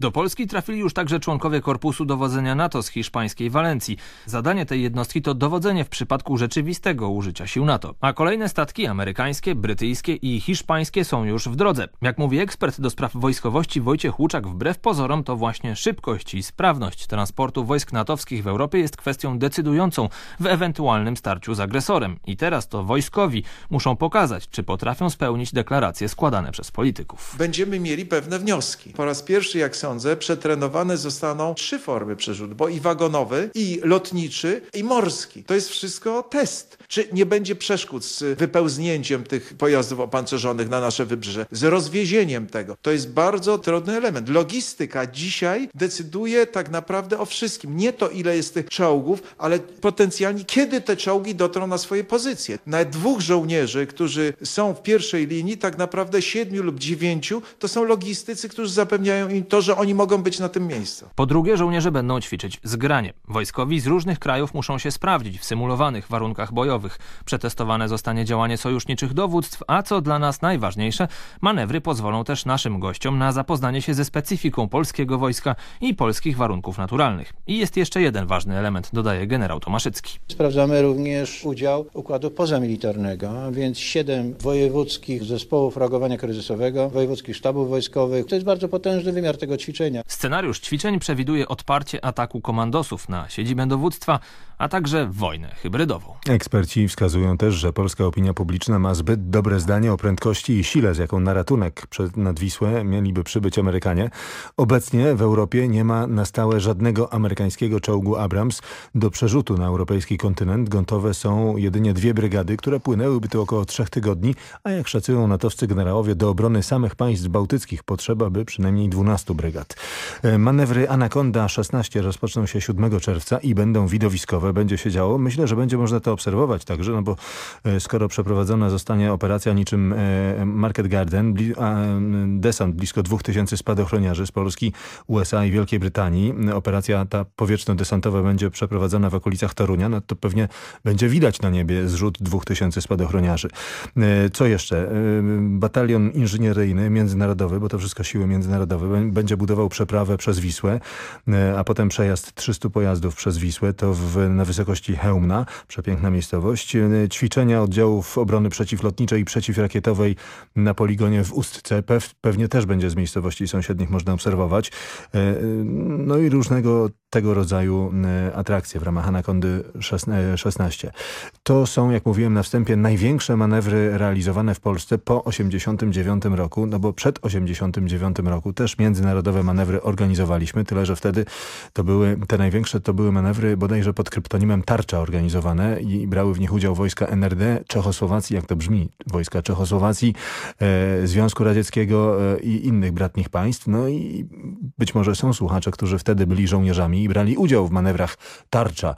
Do Polski trafili już także członkowie Korpusu Dowodzenia NATO z hiszpańskiej Walencji. Zadanie tej jednostki to dowodzenie w przypadku rzeczywistego użycia sił NATO. A kolejne statki amerykańskie, brytyjskie i hiszpańskie są już w drodze. Jak mówi ekspert do spraw wojskowości Wojciech Łuczak, wbrew pozorom to właśnie szybkość i sprawność transportu wojsk natowskich w Europie jest kwestią decydującą w ewentualnym starciu z agresorem. I teraz to wojskowi muszą pokazać, czy potrafią spełnić deklaracje składane przez polityków. Będziemy mieli pewne wnioski. Po raz pierwszy, jak sądzę, przetrenowane zostaną trzy formy przerzutu, bo i wagonowy, i lotniczy, i morski. To jest wszystko test. Czy nie będzie przeszkód z wypełznięciem tych pojazdów opancerzonych na nasze wybrzeże, z rozwiezieniem tego. To jest bardzo trudny element. Logistyka dzisiaj decyduje tak naprawdę o wszystkim. Nie to, ile jest tych czołgów, ale potencjalnie, kiedy te czołgi dotrą na swoje pozycje. Nawet dwóch żołnierzy, którzy są w pierwszej linii, tak naprawdę siedmiu lub dziewięciu, to są logistycy, którzy zapewniają im to, że oni mogą być na tym miejscu. Po drugie, żołnierze będą ćwiczyć zgranie. Wojskowi z różnych krajów muszą się sprawdzić w symulowanych warunkach bojowych. Przetestowane zostanie działanie sojuszniczych dowództw, a co dla nas najważniejsze, manewry pozwolą też naszym gościom na zapoznanie się ze specyfiką polskiego wojska i polskich warunków naturalnych. I jest jeszcze jeden ważny element, dodaje generał Tomaszycki. Sprawdzamy również udział układu pozamilitarnego, więc siedem wojewódzkich zespołów reagowania kryzysowego, wojewódzkich sztabów wojskowych. To jest bardzo potężny wymiar tego ćwiczenia. Scenariusz ćwiczeń przewiduje odparcie ataku komandosów na siedzibę dowództwa, a także wojnę hybrydową. Eksperci wskazują też, że polska opinia publiczna ma zbyt dobre zdanie o prędkości i sile, z jaką na ratunek przed nad Wisłę mieliby przybyć Amerykanie. Obecnie w Europie nie ma na stałe żadnego amerykańskiego czołgu Abrams. Do przerzutu na europejski kontynent gotowe są jedynie dwie brygady, które płynęłyby tu około trzech tygodni, a jak szacują natowscy generałowie, do obrony samych państw bałtyckich potrzeba by przynajmniej 12 brygad. E, manewry Anaconda 16 rozpoczną się 7 czerwca i będą widowiskowe, będzie się działo. Myślę, że będzie można to obserwować także, no bo e, skoro przeprowadzona zostanie operacja niczym e, Market Garden, desant blisko 2000 spadochroniarzy z Polski, USA i Wielkiej Brytanii. Operacja ta powietrzno-desantowa będzie przeprowadzona w okolicach Torunia, no to pewnie będzie widać na niebie zrzut 2000 spadochroniarzy. E, co jeszcze? E, batalion inżynieryjny, międzynarodowy, bo to wszystko siły międzynarodowe, będzie budował przeprawę przez Wisłę, e, a potem przejazd 300 pojazdów przez Wisłę, to w, na wysokości Hełmna, przepiękna miejscowość. Ćwiczenia oddziałów obrony przeciwlotniczej i przeciwrakietowej na poligonie w Ustce pewnie też będzie z miejscowości sąsiednich można obserwować. E, e, No i różnego tego rodzaju e, atrakcje w ramach Anakondy 16. To są, jak mówiłem na wstępie, największe manewry realizowane w Polsce po 89 roku, no bo przed 89 roku też międzynarodowe manewry organizowaliśmy, tyle że wtedy to były, te największe to były manewry bodajże pod kryptonimem Tarcza organizowane i brały w nich udział wojska NRD, Czechosłowacji, jak to brzmi, wojska Czechosłowacji, e, Związku Radzieckiego e, i innych bratnich państw. No i być może są słuchacze, którzy wtedy byli żołnierzami i brali udział w manewrach Tarcza e, e,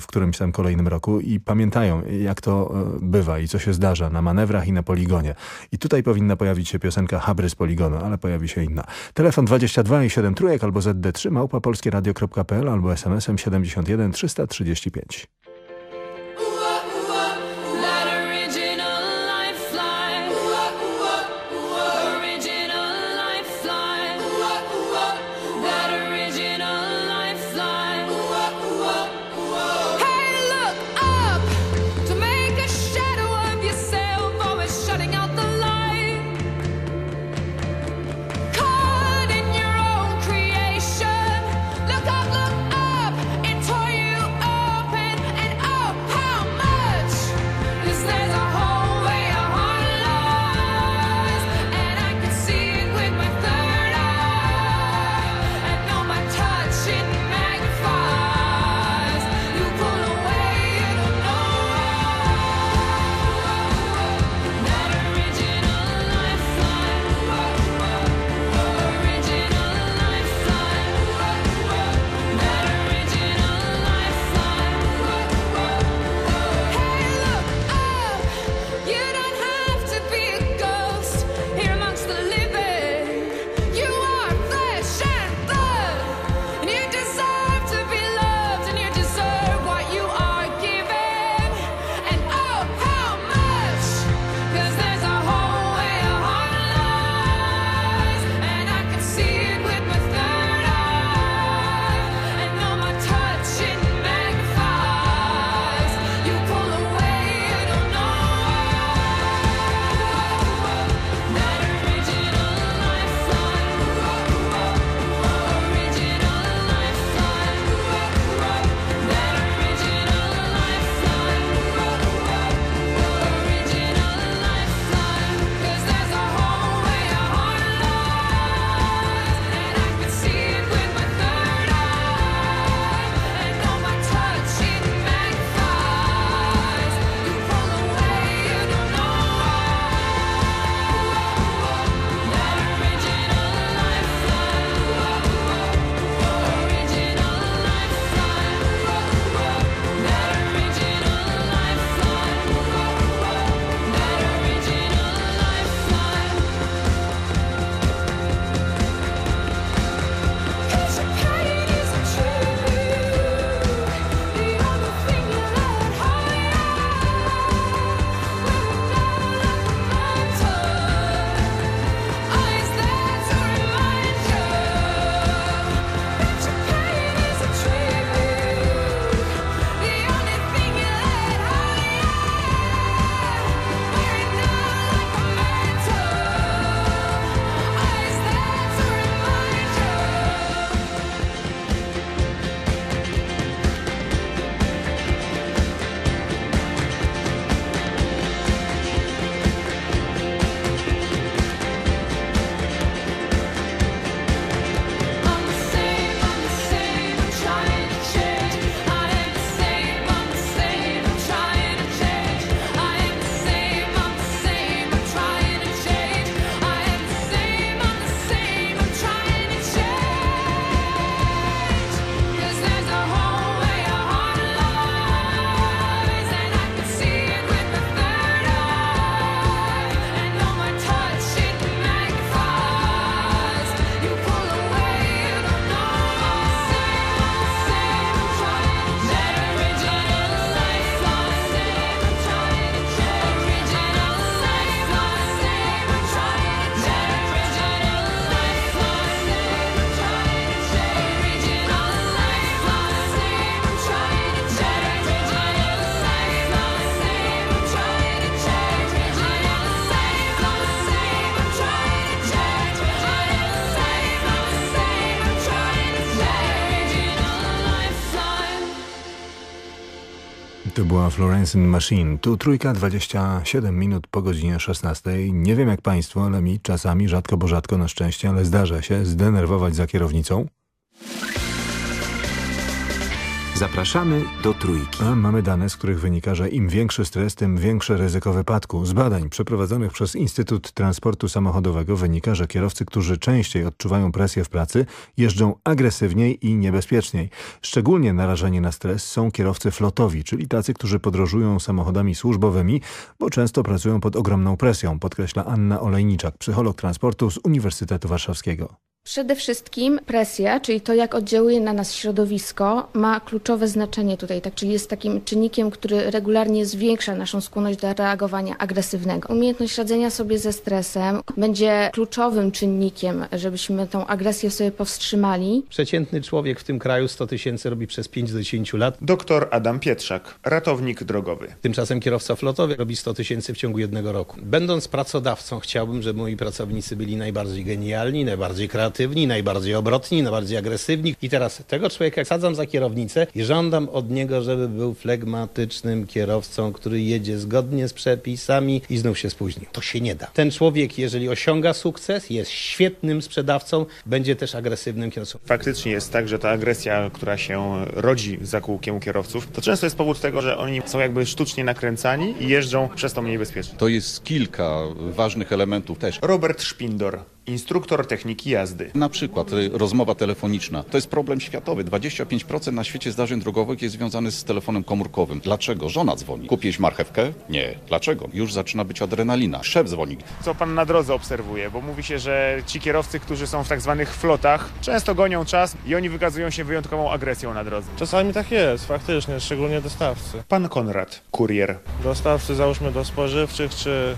w którymś tam kolejnym roku i pamiętają, jak to e, bywa i co się zdarza na manewrach i na poligonie. I tutaj powinna pojawić się piosenka Habry z poligonu, ale pojawi się inna. Telefon 22 i 7 trójek albo ZD3 małpa polskieradio.pl albo SMS-em 71 335. była Florence Machine. Tu trójka, 27 minut po godzinie 16. Nie wiem jak Państwo, ale mi czasami, rzadko bo rzadko na szczęście, ale zdarza się zdenerwować za kierownicą. Zapraszamy do Trójki. A mamy dane, z których wynika, że im większy stres, tym większe ryzyko wypadku. Z badań przeprowadzonych przez Instytut Transportu Samochodowego wynika, że kierowcy, którzy częściej odczuwają presję w pracy, jeżdżą agresywniej i niebezpieczniej. Szczególnie narażeni na stres są kierowcy flotowi, czyli tacy, którzy podróżują samochodami służbowymi, bo często pracują pod ogromną presją, podkreśla Anna Olejniczak, psycholog transportu z Uniwersytetu Warszawskiego. Przede wszystkim presja, czyli to, jak oddziałuje na nas środowisko, ma kluczowe znaczenie tutaj, tak, czyli jest takim czynnikiem, który regularnie zwiększa naszą skłonność do reagowania agresywnego. Umiejętność radzenia sobie ze stresem będzie kluczowym czynnikiem, żebyśmy tą agresję sobie powstrzymali. Przeciętny człowiek w tym kraju 100 tysięcy robi przez 5 do 10 lat. Doktor Adam Pietrzak, ratownik drogowy. Tymczasem kierowca flotowy robi 100 tysięcy w ciągu jednego roku. Będąc pracodawcą, chciałbym, żeby moi pracownicy byli najbardziej genialni, najbardziej kreatywni, najbardziej obrotni, najbardziej agresywni. I teraz tego człowieka sadzam za kierownicę i żądam od niego, żeby był flegmatycznym kierowcą, który jedzie zgodnie z przepisami i znów się spóźnił. To się nie da. Ten człowiek, jeżeli osiąga sukces, jest świetnym sprzedawcą, będzie też agresywnym kierowcą. Faktycznie jest tak, że ta agresja, która się rodzi za kółkiem kierowców, to często jest powód tego, że oni są jakby sztucznie nakręcani i jeżdżą przez to mniej bezpiecznie. To jest kilka ważnych elementów też. Robert Szpindor, instruktor techniki jazdy. Na przykład y, rozmowa telefoniczna. To jest problem światowy. 25% na świecie zdarzeń drogowych jest związanych z telefonem komórkowym. Dlaczego? Żona dzwoni. Kupiłeś marchewkę? Nie. Dlaczego? Już zaczyna być adrenalina. Szef dzwoni. Co pan na drodze obserwuje? Bo mówi się, że ci kierowcy, którzy są w tak zwanych flotach, często gonią czas i oni wykazują się wyjątkową agresją na drodze. Czasami tak jest, faktycznie, szczególnie dostawcy. Pan Konrad, kurier. Dostawcy, załóżmy do spożywczych, czy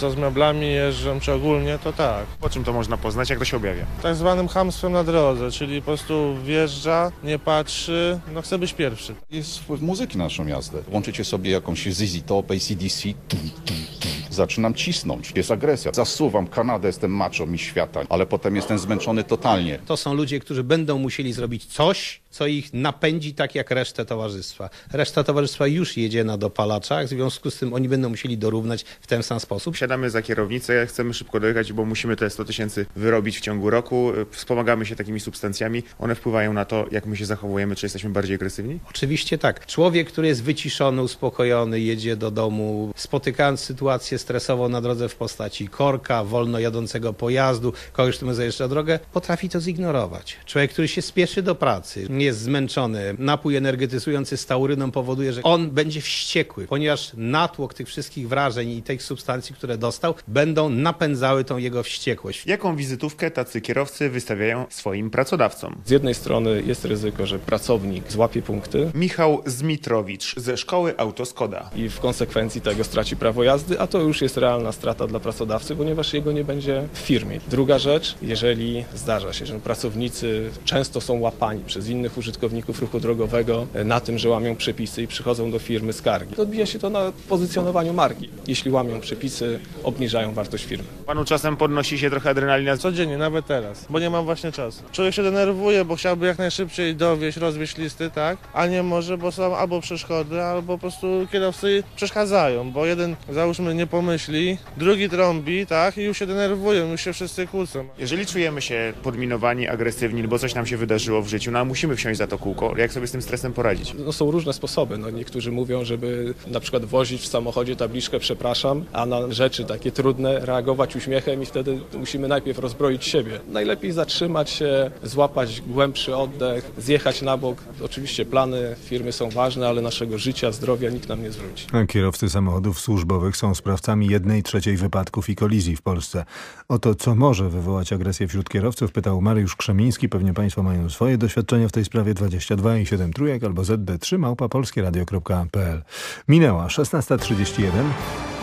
co z meblami jeżdżą, czy ogólnie, to tak. Po czym to można poznać? Jak to się objawia? Tak zwanym hamstwem na drodze, czyli po prostu wjeżdża, nie patrzy, no chce być pierwszy. Jest wpływ muzyki na naszą jazdę. Włączycie sobie jakąś ZZ Top, ACDC, tum, tum, tum. zaczynam cisnąć. Jest agresja. Zasuwam Kanadę, jestem macho mi świata, ale potem jestem zmęczony totalnie. To są ludzie, którzy będą musieli zrobić coś, co ich napędzi tak jak resztę towarzystwa. Reszta towarzystwa już jedzie na dopalaczach, w związku z tym oni będą musieli dorównać w ten sam sposób. Siadamy za kierownicę, chcemy szybko dojechać, bo musimy te 100 tysięcy wyrobić w ciągu roku. Wspomagamy się takimi substancjami. One wpływają na to, jak my się zachowujemy, czy jesteśmy bardziej agresywni? Oczywiście tak. Człowiek, który jest wyciszony, uspokojony, jedzie do domu, spotykając sytuację stresową na drodze w postaci korka, wolno jadącego pojazdu, kogoś, kto mu zajeżdża drogę, potrafi to zignorować. Człowiek, który się spieszy do pracy, jest zmęczony, napój energetyzujący z tauryną powoduje, że on będzie wściekły, ponieważ natłok tych wszystkich wrażeń i tych substancji, które dostał, będą napędzały tą jego wściekłość. Jaką wizytówkę tacy kierowcy wystawiają swoim pracodawcom? Z jednej strony jest ryzyko, że pracownik złapie punkty. Michał Zmitrowicz ze szkoły Autoskoda. I w konsekwencji tego straci prawo jazdy, a to już jest realna strata dla pracodawcy, ponieważ jego nie będzie w firmie. Druga rzecz, jeżeli zdarza się, że pracownicy często są łapani przez innych użytkowników ruchu drogowego na tym, że łamią przepisy i przychodzą do firmy skargi, to odbija się to na pozycjonowaniu marki. Jeśli łamią przepisy, obniżają wartość firmy. Panu czasem podnosi się trochę adrenalina? Codziennie, nawet teraz, bo nie mam właśnie czasu. Człowiek się denerwuje, bo chciałby jak najszybciej dowieść, rozwieźć listy, tak? A nie może, bo są albo przeszkody, albo po prostu kierowcy przeszkadzają, bo jeden, załóżmy, nie pomyśli, drugi trąbi, tak? I już się denerwują, już się wszyscy kłócą. Jeżeli czujemy się podminowani, agresywni, bo coś nam się wydarzyło w życiu, no musimy wsiąść za to kółko, jak sobie z tym stresem poradzić? No, są różne sposoby. No, niektórzy mówią, żeby na przykład wozić w samochodzie tabliczkę przepraszam, a na rzeczy takie trudne reagować uśmiechem i wtedy musimy najpierw rozbroić siebie. Najlepiej zatrzymać się, złapać głębszy oddech, zjechać na bok. Oczywiście plany firmy są ważne, ale naszego życia, zdrowia nikt nam nie zwróci. Kierowcy samochodów służbowych są sprawcami jednej trzeciej wypadków i kolizji w Polsce. O to, co może wywołać agresję wśród kierowców, pytał Mariusz Krzemiński. Pewnie Państwo mają swoje doświadczenia w tej sprawie 22 i 7 trójek albo ZD3 małpa polskieradio.pl. Minęła 16.31.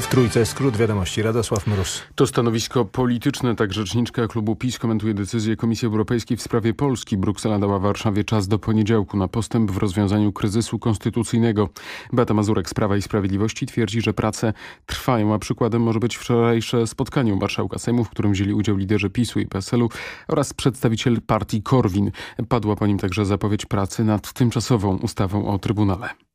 W trójce skrót wiadomości Radosław Mróz. To stanowisko polityczne, tak rzeczniczka klubu PiS komentuje decyzję Komisji Europejskiej w sprawie Polski. Bruksela dała Warszawie czas do poniedziałku na postęp w rozwiązaniu kryzysu konstytucyjnego. Beata Mazurek z Prawa i Sprawiedliwości twierdzi, że prace trwają, a przykładem może być wczorajsze spotkanie u marszałka Sejmu, w którym wzięli udział liderzy PiSu i PSL-u oraz przedstawiciel partii Korwin. Padła po nim także zapowiedź pracy nad tymczasową ustawą o Trybunale.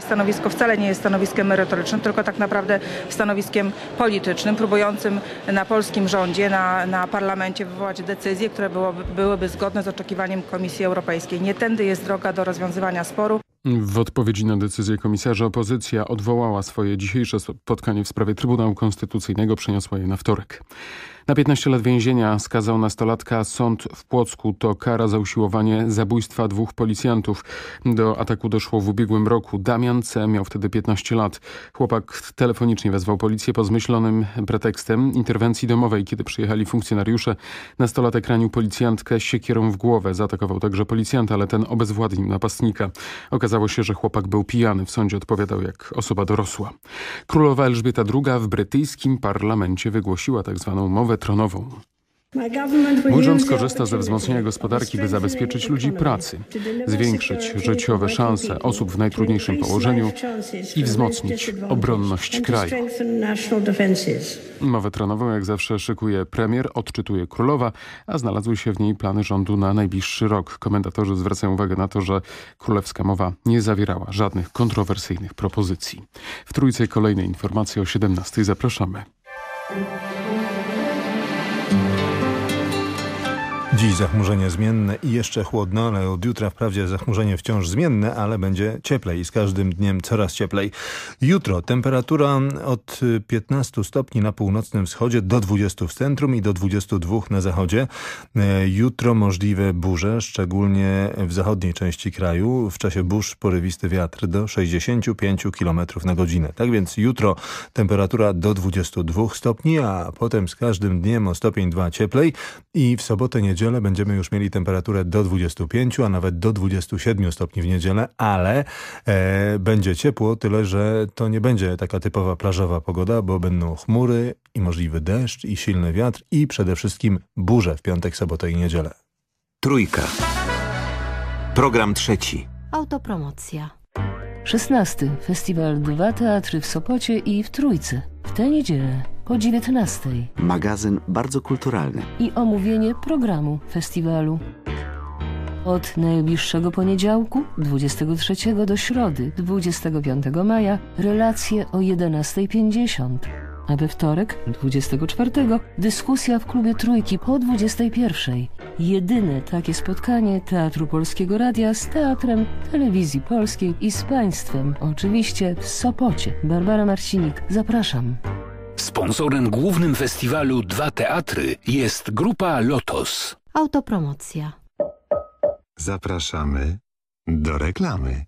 Stanowisko wcale nie jest stanowiskiem merytorycznym, tylko tak naprawdę stanowiskiem politycznym, próbującym na polskim rządzie, na, na parlamencie wywołać decyzje, które byłoby, byłyby zgodne z oczekiwaniem Komisji Europejskiej. Nie tędy jest droga do rozwiązywania sporu. W odpowiedzi na decyzję komisarza opozycja odwołała swoje dzisiejsze spotkanie w sprawie Trybunału Konstytucyjnego, przeniosła je na wtorek. Na 15 lat więzienia skazał nastolatka sąd w Płocku. To kara za usiłowanie zabójstwa dwóch policjantów. Do ataku doszło w ubiegłym roku. Damian C. miał wtedy 15 lat. Chłopak telefonicznie wezwał policję pod zmyślonym pretekstem interwencji domowej. Kiedy przyjechali funkcjonariusze, nastolatek ranił policjantkę siekierą w głowę. Zaatakował także policjanta, ale ten obezwładnił napastnika. Okazało się, że chłopak był pijany. W sądzie odpowiadał jak osoba dorosła. Królowa Elżbieta II w brytyjskim parlamencie wygłosiła tak zwaną mowę tronową. Mój rząd skorzysta ze wzmocnienia gospodarki, by zabezpieczyć ludzi pracy, zwiększyć życiowe szanse osób w najtrudniejszym położeniu i wzmocnić obronność kraju. Mowę tronową jak zawsze szykuje premier, odczytuje królowa, a znalazły się w niej plany rządu na najbliższy rok. Komentatorzy zwracają uwagę na to, że królewska mowa nie zawierała żadnych kontrowersyjnych propozycji. W trójce kolejne informacje o 17 zapraszamy. Dziś zachmurzenie zmienne i jeszcze chłodno, ale od jutra wprawdzie zachmurzenie wciąż zmienne, ale będzie cieplej i z każdym dniem coraz cieplej. Jutro temperatura od 15 stopni na północnym wschodzie do 20 w centrum i do 22 na zachodzie. E, Jutro możliwe burze, szczególnie w zachodniej części kraju. W czasie burz porywisty wiatr do 65 km na godzinę. Tak więc jutro temperatura do 22 stopni, a potem z każdym dniem o stopień 2 cieplej i w sobotę, niedzielę będziemy już mieli temperaturę do 25, a nawet do 27 stopni w niedzielę, ale e, będzie ciepło, tyle że to nie będzie taka typowa plażowa pogoda, bo będą chmury i możliwy deszcz i silny wiatr i przede wszystkim burze w piątek, sobotę i niedzielę. Trójka. Program trzeci. Autopromocja. 16. Festiwal Dwa Teatry w Sopocie i w Trójce. W tę niedzielę po 19. Magazyn bardzo kulturalny. I omówienie programu festiwalu. Od najbliższego poniedziałku, 23 do środy, 25 maja, relacje o 11.50. A we wtorek, 24, dyskusja w klubie Trójki po 21. Jedyne takie spotkanie Teatru Polskiego Radia z Teatrem Telewizji Polskiej i z Państwem, oczywiście w Sopocie. Barbara Marcinik, zapraszam. Sponsorem głównym festiwalu Dwa Teatry jest grupa Lotos. Autopromocja. Zapraszamy do reklamy.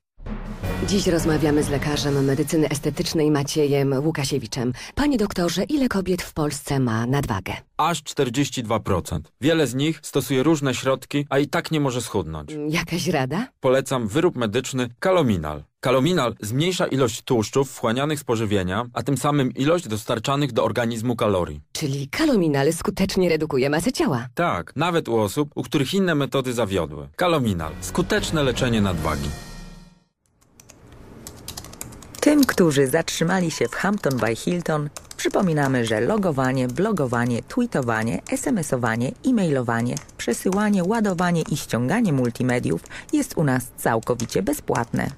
Dziś rozmawiamy z lekarzem medycyny estetycznej Maciejem Łukasiewiczem. Panie doktorze, ile kobiet w Polsce ma nadwagę? Aż 42%. Wiele z nich stosuje różne środki, a i tak nie może schudnąć. Jakaś rada? Polecam wyrób medyczny Kalominal. Kalominal zmniejsza ilość tłuszczów wchłanianych z pożywienia, a tym samym ilość dostarczanych do organizmu kalorii. Czyli kalominal skutecznie redukuje masę ciała. Tak, nawet u osób, u których inne metody zawiodły. Kalominal. Skuteczne leczenie nadwagi. Tym, którzy zatrzymali się w Hampton by Hilton, przypominamy, że logowanie, blogowanie, tweetowanie, smsowanie, e-mailowanie, przesyłanie, ładowanie i ściąganie multimediów jest u nas całkowicie bezpłatne.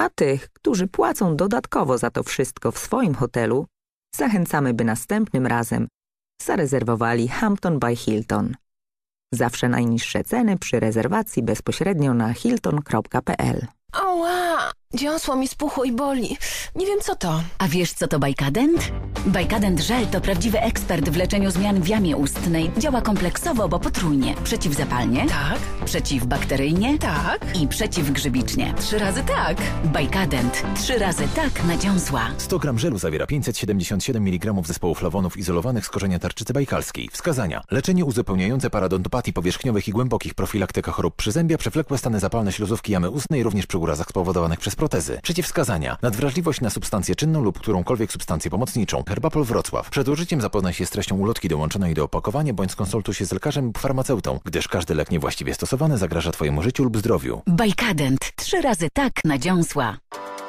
A tych, którzy płacą dodatkowo za to wszystko w swoim hotelu, zachęcamy, by następnym razem zarezerwowali Hampton by Hilton. Zawsze najniższe ceny przy rezerwacji bezpośrednio na hilton.pl. Ała! Dziąsło mi spuchło i boli. Nie wiem co to. A wiesz co to Bajkadent? Bajkadent Żel to prawdziwy ekspert w leczeniu zmian w jamie ustnej. Działa kompleksowo, bo potrójnie. Przeciwzapalnie. Tak. Przeciwbakteryjnie. Tak. I przeciwgrzybicznie. Trzy razy tak. Bajkadent. Trzy razy tak na dziąsła. 100 gram żelu zawiera 577 mg zespołu flawonów izolowanych z korzenia tarczycy bajkalskiej. Wskazania. Leczenie uzupełniające parodontopatii powierzchniowych i głębokich, profilaktyka chorób przyzębia, przewlekłe stany zapalne śluzówki jamy ustnej, również przy urazach spowodowanych przez protezy. Przeciwwskazania. Nadwrażliwość na substancję czynną lub którąkolwiek substancję pomocniczą. Herbapol Wrocław. Przed użyciem zapoznaj się z treścią ulotki dołączonej do opakowania bądź skonsultuj się z lekarzem lub farmaceutą, gdyż każdy lek niewłaściwie stosowany zagraża Twojemu życiu lub zdrowiu. Bajkadent. Trzy razy tak na dziąsła.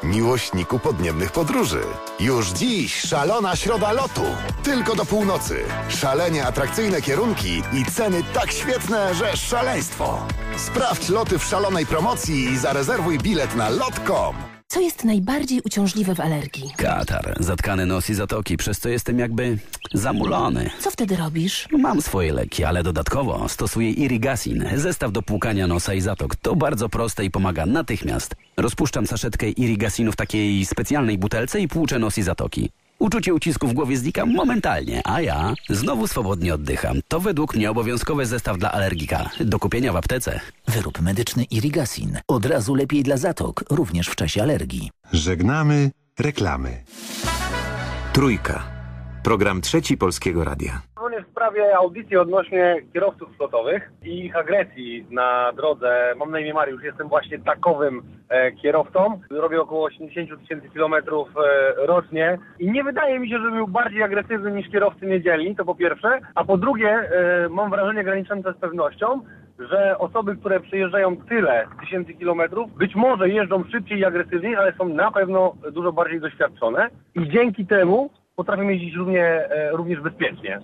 Miłośniku podniebnych podróży. Już dziś szalona środa lotu. Tylko do północy. Szalenie atrakcyjne kierunki i ceny tak świetne, że szaleństwo. Sprawdź loty w szalonej promocji i zarezerwuj bilet na lot.com. Co jest najbardziej uciążliwe w alergii? Katar, zatkane nos i zatoki, przez co jestem jakby zamulony. Co wtedy robisz? Mam swoje leki, ale dodatkowo stosuję Irigasin, zestaw do płukania nosa i zatok. To bardzo proste i pomaga natychmiast. Rozpuszczam saszetkę Irigasinu w takiej specjalnej butelce i płuczę nos i zatoki. Uczucie ucisku w głowie znika momentalnie, a ja znowu swobodnie oddycham. To według mnie obowiązkowy zestaw dla alergika. Do kupienia w aptece. Wyrób medyczny Irigasin. Od razu lepiej dla zatok, również w czasie alergii. Żegnamy reklamy. Trójka. Program trzeci Polskiego Radia. W sprawie audycji odnośnie kierowców flotowych i ich agresji na drodze. Mam na imię Mariusz, jestem właśnie takowym e, kierowcą. Robię około 80 tysięcy kilometrów e, rocznie i nie wydaje mi się, że był bardziej agresywny niż kierowcy niedzielni, to po pierwsze. A po drugie, e, mam wrażenie graniczące z pewnością, że osoby, które przejeżdżają tyle tysięcy kilometrów, być może jeżdżą szybciej i agresywniej, ale są na pewno dużo bardziej doświadczone i dzięki temu potrafią jeździć równie, e, również bezpiecznie.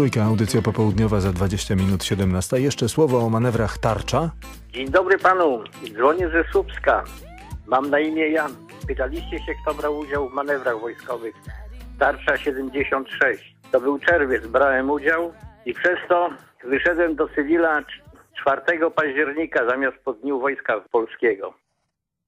Trójka, audycja popołudniowa za 20 minut 17. Jeszcze słowo o manewrach tarcza. Dzień dobry panu, dzwonię ze Słupska. Mam na imię Jan. Pytaliście się, kto brał udział w manewrach wojskowych. Tarcza 76. To był czerwiec, brałem udział i przez to wyszedłem do cywila 4 października zamiast po dniu Wojska Polskiego.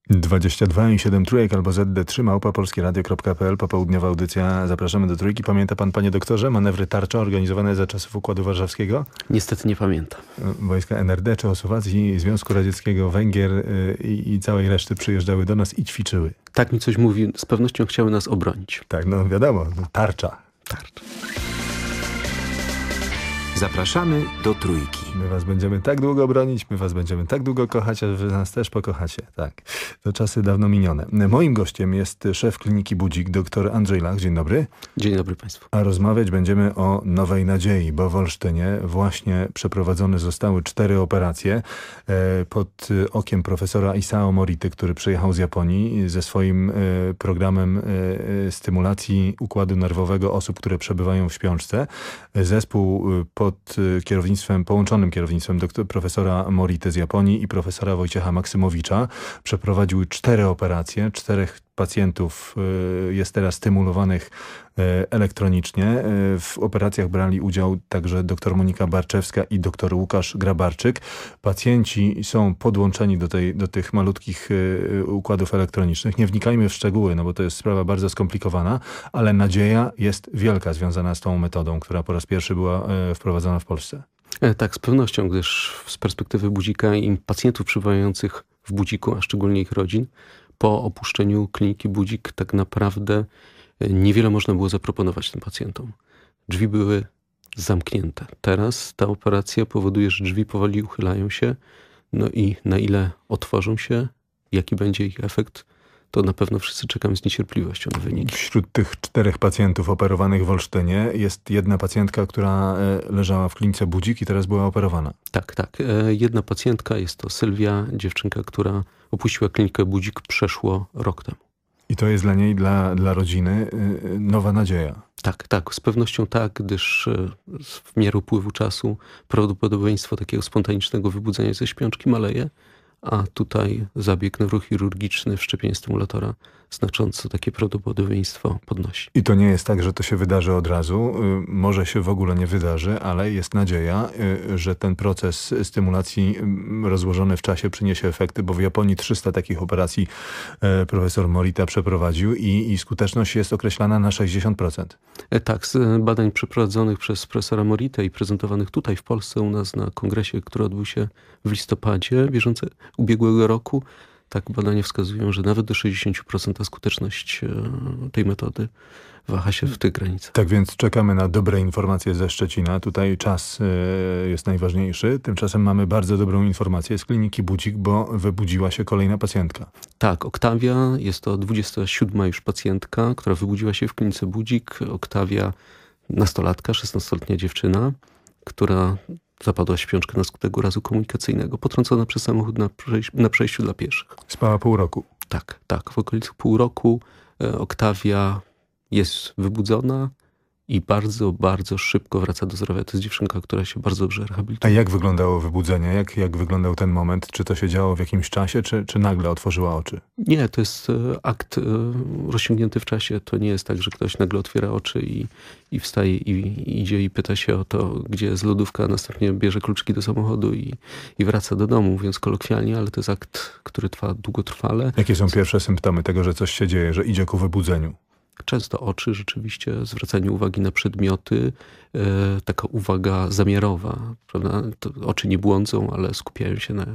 22 i 7 trójek albo ZD3 małpa polskieradio.pl popołudniowa audycja. Zapraszamy do trójki. Pamięta pan, panie doktorze, manewry tarcza organizowane za czasów Układu Warszawskiego? Niestety nie pamiętam. Wojska NRD, Czechosłowacji, Związku Radzieckiego, Węgier y, i, i całej reszty przyjeżdżały do nas i ćwiczyły. Tak mi coś mówi, z pewnością chciały nas obronić. Tak, no wiadomo, tarcza. Zapraszamy do Trójki. My was będziemy tak długo bronić, my was będziemy tak długo kochać, aż wy nas też pokochacie. Tak, to czasy dawno minione. Moim gościem jest szef kliniki Budzik, dr Andrzej Lach. Dzień dobry. Dzień dobry Państwu. A rozmawiać będziemy o Nowej Nadziei, bo w Olsztynie właśnie przeprowadzone zostały cztery operacje e, pod e, okiem profesora Isao Mority, który przyjechał z Japonii ze swoim e, programem e, stymulacji układu nerwowego osób, które przebywają w śpiączce. Zespół e, pod e, kierownictwem, połączonym kierownictwem doktor, profesora Mority z Japonii i profesora Wojciecha Maksymowicza. Przeprowadził cztery operacje, czterech pacjentów y, jest teraz stymulowanych y, elektronicznie. Y, W operacjach brali udział także dr Monika Barczewska i dr Łukasz Grabarczyk. Pacjenci są podłączeni do, tej, do tych malutkich y, układów elektronicznych. Nie wnikajmy w szczegóły, no bo to jest sprawa bardzo skomplikowana, ale nadzieja jest wielka związana z tą metodą, która po raz pierwszy była wprowadzona w Polsce. E, Tak, z pewnością, gdyż z perspektywy budzika i pacjentów przebywających w budziku, a szczególnie ich rodzin, po opuszczeniu kliniki budzik tak naprawdę e, niewiele można było zaproponować tym pacjentom. Drzwi były zamknięte. Teraz ta operacja powoduje, że drzwi powoli uchylają się, no i na ile otworzą się, jaki będzie ich efekt, to na pewno wszyscy czekamy z niecierpliwością na wyniki. Wśród tych czterech pacjentów operowanych w Olsztynie jest jedna pacjentka, która e, leżała w klinice Budzik i teraz była operowana. Tak, tak. E, Jedna pacjentka jest to Sylwia, dziewczynka, która opuściła klinikę Budzik przeszło rok temu. I to jest dla niej, dla, dla rodziny y, nowa nadzieja. Tak, tak, z pewnością tak, gdyż e, w miarę upływu czasu prawdopodobieństwo takiego spontanicznego wybudzenia ze śpiączki maleje, a tutaj zabieg neurochirurgiczny, wszczepienie stymulatora znacząco takie prawdopodobieństwo podnosi. I to nie jest tak, że to się wydarzy od razu. Y, Może się w ogóle nie wydarzy, ale jest nadzieja, y, że ten proces stymulacji y, rozłożony w czasie przyniesie efekty, bo w Japonii 300 takich operacji e, profesor Morita przeprowadził i, i skuteczność jest określana na 60%. E, Tak, z badań przeprowadzonych przez profesora Morita i prezentowanych tutaj w Polsce u nas na kongresie, który odbył się w listopadzie bieżące, ubiegłego roku, tak badania wskazują, że nawet do 60% ta skuteczność e, tej metody waha się w tych granicach. Tak więc czekamy na dobre informacje ze Szczecina. Tutaj czas e, jest najważniejszy. Tymczasem mamy bardzo dobrą informację z kliniki Budzik, bo wybudziła się kolejna pacjentka. Tak, Oktawia jest to 27 już pacjentka, która wybudziła się w klinice Budzik. Oktawia, nastolatka, 16-letnia dziewczyna, która zapadła w śpiączkę na skutek urazu komunikacyjnego, potrącona przez samochód na, przejś- na przejściu dla pieszych. Spała pół roku. Tak, tak. W okolicy pół roku e, Oktawia jest wybudzona i bardzo, bardzo szybko wraca do zdrowia. To jest dziewczynka, która się bardzo dobrze A rehabilituje. jak wyglądało wybudzenie? Jak, jak wyglądał ten moment? Czy to się działo w jakimś czasie, czy, czy nagle otworzyła oczy? Nie, to jest e, akt e, rozciągnięty w czasie. To nie jest tak, że ktoś nagle otwiera oczy i, i wstaje i, i idzie i pyta się o to, gdzie jest lodówka, a następnie bierze kluczki do samochodu i, i wraca do domu, mówiąc kolokwialnie, ale to jest akt, który trwa długotrwale. Jakie są pierwsze symptomy tego, że coś się dzieje, że idzie ku wybudzeniu? Często oczy, rzeczywiście, zwracanie uwagi na przedmioty, e, taka uwaga zamiarowa, prawda? Oczy nie błądzą, ale skupiają się na,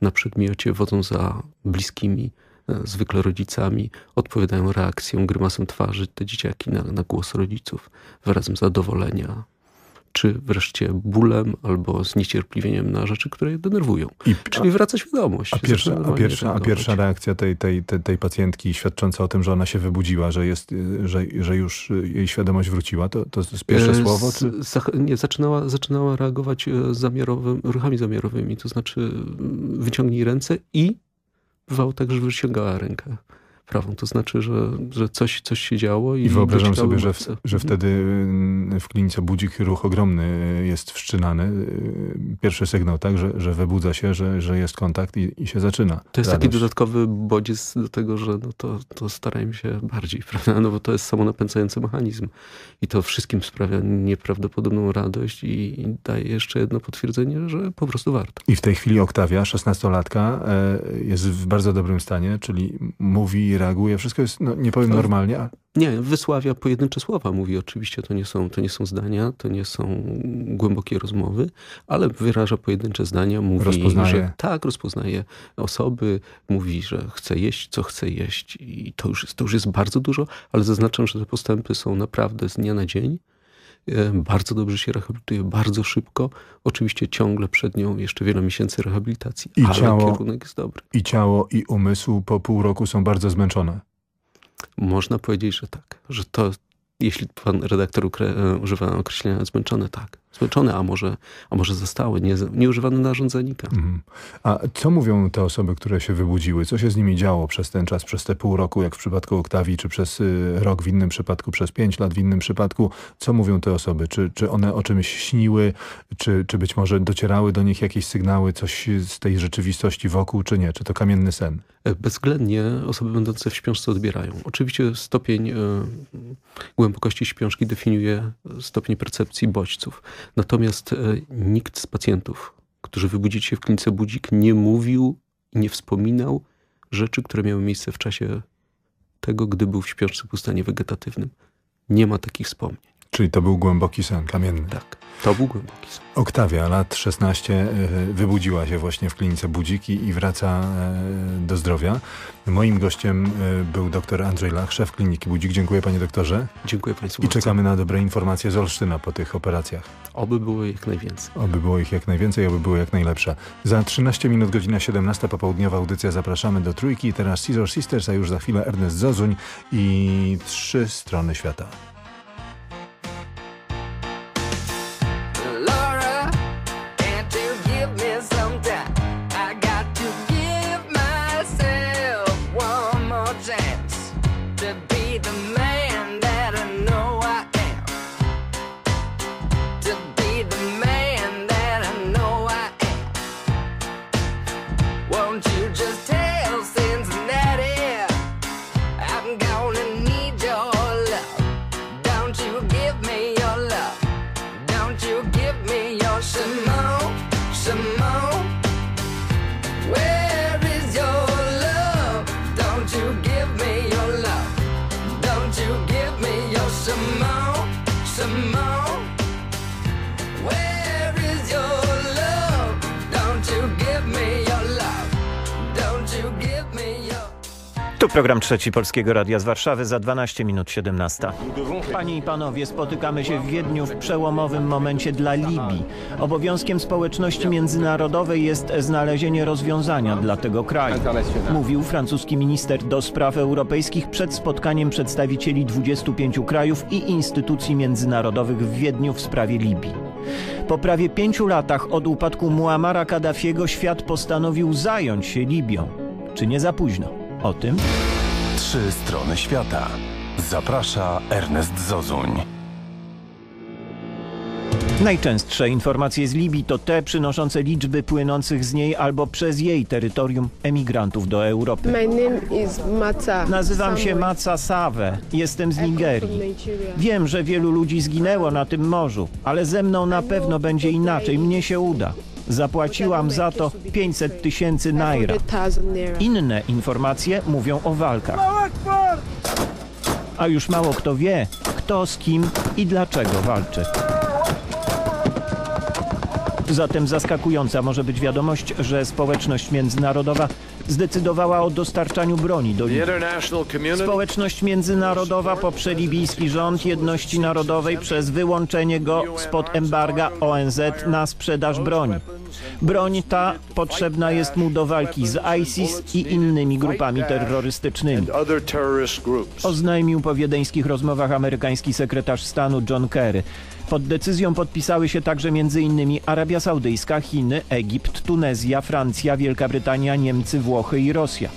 na przedmiocie, wodzą za bliskimi, e, zwykle rodzicami, odpowiadają reakcją, grymasem twarzy te dzieciaki na, na głos rodziców, wyrazem zadowolenia, czy wreszcie bólem albo zniecierpliwieniem na rzeczy, które je denerwują. Czyli wraca świadomość. A pierwsza, a pierwsza, a pierwsza reakcja tej, tej, tej, tej pacjentki świadcząca o tym, że ona się wybudziła, że, jest, że, że już jej świadomość wróciła, to, to jest pierwsze E, słowo? Czy... Nie, zaczynała, zaczynała reagować e, zamiarowym, ruchami zamiarowymi, to znaczy mm, wyciągnij ręce i bywało tak, że wyciągała rękę prawą, to znaczy, że, że coś, coś się działo i, I wyobrażam sobie, że, w, że Mhm. wtedy y, w klinice budzik ruch ogromny jest wszczynany. Y, Pierwszy sygnał, tak, że, że wybudza się, że, że jest kontakt i, i się zaczyna. To jest taki radość. dodatkowy bodziec do tego, że no to, to starajmy się bardziej, prawda? No bo to jest samonapędzający mechanizm i to wszystkim sprawia nieprawdopodobną radość i, i daje jeszcze jedno potwierdzenie, że po prostu warto. I w tej chwili Oktawia, 16-latka, e, jest w bardzo dobrym stanie, czyli mówi, reaguje, wszystko jest, no, nie powiem normalnie, a Nie, wysławia pojedyncze słowa, mówi oczywiście, to nie są, to nie są zdania, to nie są głębokie rozmowy, ale wyraża pojedyncze zdania, mówi, Rozpoznaje. że tak, rozpoznaje osoby, mówi, że chce jeść, co chce jeść i to już, jest, to już jest bardzo dużo, ale zaznaczam, że te postępy są naprawdę z dnia na dzień. Bardzo dobrze się rehabilituje, bardzo szybko. Oczywiście ciągle przed nią jeszcze wiele miesięcy rehabilitacji, I ale ciało- kierunek jest dobry. i ciało, i umysł po pół roku są bardzo zmęczone. Można powiedzieć, że tak. Że to, jeśli pan redaktor e, używa określenia zmęczone, tak. Zmęczone, a może, a może zostały, nie, nieużywane narządzenika. Mhm. A co mówią te osoby, które się wybudziły? Co się z nimi działo przez ten czas, przez te pół roku, jak w przypadku Oktawii, czy przez y, rok w innym przypadku, przez pięć lat w innym przypadku? Co mówią te osoby? Czy, czy one o czymś śniły? Czy, czy być może docierały do nich jakieś sygnały, coś z tej rzeczywistości wokół, czy nie? Czy to kamienny sen? E, Bezwzględnie osoby będące w śpiączce odbierają. Oczywiście stopień e, głębokości śpiączki definiuje stopień percepcji bodźców. Natomiast e, nikt z pacjentów, którzy wybudzili się w klinice budzik, nie mówił i nie wspominał rzeczy, które miały miejsce w czasie tego, gdy był w śpiączce w stanie wegetatywnym. Nie ma takich wspomnień. Czyli to był głęboki sen kamienny. Tak, to był głęboki sen. Oktawia, lat 16, y, wybudziła się właśnie w klinice Budziki i wraca y, do zdrowia. Moim gościem y, był dr Andrzej Lach, szef kliniki Budzik. Dziękuję panie doktorze. Dziękuję państwu I bardzo. czekamy na dobre informacje z Olsztyna po tych operacjach. Oby było jak najwięcej. Oby było ich jak najwięcej, oby było jak najlepsze. Za 13 minut, godzina 17, popołudniowa audycja. Zapraszamy do Trójki. Teraz Scissor Sisters, a już za chwilę Ernest Zozuń i Trzy Strony Świata. Tu program trzeci Polskiego Radia z Warszawy za 12 minut 17. Panie i panowie, spotykamy się w Wiedniu w przełomowym momencie dla Libii. Obowiązkiem społeczności międzynarodowej jest znalezienie rozwiązania dla tego kraju. Mówił francuski minister do spraw europejskich przed spotkaniem przedstawicieli 25 krajów i instytucji międzynarodowych w Wiedniu w sprawie Libii. Po prawie pięciu latach od upadku Muamara Kaddafiego świat postanowił zająć się Libią. Czy nie za późno? O tym Trzy strony świata. Zaprasza Ernest Zozuń. Najczęstsze informacje z Libii to te przynoszące liczby płynących z niej albo przez jej terytorium emigrantów do Europy. My name is Mata. Nazywam się. Maca Save. Jestem z Nigerii. Wiem, że wielu ludzi zginęło na tym morzu, ale ze mną na pewno będzie inaczej. Mnie się uda. Zapłaciłam za to 500 tysięcy naira. 100,000 naira. Inne informacje mówią o walkach. A już mało kto wie, kto z kim i dlaczego walczy. Zatem zaskakująca może być wiadomość, że społeczność międzynarodowa zdecydowała o dostarczaniu broni do Libii. Społeczność międzynarodowa poprze libijski rząd jedności narodowej przez wyłączenie go spod embarga ONZ na sprzedaż broni. Broń ta potrzebna jest mu do walki z ISIS i innymi grupami terrorystycznymi. Oznajmił po wiedeńskich rozmowach amerykański sekretarz stanu John Kerry. Pod decyzją podpisały się także m.in. Arabia Saudyjska, Chiny, Egipt, Tunezja, Francja, Wielka Brytania, Niemcy, Włochy i Rosja,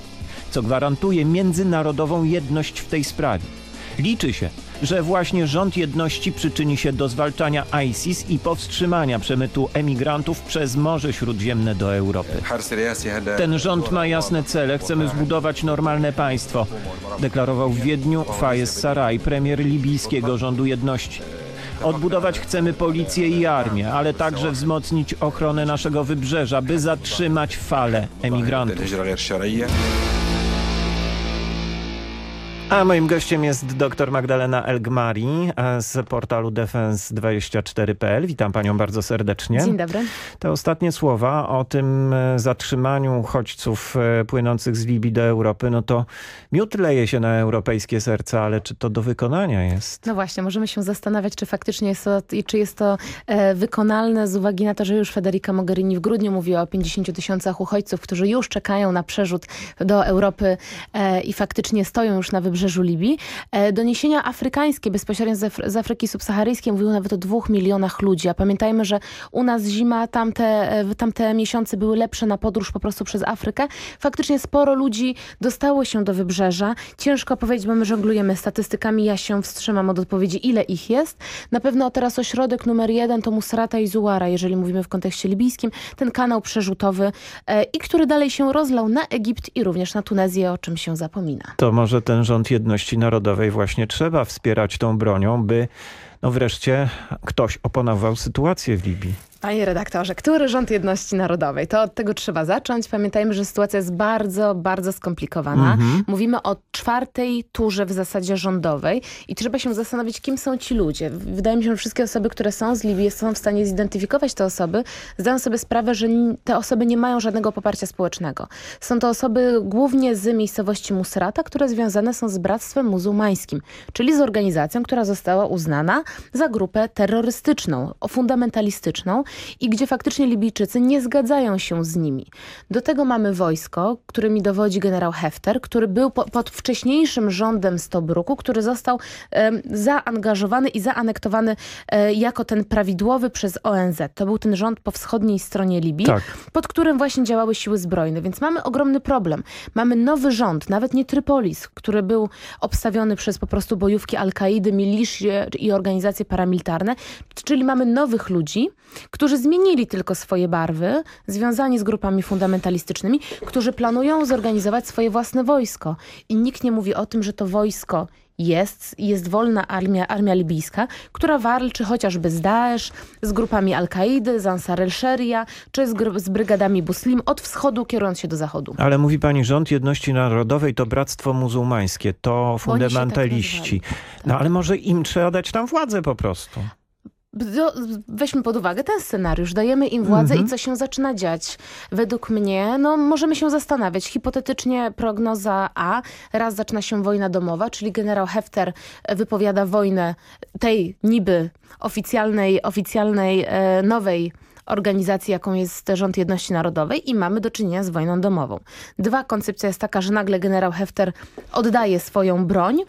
co gwarantuje międzynarodową jedność w tej sprawie. Liczy się, że właśnie rząd jedności przyczyni się do zwalczania ISIS i powstrzymania przemytu emigrantów przez Morze Śródziemne do Europy. Ten rząd ma jasne cele. Chcemy zbudować normalne państwo, deklarował w Wiedniu Fayez Saraj, premier libijskiego rządu jedności. Odbudować chcemy policję i armię, ale także wzmocnić ochronę naszego wybrzeża, by zatrzymać falę emigrantów. A moim gościem jest dr Magdalena Elgmari z portalu defense24.pl. Witam panią bardzo serdecznie. Dzień dobry. Te ostatnie słowa o tym e, zatrzymaniu uchodźców e, płynących z Libii do Europy, no to miód leje się na europejskie serca, ale czy to do wykonania jest? No właśnie, możemy się zastanawiać, czy faktycznie jest to, i czy jest to e, wykonalne z uwagi na to, że już Federica Mogherini w grudniu mówiła o 50 tysiącach uchodźców, którzy już czekają na przerzut do Europy i faktycznie stoją już na wybrzeżu Libii. E, doniesienia afrykańskie, bezpośrednio z Afryki Subsaharyjskiej mówiły nawet o dwóch milionach ludzi, a pamiętajmy, że u nas zima, tamte, e, tamte miesiące były lepsze na podróż po prostu przez Afrykę. Faktycznie sporo ludzi dostało się do wybrzeża. Ciężko powiedzieć, bo my żonglujemy statystykami, ja się wstrzymam od odpowiedzi, ile ich jest. Na pewno teraz ośrodek numer jeden to Musrata i Zuara, jeżeli mówimy w kontekście libijskim, ten kanał przerzutowy e, i który dalej się rozlał na Egipt i również na Tunezję, o czym się zapomina. To może ten rząd jedności narodowej właśnie trzeba wspierać tą bronią, by no wreszcie ktoś opanował sytuację w Libii. Panie redaktorze, który rząd jedności narodowej? To od tego trzeba zacząć. Pamiętajmy, że sytuacja jest bardzo, bardzo skomplikowana. Mhm. Mówimy o czwartej turze w zasadzie rządowej i trzeba się zastanowić, kim są ci ludzie. Wydaje mi się, że wszystkie osoby, które są z Libii, są w stanie zidentyfikować te osoby, zdają sobie sprawę, że te osoby nie mają żadnego poparcia społecznego. Są to osoby głównie z miejscowości Musrata, które związane są z Bractwem Muzułmańskim, czyli z organizacją, która została uznana za grupę terrorystyczną, o fundamentalistyczną i gdzie faktycznie Libijczycy nie zgadzają się z nimi. Do tego mamy wojsko, którymi dowodzi generał Hefter, który był po, pod wcześniejszym rządem Stobruku, który został em, zaangażowany i zaanektowany e, jako ten prawidłowy przez ONZ. To był ten rząd po wschodniej stronie Libii, Tak. pod którym właśnie działały siły zbrojne, więc mamy ogromny problem. Mamy nowy rząd, nawet nie Trypolis, który był obstawiony przez po prostu bojówki Al-Kaidy, milicie i organizacje paramilitarne, czyli mamy nowych ludzi, którzy zmienili tylko swoje barwy, związani z grupami fundamentalistycznymi, którzy planują zorganizować swoje własne wojsko. I nikt nie mówi o tym, że to wojsko jest, jest wolna armia, armia libijska, która walczy chociażby z Daesh, z grupami Al-Kaidy, z Ansar el-Sharia, czy z, z brygadami Buslim od wschodu kierując się do zachodu. Ale mówi pani, rząd jedności narodowej to bractwo muzułmańskie, to Bo oni się tak fundamentaliści. no ale może im trzeba dać tam władzę po prostu. Weźmy pod uwagę ten scenariusz, dajemy im władzę Mhm. i co się zaczyna dziać. Według mnie, no możemy się zastanawiać. Hipotetycznie prognoza A, raz zaczyna się wojna domowa, czyli generał Hefter wypowiada wojnę tej niby oficjalnej, oficjalnej e, nowej organizacji, jaką jest Rząd Jedności Narodowej i mamy do czynienia z wojną domową. Dwa, koncepcja jest taka, że nagle generał Hefter oddaje swoją broń,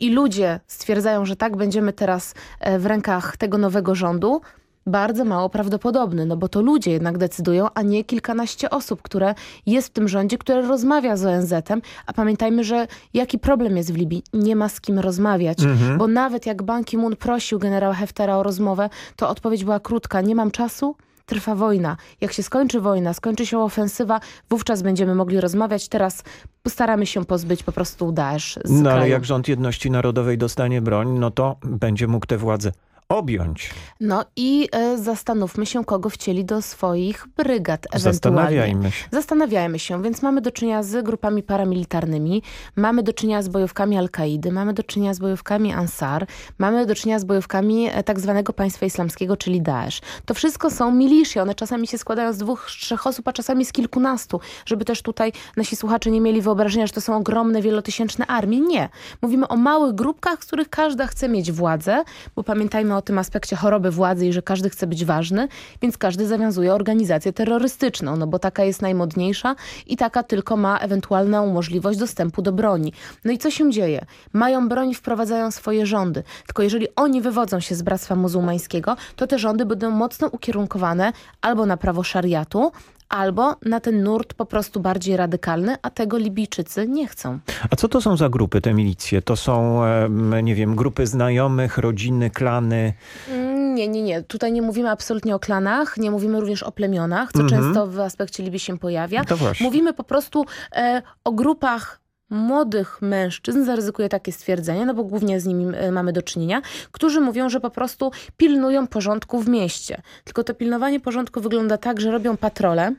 i ludzie stwierdzają, że tak, będziemy teraz e, w rękach tego nowego rządu, bardzo mało prawdopodobny, no bo to ludzie jednak decydują, a nie kilkanaście osób, które jest w tym rządzie, które rozmawia z ONZ-em, a pamiętajmy, że jaki problem jest w Libii? Nie ma z kim rozmawiać, Mhm. bo nawet jak Ban Ki-moon prosił generała Heftera o rozmowę, to odpowiedź była krótka, nie mam czasu, trwa wojna. Jak się skończy wojna, skończy się ofensywa, wówczas będziemy mogli rozmawiać. Teraz postaramy się pozbyć po prostu Daesh z No kraju. ale jak rząd jedności narodowej dostanie broń, no to będzie mógł tę władzę objąć. No i e, zastanówmy się, kogo wcieli do swoich brygad ewentualnie. Zastanawiajmy się. Zastanawiajmy się, więc mamy do czynienia z grupami paramilitarnymi, mamy do czynienia z bojówkami Al-Kaidy, mamy do czynienia z bojówkami Ansar, mamy do czynienia z bojówkami e, tak zwanego państwa islamskiego, czyli Daesh. To wszystko są milisze, one czasami się składają z dwóch, trzech osób, a czasami z kilkunastu, żeby też tutaj nasi słuchacze nie mieli wyobrażenia, że to są ogromne, wielotysięczne armie. Nie. Mówimy o małych grupkach, z których każda chce mieć władzę, bo pamiętajmy o tym aspekcie choroby władzy i że każdy chce być ważny, więc każdy zawiązuje organizację terrorystyczną, no bo taka jest najmodniejsza i taka tylko ma ewentualną możliwość dostępu do broni. No i co się dzieje? Mają broń, wprowadzają swoje rządy. Tylko jeżeli oni wywodzą się z Bractwa Muzułmańskiego, to te rządy będą mocno ukierunkowane albo na prawo szariatu, albo na ten nurt po prostu bardziej radykalny, a tego Libijczycy nie chcą. A co to są za grupy, te milicje? To są, nie wiem, grupy znajomych, rodziny, klany? Mm, Nie, nie, nie. Tutaj nie mówimy absolutnie o klanach, nie mówimy również o plemionach, co Mhm. często w aspekcie Libii się pojawia. To właśnie. Mówimy po prostu e, o grupach młodych mężczyzn, zaryzykuję takie stwierdzenie, no bo głównie z nimi e, mamy do czynienia, którzy mówią, że po prostu pilnują porządku w mieście. Tylko to pilnowanie porządku wygląda tak, że robią patrole,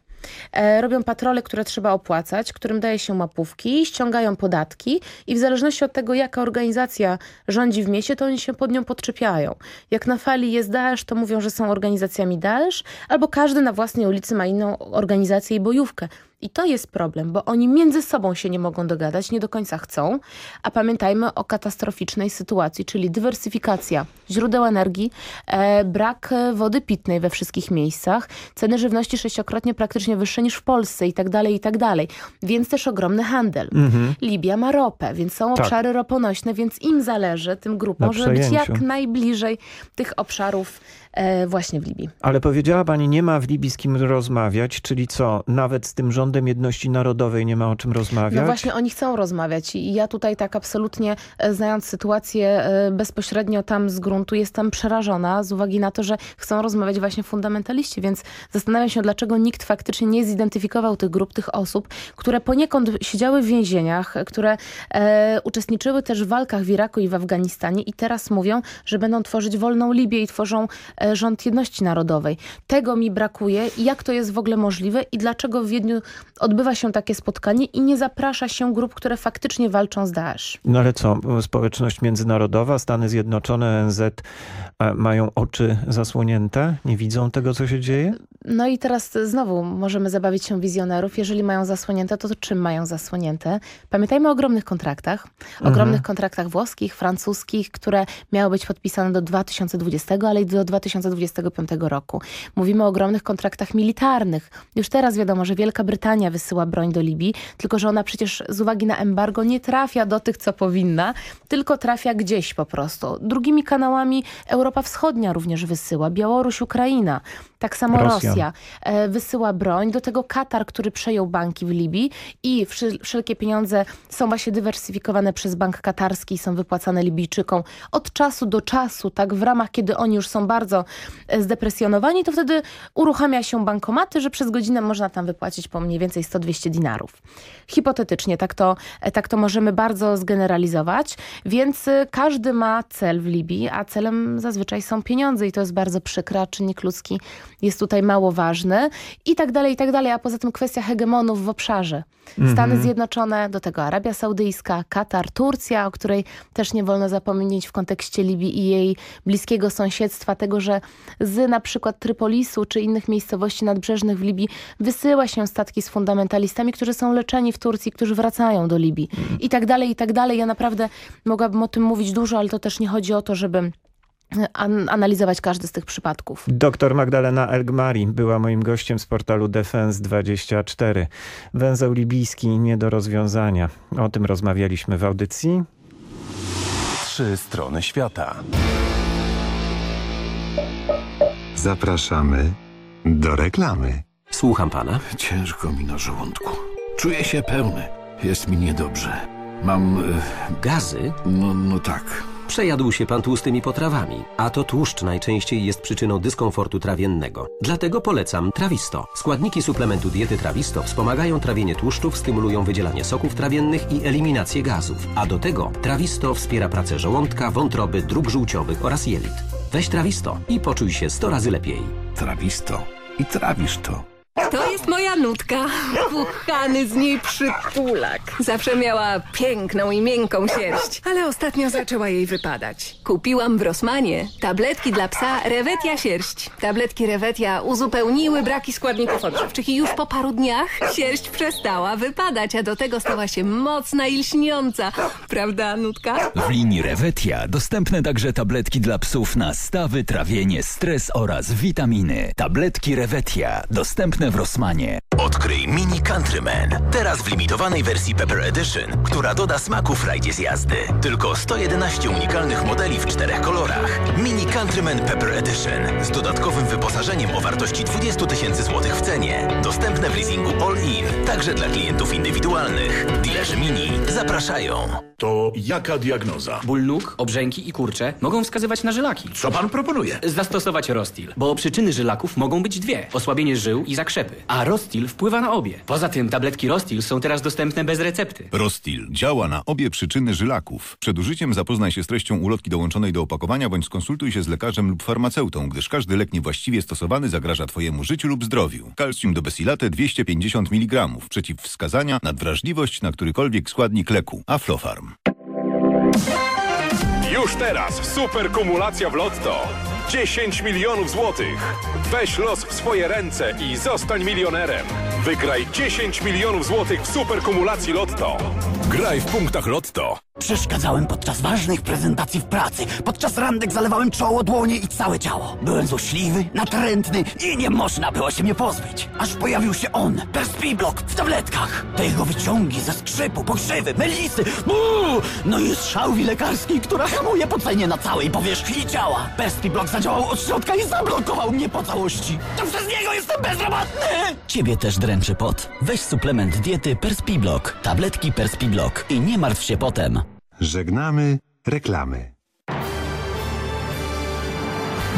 E, robią patrole, które trzeba opłacać, którym daje się mapówki, ściągają podatki i w zależności od tego, jaka organizacja rządzi w mieście, to oni się pod nią podczepiają. Jak na fali jest Daesh, to mówią, że są organizacjami Daesh, albo każdy na własnej ulicy ma inną organizację i bojówkę. I to jest problem, bo oni między sobą się nie mogą dogadać, nie do końca chcą, a pamiętajmy o katastroficznej sytuacji, czyli dywersyfikacja źródeł energii, e, brak e, wody pitnej we wszystkich miejscach, ceny żywności sześciokrotnie praktycznie wyższe niż w Polsce i tak dalej, i tak dalej. Więc też ogromny handel. Mhm. Libia ma ropę, więc są Tak. obszary roponośne, więc im zależy, tym grupom, żeby być jak najbliżej tych obszarów właśnie w Libii. Ale powiedziała pani, nie ma w Libii z kim rozmawiać, czyli co, nawet z tym rządem Jedności Narodowej nie ma o czym rozmawiać? No właśnie oni chcą rozmawiać i ja tutaj tak absolutnie e, znając sytuację e, bezpośrednio tam z gruntu jestem przerażona z uwagi na to, że chcą rozmawiać właśnie fundamentaliści, więc zastanawiam się dlaczego nikt faktycznie nie zidentyfikował tych grup, tych osób, które poniekąd siedziały w więzieniach, które e, uczestniczyły też w walkach w Iraku i w Afganistanie i teraz mówią, że będą tworzyć wolną Libię i tworzą e, rząd jedności narodowej. Tego mi brakuje jak to jest w ogóle możliwe i dlaczego w Wiedniu odbywa się takie spotkanie i nie zaprasza się grup, które faktycznie walczą z Daesh. No ale co, społeczność międzynarodowa, Stany Zjednoczone, ONZ e, mają oczy zasłonięte? Nie widzą tego, co się dzieje? No i teraz znowu możemy zabawić się wizjonerów. Jeżeli mają zasłonięte, to czym mają zasłonięte? Pamiętajmy o ogromnych kontraktach. Ogromnych Mhm. kontraktach włoskich, francuskich, które miały być podpisane do 2020, ale i do 2025 roku. Mówimy o ogromnych kontraktach militarnych. Już teraz wiadomo, że Wielka Brytania wysyła broń do Libii, tylko że ona przecież z uwagi na embargo nie trafia do tych, co powinna, tylko trafia gdzieś po prostu. Drugimi kanałami Europa Wschodnia również wysyła, Białoruś, Ukraina. Tak samo Rosja. Rosja e, wysyła broń, do tego Katar, który przejął banki w Libii i wszel- wszelkie pieniądze są właśnie dywersyfikowane przez bank katarski i są wypłacane Libijczykom od czasu do czasu, tak w ramach, kiedy oni już są bardzo e, zdepresjonowani, to wtedy uruchamia się bankomaty, że przez godzinę można tam wypłacić po mniej więcej 100-200 dinarów. Hipotetycznie, tak to, e, tak to możemy bardzo zgeneralizować, więc każdy ma cel w Libii, a celem zazwyczaj są pieniądze i to jest bardzo przykre, a czynnik ludzki jest tutaj mało ważny i tak dalej, i tak dalej, a poza tym kwestia hegemonów w obszarze. Mhm. Stany Zjednoczone, do tego Arabia Saudyjska, Katar, Turcja, o której też nie wolno zapomnieć w kontekście Libii i jej bliskiego sąsiedztwa, tego, że z na przykład Trypolisu czy innych miejscowości nadbrzeżnych w Libii wysyła się statki z fundamentalistami, którzy są leczeni w Turcji, którzy wracają do Libii i tak dalej, i tak dalej. Ja naprawdę mogłabym o tym mówić dużo, ale to też nie chodzi o to, żeby analizować każdy z tych przypadków. Doktor Magdalena Elgmari była moim gościem z portalu Defense24. Węzeł libijski nie do rozwiązania. O tym rozmawialiśmy w audycji. Trzy strony świata. Zapraszamy do reklamy. Słucham pana. Ciężko mi na żołądku. Czuję się pełny. Jest mi niedobrze. Mam... Gazy? No, no tak. Przejadł się pan tłustymi potrawami, a to tłuszcz najczęściej jest przyczyną dyskomfortu trawiennego. Dlatego polecam Trawisto. Składniki suplementu diety Trawisto wspomagają trawienie tłuszczów, stymulują wydzielanie soków trawiennych i eliminację gazów. A do tego Trawisto wspiera pracę żołądka, wątroby, dróg żółciowych oraz jelit. Weź Trawisto i poczuj się 100 razy lepiej. Trawisto. I trawisz to. To jest moja nutka. Puchany z niej przytulak. Zawsze miała piękną i miękką sierść, ale ostatnio zaczęła jej wypadać. Kupiłam w Rosmanie tabletki dla psa Rewetia Sierść. Tabletki Rewetia uzupełniły braki składników odżywczych i już po paru dniach sierść przestała wypadać, a do tego stała się mocna i lśniąca. Prawda, nutka? W linii Rewetia dostępne także tabletki dla psów na stawy, trawienie, stres oraz witaminy. Tabletki Rewetia dostępne w Rosmanie. Odkryj Mini Countryman. Teraz w limitowanej wersji Pepper Edition, która doda smaku frajdzie z jazdy. Tylko 111 unikalnych modeli w czterech kolorach. Mini Countryman Pepper Edition z dodatkowym wyposażeniem o wartości 20 tysięcy złotych w cenie. Dostępne w leasingu all-in, także dla klientów indywidualnych. Dealerzy Mini zapraszają. To jaka diagnoza? Ból nóg, obrzęki i kurcze mogą wskazywać na żylaki. Co pan proponuje? Zastosować Rostil, bo przyczyny żylaków mogą być dwie. Osłabienie żył i zakrzepy. A Rostil wpływa na obie. Poza tym tabletki Rostil są teraz dostępne bez recepty. Rostil działa na obie przyczyny żylaków. Przed użyciem zapoznaj się z treścią ulotki dołączonej do opakowania bądź skonsultuj się z lekarzem lub farmaceutą, gdyż każdy lek niewłaściwie stosowany zagraża Twojemu życiu lub zdrowiu. Kalcium do Besilate 250 mg. Przeciwwskazania, nadwrażliwość na którykolwiek składnik leku. Aflofarm. Już teraz super kumulacja w Lotto. 10 milionów złotych. Weź los w swoje ręce i zostań milionerem. Wygraj 10 milionów złotych w super kumulacji Lotto. Graj w punktach Lotto. Przeszkadzałem podczas ważnych prezentacji w pracy. Podczas randek zalewałem czoło, dłonie i całe ciało. Byłem złośliwy, natrętny i nie można było się mnie pozbyć. Aż pojawił się on, Perspiblok, w tabletkach. Te jego wyciągi ze skrzypu, pokrzywy, melisy. Uuu, no i strzałwi lekarskiej, która hamuje pocenie na całej powierzchni ciała. Perspiblok zadziałał od środka i zablokował mnie po całości. To przez niego jestem bezrobotny! Ciebie też dręczy pot. Weź suplement diety Perspiblok. Tabletki Perspiblok. I nie martw się potem. Żegnamy reklamy.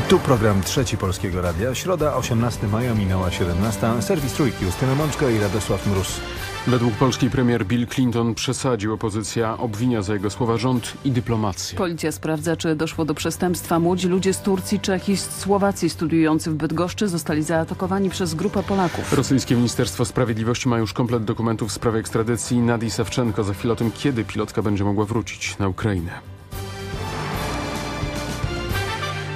Tu program Trzeci Polskiego Radia. Środa, 18 maja, minęła 17. Serwis Trójki, Justyna Mączka i Radosław Mróz. Według polskiej premier Bill Clinton przesadził. Opozycja obwinia za jego słowa rząd i dyplomację. Policja sprawdza, czy doszło do przestępstwa. Młodzi ludzie z Turcji, Czech i Słowacji studiujący w Bydgoszczy zostali zaatakowani przez grupę Polaków. Rosyjskie Ministerstwo Sprawiedliwości ma już komplet dokumentów w sprawie ekstradycji Nadii Sawczenko. Za chwilę o tym, kiedy pilotka będzie mogła wrócić na Ukrainę.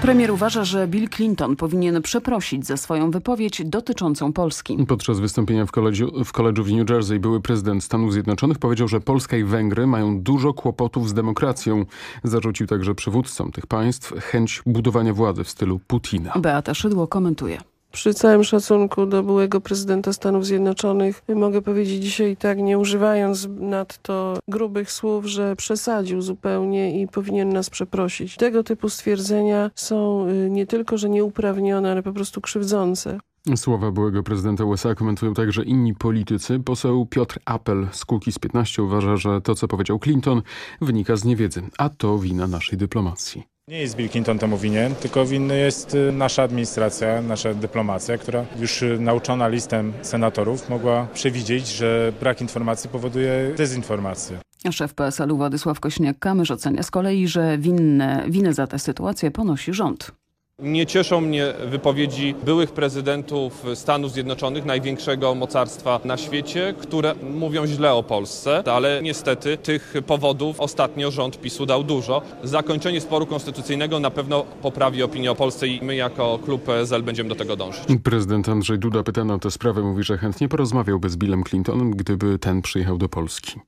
Premier uważa, że Bill Clinton powinien przeprosić za swoją wypowiedź dotyczącą Polski. Podczas wystąpienia w koledżu, w koledżu w New Jersey były prezydent Stanów Zjednoczonych powiedział, że Polska i Węgry mają dużo kłopotów z demokracją. Zarzucił także przywódcom tych państw chęć budowania władzy w stylu Putina. Beata Szydło komentuje. Przy całym szacunku do byłego prezydenta Stanów Zjednoczonych mogę powiedzieć dzisiaj tak, nie używając nadto grubych słów, że przesadził zupełnie i powinien nas przeprosić. Tego typu stwierdzenia są y, nie tylko, że nieuprawnione, ale po prostu krzywdzące. Słowa byłego prezydenta USA komentują także inni politycy. Poseł Piotr Appel z Kukiz 15 uważa, że to, co powiedział Clinton, wynika z niewiedzy, a to wina naszej dyplomacji. Nie jest Bill Clinton temu winien, tylko winny jest y, nasza administracja, nasza dyplomacja, która już y, nauczona listem senatorów mogła przewidzieć, że brak informacji powoduje dezinformację. Szef PSL-u Władysław Kośniak-Kamysz ocenia z kolei, że winne, winę za tę sytuację ponosi rząd. Nie cieszą mnie wypowiedzi byłych prezydentów Stanów Zjednoczonych, największego mocarstwa na świecie, które mówią źle o Polsce, ale niestety tych powodów ostatnio rząd PiSu dał dużo. Zakończenie sporu konstytucyjnego na pewno poprawi opinię o Polsce i my jako klub PSL będziemy do tego dążyć. Prezydent Andrzej Duda pytany o tę sprawę mówi, że chętnie porozmawiałby z Billem Clintonem, gdyby ten przyjechał do Polski.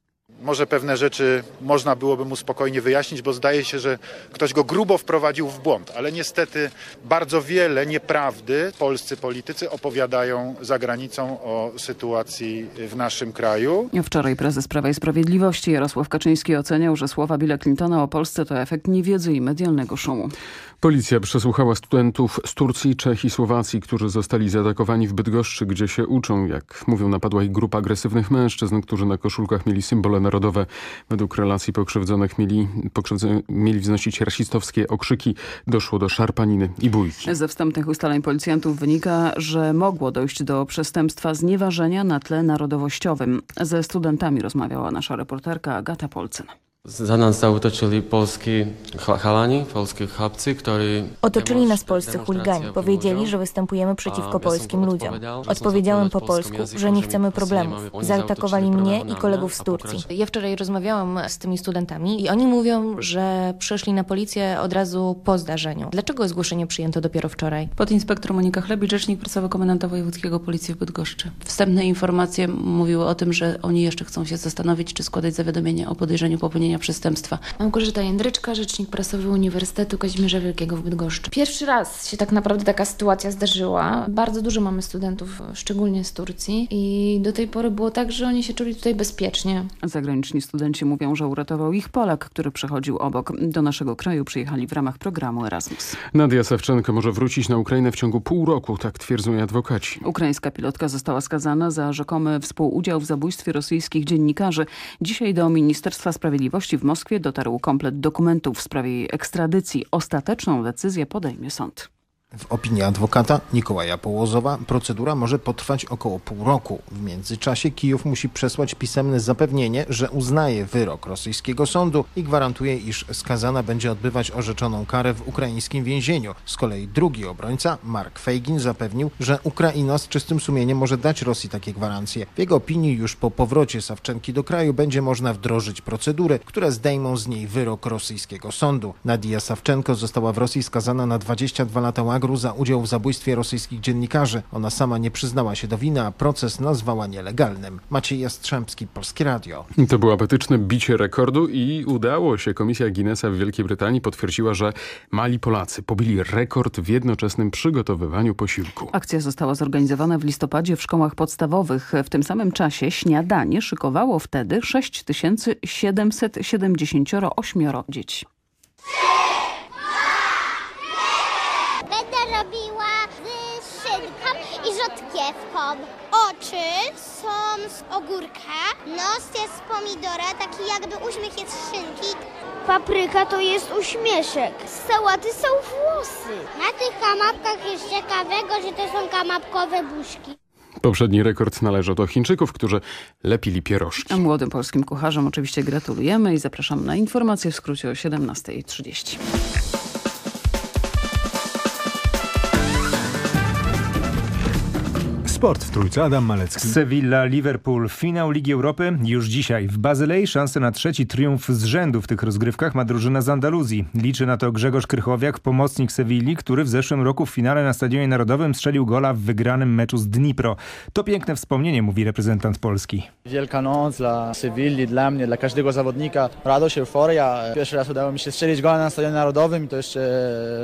Może pewne rzeczy można byłoby mu spokojnie wyjaśnić, bo zdaje się, że ktoś go grubo wprowadził w błąd, ale niestety bardzo wiele nieprawdy polscy politycy opowiadają za granicą o sytuacji w naszym kraju. Wczoraj prezes Prawa i Sprawiedliwości Jarosław Kaczyński oceniał, że słowa Billa Clintona o Polsce to efekt niewiedzy i medialnego szumu. Policja przesłuchała studentów z Turcji, Czech i Słowacji, którzy zostali zaatakowani w Bydgoszczy, gdzie się uczą. Jak mówią, napadła ich grupa agresywnych mężczyzn, którzy na koszulkach mieli symbole narodowe. Według relacji pokrzywdzonych mieli, mieli wznosić rasistowskie okrzyki. Doszło do szarpaniny i bójki. Ze wstępnych ustaleń policjantów wynika, że mogło dojść do przestępstwa znieważenia na tle narodowościowym. Ze studentami rozmawiała nasza reporterka Agata Polcyn. Za nas zautoczyli polski halani, polscy chłopcy, którzy... Otoczyli nas polscy chuligani. Powiedzieli, że występujemy przeciwko polskim ludziom. Odpowiedziałem po polsku, że nie chcemy problemów. Zaatakowali mnie i kolegów z Turcji. Ja wczoraj rozmawiałam z tymi studentami i oni mówią, że przyszli na policję od razu po zdarzeniu. Dlaczego zgłoszenie przyjęto dopiero wczoraj? Podinspektor Monika Chlebicz, rzecznik prasowy komendanta wojewódzkiego policji w Bydgoszczy. Wstępne informacje mówiły o tym, że oni jeszcze chcą się zastanowić, czy składać zawiadomienie o podejrzeniu popełnienia przestępstwa. Małgorzata Jędryczka, rzecznik prasowy Uniwersytetu Kazimierza Wielkiego w Bydgoszczy. Pierwszy raz się tak naprawdę taka sytuacja zdarzyła. Bardzo dużo mamy studentów, szczególnie z Turcji i do tej pory było tak, że oni się czuli tutaj bezpiecznie. Zagraniczni studenci mówią, że uratował ich Polak, który przechodził obok. Do naszego kraju przyjechali w ramach programu Erasmus. Nadia Sawczenko może wrócić na Ukrainę w ciągu pół roku, tak twierdzą jej adwokaci. Ukraińska pilotka została skazana za rzekomy współudział w zabójstwie rosyjskich dziennikarzy. Dzisiaj do Ministerstwa Sprawiedliwości w Moskwie dotarł komplet dokumentów w sprawie jej ekstradycji. Ostateczną decyzję podejmie sąd. W opinii adwokata Nikołaja Połozowa procedura może potrwać około pół roku. W międzyczasie Kijów musi przesłać pisemne zapewnienie, że uznaje wyrok rosyjskiego sądu i gwarantuje, iż skazana będzie odbywać orzeczoną karę w ukraińskim więzieniu. Z kolei drugi obrońca, Mark Feigin, zapewnił, że Ukraina z czystym sumieniem może dać Rosji takie gwarancje. W jego opinii już po powrocie Sawczenki do kraju będzie można wdrożyć procedury, które zdejmą z niej wyrok rosyjskiego sądu. Nadia Sawczenko została w Rosji skazana na 22 lata łagodzi GRU za udział w zabójstwie rosyjskich dziennikarzy. Ona sama nie przyznała się do winy, a proces nazwała nielegalnym. Maciej Jastrzębski, Polskie Radio. To było apetyczne bicie rekordu i udało się. Komisja Guinnessa w Wielkiej Brytanii potwierdziła, że mali Polacy pobili rekord w jednoczesnym przygotowywaniu posiłku. Akcja została zorganizowana w listopadzie w szkołach podstawowych. W tym samym czasie śniadanie szykowało wtedy 6778 dzieci. Będę robiła z szynką i rzodkiewką. Oczy są z ogórka, nos jest z pomidora, taki jakby uśmiech jest z szynki. Papryka to jest uśmieszek. Z sałaty są włosy. Na tych kanapkach jest ciekawego, że to są kanapkowe buźki. Poprzedni rekord należał do Chińczyków, którzy lepili pierożki. A młodym polskim kucharzom oczywiście gratulujemy i zapraszam na informacje w skrócie o 17.30. Sport w trójce, Adam Malecki. Sevilla, Liverpool, finał Ligi Europy już dzisiaj. W Bazylei szansę na trzeci triumf z rzędu w tych rozgrywkach ma drużyna z Andaluzji. Liczy na to Grzegorz Krychowiak, pomocnik Sewilli, który w zeszłym roku w finale na Stadionie Narodowym strzelił gola w wygranym meczu z Dnipro. To piękne wspomnienie, mówi reprezentant Polski. Wielka noc dla Sewilli, dla mnie, dla każdego zawodnika. Radość, euforia. Pierwszy raz udało mi się strzelić gola na Stadionie Narodowym i to jeszcze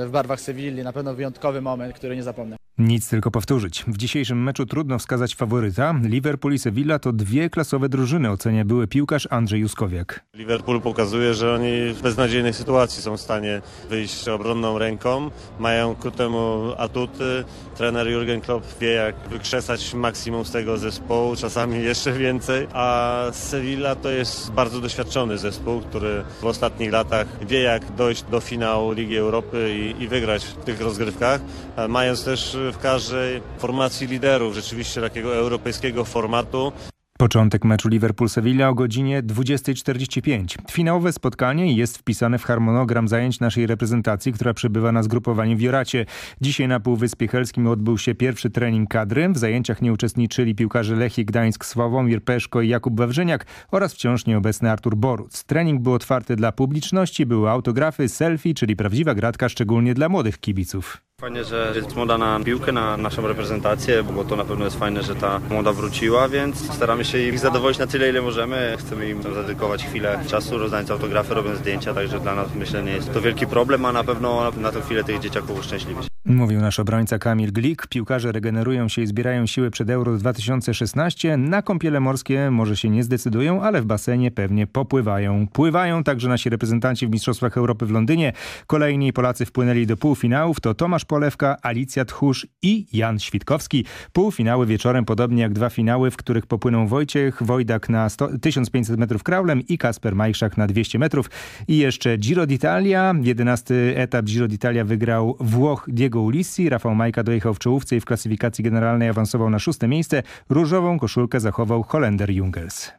w barwach Sewilli. Na pewno wyjątkowy moment, który nie zapomnę. Nic tylko powtórzyć. W dzisiejszym meczu trudno wskazać faworyta. Liverpool i Sevilla to dwie klasowe drużyny, ocenia były piłkarz Andrzej Juskowiak. Liverpool pokazuje, że oni w beznadziejnej sytuacji są w stanie wyjść obronną ręką. Mają ku temu atuty. Trener Jurgen Klopp wie, jak wykrzesać maksimum z tego zespołu, czasami jeszcze więcej. A Sevilla to jest bardzo doświadczony zespół, który w ostatnich latach wie, jak dojść do finału Ligi Europy i, i wygrać w tych rozgrywkach, mając też w każdej formacji liderów rzeczywiście takiego europejskiego formatu. Początek meczu Liverpool-Sevilla o godzinie 20.45. Finałowe spotkanie jest wpisane w harmonogram zajęć naszej reprezentacji, która przebywa na zgrupowaniu w Joracie. Dzisiaj na Półwyspie Helskim odbył się pierwszy trening kadry. W zajęciach nie uczestniczyli piłkarze Lechii Gdańsk, Sławomir Peszko i Jakub Wawrzyniak oraz wciąż nieobecny Artur Boruc. Trening był otwarty dla publiczności, były autografy, selfie, czyli prawdziwa gratka szczególnie dla młodych kibiców. Fajnie, że jest moda na piłkę, na naszą reprezentację, bo to na pewno jest fajne, że ta moda wróciła, więc staramy się ich zadowolić na tyle, ile możemy. Chcemy im zadedykować chwilę czasu, rozdając autografy, robiąc zdjęcia, także dla nas myślę nie jest to wielki problem, a na pewno na tę chwilę tych dzieciaków uszczęśliwić. Mówił nasz obrońca Kamil Glik. Piłkarze regenerują się i zbierają siły przed Euro 2016. Na kąpiele morskie może się nie zdecydują, ale w basenie pewnie popływają. Pływają także nasi reprezentanci w Mistrzostwach Europy w Londynie. Kolejni Polacy wpłynęli do półfinałów. To Tomasz Polewka, Alicja Tchórz i Jan Świtkowski. Półfinały wieczorem, podobnie jak dwa finały, w których popłyną Wojciech Wojdak na 100, 1500 metrów kraulem i Kasper Majszak na 200 metrów. I jeszcze Giro d'Italia. Jedenasty etap Giro d'Italia wygrał Włoch Diego Ulissi. Rafał Majka dojechał w czołówce i w klasyfikacji generalnej awansował na szóste miejsce. Różową koszulkę zachował Holender Jungels.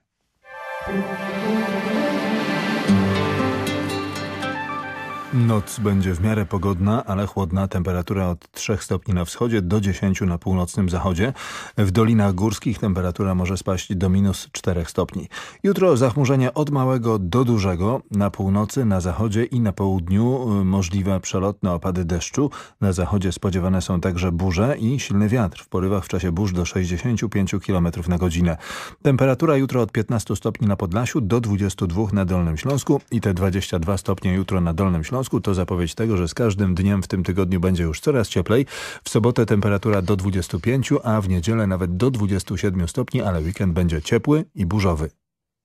Noc będzie w miarę pogodna, ale chłodna. Temperatura od 3 stopni na wschodzie do 10 na północnym zachodzie. W dolinach górskich temperatura może spaść do minus 4 stopni. Jutro zachmurzenie od małego do dużego. Na północy, na zachodzie i na południu możliwe przelotne opady deszczu. Na zachodzie spodziewane są także burze i silny wiatr. W porywach w czasie burz do 65 km na godzinę. Temperatura jutro od 15 stopni na Podlasiu do 22 na Dolnym Śląsku i te 22 stopnie jutro na Dolnym Śląsku to zapowiedź tego, że z każdym dniem w tym tygodniu będzie już coraz cieplej. W sobotę temperatura do 25, a w niedzielę nawet do 27 stopni, ale weekend będzie ciepły i burzowy.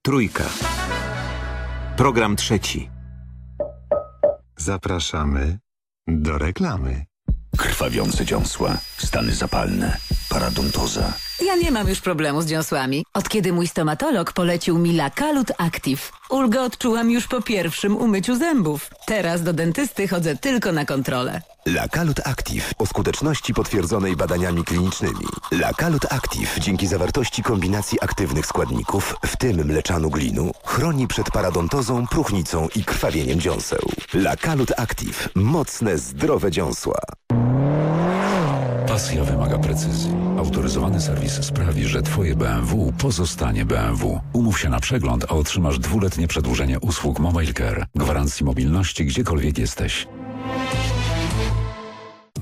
Trójka. Program trzeci. Zapraszamy do reklamy. Krwawiące dziąsła, stany zapalne, paradontoza. Ja nie mam już problemu z dziąsłami. Od kiedy mój stomatolog polecił mi Lakalut Active. Ulgę odczułam już po pierwszym umyciu zębów. Teraz do dentysty chodzę tylko na kontrolę. Lakalut Active o skuteczności potwierdzonej badaniami klinicznymi. Lakalut Active dzięki zawartości kombinacji aktywnych składników, w tym mleczanu glinu, chroni przed paradontozą, próchnicą i krwawieniem dziąseł. Lakalut Active. Mocne, zdrowe dziąsła. Pasja wymaga precyzji. Autoryzowany serwis sprawi, że Twoje BMW pozostanie BMW. Umów się na przegląd, a otrzymasz dwuletnie przedłużenie usług Mobile Care. Gwarancji mobilności gdziekolwiek jesteś.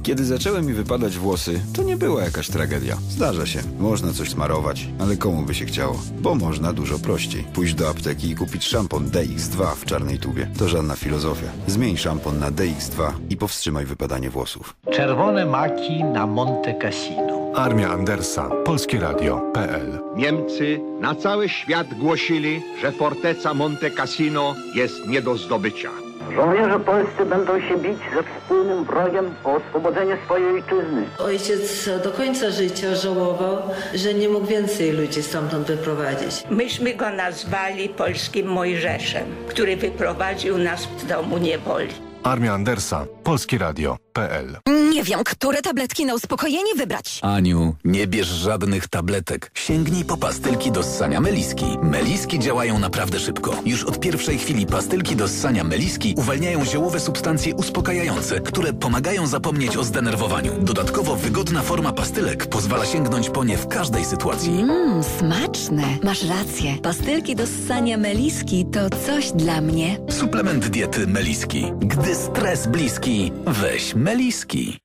Kiedy zaczęły mi wypadać włosy, to nie była jakaś tragedia. Zdarza się, można coś smarować, ale komu by się chciało? Bo można dużo prościej. Pójść do apteki i kupić szampon DX2 w czarnej tubie. To żadna filozofia. Zmień szampon na DX2 i powstrzymaj wypadanie włosów. Czerwone maki na Monte Cassino. Armia Andersa, Polskie Radio.pl Niemcy na cały świat głosili, że forteca Monte Cassino jest nie do zdobycia. Żołnierze polscy będą się bić ze wspólnym wrogiem o oswobodzenie swojej ojczyzny. Ojciec do końca życia żałował, że nie mógł więcej ludzi stamtąd wyprowadzić. Myśmy go nazwali polskim Mojżeszem, który wyprowadził nas z domu niewoli. Armia Andersa, Polskie Radio.pl Nie wiem, które tabletki na uspokojenie wybrać. Aniu, nie bierz żadnych tabletek. Sięgnij po pastylki do ssania Meliski. Meliski działają naprawdę szybko. Już od pierwszej chwili pastylki do ssania Meliski uwalniają ziołowe substancje uspokajające, które pomagają zapomnieć o zdenerwowaniu. Dodatkowo wygodna forma pastylek pozwala sięgnąć po nie w każdej sytuacji. Mmm, smaczne. Masz rację. Pastylki do ssania Meliski to coś dla mnie. Suplement diety Meliski. Gdy stres bliski, weź Meliski.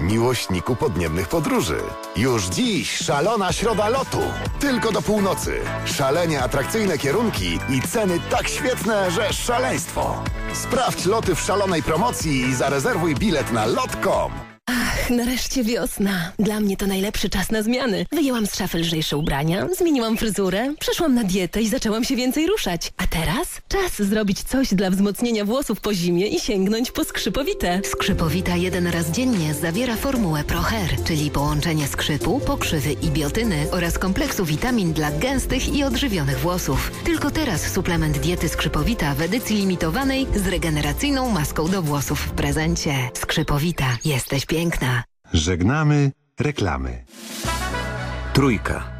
Miłośniku podniebnych podróży. Już dziś szalona środa lotu. Tylko do północy. Szalenie atrakcyjne kierunki i ceny tak świetne, że szaleństwo. Sprawdź loty w szalonej promocji i zarezerwuj bilet na lot.com. Ach, nareszcie wiosna. Dla mnie to najlepszy czas na zmiany. Wyjęłam z szafy lżejsze ubrania, zmieniłam fryzurę, przeszłam na dietę i zaczęłam się więcej ruszać. A teraz czas zrobić coś dla wzmocnienia włosów po zimie i sięgnąć po skrzypowite. Skrzypowita jeden raz dziennie zawiera formułę ProHair, czyli połączenie skrzypu, pokrzywy i biotyny oraz kompleksu witamin dla gęstych i odżywionych włosów. Tylko teraz suplement diety Skrzypowita w edycji limitowanej z regeneracyjną maską do włosów w prezencie. Skrzypowita. Jesteś piękna. Żegnamy reklamy. Trójka.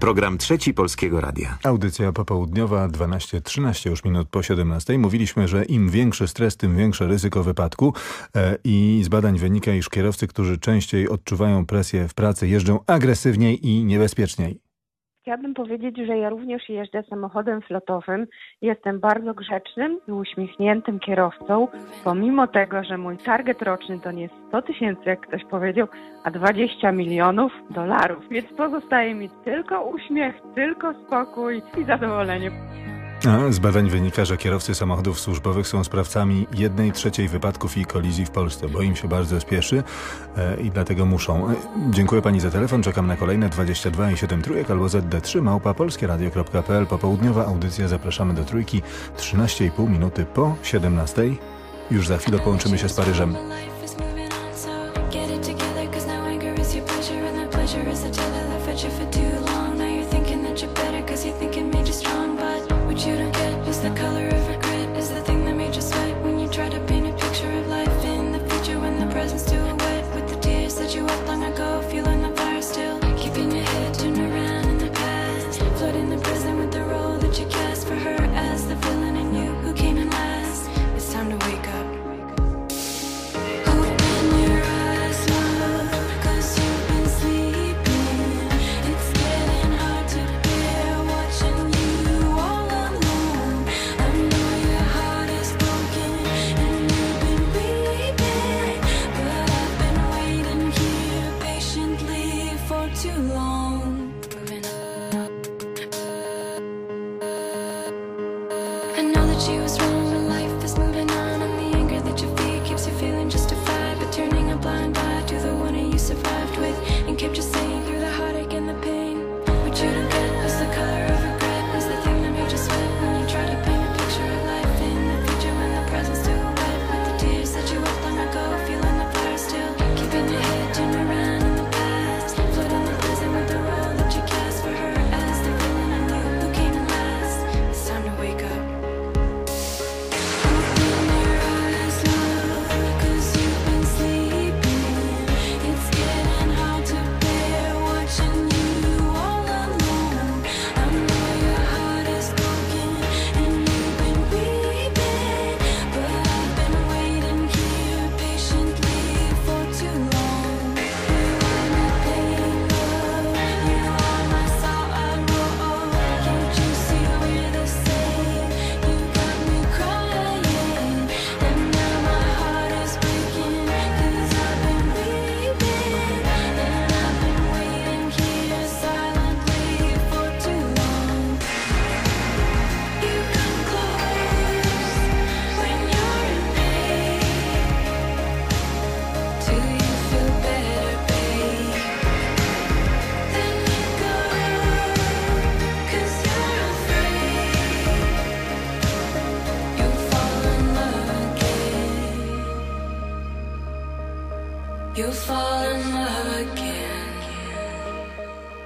Program trzeci Polskiego Radia. Audycja popołudniowa 12-13 już minut po 17. Mówiliśmy, że im większy stres, tym większe ryzyko wypadku e, i z badań wynika, iż kierowcy, którzy częściej odczuwają presję w pracy jeżdżą agresywniej i niebezpieczniej. Chciałabym powiedzieć, że ja również jeżdżę samochodem flotowym. Jestem bardzo grzecznym i uśmiechniętym kierowcą, pomimo tego, że mój target roczny to nie 100 tysięcy, jak ktoś powiedział, a 20 milionów dolarów. Więc pozostaje mi tylko uśmiech, tylko spokój i zadowolenie. Z badań wynika, że kierowcy samochodów służbowych są sprawcami jednej trzeciej wypadków i kolizji w Polsce, bo im się bardzo spieszy e, i dlatego muszą. E, dziękuję pani za telefon, czekam na kolejne 22 i 7 trójek albo ZD3 małpa polskieradio.pl. Popołudniowa audycja, zapraszamy do trójki 13,5 minuty po 17. Już za chwilę połączymy się z Paryżem.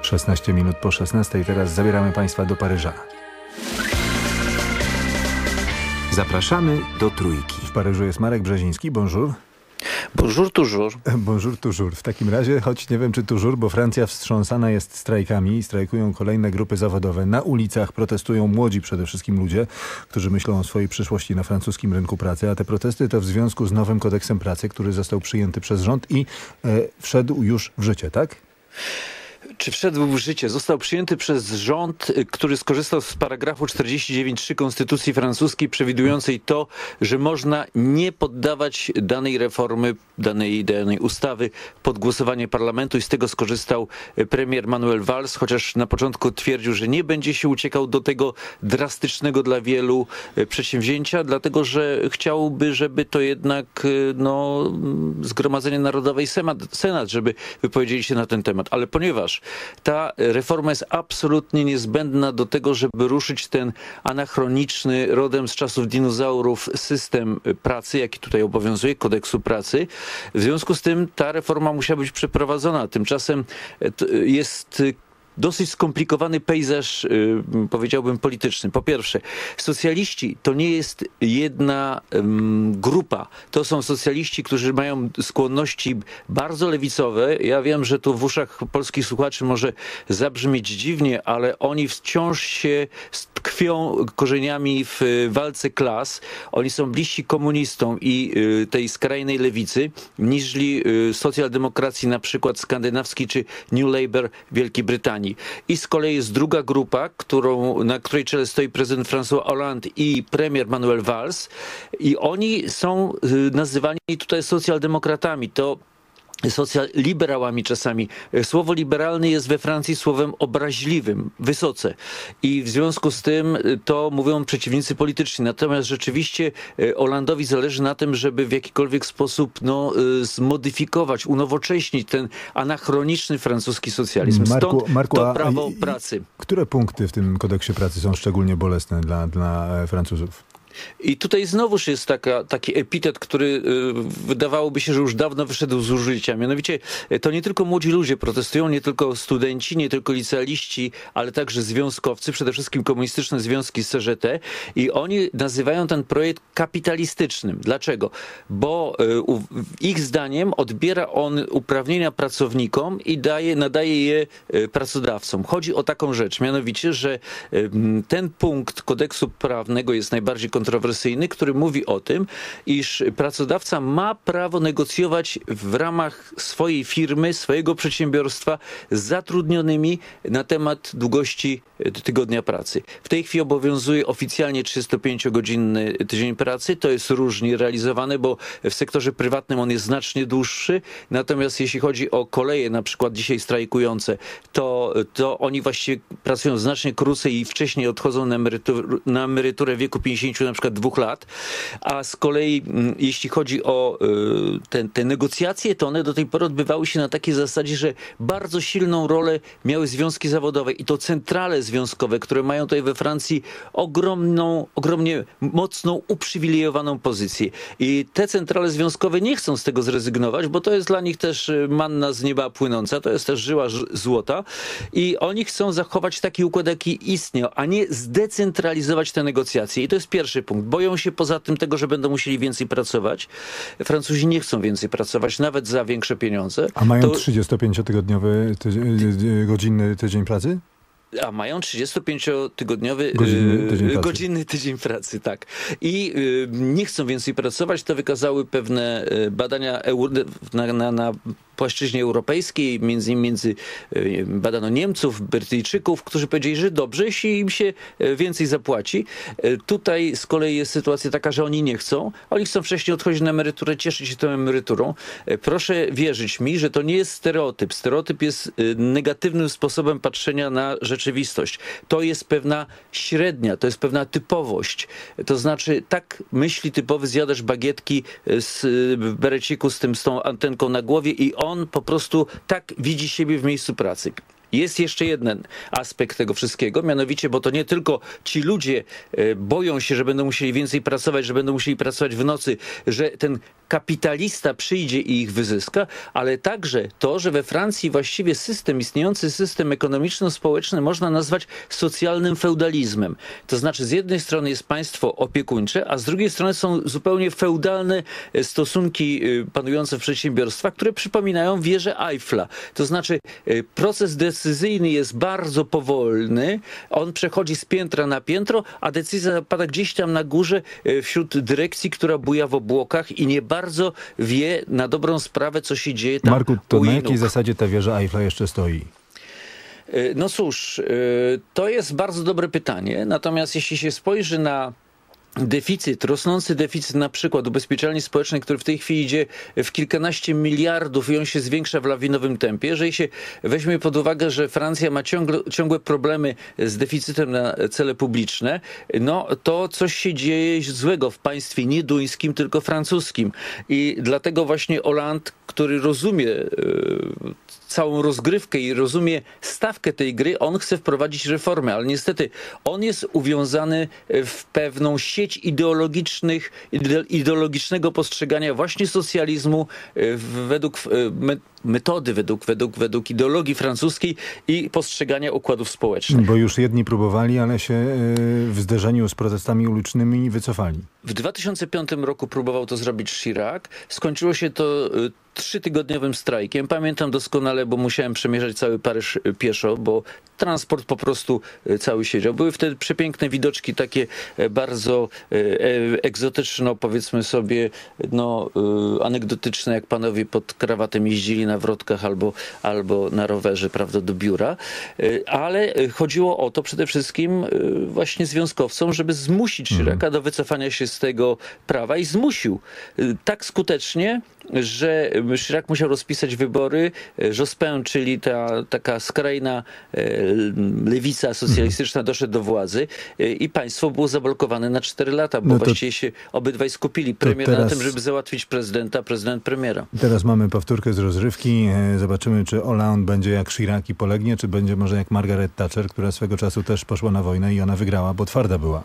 16 minut po 16. Teraz zabieramy Państwa do Paryża. Zapraszamy do Trójki. W Paryżu jest Marek Brzeziński. Bonjour. Bonjour toujours. Bonjour toujours. W takim razie, choć nie wiem czy toujours, bo Francja wstrząsana jest strajkami. Strajkują kolejne grupy zawodowe. Na ulicach protestują młodzi przede wszystkim ludzie, którzy myślą o swojej przyszłości na francuskim rynku pracy. A te protesty to w związku z nowym kodeksem pracy, który został przyjęty przez rząd i e, wszedł już w życie, tak? Czy wszedł w życie, został przyjęty przez rząd, y, który skorzystał z paragrafu 49.3 Konstytucji francuskiej przewidującej to, że można nie poddawać danej reformy, danej, danej ustawy pod głosowanie parlamentu i z tego skorzystał y, premier Manuel Valls, chociaż na początku twierdził, że nie będzie się uciekał do tego drastycznego dla wielu y, przedsięwzięcia, dlatego że chciałby, żeby to jednak no, Zgromadzenie Narodowe i Senat, Senat żeby wypowiedzieli się na ten temat. Ale ponieważ ta reforma jest absolutnie niezbędna do tego, żeby ruszyć ten anachroniczny, rodem z czasów dinozaurów system pracy, jaki tutaj obowiązuje, kodeksu pracy. W związku z tym ta reforma musiała być przeprowadzona. Tymczasem jest dosyć skomplikowany pejzaż, y, powiedziałbym, polityczny. Po pierwsze, socjaliści to nie jest jedna grupa. To są socjaliści, którzy mają skłonności bardzo lewicowe. Ja wiem, że tu w uszach polskich słuchaczy może zabrzmieć dziwnie, ale oni wciąż się tkwią korzeniami w walce klas. Oni są bliżsi komunistom i y, tej skrajnej lewicy, niżli y, socjaldemokracji na przykład skandynawskiej czy New Labour Wielkiej Brytanii. I z kolei jest druga grupa, którą, na której czele stoi prezydent François Hollande i premier Manuel Valls. I oni są y, nazywani tutaj socjaldemokratami. To socjaliberałami czasami. Słowo liberalny jest we Francji słowem obraźliwym, wysoce. I w związku z tym y, to mówią przeciwnicy polityczni. Natomiast rzeczywiście y, Holandowi zależy na tym, żeby w jakikolwiek sposób no, zmodyfikować, unowocześnić ten anachroniczny francuski socjalizm. Stąd Marku, Marku, to prawo pracy. Które punkty w tym kodeksie pracy są szczególnie bolesne dla, dla e, Francuzów? I tutaj znowuż jest taka, taki epitet, który y, wydawałoby się, że już dawno wyszedł z użycia. Mianowicie y, to nie tylko młodzi ludzie protestują, nie tylko studenci, nie tylko licealiści, ale także związkowcy, przede wszystkim komunistyczne związki z CGT i oni nazywają ten projekt kapitalistycznym. Dlaczego? Bo y, ich zdaniem odbiera on uprawnienia pracownikom i daje, nadaje je pracodawcom. Chodzi o taką rzecz, mianowicie, że ten punkt kodeksu prawnego jest najbardziej kontrowersyjny kontrowersyjny, który mówi o tym, iż pracodawca ma prawo negocjować w ramach swojej firmy, swojego przedsiębiorstwa z zatrudnionymi na temat długości e, tygodnia pracy. W tej chwili obowiązuje oficjalnie 35-godzinny tydzień pracy. To jest różnie realizowane, bo w sektorze prywatnym on jest znacznie dłuższy. Natomiast jeśli chodzi o koleje, na przykład dzisiaj strajkujące, to, to oni właściwie pracują znacznie krócej i wcześniej odchodzą na, emerytur, na emeryturę wieku 50 na przykład dwóch lat, a z kolei mm, jeśli chodzi o y, te, te negocjacje, to one do tej pory odbywały się na takiej zasadzie, że bardzo silną rolę miały związki zawodowe i to centrale związkowe, które mają tutaj we Francji ogromną, ogromnie mocną, uprzywilejowaną pozycję. I te centrale związkowe nie chcą z tego zrezygnować, bo to jest dla nich też y, manna z nieba płynąca, to jest też żyła złota i oni chcą zachować taki układ, jaki istniał, a nie zdecentralizować te negocjacje. I to jest pierwszy punkt. Boją się poza tym tego, że będą musieli więcej pracować. Francuzi nie chcą więcej pracować, nawet za większe pieniądze. A mają to... 35-tygodniowy tydzień, godzinny tydzień pracy? A mają 35-tygodniowy godzinny, tydzień, godzinny tydzień pracy, tak. I nie chcą więcej pracować. To wykazały pewne badania na, na, na płaszczyźnie europejskiej, między innymi między, y, badano Niemców, Brytyjczyków, którzy powiedzieli, że dobrze, jeśli im się więcej zapłaci. Tutaj z kolei jest sytuacja taka, że oni nie chcą. Oni chcą wcześniej odchodzić na emeryturę, cieszyć się tą emeryturą. Proszę wierzyć mi, że to nie jest stereotyp. Stereotyp jest negatywnym sposobem patrzenia na rzeczy rzeczywistość. To jest pewna średnia, to jest pewna typowość. To znaczy, tak myśli typowy zjadacz bagietki z, bereciku z, tym, z tą antenką na głowie i on po prostu tak widzi siebie w miejscu pracy. Jest jeszcze jeden aspekt tego wszystkiego, mianowicie, bo to nie tylko ci ludzie e, boją się, że będą musieli więcej pracować, że będą musieli pracować w nocy, że ten kapitalista przyjdzie i ich wyzyska, ale także to, że we Francji właściwie system, istniejący system ekonomiczno-społeczny można nazwać socjalnym feudalizmem. To znaczy z jednej strony jest państwo opiekuńcze, a z drugiej strony są zupełnie feudalne e, stosunki e, panujące w przedsiębiorstwach, które przypominają wieżę Eiffla. To znaczy proces decyzyjny jest bardzo powolny, on przechodzi z piętra na piętro, a decyzja pada gdzieś tam na górze wśród dyrekcji, która buja w obłokach i nie bardzo wie na dobrą sprawę, co się dzieje tam Marku, to na jakiej zasadzie ta wieża Eiffla jeszcze stoi? Y, No cóż, y, to jest bardzo dobre pytanie. Natomiast jeśli się spojrzy na deficyt, rosnący deficyt na przykład ubezpieczalni społecznej, który w tej chwili idzie w kilkanaście miliardów i on się zwiększa w lawinowym tempie. Jeżeli się weźmie pod uwagę, że Francja ma ciągle, ciągłe problemy z deficytem na cele publiczne, no to coś się dzieje złego w państwie nie duńskim, tylko francuskim. I dlatego właśnie Hollande, który rozumie e, całą rozgrywkę i rozumie stawkę tej gry, on chce wprowadzić reformę, ale niestety on jest uwiązany w pewną sieć ideologicznych, ide- ideologicznego postrzegania właśnie socjalizmu e, według e, metody, według, według, według ideologii francuskiej i postrzegania układów społecznych. Bo już jedni próbowali, ale się e, w zderzeniu z protestami ulicznymi wycofali. W 2005 roku próbował to zrobić Chirac. Skończyło się to y, trzytygodniowym strajkiem. Pamiętam doskonale, bo musiałem przemierzać cały Paryż y, pieszo, bo transport po prostu cały siedział. Były wtedy przepiękne widoczki, takie e, bardzo e, e, egzotyczno, powiedzmy sobie, no, anegdotyczne, jak panowie pod krawatem jeździli na wrotkach albo, albo na rowerze, prawda, do biura. Y, Ale chodziło o to przede wszystkim y, właśnie związkowcom, żeby zmusić Chiraca do wycofania się z tego prawa i zmusił y, tak skutecznie, że Chirac musiał rozpisać wybory. Y, Jospin, czyli ta taka skrajna e, lewica socjalistyczna doszedł do władzy y, i państwo było zablokowane na 4 lata, bo No to- właściwie się obydwaj skupili. Premier na teraz- tym, żeby załatwić prezydenta, prezydent premiera. Teraz mamy powtórkę z rozrywki. E, Zobaczymy, czy Hollande będzie jak Chirac i polegnie, czy będzie może jak Margaret Thatcher, która swego czasu też poszła na wojnę i ona wygrała, bo twarda była.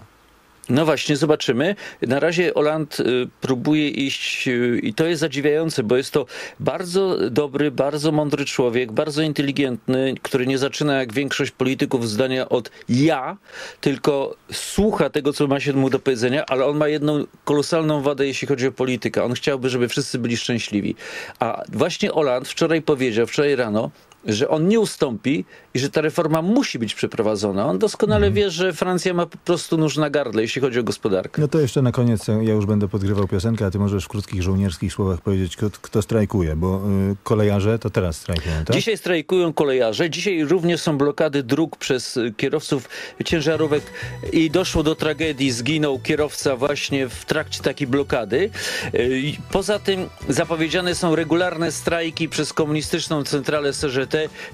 No właśnie, zobaczymy. Na razie Holand y, próbuje iść y, i to jest zadziwiające, bo jest to bardzo dobry, bardzo mądry człowiek, bardzo inteligentny, który nie zaczyna jak większość polityków zdania od ja, tylko słucha tego, co ma się mu do powiedzenia, ale on ma jedną kolosalną wadę, jeśli chodzi o politykę. On chciałby, żeby wszyscy byli szczęśliwi. A właśnie Holand wczoraj powiedział, wczoraj rano, że on nie ustąpi i że ta reforma musi być przeprowadzona. On doskonale wie, że Francja ma po prostu nóż na gardle, jeśli chodzi o gospodarkę. No to jeszcze na koniec ja już będę podgrywał piosenkę, a ty możesz w krótkich żołnierskich słowach powiedzieć, kto, kto strajkuje, bo y, kolejarze to teraz strajkują, tak? Dzisiaj strajkują kolejarze, dzisiaj również są blokady dróg przez y, kierowców ciężarówek i doszło do tragedii, zginął kierowca właśnie w trakcie takiej blokady. Y, Poza tym zapowiedziane są regularne strajki przez komunistyczną centralę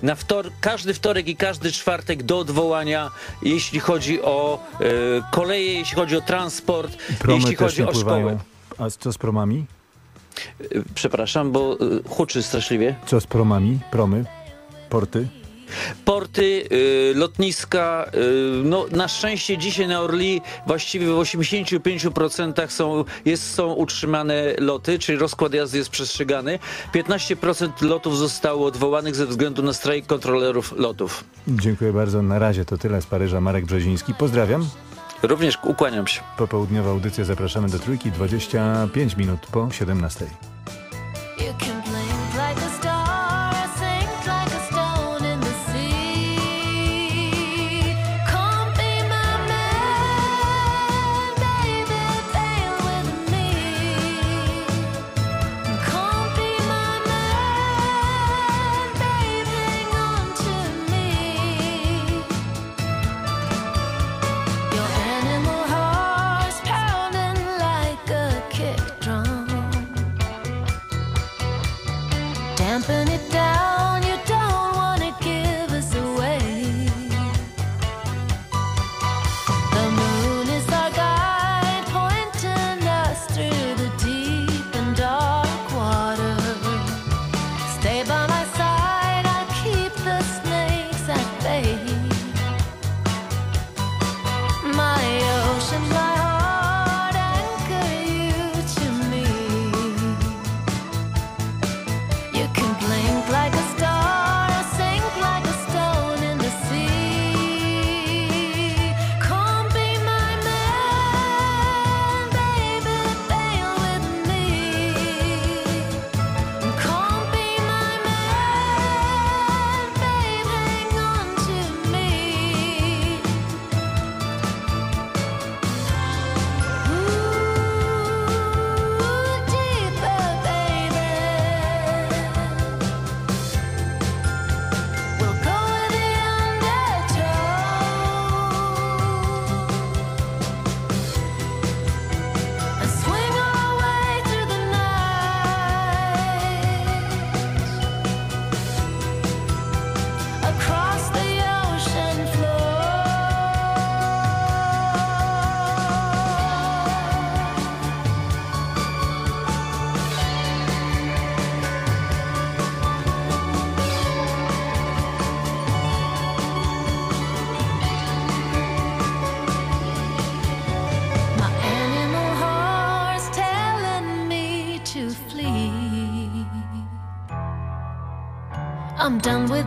Na wtor każdy wtorek i każdy czwartek do odwołania, jeśli chodzi o y, koleje, jeśli chodzi o transport, Promy jeśli chodzi o pływają. szkołę. A co z promami? Y, Przepraszam, bo y, huczy straszliwie. Co z promami? Promy? Porty? Porty, y, lotniska, y, no na szczęście dzisiaj na Orly właściwie w 85% są, jest, są utrzymane loty, czyli rozkład jazdy jest przestrzegany. 15% lotów zostało odwołanych ze względu na strajk kontrolerów lotów. Dziękuję bardzo. Na razie to tyle z Paryża. Marek Brzeziński. Pozdrawiam. Również ukłaniam się. Popołudniowa audycja. Zapraszamy do trójki. 25 minut po 17.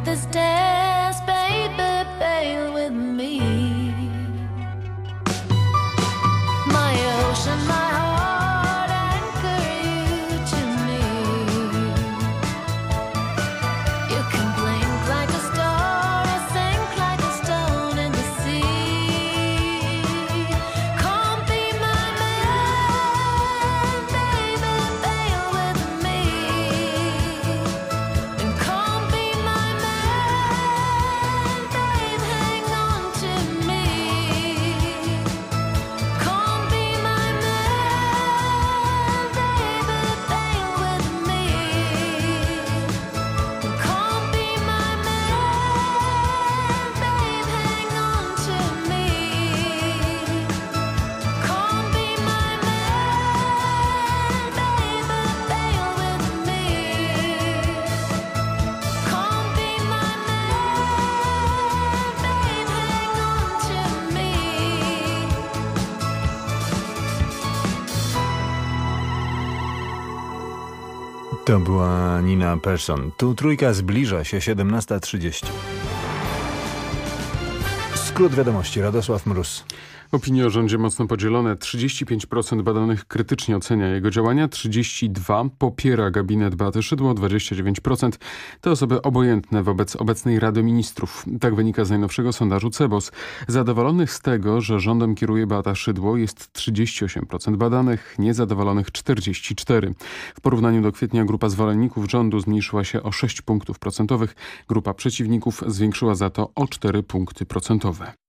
this dance, To była Nina Persson. Tu trójka zbliża się 17.30. Skrót wiadomości. Radosław Mróz. Opinie o rządzie mocno podzielone. 35% badanych krytycznie ocenia jego działania, 32% popiera gabinet Beaty Szydło, 29% to osoby obojętne wobec obecnej Rady Ministrów. Tak wynika z najnowszego sondażu CEBOS. Zadowolonych z tego, że rządem kieruje Beata Szydło jest 38% badanych, niezadowolonych 44%. W porównaniu do kwietnia grupa zwolenników rządu zmniejszyła się o 6 punktów procentowych, grupa przeciwników zwiększyła za to o 4 punkty procentowe.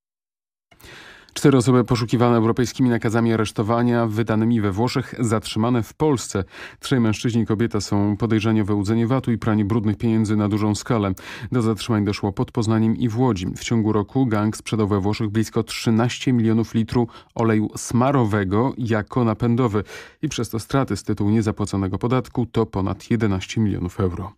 Cztery osoby poszukiwane europejskimi nakazami aresztowania wydanymi we Włoszech zatrzymane w Polsce. Trzej mężczyźni i kobieta są podejrzani o wyłudzenie VAT-u i pranie brudnych pieniędzy na dużą skalę. Do zatrzymań doszło pod Poznaniem i w Łodzi. W ciągu roku gang sprzedał we Włoszech blisko 13 milionów litrów oleju smarowego jako napędowy i przez to straty z tytułu niezapłaconego podatku to ponad 11 milionów euro.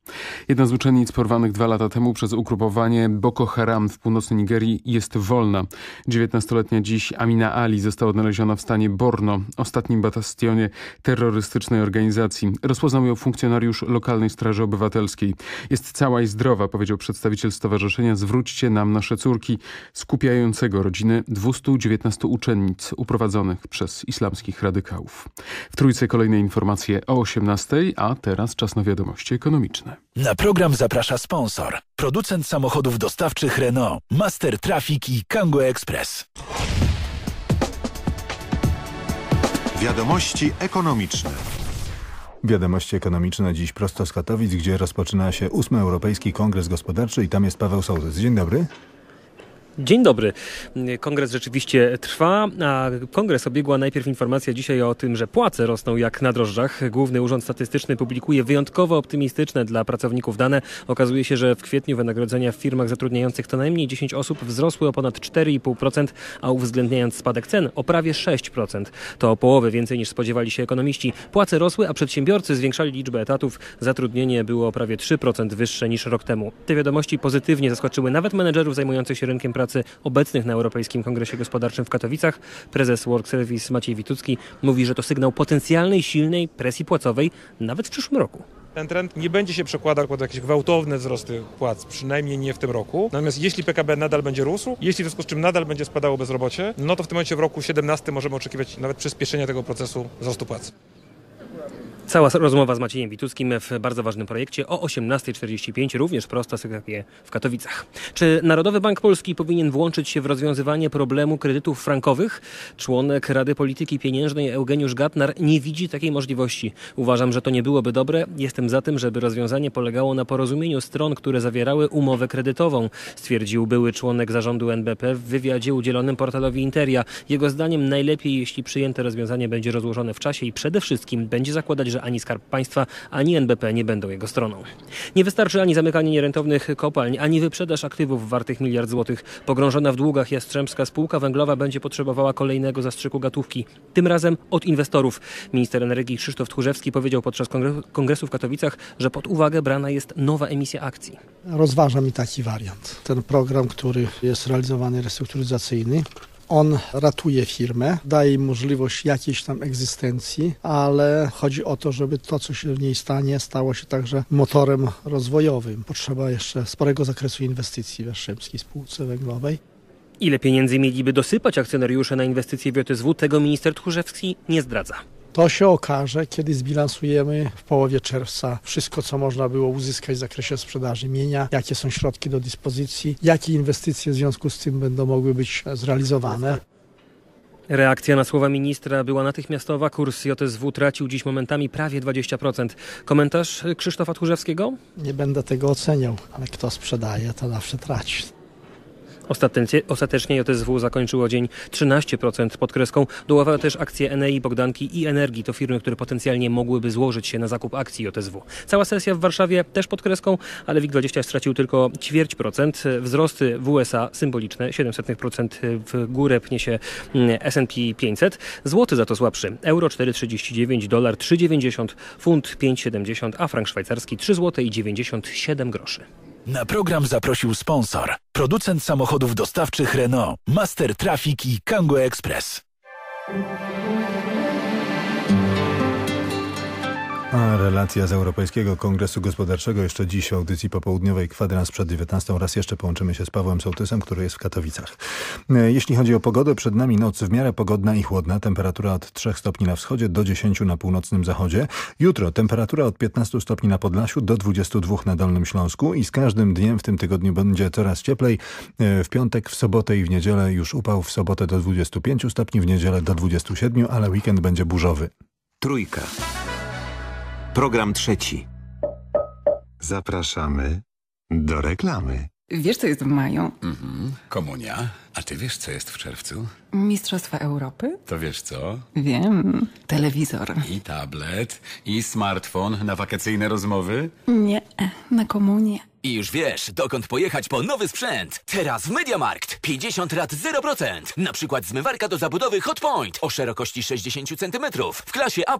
Jedna z uczennic porwanych dwa lata temu przez ugrupowanie Boko Haram w północnej Nigerii jest wolna. 19-letnia dziś Amina Ali została odnaleziona w stanie Borno, ostatnim bastionie terrorystycznej organizacji. Rozpoznał ją funkcjonariusz lokalnej Straży Obywatelskiej. Jest cała i zdrowa, powiedział przedstawiciel stowarzyszenia Zwróćcie nam nasze córki, skupiającego rodziny 219 uczennic uprowadzonych przez islamskich radykałów. W trójce kolejne informacje o 18, a teraz czas na wiadomości ekonomiczne. Na program zaprasza sponsor. Producent samochodów dostawczych Renault, Master Traffic i Kangoo Express. Wiadomości ekonomiczne. Wiadomości ekonomiczne dziś prosto z Katowic, gdzie rozpoczyna się ósmy Europejski Kongres Gospodarczy i tam jest Paweł Sołtys. Dzień dobry. Dzień dobry. Kongres rzeczywiście trwa, a kongres obiegła najpierw informacja dzisiaj o tym, że płace rosną jak na drożdżach. Główny Urząd Statystyczny publikuje wyjątkowo optymistyczne dla pracowników dane. Okazuje się, że w kwietniu wynagrodzenia w firmach zatrudniających co najmniej 10 osób wzrosły o ponad 4,5%, a uwzględniając spadek cen o prawie 6%. To o połowę więcej niż spodziewali się ekonomiści. Płace rosły, a przedsiębiorcy zwiększali liczbę etatów. Zatrudnienie było o prawie 3% wyższe niż rok temu. Te wiadomości pozytywnie zaskoczyły nawet menedżerów zajmujących się rynkiem pracy obecnych na Europejskim Kongresie Gospodarczym w Katowicach. Prezes Work Service Maciej Witucki mówi, że to sygnał potencjalnej, silnej presji płacowej nawet w przyszłym roku. Ten trend nie będzie się przekładał pod jakieś gwałtowne wzrosty płac, przynajmniej nie w tym roku. Natomiast jeśli PKB nadal będzie rósł, jeśli w związku z czym nadal będzie spadało bezrobocie, no to w tym momencie w roku 17 możemy oczekiwać nawet przyspieszenia tego procesu wzrostu płac. Cała rozmowa z Maciejem Wituckim w bardzo ważnym projekcie o 18.45, również prosto EKG w Katowicach. Czy Narodowy Bank Polski powinien włączyć się w rozwiązywanie problemu kredytów frankowych? Członek Rady Polityki Pieniężnej Eugeniusz Gatnar nie widzi takiej możliwości. Uważam, że to nie byłoby dobre. Jestem za tym, żeby rozwiązanie polegało na porozumieniu stron, które zawierały umowę kredytową, stwierdził były członek zarządu NBP w wywiadzie udzielonym portalowi Interia. Jego zdaniem najlepiej, jeśli przyjęte rozwiązanie będzie rozłożone w czasie i przede wszystkim będzie zakładać, że ani Skarb Państwa, ani NBP nie będą jego stroną. Nie wystarczy ani zamykanie nierentownych kopalń, ani wyprzedaż aktywów wartych miliard złotych. Pogrążona w długach Jastrzębska Spółka Węglowa będzie potrzebowała kolejnego zastrzyku gotówki. Tym razem od inwestorów. Minister energii Krzysztof Tchórzewski powiedział podczas kongresu w Katowicach, że pod uwagę brana jest nowa emisja akcji. Rozważam i taki wariant. Ten program, który jest realizowany restrukturyzacyjny, On ratuje firmę, daje im możliwość jakiejś tam egzystencji, ale chodzi o to, żeby to, co się w niej stanie, stało się także motorem rozwojowym. Potrzeba jeszcze sporego zakresu inwestycji w Jastrzębskiej Spółce Węglowej. Ile pieniędzy mieliby dosypać akcjonariusze na inwestycje w JSW, tego minister Tchórzewski nie zdradza. To się okaże, kiedy zbilansujemy w połowie czerwca wszystko, co można było uzyskać w zakresie sprzedaży mienia, jakie są środki do dyspozycji, jakie inwestycje w związku z tym będą mogły być zrealizowane. Reakcja na słowa ministra była natychmiastowa. Kurs JSW tracił dziś momentami prawie 20%. Komentarz Krzysztofa Tchórzewskiego? Nie będę tego oceniał, ale kto sprzedaje, to zawsze traci. Ostatecznie, ostatecznie JSW zakończyło dzień 13% pod kreską. Doławały też akcje Enei, Bogdanki i Energii. To firmy, które potencjalnie mogłyby złożyć się na zakup akcji JSW. Cała sesja w Warszawie też pod kreską, ale WIG20 stracił tylko ćwierć procent. Wzrosty w USA symboliczne, 700% w górę pnie się S&P 500. Złoty za to słabszy. Euro 4,39, dolar 3,90, funt 5,70, a frank szwajcarski 3 zł i 97 groszy. Na program zaprosił sponsor, producent samochodów dostawczych Renault, Master Traffic i Kangoo Express. A relacja z Europejskiego Kongresu Gospodarczego jeszcze dziś w audycji popołudniowej kwadrans przed 19. Raz jeszcze połączymy się z Pawłem Sołtysem, który jest w Katowicach. E, Jeśli chodzi o pogodę, przed nami noc w miarę pogodna i chłodna. Temperatura od 3 stopni na wschodzie do 10 na północnym zachodzie. Jutro temperatura od 15 stopni na Podlasiu do 22 na Dolnym Śląsku i z każdym dniem w tym tygodniu będzie coraz cieplej. E, W piątek, w sobotę i w niedzielę już upał. W sobotę do 25 stopni, w niedzielę do 27, ale weekend będzie burzowy. Trójka. Program trzeci. Zapraszamy do reklamy. Wiesz, co jest w maju? Mhm. Komunia. A ty wiesz, co jest w czerwcu? Mistrzostwa Europy? To wiesz co? Wiem. Telewizor. I tablet, i smartfon na wakacyjne rozmowy. Nie, na komunię. I już wiesz, dokąd pojechać po nowy sprzęt. Teraz w Mediamarkt. 50 rat 0%. Na przykład zmywarka do zabudowy Hotpoint o szerokości 60 cm w klasie A++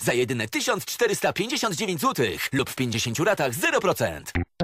za jedyne 1459 zł lub w 50 ratach 0%.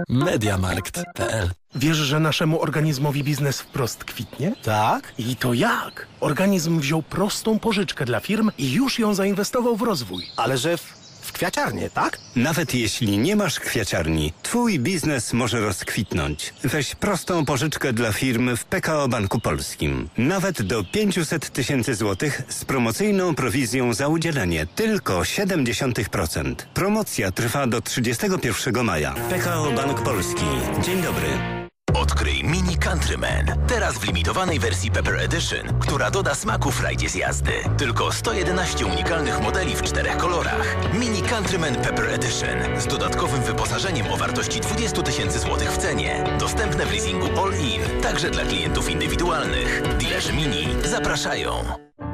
Mediamarkt.pl Wiesz, że naszemu organizmowi biznes wprost kwitnie? Tak. I to jak? Organizm wziął prostą pożyczkę dla firm i już ją zainwestował w rozwój. Ale że w, w kwiaciarnię, tak? Nawet jeśli nie masz kwiaciarni, twój biznes może rozkwitnąć. Weź prostą pożyczkę dla firm w PKO Banku Polskim. Nawet do 500 tysięcy złotych z promocyjną prowizją za udzielenie tylko 0,7%. Promocja trwa do 31 maja. PKO Bank Polski. Dzień dobry. Odkryj Mini Countryman. Teraz w limitowanej wersji Pepper Edition, która doda smaku frajdzie z jazdy. Tylko 111 unikalnych modeli w czterech kolorach. Mini Countryman Pepper Edition z dodatkowym wyposażeniem o wartości 20 tysięcy złotych w cenie. Dostępne w leasingu all-in, także dla klientów indywidualnych. Dealerzy Mini zapraszają.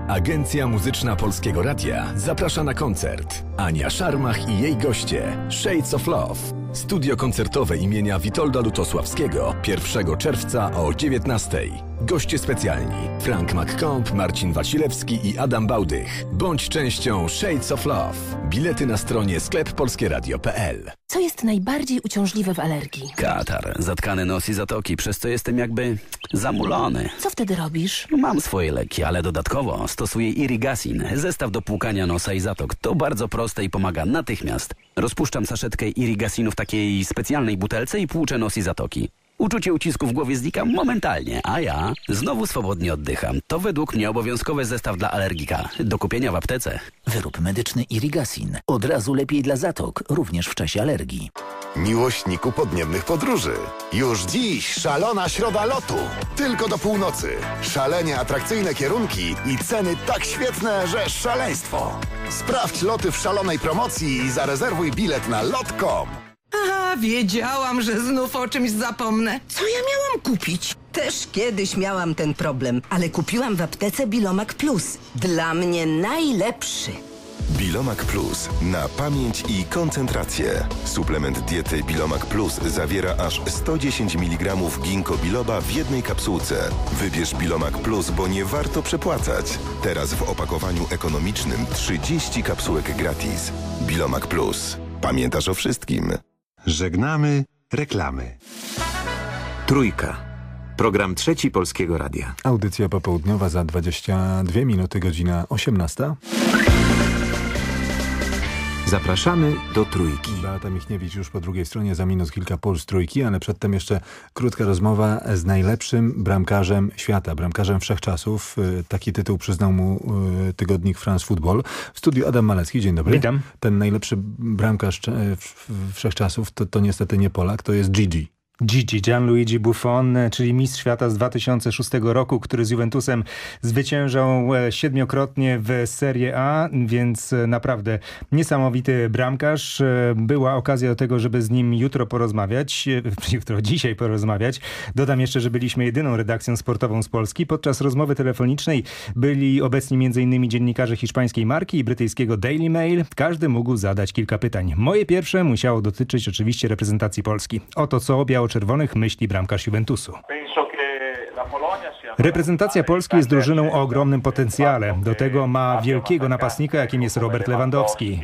Agencja Muzyczna Polskiego Radia zaprasza na koncert. Ania Szarmach i jej goście Shades of Love. Studio koncertowe imienia Witolda Lutosławskiego 1 czerwca o 19. Goście specjalni Frank McComb, Marcin Wasilewski i Adam Bałdych. Bądź częścią Shades of Love. Bilety na stronie skleppolskieradio.pl Co jest najbardziej uciążliwe w alergii? Katar, zatkane nos i zatoki, przez co jestem jakby zamulony. Co wtedy robisz? Mam swoje leki, ale dodatkowo stosuję Irigasin, zestaw do płukania nosa i zatok. To bardzo proste i pomaga natychmiast. Rozpuszczam saszetkę Irigasinu w takiej specjalnej butelce i płuczę nos i zatoki. Uczucie ucisku w głowie znika momentalnie, a ja znowu swobodnie oddycham. To według mnie obowiązkowy zestaw dla alergika. Do kupienia w aptece. Wyrób medyczny Irigasin. Od razu lepiej dla zatok, również w czasie alergii. Miłośniku podniebnych podróży. Już dziś szalona środa lotu. Tylko do północy. Szalenie atrakcyjne kierunki i ceny tak świetne, że szaleństwo. Sprawdź loty w szalonej promocji i zarezerwuj bilet na lot.com. A, wiedziałam, że znów o czymś zapomnę. Co ja miałam kupić? Też kiedyś miałam ten problem, ale kupiłam w aptece Bilomak Plus. Dla mnie najlepszy. Bilomak Plus na pamięć i koncentrację. Suplement diety Bilomak Plus zawiera aż 110 mg ginkgo biloba w jednej kapsułce. Wybierz Bilomak Plus, bo nie warto przepłacać. Teraz w opakowaniu ekonomicznym 30 kapsułek gratis. Bilomak Plus. Pamiętasz o wszystkim. Żegnamy reklamy. Trójka. Program trzeci Polskiego Radia. Audycja popołudniowa za 22 minuty, godzina 18. Zapraszamy do Trójki. Beata Michniewicz już po drugiej stronie, za minut kilka puls Trójki, ale przedtem jeszcze krótka rozmowa z najlepszym bramkarzem świata, bramkarzem wszechczasów. Y, Taki tytuł przyznał mu y, tygodnik France Football. W studiu Adam Malecki, dzień dobry. Witam. Ten najlepszy bramkarz w- w- wszechczasów to, to niestety nie Polak, to jest Gigi. Gigi, Gianluigi Buffon, czyli mistrz świata z 2006 roku, który z Juventusem zwyciężał e, siedmiokrotnie w Serie A, więc e, naprawdę niesamowity bramkarz. E, Była okazja do tego, żeby z nim jutro porozmawiać, jutro, dzisiaj porozmawiać. Dodam jeszcze, że byliśmy jedyną redakcją sportową z Polski. Podczas rozmowy telefonicznej byli obecni m.in. dziennikarze hiszpańskiej marki i brytyjskiego Daily Mail. Każdy mógł zadać kilka pytań. Moje pierwsze musiało dotyczyć oczywiście reprezentacji Polski. Oto co o biało-czerwonych myśli bramkarz Juventusu. Reprezentacja Polski jest drużyną o ogromnym potencjale. Do tego ma wielkiego napastnika, jakim jest Robert Lewandowski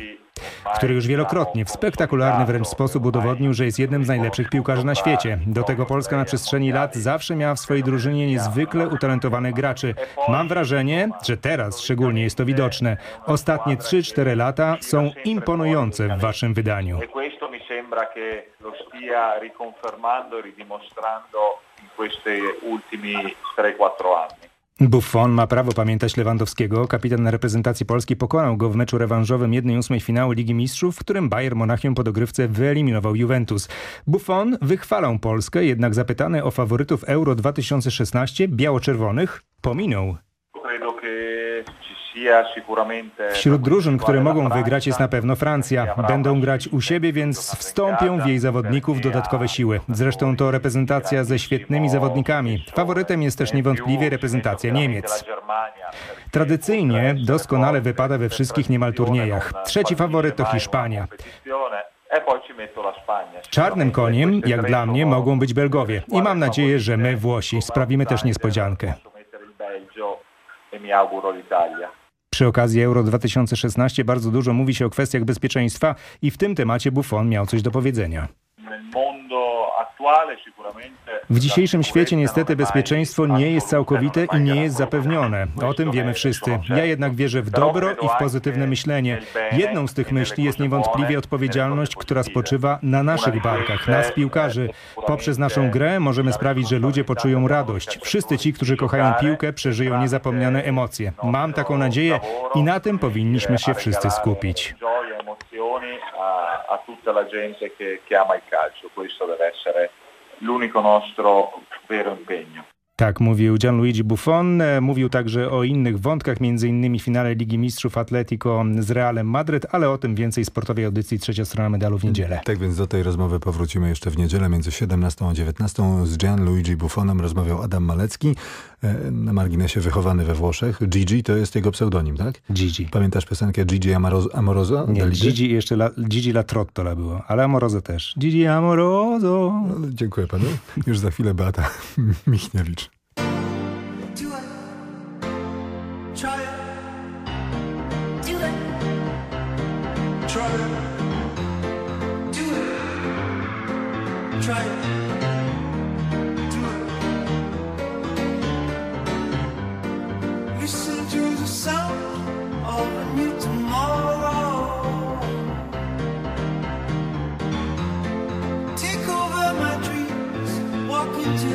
który już wielokrotnie w spektakularny wręcz sposób udowodnił, że jest jednym z najlepszych piłkarzy na świecie. Do tego Polska na przestrzeni lat zawsze miała w swojej drużynie niezwykle utalentowanych graczy. Mam wrażenie, że teraz szczególnie jest to widoczne. Ostatnie 3-4 lata są imponujące w waszym wydaniu. Sembra che lo stia riconfermando e ridimostrando in questi ultimi 3-4 anni. Buffon ma prawo pamiętać Lewandowskiego. Kapitan reprezentacji Polski pokonał go w meczu rewanżowym 1-8 finału Ligi Mistrzów, w którym Bayern Monachium po dogrywce wyeliminował Juventus. Buffon wychwalał Polskę, jednak zapytany o faworytów Euro 2016 biało-czerwonych pominął. Wśród drużyn, które mogą wygrać jest na pewno Francja. Będą grać u siebie, więc wstąpią w jej zawodników dodatkowe siły. Zresztą to reprezentacja ze świetnymi zawodnikami. Faworytem jest też niewątpliwie reprezentacja Niemiec. Tradycyjnie doskonale wypada we wszystkich niemal turniejach. Trzeci faworyt to Hiszpania. e. Czarnym koniem, jak dla mnie, mogą być Belgowie. I mam nadzieję, że my, Włosi, sprawimy też niespodziankę. e mi auguro l'Italia. Przy okazji Euro 2016 bardzo dużo mówi się o kwestiach bezpieczeństwa i w tym temacie Buffon miał coś do powiedzenia. W dzisiejszym świecie niestety bezpieczeństwo nie jest całkowite i nie jest zapewnione. O tym wiemy wszyscy. Ja jednak wierzę w dobro i w pozytywne myślenie. Jedną z tych myśli jest niewątpliwie odpowiedzialność, która spoczywa na naszych barkach, nas piłkarzy. Poprzez naszą grę możemy sprawić, że ludzie poczują radość. Wszyscy ci, którzy kochają piłkę, przeżyją niezapomniane emocje. Mam taką nadzieję i na tym powinniśmy się wszyscy skupić. a, a tutta la gente che, che ama il calcio. Questo deve essere l'unico nostro vero impegno. Tak mówił Gianluigi Buffon. Mówił także o innych wątkach, między innymi finale Ligi Mistrzów Atletico z Realem Madryt, ale o tym więcej w sportowej audycji Trzecia Strona Medalu w niedzielę. Tak więc do tej rozmowy powrócimy jeszcze w niedzielę między 17 a 19. Z Gianluigi Buffonem rozmawiał Adam Malecki, na marginesie wychowany we Włoszech. Gigi to jest jego pseudonim, tak? Gigi. Pamiętasz piosenkę Gigi Amoroso? Amoroso? Nie, Dalidy? Gigi i jeszcze la, Gigi La Trottola było, ale Amoroso też. Gigi Amoroso. No, dziękuję panu. Już za chwilę Beata Michniewicz. Try it. Dreams. Walk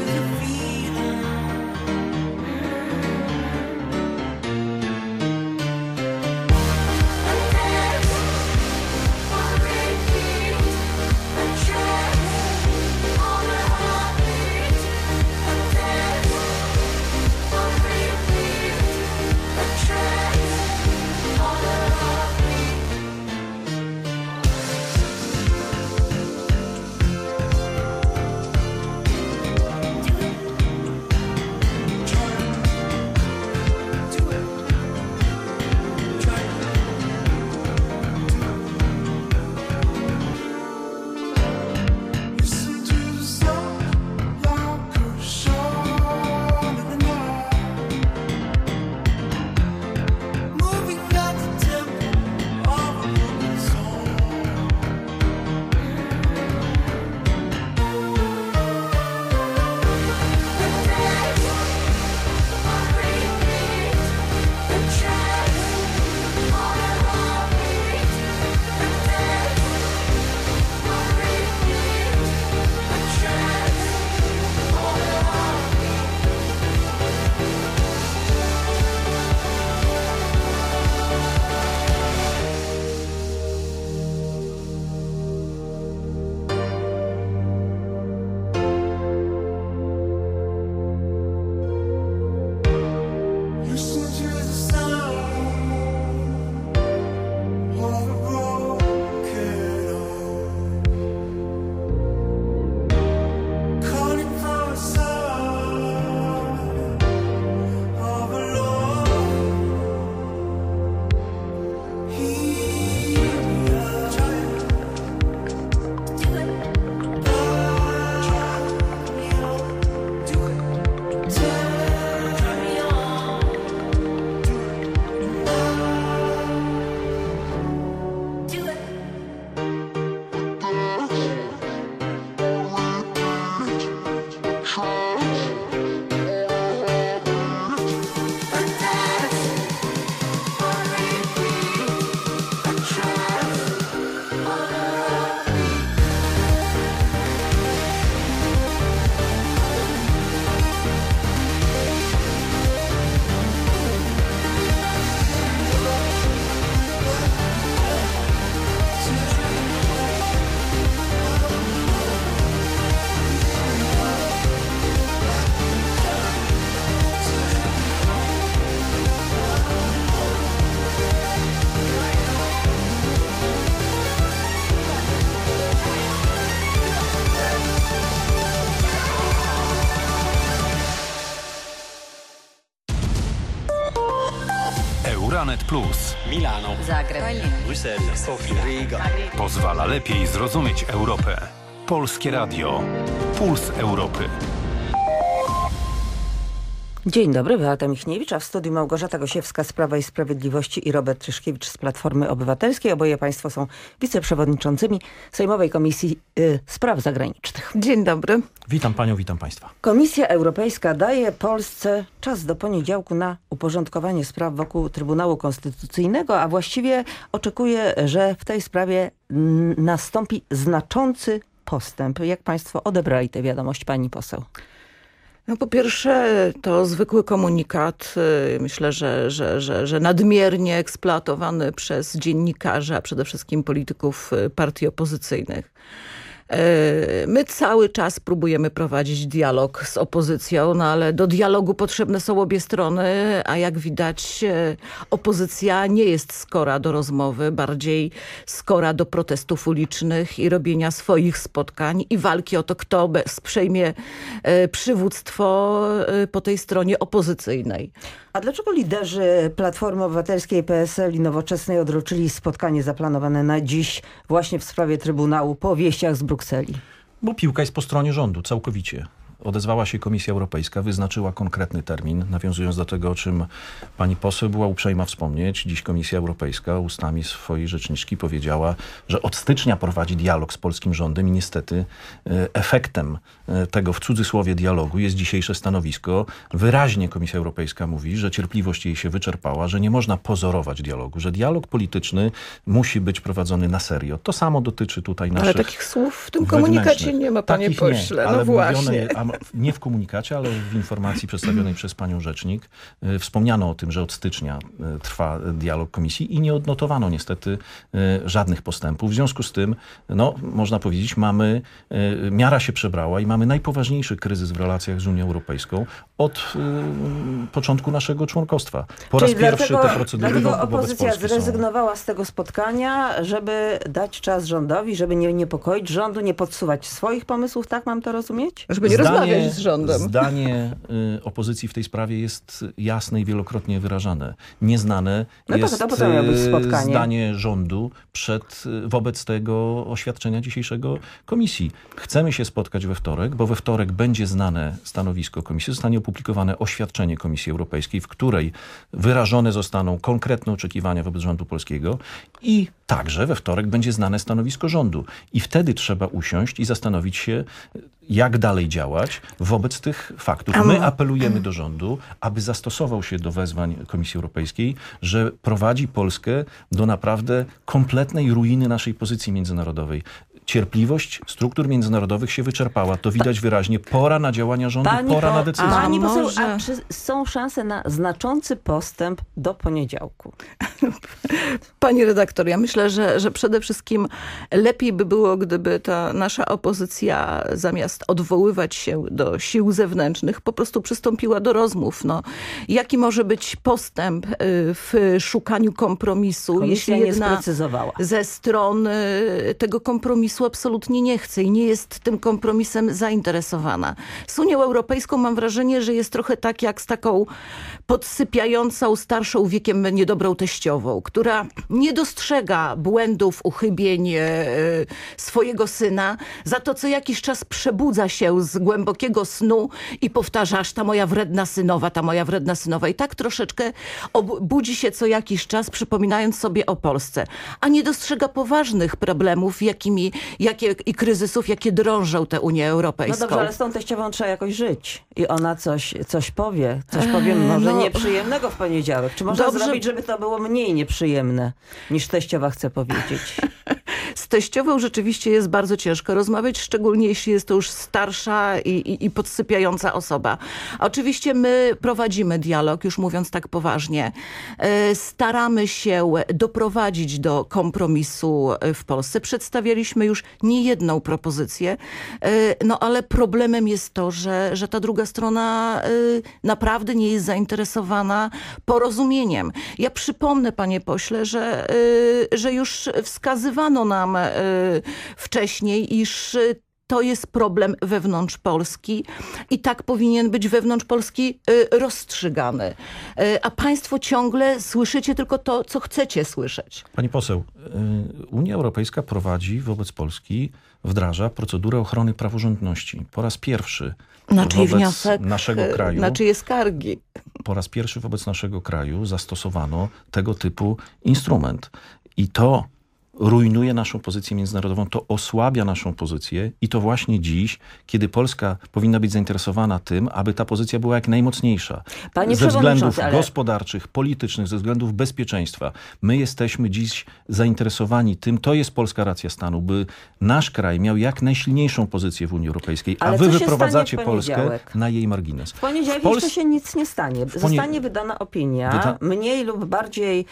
Bruksela. Sofia. Riga. Pozwala lepiej zrozumieć Europę. Polskie Radio. Puls Europy. Dzień dobry, Beata Michniewicz, a w studiu Małgorzata Gosiewska z Prawa i Sprawiedliwości i Robert Tyszkiewicz z Platformy Obywatelskiej. Oboje państwo są wiceprzewodniczącymi Sejmowej Komisji y, Spraw Zagranicznych. Dzień dobry. Witam panią, witam państwa. Komisja Europejska daje Polsce czas do poniedziałku na uporządkowanie spraw wokół Trybunału Konstytucyjnego, a właściwie oczekuje, że w tej sprawie nastąpi znaczący postęp. Jak państwo odebrali tę wiadomość, pani poseł? No po pierwsze to zwykły komunikat, y, myślę, że, że, że, że nadmiernie eksploatowany przez dziennikarzy, a przede wszystkim polityków y, partii opozycyjnych. Y, My cały czas próbujemy prowadzić dialog z opozycją, no ale do dialogu potrzebne są obie strony, a jak widać y, opozycja nie jest skora do rozmowy, bardziej skora do protestów ulicznych i robienia swoich spotkań i walki o to, kto przejmie y, przywództwo po tej stronie opozycyjnej. A dlaczego liderzy Platformy Obywatelskiej, PSL i Nowoczesnej odroczyli spotkanie zaplanowane na dziś właśnie w sprawie Trybunału po wieściach z Brukseli? Bo piłka jest po stronie rządu, całkowicie. Odezwała się Komisja Europejska, wyznaczyła konkretny termin, nawiązując do tego, o czym pani poseł była uprzejma wspomnieć. Dziś Komisja Europejska ustami swojej rzeczniczki powiedziała, że od stycznia prowadzi dialog z polskim rządem i niestety e, efektem e, tego w cudzysłowie dialogu jest dzisiejsze stanowisko. Wyraźnie Komisja Europejska mówi, że cierpliwość jej się wyczerpała, że nie można pozorować dialogu, że dialog polityczny musi być prowadzony na serio. To samo dotyczy tutaj naszych Ale takich słów w tym komunikacie nie ma, panie Takich pośle. ale no właśnie. mówione- a m- nie w komunikacie, ale w informacji przedstawionej przez panią rzecznik y, wspomniano o tym, że od stycznia y, trwa dialog komisji i nie odnotowano niestety y, żadnych postępów. W związku z tym, no, można powiedzieć, mamy, miara się przebrała i mamy najpoważniejszy kryzys w relacjach z Unią Europejską od y, początku naszego członkostwa. Po raz Czyli pierwszy dlatego, te procedury dlatego opozycja Polski są. zrezygnowała z tego spotkania, żeby dać czas rządowi, żeby nie niepokoić rządu, nie podsuwać swoich pomysłów, tak mam to rozumieć? Żeby nie rozmawiać z rządem. Zdanie y, opozycji w tej sprawie jest jasne i wielokrotnie wyrażane. Nieznane No to- jest to być y, spotkanie? zdanie rządu przed, y, wobec tego oświadczenia dzisiejszego komisji. Chcemy się spotkać we wtorek, bo we wtorek będzie znane stanowisko komisji, zostanie opublikowane oświadczenie Komisji Europejskiej, w której wyrażone zostaną konkretne oczekiwania wobec rządu polskiego i także we wtorek będzie znane stanowisko rządu. I wtedy trzeba usiąść i zastanowić się, jak dalej działać wobec tych faktów. My apelujemy do rządu, aby zastosował się do wezwań Komisji Europejskiej, że prowadzi Polskę do naprawdę kompletnej ruiny naszej pozycji międzynarodowej. Cierpliwość struktur międzynarodowych się wyczerpała. To widać wyraźnie. Pora na działania rządu, pora na decyzję. Pani poseł, może- a czy są szanse na znaczący postęp do poniedziałku? Pani redaktor, ja myślę, że, że przede wszystkim lepiej by było, gdyby ta nasza opozycja zamiast odwoływać się do sił zewnętrznych, po prostu przystąpiła do rozmów. No, jaki może być postęp y, w szukaniu kompromisu, Komisja jeśli jedna ze stron tego kompromisu absolutnie nie chce i nie jest tym kompromisem zainteresowana. Z Unią Europejską mam wrażenie, że jest trochę tak jak z taką podsypiającą starszą wiekiem niedobrą teściową, która nie dostrzega błędów, uchybień e, swojego syna, za to co jakiś czas przebudza się z głębokiego snu i powtarza, aż ta moja wredna synowa, ta moja wredna synowa. I tak troszeczkę budzi się co jakiś czas, przypominając sobie o Polsce, a nie dostrzega poważnych problemów, jakimi, jakie, i kryzysów, jakie drążą tę Unię No Europejską. dobrze, ale z tą teściową trzeba jakoś żyć. I ona coś, coś powie. Coś powie może no- nieprzyjemnego w poniedziałek. Czy można Dobrze. zrobić, żeby to było mniej nieprzyjemne, niż teściowa chce powiedzieć? Z teściową rzeczywiście jest bardzo ciężko rozmawiać, szczególnie jeśli jest to już starsza i, i, i podsypiająca osoba. Oczywiście my prowadzimy dialog, już mówiąc tak poważnie. E, Staramy się doprowadzić do kompromisu e, w Polsce. Przedstawialiśmy już niejedną propozycję, e, no ale problemem jest to, że, że ta druga strona naprawdę nie jest zainteresowana porozumieniem. Ja przypomnę, panie pośle, że, y, że już wskazywano nam y, wcześniej, iż y, to jest problem wewnątrz Polski i tak powinien być wewnątrz Polski rozstrzygany. A państwo ciągle słyszycie tylko to, co chcecie słyszeć. Pani poseł, Unia Europejska prowadzi wobec Polski, wdraża procedurę ochrony praworządności. Po raz pierwszy Czyj wobec wniosek, naszego y, kraju na czyje skargi. po raz pierwszy wobec naszego kraju zastosowano tego typu instrument. I to rujnuje naszą pozycję międzynarodową, to osłabia naszą pozycję i to właśnie dziś, kiedy Polska powinna być zainteresowana tym, aby ta pozycja była jak najmocniejsza. Panie ze względów ale- gospodarczych, politycznych, ze względów bezpieczeństwa. My jesteśmy dziś zainteresowani tym, to jest polska racja stanu, by nasz kraj miał jak najsilniejszą pozycję w Unii Europejskiej, a Ale wy co się wyprowadzacie Polskę na jej margines. W poniedziałek W Pols- jeszcze się nic nie stanie. Zostanie wydana opinia, Wyda- mniej lub bardziej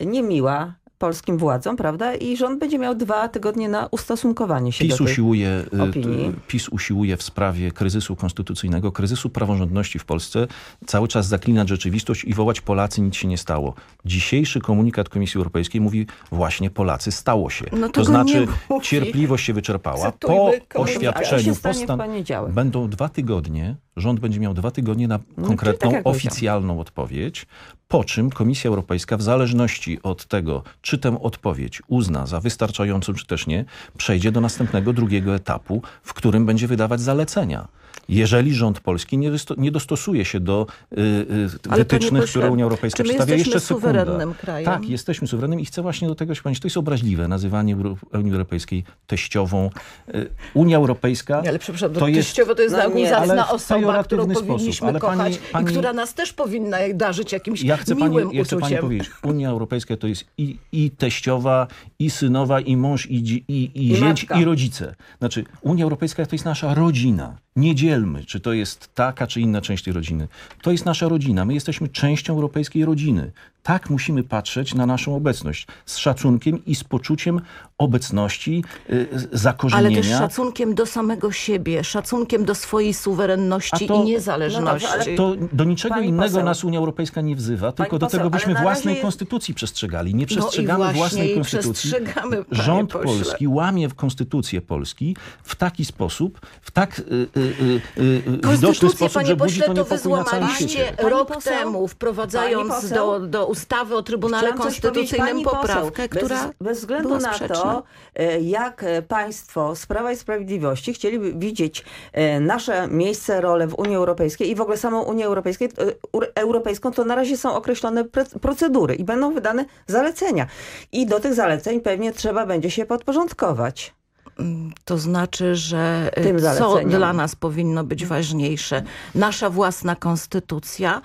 y, niemiła polskim władzom, prawda? I rząd będzie miał dwa tygodnie na ustosunkowanie się PiS do tej usiłuje, y, opinii. PiS usiłuje w sprawie kryzysu konstytucyjnego, kryzysu praworządności w Polsce cały czas zaklinać rzeczywistość i wołać Polacy, nic się nie stało. Dzisiejszy komunikat Komisji Europejskiej mówi właśnie Polacy, stało się. No to znaczy cierpliwość się wyczerpała. Po Cytujmy oświadczeniu postan- będą dwa tygodnie, rząd będzie miał dwa tygodnie na czyli konkretną, tak jak powiedziałam. oficjalną odpowiedź, po czym Komisja Europejska w zależności od tego, czy tę odpowiedź uzna za wystarczającą, czy też nie, przejdzie do następnego, drugiego etapu, w którym będzie wydawać zalecenia. Jeżeli rząd polski nie, nie dostosuje się do y, y, wytycznych, pośle, które Unia Europejska czy my przedstawia, jesteśmy jeszcze sekunda. suwerennym krajem? Tak, jesteśmy suwerennym i chcę właśnie do tego się powiedzieć. To jest obraźliwe nazywanie Unii Europejskiej teściową. Y, Unia Europejska Nie, ale przepraszam, to to jest... teściowo to jest No zacna osoba, którą powinniśmy sposób. Ale kochać pani- pani- i która nas też powinna darzyć jakimś Ja chcę, pani, miłym ja chcę pani powiedzieć, Unia Europejska to jest i, i teściowa, i synowa, i mąż, i, i, i, I zięć, matka. i rodzice. Znaczy, Unia Europejska to jest nasza rodzina. Nie dzielmy, czy to jest taka, czy inna część tej rodziny. To jest nasza rodzina. My jesteśmy częścią europejskiej rodziny. Tak musimy patrzeć na naszą obecność. Z szacunkiem i z poczuciem obecności, y, Ale zakorzenienia. też szacunkiem do samego siebie, szacunkiem do swojej suwerenności to- i no niezależności. dobrze, ale To do niczego Pani innego poseł. nas Unia Europejska nie wzywa, tylko do poseł, tego, ale byśmy własnej razie konstytucji przestrzegali. Nie No przestrzegamy właśnie własnej konstytucji. Rząd pośle. polski łamie w konstytucję Polski w taki sposób, w tak y, y, y, y, widoczny sposób, panie że budzi pośle, to to niepokój na całym wyzłamaliście. Pani rok poseł? temu, wprowadzając Pani do, do ustawy o Trybunale Chciałam Konstytucyjnym pani poprawkę, która bez, bez względu była na sprzeczna. E, jak e, państwo z Prawa i Sprawiedliwości chcieliby widzieć e, nasze miejsce, rolę w Unii Europejskiej i w ogóle samą Unię Europejską, Ur- Europejską, to na razie są określone procedury i będą wydane zalecenia. I do tych zaleceń pewnie trzeba będzie się podporządkować. To znaczy, że y, Tym co zaleceniom. dla nas powinno być ważniejsze? Nasza własna konstytucja,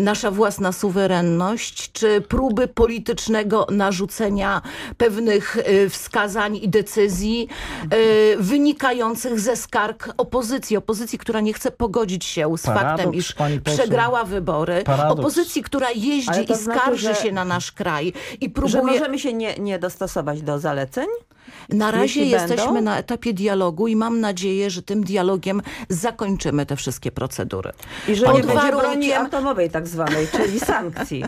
nasza własna suwerenność, czy próby politycznego narzucenia pewnych y, wskazań i decyzji y, wynikających ze skarg opozycji. Opozycji, która nie chce pogodzić się z Paradoks, faktem, iż przegrała wybory. Paradoks. Opozycji, która jeździ i znaczy, skarży że- się na nasz kraj i Że próbuje... możemy się nie, nie dostosować do zaleceń? Na razie Jeśli jesteśmy na etapie dialogu i mam nadzieję, że tym dialogiem zakończymy te wszystkie procedury. I że Pod nie będzie broni warunkiem- atomowej tak zwanej, czyli sankcji.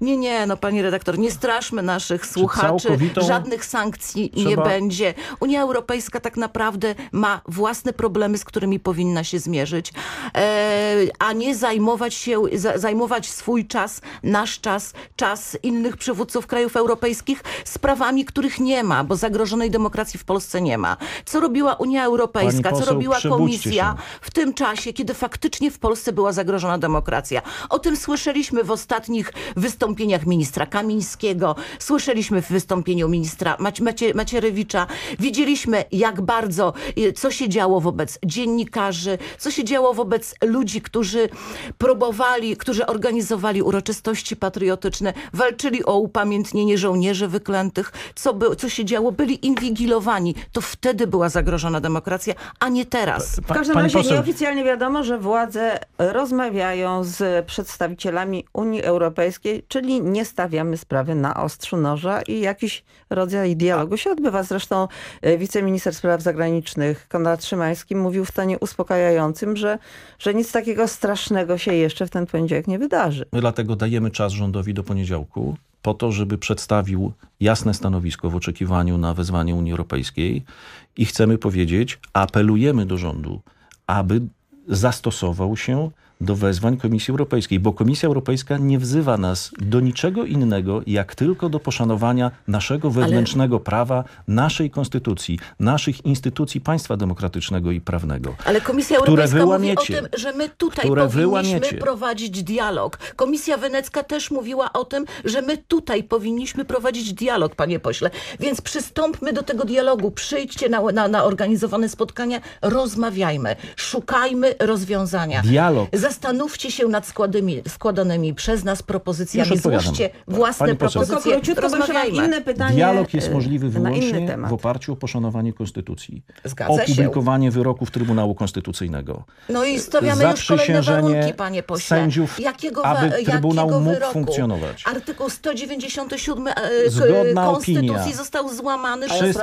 Nie, nie, no pani redaktor, nie straszmy naszych słuchaczy. całkowitą- Żadnych sankcji nie Trzeba- będzie. Unia Europejska tak naprawdę ma własne problemy, z którymi powinna się zmierzyć, e, a nie zajmować się, za, zajmować swój czas, nasz czas, czas innych przywódców krajów europejskich sprawami, których nie ma, bo zagrożonej demokracji w Polsce nie ma. Co robiła Unia Europejska, Pani co poseł, robiła Komisja w tym czasie, kiedy faktycznie w Polsce była zagrożona demokracja. O tym słyszeliśmy w ostatnich wystąpieniach ministra Kamińskiego, słyszeliśmy w wystąpieniu ministra Mac Macie Macierewicza. Widzieliśmy, jak bardzo, y, co się działo wobec dziennikarzy, co się działo wobec ludzi, którzy próbowali, którzy organizowali uroczystości patriotyczne, walczyli o upamiętnienie żołnierzy wyklętych, co, by, co się działo, byli inwigilowani. To wtedy była zagrożona demokracja, a nie teraz. W każdym razie nieoficjalnie wiadomo, że władze rozmawiają z przedstawicielami Unii Europejskiej, czyli nie stawiamy sprawy na ostrzu noża i jakiś rodzaj dialogu się odbywa. Zresztą e, wiceminister spraw zagranicznych Konrad Szymański mówił w tonie uspokajającym, że, że nic takiego strasznego się jeszcze w ten poniedziałek nie wydarzy. My dlatego dajemy czas rządowi do poniedziałku. Po to, żeby przedstawił jasne stanowisko w oczekiwaniu na wezwanie Unii Europejskiej i chcemy powiedzieć, apelujemy do rządu, aby zastosował się do wezwań Komisji Europejskiej, bo Komisja Europejska nie wzywa nas do niczego innego, jak tylko do poszanowania naszego wewnętrznego prawa, naszej konstytucji, naszych instytucji państwa demokratycznego i prawnego. Ale Komisja Europejska mówi o wyłamiecie, tym, że my tutaj powinniśmy wyłamiecie. prowadzić dialog. Komisja Wenecka też mówiła o tym, że my tutaj powinniśmy prowadzić dialog, panie pośle. Więc przystąpmy do tego dialogu, przyjdźcie na, na, na organizowane spotkania, rozmawiajmy, szukajmy rozwiązania. Dialog. Zastanówcie się nad składanymi, składanymi przez nas propozycjami. Złóżcie własne Pani propozycje, Tylko króciutko, rozmawiajmy. inne pytanie. Dialog jest e, możliwy na inny wyłącznie temat. w oparciu o poszanowanie Konstytucji. Zgadza się. Opublikowanie wyroków Trybunału Konstytucyjnego. No i stawiamy już kolejne warunki, panie pośle. sędziów, jakiego, aby Trybunał jakiego mógł wyroku? funkcjonować. Artykuł 197 e, Zgodna Konstytucji opinia został złamany przez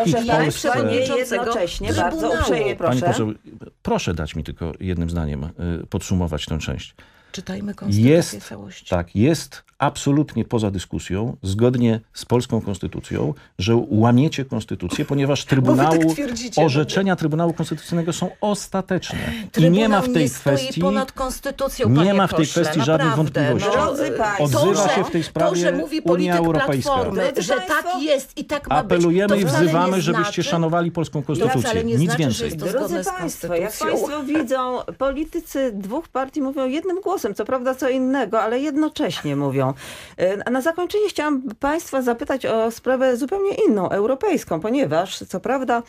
przewodniczącego jednocześnie, Trybunału. bardzo uprzejmie Pani proszę. poseł, proszę dać mi tylko jednym zdaniem y, podsumować tę część. Czytajmy konstytucję Jest, w całości. tak, jest absolutnie poza dyskusją, zgodnie z polską konstytucją, że łamiecie konstytucję, ponieważ Trybunału, tak twierdzicie, no orzeczenia Trybunału Konstytucyjnego są ostateczne. I Trybunał nie ma w tej nie stoi kwestii ponad konstytucją, nie ma w tej kwestii żadnych naprawdę, wątpliwości. No, Drodzy państwo, Odzywa to, się w tej sprawie To, że mówi Unia Europejska. Platformy, że państwo, tak jest i tak ma Apelujemy być, i wzywamy, żebyście znaczy, szanowali polską konstytucję. Nic znaczy, więcej. Drodzy Państwo, jak. Państwo widzą, politycy dwóch partii mówią jednym głosem, co prawda co innego, ale jednocześnie mówią. E, na zakończenie chciałam Państwa zapytać o sprawę zupełnie inną, europejską, ponieważ co prawda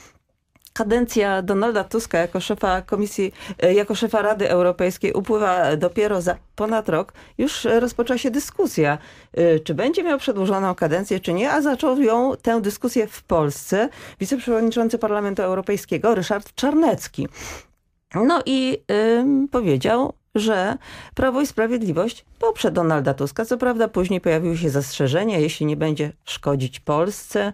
Kadencja Donalda Tuska jako szefa komisji, e, jako szefa Rady Europejskiej upływa dopiero za ponad rok. Już rozpoczęła się dyskusja, e, czy będzie miał przedłużoną kadencję, czy nie, a zaczął ją tę dyskusję w Polsce wiceprzewodniczący Parlamentu Europejskiego Ryszard Czarnecki. No i ym, powiedział, że Prawo i Sprawiedliwość poprze Donalda Tuska. Co prawda później pojawiły się zastrzeżenia, jeśli nie będzie szkodzić Polsce.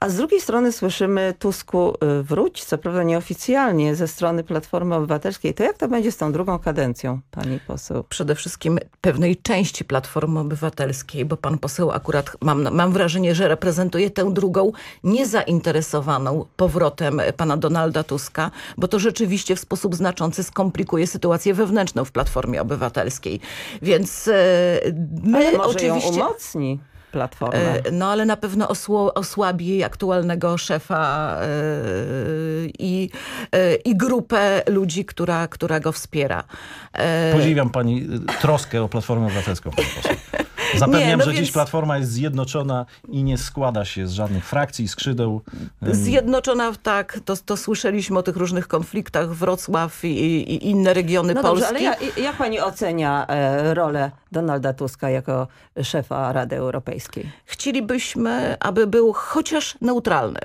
A z drugiej strony słyszymy Tusku y, wróć, co prawda nieoficjalnie ze strony Platformy Obywatelskiej. To jak to będzie z tą drugą kadencją, pani poseł? przede wszystkim pewnej części Platformy Obywatelskiej, bo pan poseł akurat, mam, mam wrażenie, że reprezentuje tę drugą niezainteresowaną powrotem pana Donalda Tuska, bo to rzeczywiście w sposób znaczący skomplikuje sytuację wewnętrzną w Platformie Obywatelskiej. Więc e, my Ale może oczywiście... ją umocni Platformę. E, No ale na pewno osło, osłabi jej aktualnego szefa e, i, e, i grupę ludzi, która, która go wspiera. E, Podziwiam pani troskę o Platformę Obywatelską, pani poseł. Zapewniam, Nie, no że więc- dziś Platforma jest zjednoczona i nie składa się z żadnych frakcji, skrzydeł. Zjednoczona, tak, to, to słyszeliśmy o tych różnych konfliktach, Wrocław i, i, i inne regiony No Polski. dobrze, ale jak, jak pani ocenia e, rolę Donalda Tuska jako szefa Rady Europejskiej? Chcielibyśmy, aby był chociaż neutralny.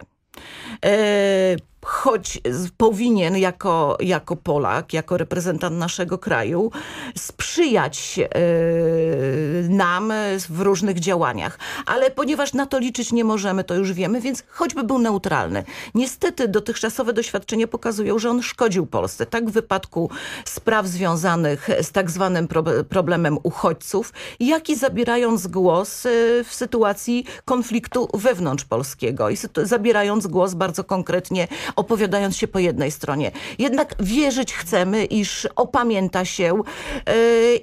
E, choć powinien jako, jako Polak, jako reprezentant naszego kraju sprzyjać e, nam w różnych działaniach. Ale ponieważ na to liczyć nie możemy, to już wiemy, więc choćby był neutralny. Niestety dotychczasowe doświadczenia pokazują, że on szkodził Polsce. Tak w wypadku spraw związanych z tak zwanym pro- problemem uchodźców, jak i zabierając głos e, w sytuacji konfliktu wewnątrz polskiego i zabierając głos bardzo konkretnie, opowiadając się po jednej stronie. Jednak wierzyć chcemy, iż opamięta się e,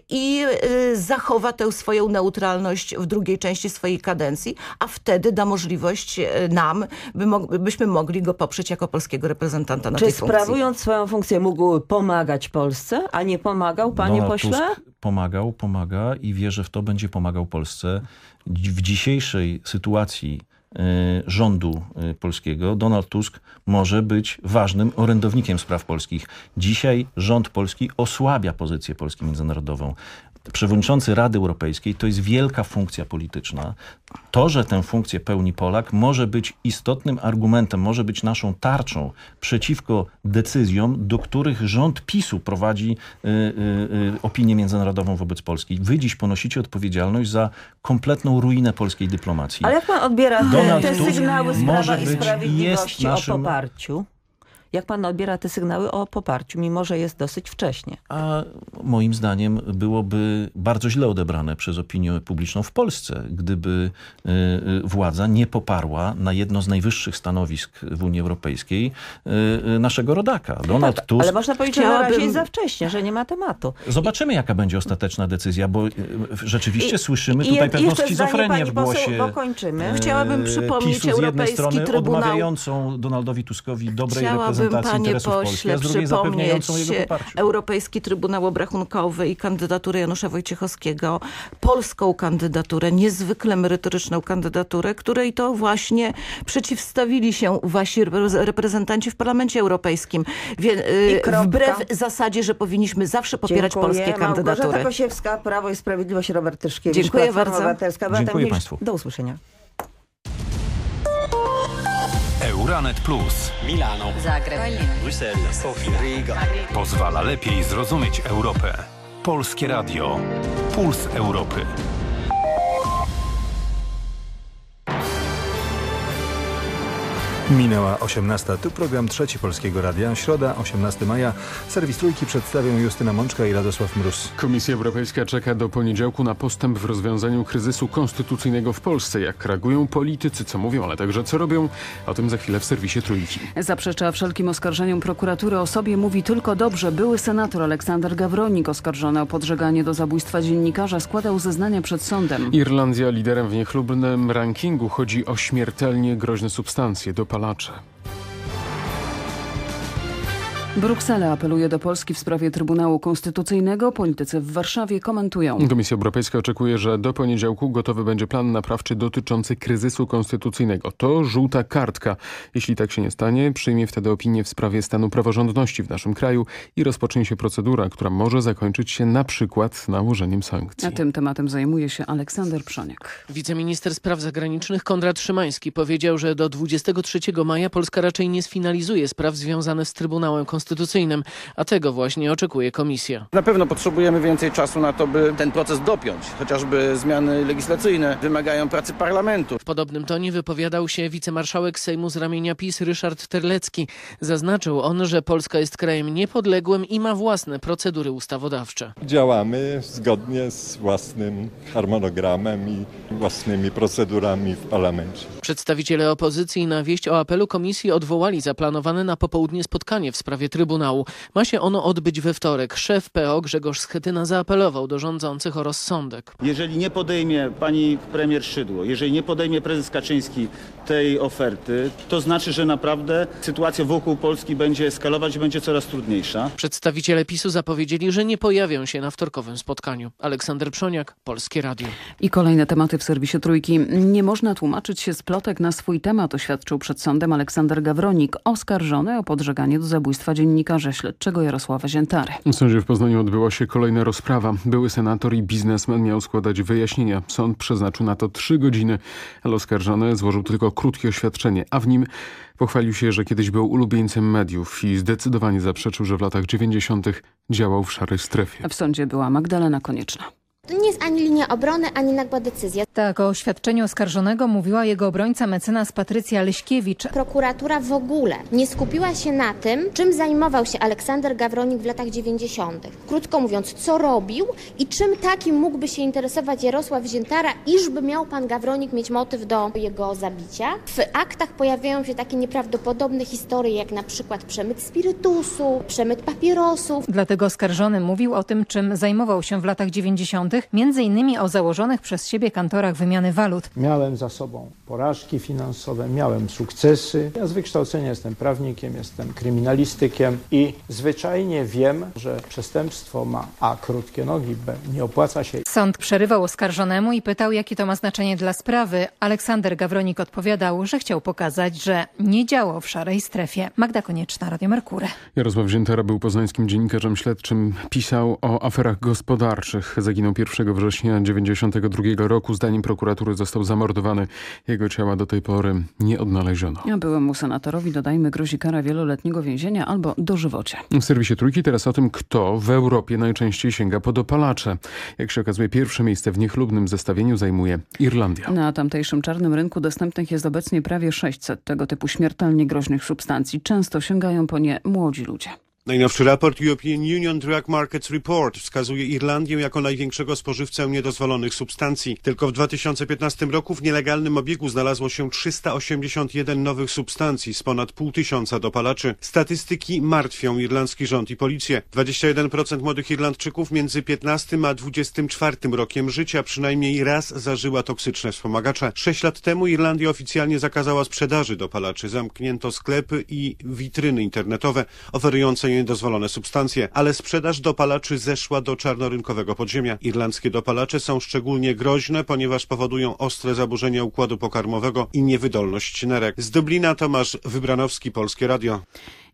i e, zachowa tę swoją neutralność w drugiej części swojej kadencji, a wtedy da możliwość e, nam, by mo- byśmy mogli go poprzeć jako polskiego reprezentanta na Czy tej funkcji. sprawując swoją funkcję mógł pomagać Polsce, a nie pomagał, panie Donald pośle? Tusk pomagał, pomaga i wierzę w to, będzie pomagał Polsce. W dzisiejszej sytuacji rządu y, polskiego Donald Tusk może być ważnym orędownikiem spraw polskich. Dzisiaj rząd polski osłabia pozycję Polski międzynarodową. Przewodniczący Rady Europejskiej to jest wielka funkcja polityczna. To, że tę funkcję pełni Polak, może być istotnym argumentem, może być naszą tarczą przeciwko decyzjom, do których rząd PiSu prowadzi y, y, y, opinię międzynarodową wobec Polski. Wy dziś ponosicie odpowiedzialność za kompletną ruinę polskiej dyplomacji. Ale jak pan odbiera te, Donald te Tusk sygnały z Prawa i Sprawiedliwości naszym- o poparciu? Jak pan odbiera te sygnały o poparciu, mimo że jest dosyć wcześnie? A moim zdaniem byłoby bardzo źle odebrane przez opinię publiczną w Polsce, gdyby y, y, władza nie poparła na jedno z najwyższych stanowisk w Unii Europejskiej y, naszego rodaka. Donald tak, Tusk. ale można powiedzieć, że na razie jest za wcześnie, że nie ma tematu. Zobaczymy, jaka będzie ostateczna decyzja, bo rzeczywiście I- słyszymy i tutaj je- pewną schizofrenię w poseł, głosie. bo kończymy. e, Chciałabym przypomnieć PiSu z jednej Europejski strony Trybunał- odmawiającą Donaldowi Tuskowi dobrej Chciałabym, reprezentacji panie Polski, pośle, drugiej przypomnieć poparcie. Europejski Trybunał Obrachunkowy i kandydaturę Janusza Wojciechowskiego, polską kandydaturę, niezwykle merytoryczną kandydaturę, której to właśnie przeciwstawili się wasi repre- reprezentanci w Parlamencie Europejskim. Wie, y, wbrew zasadzie, że powinniśmy zawsze popierać Dziękuję. polskie kandydatury. Małgorzata Kosiewska, Prawo i Sprawiedliwość, Robert Tyszkiewicz, Dziękuję Platforma bardzo. Obywatelska. Dziękuję państwu. Do usłyszenia. Euranet Plus Milano. Zagreb. Bruxelles. Sofia. Riga. pozwala lepiej zrozumieć Europę. Polskie Radio. Puls Europy. Minęła 18. Tu program Trzeci Polskiego Radia. Środa, 18 maja. Serwis Trójki przedstawią Justyna Mączka i Radosław Mróz. Komisja Europejska czeka do poniedziałku na postęp w rozwiązaniu kryzysu konstytucyjnego w Polsce. Jak reagują politycy, co mówią, ale także co robią. O tym za chwilę w serwisie Trójki. Zaprzecza wszelkim oskarżeniom prokuratury o sobie mówi tylko dobrze. Były senator Aleksander Gawronik oskarżony o podżeganie do zabójstwa dziennikarza składał zeznania przed sądem. Irlandia liderem w niechlubnym rankingu chodzi o śmiertelnie groźne substancje, dopalacze. Bruksela apeluje do Polski w sprawie Trybunału Konstytucyjnego. Politycy w Warszawie komentują. Komisja Europejska oczekuje, że do poniedziałku gotowy będzie plan naprawczy dotyczący kryzysu konstytucyjnego. To żółta kartka. Jeśli tak się nie stanie, przyjmie wtedy opinię w sprawie stanu praworządności w naszym kraju i rozpocznie się procedura, która może zakończyć się na przykład nałożeniem sankcji. A tym tematem zajmuje się Aleksander Przoniak. Wiceminister spraw zagranicznych Konrad Szymański powiedział, że do 23 maja Polska raczej nie sfinalizuje spraw związanych z Trybunałem Konstytucyjnym, a tego właśnie oczekuje komisja. Na pewno potrzebujemy więcej czasu na to, by ten proces dopiąć. Chociażby zmiany legislacyjne wymagają pracy parlamentu. W podobnym tonie wypowiadał się wicemarszałek Sejmu z ramienia PiS Ryszard Terlecki. Zaznaczył on, że Polska jest krajem niepodległym i ma własne procedury ustawodawcze. Działamy zgodnie z własnym harmonogramem i własnymi procedurami w parlamencie. Przedstawiciele opozycji na wieść o apelu komisji odwołali zaplanowane na popołudnie spotkanie w sprawie Trybunału. Ma się ono odbyć we wtorek. Szef PO Grzegorz Schetyna zaapelował do rządzących o rozsądek. Jeżeli nie podejmie pani premier Szydło, jeżeli nie podejmie prezes Kaczyński tej oferty, to znaczy, że naprawdę sytuacja wokół Polski będzie eskalować i będzie coraz trudniejsza. Przedstawiciele PiSu zapowiedzieli, że nie pojawią się na wtorkowym spotkaniu. Aleksander Przoniak, Polskie Radio. I kolejne tematy w serwisie Trójki. Nie można tłumaczyć się z plotek na swój temat, oświadczył przed sądem Aleksander Gawronik, oskarżony o podżeganie do zabójstwa dziennikarza śledczego Jarosława Ziętary. W sądzie w Poznaniu odbyła się kolejna rozprawa. Były senator i biznesmen miał składać wyjaśnienia. Sąd przeznaczył na to trzy godziny, ale oskarżony złożył tylko krótkie oświadczenie, a w nim pochwalił się, że kiedyś był ulubieńcem mediów i zdecydowanie zaprzeczył, że w latach 90. działał w szarej strefie. W sądzie była Magdalena Konieczna. To nie jest ani linia obrony, ani nagła decyzja. Tak, o oświadczeniu oskarżonego mówiła jego obrońca mecenas Patrycja Leśkiewicz. Prokuratura w ogóle nie skupiła się na tym, czym zajmował się Aleksander Gawronik w latach 90. Krótko mówiąc, co robił i czym takim mógłby się interesować Jarosław Ziętara, iżby miał pan Gawronik mieć motyw do jego zabicia. W aktach pojawiają się takie nieprawdopodobne historie, jak na przykład przemyt spirytusu, przemyt papierosów. Dlatego oskarżony mówił o tym, czym zajmował się w latach 90., między innymi o założonych przez siebie kantorach wymiany walut. Miałem za sobą porażki finansowe, miałem sukcesy. Ja z wykształcenia jestem prawnikiem, jestem kryminalistykiem i zwyczajnie wiem, że przestępstwo ma A krótkie nogi, B nie opłaca się. Sąd przerywał oskarżonemu i pytał, jakie to ma znaczenie dla sprawy. Aleksander Gawronik odpowiadał, że chciał pokazać, że nie działał w szarej strefie. Magda Konieczna, Radio Merkury. Jarosław Ziętara był poznańskim dziennikarzem śledczym. Pisał o aferach gospodarczych. Zaginął 1 września 1992 roku. Zdaniem prokuratury został zamordowany. Jego ciała do tej pory nie odnaleziono. A byłemu senatorowi, dodajmy, grozi kara wieloletniego więzienia albo dożywocie. W serwisie Trójki teraz o tym, kto w Europie najczęściej sięga po dopalacze. Jak się okazuje, pierwsze miejsce w niechlubnym zestawieniu zajmuje Irlandia. Na tamtejszym czarnym rynku dostępnych jest obecnie prawie 600 tego typu śmiertelnie groźnych substancji. Często sięgają po nie młodzi ludzie. Najnowszy raport European Union Drug Markets Report wskazuje Irlandię jako największego spożywcę niedozwolonych substancji. Tylko w 2015 roku w nielegalnym obiegu znalazło się 381 nowych substancji z ponad pół tysiąca dopalaczy. Statystyki martwią irlandzki rząd i policję. 21% młodych Irlandczyków między 15 a 24 rokiem życia przynajmniej raz zażyła toksyczne wspomagacze. Sześć lat temu Irlandia oficjalnie zakazała sprzedaży dopalaczy. Zamknięto sklepy i witryny internetowe oferujące niedozwolone substancje, ale sprzedaż dopalaczy zeszła do czarnorynkowego podziemia. Irlandzkie dopalacze są szczególnie groźne, ponieważ powodują ostre zaburzenia układu pokarmowego i niewydolność nerek. Z Dublina Tomasz Wybranowski, Polskie Radio.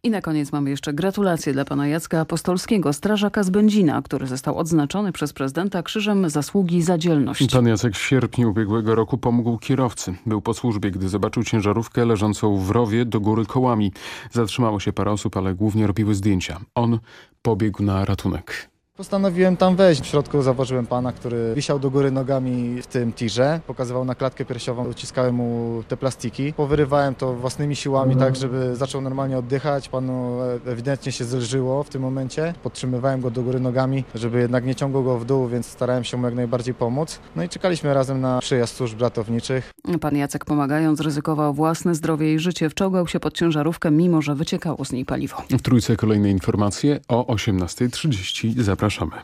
I na koniec mamy jeszcze gratulacje dla pana Jacka Apostolskiego, strażaka z Będzina, który został odznaczony przez prezydenta Krzyżem Zasługi za dzielność. Pan Jacek w sierpniu ubiegłego roku pomógł kierowcy. Był po służbie, gdy zobaczył ciężarówkę leżącą w rowie do góry kołami. Zatrzymało się parę osób, ale głównie robiły zdjęcia. On pobiegł na ratunek. Postanowiłem tam wejść. W środku zauważyłem pana, który wisiał do góry nogami w tym tirze. Pokazywał na klatkę piersiową, uciskałem mu te plastiki. Powyrywałem to własnymi siłami tak, żeby zaczął normalnie oddychać. Panu ewidentnie się zelżyło w tym momencie. Podtrzymywałem go do góry nogami, żeby jednak nie ciągnął go w dół, więc starałem się mu jak najbardziej pomóc. No i czekaliśmy razem na przyjazd służb ratowniczych. Pan Jacek pomagając ryzykował własne zdrowie i życie. Wczołgał się pod ciężarówkę, mimo że wyciekało z niej paliwo. W Trójce kolejne informacje o 18.30. Zapraszamy.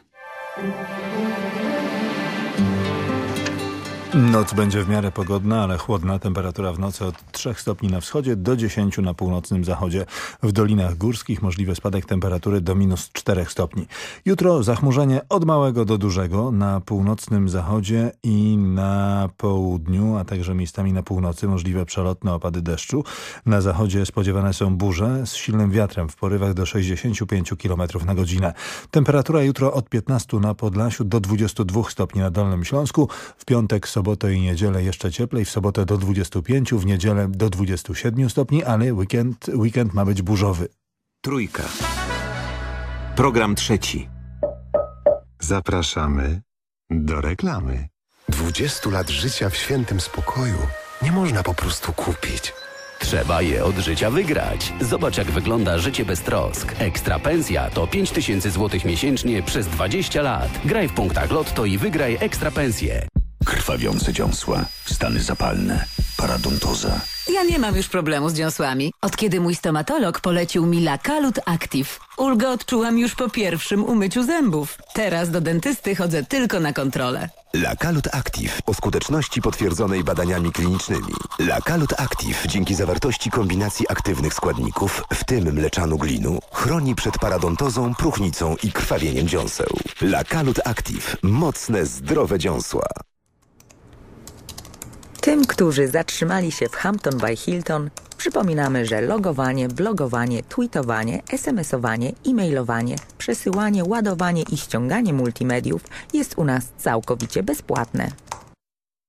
Noc będzie w miarę pogodna, ale chłodna. Temperatura w nocy od 3 stopni na wschodzie do 10 na północnym zachodzie. W dolinach górskich możliwy spadek temperatury do minus 4 stopni. Jutro zachmurzenie od małego do dużego na północnym zachodzie i na południu, a także miejscami na północy możliwe przelotne opady deszczu. Na zachodzie spodziewane są burze z silnym wiatrem w porywach do 65 km na godzinę. Temperatura jutro od 15 na Podlasiu do 22 stopni na Dolnym Śląsku. W piątek, sobotę i niedzielę jeszcze cieplej, w sobotę do 25, w niedzielę do 27 stopni, ale weekend, weekend ma być burzowy. Trójka. Program trzeci. Zapraszamy do reklamy. 20 lat życia w świętym spokoju nie można po prostu kupić. Trzeba je od życia wygrać. Zobacz jak wygląda życie bez trosk. Ekstra pensja to 5000 zł miesięcznie przez 20 lat. Graj w punktach Lotto i wygraj ekstra pensję. Krwawiące dziąsła, stany zapalne, paradontoza. Ja nie mam już problemu z dziąsłami. Od kiedy mój stomatolog polecił mi Lakalut Active. Ulgę odczułam już po pierwszym umyciu zębów. Teraz do dentysty chodzę tylko na kontrolę. Lakalut Active o skuteczności potwierdzonej badaniami klinicznymi. Lakalut Active dzięki zawartości kombinacji aktywnych składników, w tym mleczanu glinu, chroni przed paradontozą, próchnicą i krwawieniem dziąseł. Lakalut Active. Mocne, zdrowe dziąsła. Tym, którzy zatrzymali się w Hampton by Hilton, przypominamy, że logowanie, blogowanie, tweetowanie, smsowanie, e-mailowanie, przesyłanie, ładowanie i ściąganie multimediów jest u nas całkowicie bezpłatne.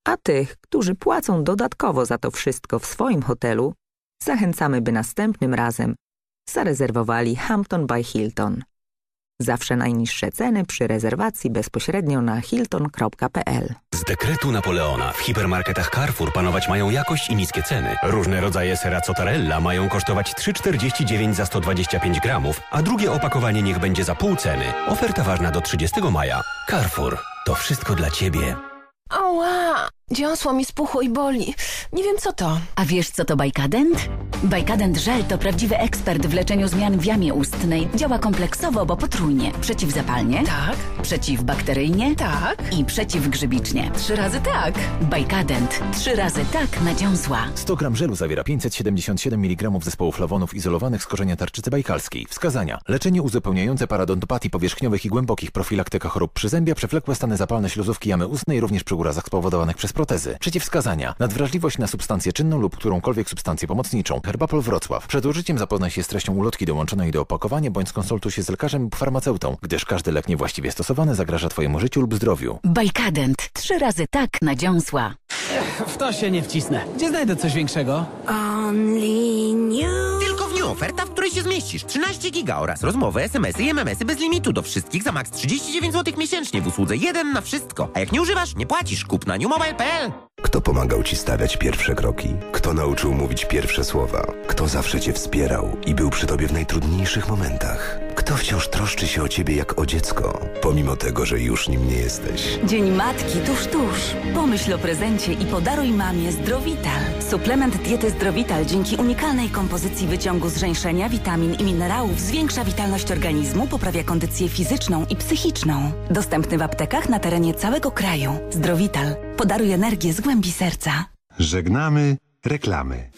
A tych, którzy płacą dodatkowo za to wszystko w swoim hotelu, zachęcamy, by następnym razem zarezerwowali Hampton by Hilton. Zawsze najniższe ceny przy rezerwacji bezpośrednio na hilton.pl. Z dekretu Napoleona w hipermarketach Carrefour panować mają jakość i niskie ceny. Różne rodzaje sera Cottarella mają kosztować 3,49 za 125 gramów, a drugie opakowanie niech będzie za pół ceny. Oferta ważna do 30 maja. Carrefour. To wszystko dla Ciebie. Ała! Dziąsło mi spuchło i boli. Nie wiem co to. A wiesz co to Bajkadent? Bajkadent Żel to prawdziwy ekspert w leczeniu zmian w jamie ustnej. Działa kompleksowo, bo potrójnie. Przeciwzapalnie. Tak. Przeciwbakteryjnie. Tak. I przeciwgrzybicznie. Trzy razy tak. Bajkadent. Trzy razy tak na dziąsła. 100 gram żelu zawiera 577 mg zespołu flawonów izolowanych z korzenia tarczycy bajkalskiej. Wskazania. Leczenie uzupełniające parodontopatii powierzchniowych i głębokich, profilaktyka chorób przyzębia, przewlekłe stany zapalne śluzówki jamy ustnej, również przy urazach spowodowanych przez protezy. Przeciwwskazania. Nadwrażliwość na substancję czynną lub którąkolwiek substancję pomocniczą. Herbapol Wrocław. Przed użyciem zapoznaj się z treścią ulotki dołączonej do opakowania bądź skonsultuj się z lekarzem lub farmaceutą, gdyż każdy lek niewłaściwie stosowany zagraża Twojemu życiu lub zdrowiu. Bajkadent. Trzy razy tak na dziąsła. W to się nie wcisnę. Gdzie znajdę coś większego? Only new. Oferta, w której się zmieścisz. 13 giga oraz rozmowy, smsy i mmsy bez limitu do wszystkich za maks 39 zł miesięcznie w usłudze 1 na wszystko. A jak nie używasz, nie płacisz. Kup na newmobile.pl. Kto pomagał ci stawiać pierwsze kroki? Kto nauczył mówić pierwsze słowa? Kto zawsze cię wspierał i był przy tobie w najtrudniejszych momentach? Kto wciąż troszczy się o ciebie jak o dziecko, pomimo tego, że już nim nie jesteś? Dzień Matki tuż, tuż. Pomyśl o prezencie i podaruj mamie Zdrowital. Suplement diety Zdrowital dzięki unikalnej kompozycji wyciągu z żeńszenia, witamin i minerałów zwiększa witalność organizmu, poprawia kondycję fizyczną i psychiczną. Dostępny w aptekach na terenie całego kraju. Zdrowital. Podaruj energię z głębi serca. Żegnamy reklamy.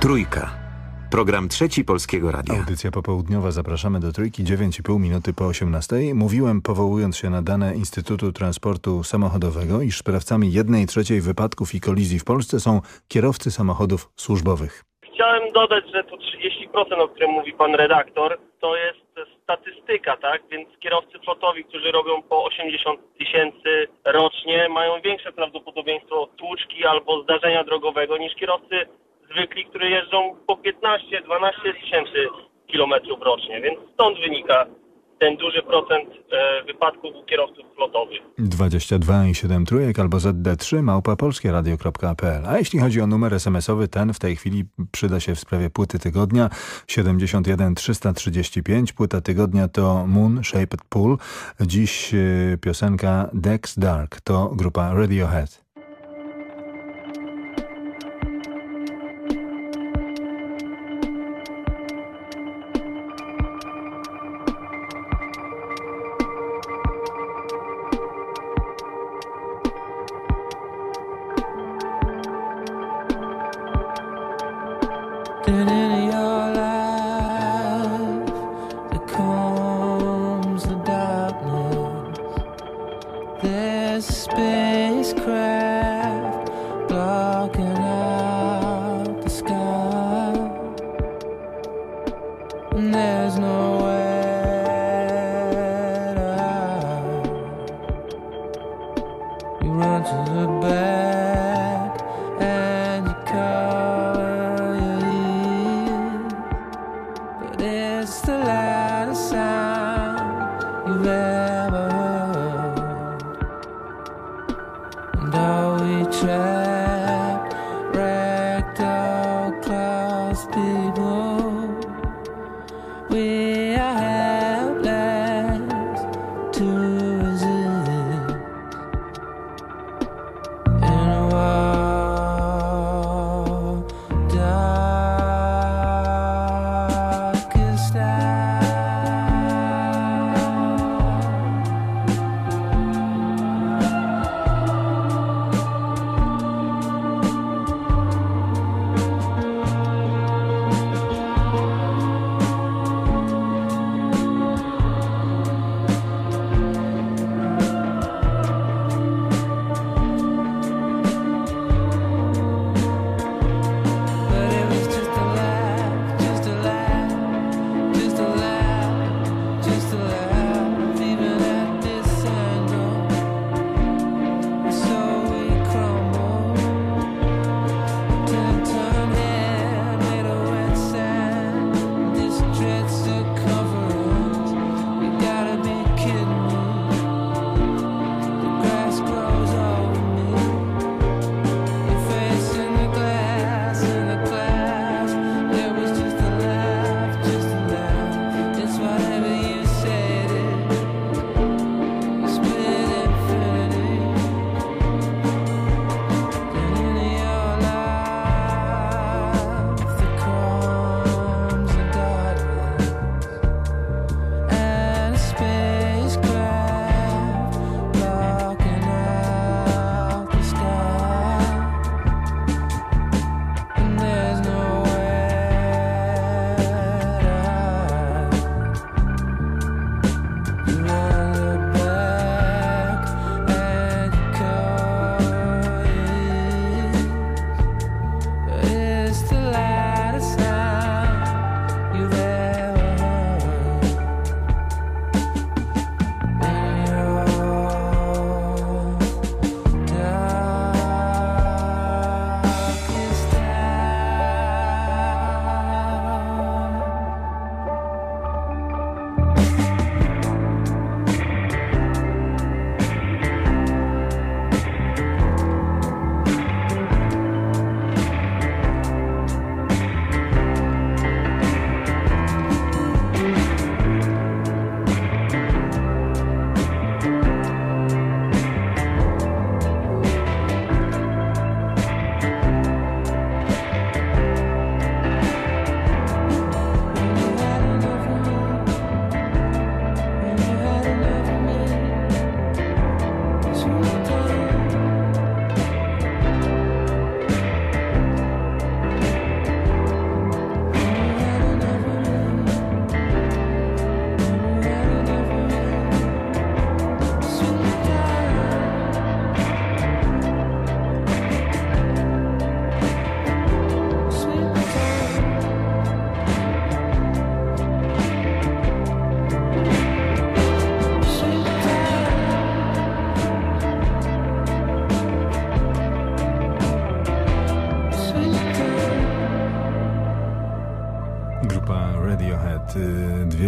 Trójka. Program trzeci Polskiego Radia. Audycja popołudniowa. Zapraszamy do trójki. 9,5 minuty po 18. Mówiłem, powołując się na dane Instytutu Transportu Samochodowego, iż sprawcami jednej trzeciej wypadków i kolizji w Polsce są kierowcy samochodów służbowych. Chciałem dodać, że to 30%, o którym mówi pan redaktor, to jest statystyka, tak? Więc kierowcy flotowi, którzy robią po 80 tysięcy rocznie, mają większe prawdopodobieństwo tłuczki albo zdarzenia drogowego niż kierowcy zwykli, którzy jeżdżą po 15-12 tysięcy kilometrów rocznie, więc stąd wynika ten duży procent e, wypadków u kierowców flotowych. 22 i 7 trójek albo ZD3 małpa polskieradio.pl. A jeśli chodzi o numer SMS-owy, ten w tej chwili przyda się w sprawie płyty tygodnia 71 335. Płyta tygodnia to Moon Shaped Pool. Dziś e, piosenka Dex Dark to grupa. Radiohead. Da-da.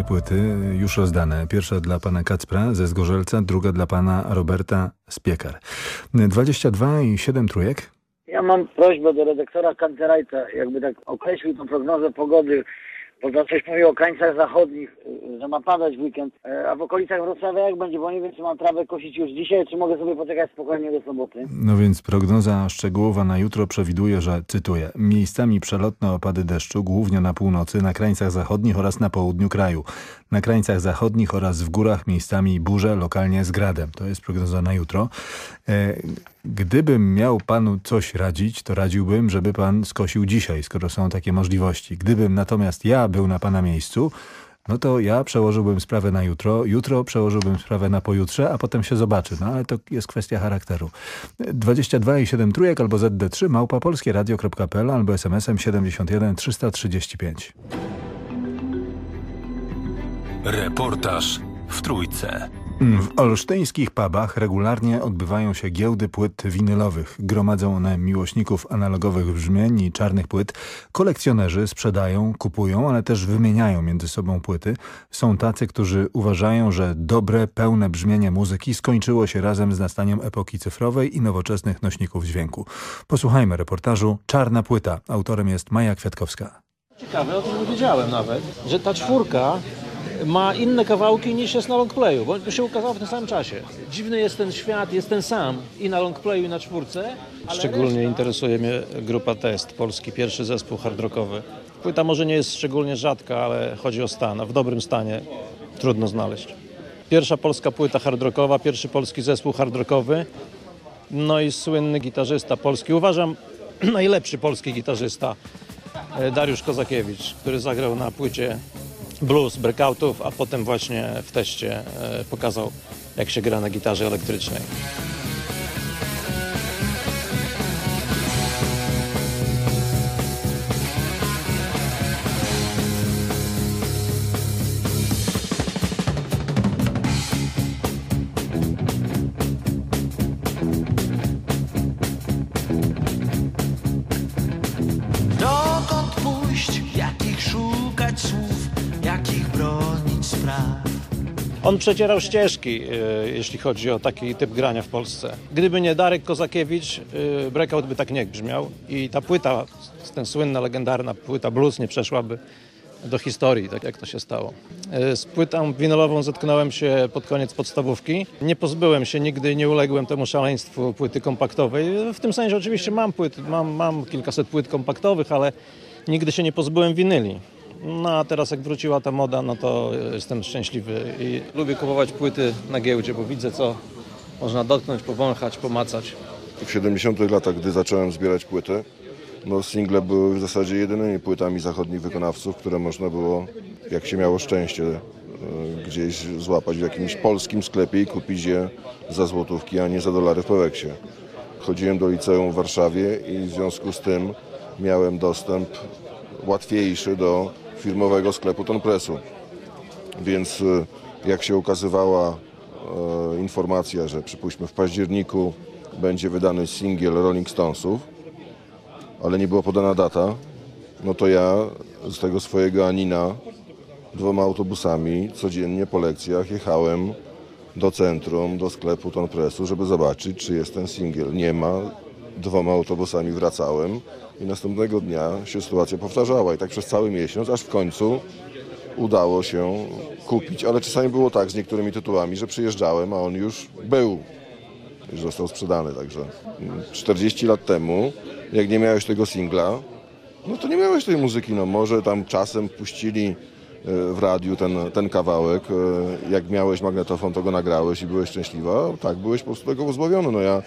Płyty już rozdane. Pierwsza dla pana Kacpra ze Zgorzelca, druga dla pana Roberta z Piekar. 22 i 7 trójek. Ja mam prośbę do redaktora Kanterajta, jakby tak określił tą prognozę pogody, bo to coś mówi o krańcach zachodnich, że ma padać w weekend, E, a w okolicach Wrocławia jak będzie, bo nie wiem, czy mam trawę kosić już dzisiaj, czy mogę sobie poczekać spokojnie do soboty. No więc prognoza szczegółowa na jutro przewiduje, że, cytuję, miejscami przelotne opady deszczu, głównie na północy, na krańcach zachodnich oraz na południu kraju. Na krańcach zachodnich oraz w górach miejscami burze, lokalnie z gradem. To jest prognoza na jutro. E, Gdybym miał panu coś radzić, to radziłbym, żeby pan skosił dzisiaj, skoro są takie możliwości. Gdybym natomiast ja był na pana miejscu, no to ja przełożyłbym sprawę na jutro, jutro przełożyłbym sprawę na pojutrze, a potem się zobaczy. No ale to jest kwestia charakteru. 22 i 7 trójek albo ZD3 małpa polskieradio.pl albo smsem 71 335. Reportaż w Trójce. W olsztyńskich pubach regularnie odbywają się giełdy płyt winylowych. Gromadzą one miłośników analogowych brzmień i czarnych płyt. Kolekcjonerzy sprzedają, kupują, ale też wymieniają między sobą płyty. Są tacy, którzy uważają, że dobre, pełne brzmienie muzyki skończyło się razem z nastaniem epoki cyfrowej i nowoczesnych nośników dźwięku. Posłuchajmy reportażu Czarna płyta. Autorem jest Maja Kwiatkowska. Ciekawe, o tym nie wiedziałem nawet, że ta czwórka ma inne kawałki niż jest na longplayu, bo się ukazało w tym samym czasie. Dziwny jest ten świat, jest ten sam i na longplayu i na czwórce. Szczególnie reszta- interesuje mnie grupa Test, polski pierwszy zespół hard rockowy. Płyta może nie jest szczególnie rzadka, ale chodzi o stan, a w dobrym stanie trudno znaleźć. Pierwsza polska płyta hard rockowa, pierwszy polski zespół hard rockowy, no i słynny gitarzysta polski, uważam najlepszy polski gitarzysta, e, Dariusz Kozakiewicz, który zagrał na płycie blues, breakoutów, a potem właśnie w teście e, pokazał jak się gra na gitarze elektrycznej. Przecierał ścieżki, e, jeśli chodzi o taki typ grania w Polsce. Gdyby nie Darek Kozakiewicz, e, breakout by tak nie brzmiał i ta płyta, ten słynna, legendarna płyta blues nie przeszłaby do historii, tak jak to się stało. E, Z płytą winylową zetknąłem się pod koniec podstawówki. Nie pozbyłem się nigdy, nie uległem temu szaleństwu płyty kompaktowej. W tym sensie oczywiście mam płyt, mam, mam kilkaset płyt kompaktowych, ale nigdy się nie pozbyłem winyli. No a teraz jak wróciła ta moda, no to jestem szczęśliwy i lubię kupować płyty na giełdzie, bo widzę co można dotknąć, powąchać, pomacać. W 70 latach, gdy zacząłem zbierać płyty, no single były w zasadzie jedynymi płytami zachodnich wykonawców, które można było, jak się miało szczęście, e, gdzieś złapać w jakimś polskim sklepie i kupić je za złotówki, a nie za dolary w Peweksie. Chodziłem do liceum w Warszawie i w związku z tym miałem dostęp łatwiejszy do firmowego sklepu Tonpressu. Więc e, jak się ukazywała e, informacja, że przypuśćmy w październiku będzie wydany singiel Rolling Stonesów, ale nie była podana data, no to ja z tego swojego Anina dwoma autobusami codziennie po lekcjach jechałem do centrum, do sklepu Tonpressu, żeby zobaczyć, czy jest ten singiel. Nie ma. Dwoma autobusami wracałem i następnego dnia się sytuacja powtarzała. I tak przez cały miesiąc, aż w końcu udało się kupić. Ale czasami było tak z niektórymi tytułami, że przyjeżdżałem, a on już był. Już został sprzedany. Także mm, 40 lat temu, jak nie miałeś tego singla, no to nie miałeś tej muzyki. No może tam czasem puścili e, w radiu ten, ten kawałek. e, Jak miałeś magnetofon, to go nagrałeś i byłeś szczęśliwa. Tak, byłeś po prostu tego pozbawiony. No ja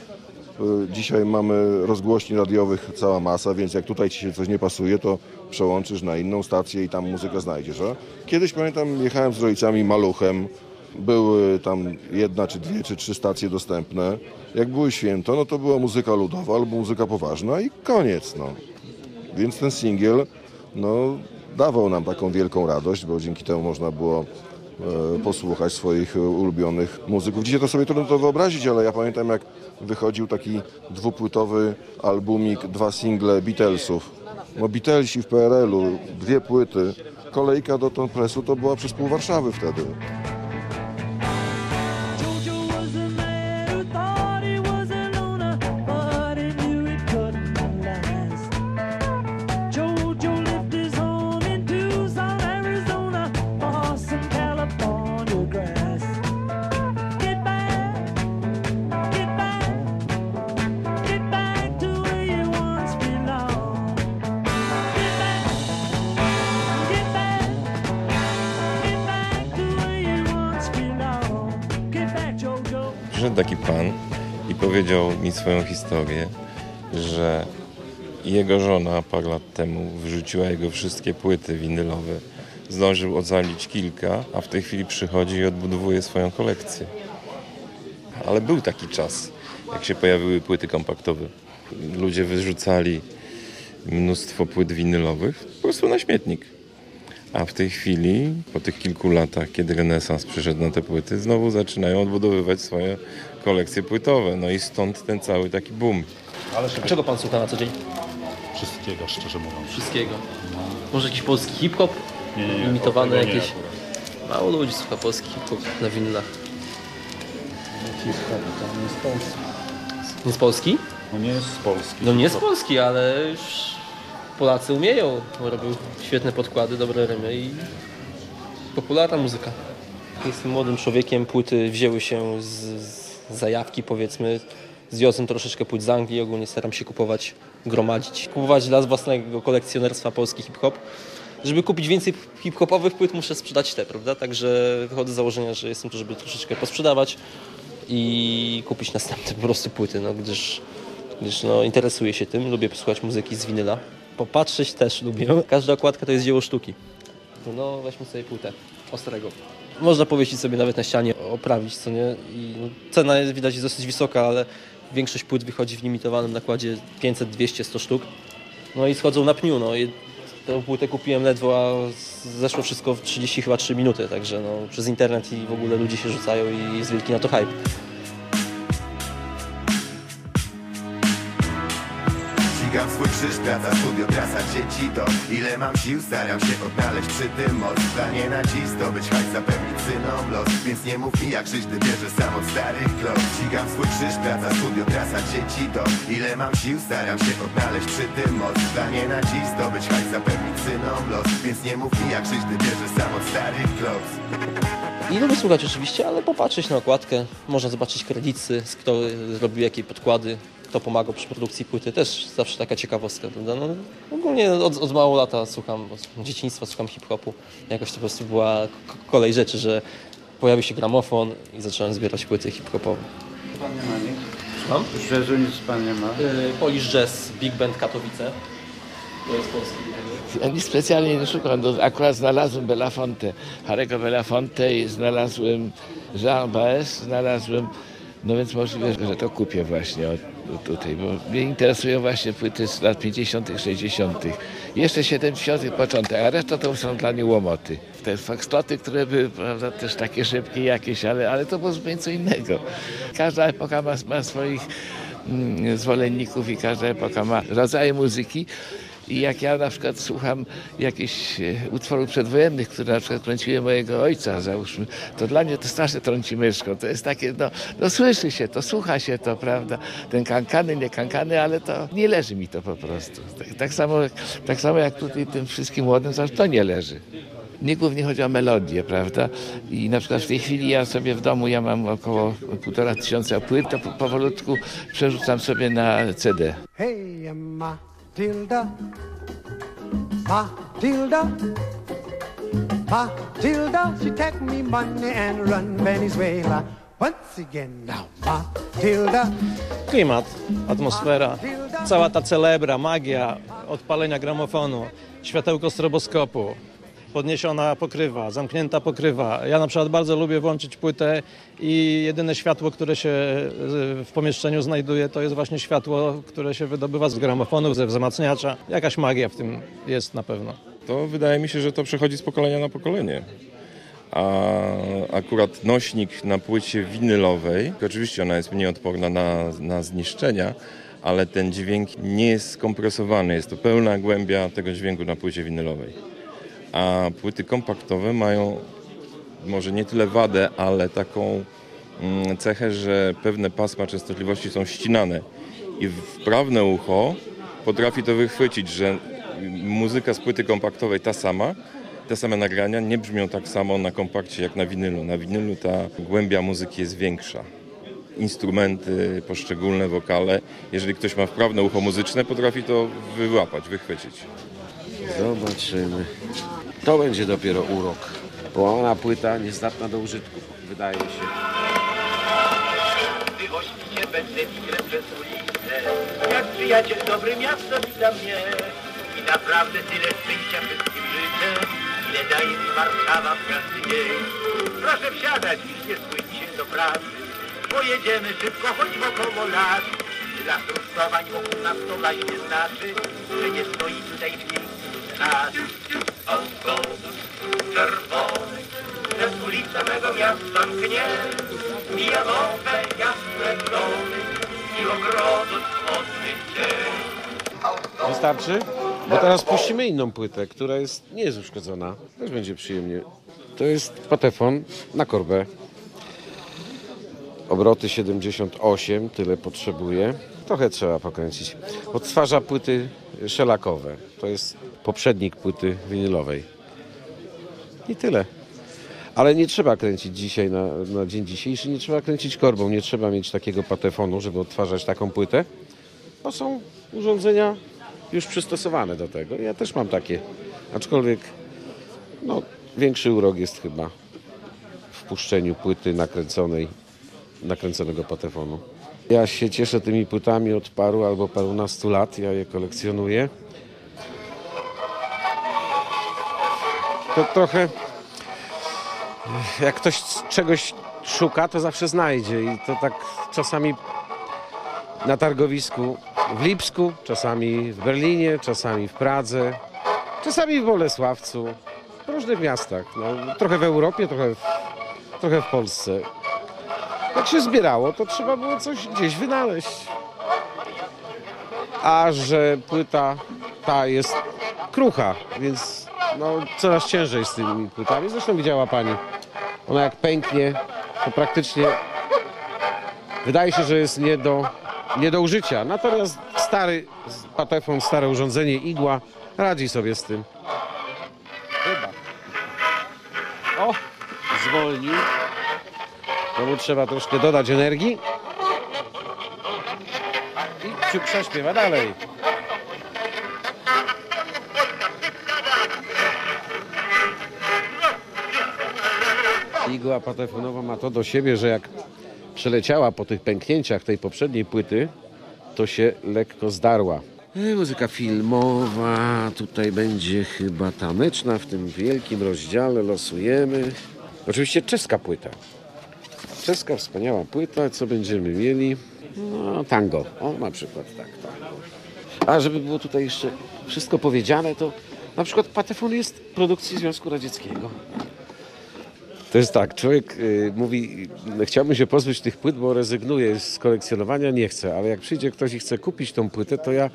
dzisiaj mamy rozgłośni radiowych cała masa, więc jak tutaj ci się coś nie pasuje, to przełączysz na inną stację i tam muzykę znajdziesz. A kiedyś pamiętam, jechałem z rodzicami maluchem. Były tam jedna, czy dwie, czy trzy stacje dostępne. Jak były święto, no to była muzyka ludowa albo muzyka poważna i koniec. No. Więc ten singiel no, dawał nam taką wielką radość, bo dzięki temu można było e, posłuchać swoich e, ulubionych muzyków. Dzisiaj to sobie trudno to wyobrazić, ale ja pamiętam jak wychodził taki dwupłytowy albumik, dwa single Beatlesów. No Beatlesi w PRL-u, dwie płyty, Kolejka do tą presu to była przez pół Warszawy wtedy. Swoją historię, że jego żona parę lat temu wyrzuciła jego wszystkie płyty winylowe. Zdążył ocalić kilka, a w tej chwili przychodzi i odbudowuje swoją kolekcję. Ale był taki czas, jak się pojawiły płyty kompaktowe. Ludzie wyrzucali mnóstwo płyt winylowych po prostu na śmietnik. A w tej chwili, po tych kilku latach, kiedy renesans przyszedł na te płyty, znowu zaczynają odbudowywać swoje kolekcje płytowe. No i stąd ten cały taki boom. Czego pan słucha na co dzień? Wszystkiego, szczerze mówiąc. Wszystkiego. Może jakiś polski hip-hop? Nie, nie, nie, nie jakieś? Mało ludzi słucha polski hip-hop na winylach. Hip-hop, to nie jest polski. Nie z Polski? No nie jest z Polski. No nie z Polski, ale już Polacy umieją. Robią świetne podkłady, dobre rymy i popularna muzyka. Jestem młodym człowiekiem, płyty wzięły się z, z zajawki powiedzmy. Zwiozłem troszeczkę płyt z Anglii, ogólnie staram się kupować, gromadzić. Kupować dla własnego kolekcjonerstwa polski hip-hop. Żeby kupić więcej hip-hopowych płyt muszę sprzedać te, prawda? Także wychodzę z założenia, że jestem tu, żeby troszeczkę posprzedawać i kupić następne po prostu płyty, no, gdyż, gdyż no, interesuję się tym, lubię posłuchać muzyki z winyla. Popatrzeć też lubię. Każda okładka to jest dzieło sztuki. No weźmy sobie płytę ostrego. Można powiesić sobie nawet na ścianie, oprawić, co nie? I no, cena jest widać jest dosyć wysoka, ale większość płyt wychodzi w limitowanym nakładzie 500, 200, 100 sztuk. No i schodzą na pniu. No. I tę płytę kupiłem ledwo, a zeszło wszystko w 30 chyba 3 minuty, także no, przez internet i w ogóle ludzie się rzucają i jest wielki na to hype. Ścigam swój krzyż, praca, studio, trasa, dzieci to Ile mam sił, staram się odnaleźć przy tym moc Planie na dziś, zdobyć hajs, zapewnić synom los. Więc nie mów mi jak żyć, gdy bierze sam od starych klop Ścigam swój krzyż, praca, studio, trasa, dzieci to Ile mam sił, staram się odnaleźć przy tym moc Planie na dziś, zdobyć hajs, zapewnić synom los. Więc nie mów mi jak żyć, gdy bierze sam od starych klop I lubię słuchać oczywiście, ale popatrzeć na okładkę, można zobaczyć kredyty, kto zrobił jakie podkłady, kto pomagał przy produkcji płyty, też zawsze taka ciekawostka, prawda? No, ogólnie od, od mało lata słucham, od dzieciństwa słucham hip-hopu, jakoś to po prostu była kolej rzeczy, że pojawił się gramofon i zacząłem zbierać płyty hip-hopowe. Pan nie ma nic? Słucham? Jazzu nic pan nie ma? Y, Polish Jazz, Big Band Katowice, to jest polski Ja nic specjalnie nie szukam. Akurat znalazłem Belafonte, Harego Belafonte i znalazłem Jean Baez, znalazłem, no więc możliwe, że to kupię właśnie od, od tutaj, bo mnie interesują właśnie płyty z lat 50., 60., jeszcze 70. początek, a reszta to są dla mnie łomoty. Te foxtroty, które były prawda, też takie szybkie jakieś, ale, ale to było zupełnie co innego. Każda epoka ma, ma swoich mm, zwolenników i każda epoka ma rodzaje muzyki. I jak ja na przykład słucham jakichś e, utworów przedwojennych, które na przykład kręciły mojego ojca, załóżmy, to dla mnie to strasznie trąci myszką. To jest takie, no, no słyszy się to, słucha się to, prawda? Ten kankany, nie kankany, ale to nie leży mi to po prostu. Tak, tak, samo, tak samo jak tutaj tym wszystkim młodym, to nie leży. Mnie głównie chodzi o melodię, prawda? I na przykład w tej chwili ja sobie w domu, ja mam około półtora tysiąca płyt, to po- powolutku przerzucam sobie na CD. Hey, Matilda, Matilda, Matilda, she take me money and run Venezuela. Once again now, Matilda. Klimat, atmosfera, cała ta celebra, magia odpalenia gramofonu, światełko stroboskopu, podniesiona pokrywa, zamknięta pokrywa. Ja na przykład bardzo lubię włączyć płytę i jedyne światło, które się e, w pomieszczeniu znajduje, to jest właśnie światło, które się wydobywa z gramofonu, ze wzmacniacza. Jakaś magia w tym jest na pewno. To wydaje mi się, że to przechodzi z pokolenia na pokolenie. A akurat nośnik na płycie winylowej, oczywiście ona jest mniej odporna na, na zniszczenia, ale ten dźwięk nie jest skompresowany, jest to pełna głębia tego dźwięku na płycie winylowej. A płyty kompaktowe mają może nie tyle wadę, ale taką mm, cechę, że pewne pasma częstotliwości są ścinane i wprawne ucho potrafi to wychwycić, że muzyka z płyty kompaktowej ta sama, te same nagrania nie brzmią tak samo na kompakcie jak na winylu. Na winylu ta głębia muzyki jest większa. Instrumenty, poszczególne wokale. Jeżeli ktoś ma wprawne ucho muzyczne, potrafi to wyłapać, wychwycić. Zobaczymy. To będzie dopiero urok. Połamana płyta, niezdatna do użytku, wydaje się. Gdy będę widzieć przez ulicę Jak przyjaciel dobry miasto wita mnie I naprawdę tyle szczęścia wszystkim życzę Ile daje mi Warszawa w każdy dzień Proszę wsiadać, już nie spójrz się do pracy Pojedziemy szybko, choć wokoło las Dla frustowań wokół nas to właśnie znaczy Że nie stoi tutaj w miejscu czas czerwony Przez ulicę mego miasta mknie Mija nowe jasne I ogrodu Wystarczy? Bo teraz puścimy inną płytę, która jest, nie jest uszkodzona. Też będzie przyjemnie. To jest patefon na korbę. Obroty 78, tyle potrzebuje. Trochę trzeba pokręcić. Odtwarza płyty szelakowe. To jest poprzednik płyty winylowej. I tyle. Ale nie trzeba kręcić dzisiaj, na, na dzień dzisiejszy, nie trzeba kręcić korbą, nie trzeba mieć takiego patefonu, żeby odtwarzać taką płytę, bo są urządzenia już przystosowane do tego. Ja też mam takie, aczkolwiek no, większy urok jest chyba w puszczeniu płyty nakręconej, nakręconego patefonu. Ja się cieszę tymi płytami od paru albo parunastu lat, ja je kolekcjonuję. To trochę jak ktoś czegoś szuka, to zawsze znajdzie i to tak czasami na targowisku w Lipsku, czasami w Berlinie, czasami w Pradze, czasami w Bolesławcu, w różnych miastach. No, trochę w Europie, trochę w, trochę w Polsce. Jak się zbierało, to trzeba było coś gdzieś wynaleźć. A że płyta ta jest krucha, więc no, coraz ciężej z tymi płytami. Zresztą widziała Pani, ona jak pęknie, to praktycznie wydaje się, że jest nie do, nie do użycia. Natomiast stary patefon, stare urządzenie, igła radzi sobie z tym. Chyba. O, zwolnił. To mu trzeba troszkę dodać energii. I prześpiewa dalej. Igła patefonowa ma to do siebie, że jak przeleciała po tych pęknięciach tej poprzedniej płyty, to się lekko zdarła. E, Muzyka filmowa, tutaj będzie chyba taneczna w tym wielkim rozdziale, losujemy. Oczywiście czeska płyta. Czeska wspaniała płyta, co będziemy mieli? No, tango, o na przykład tak, tak. A żeby było tutaj jeszcze wszystko powiedziane, to na przykład Patefon jest produkcji Związku Radzieckiego. To jest tak, człowiek y, mówi, no, chciałbym się pozbyć tych płyt, bo rezygnuję z kolekcjonowania, nie chcę, ale jak przyjdzie ktoś i chce kupić tą płytę, to ja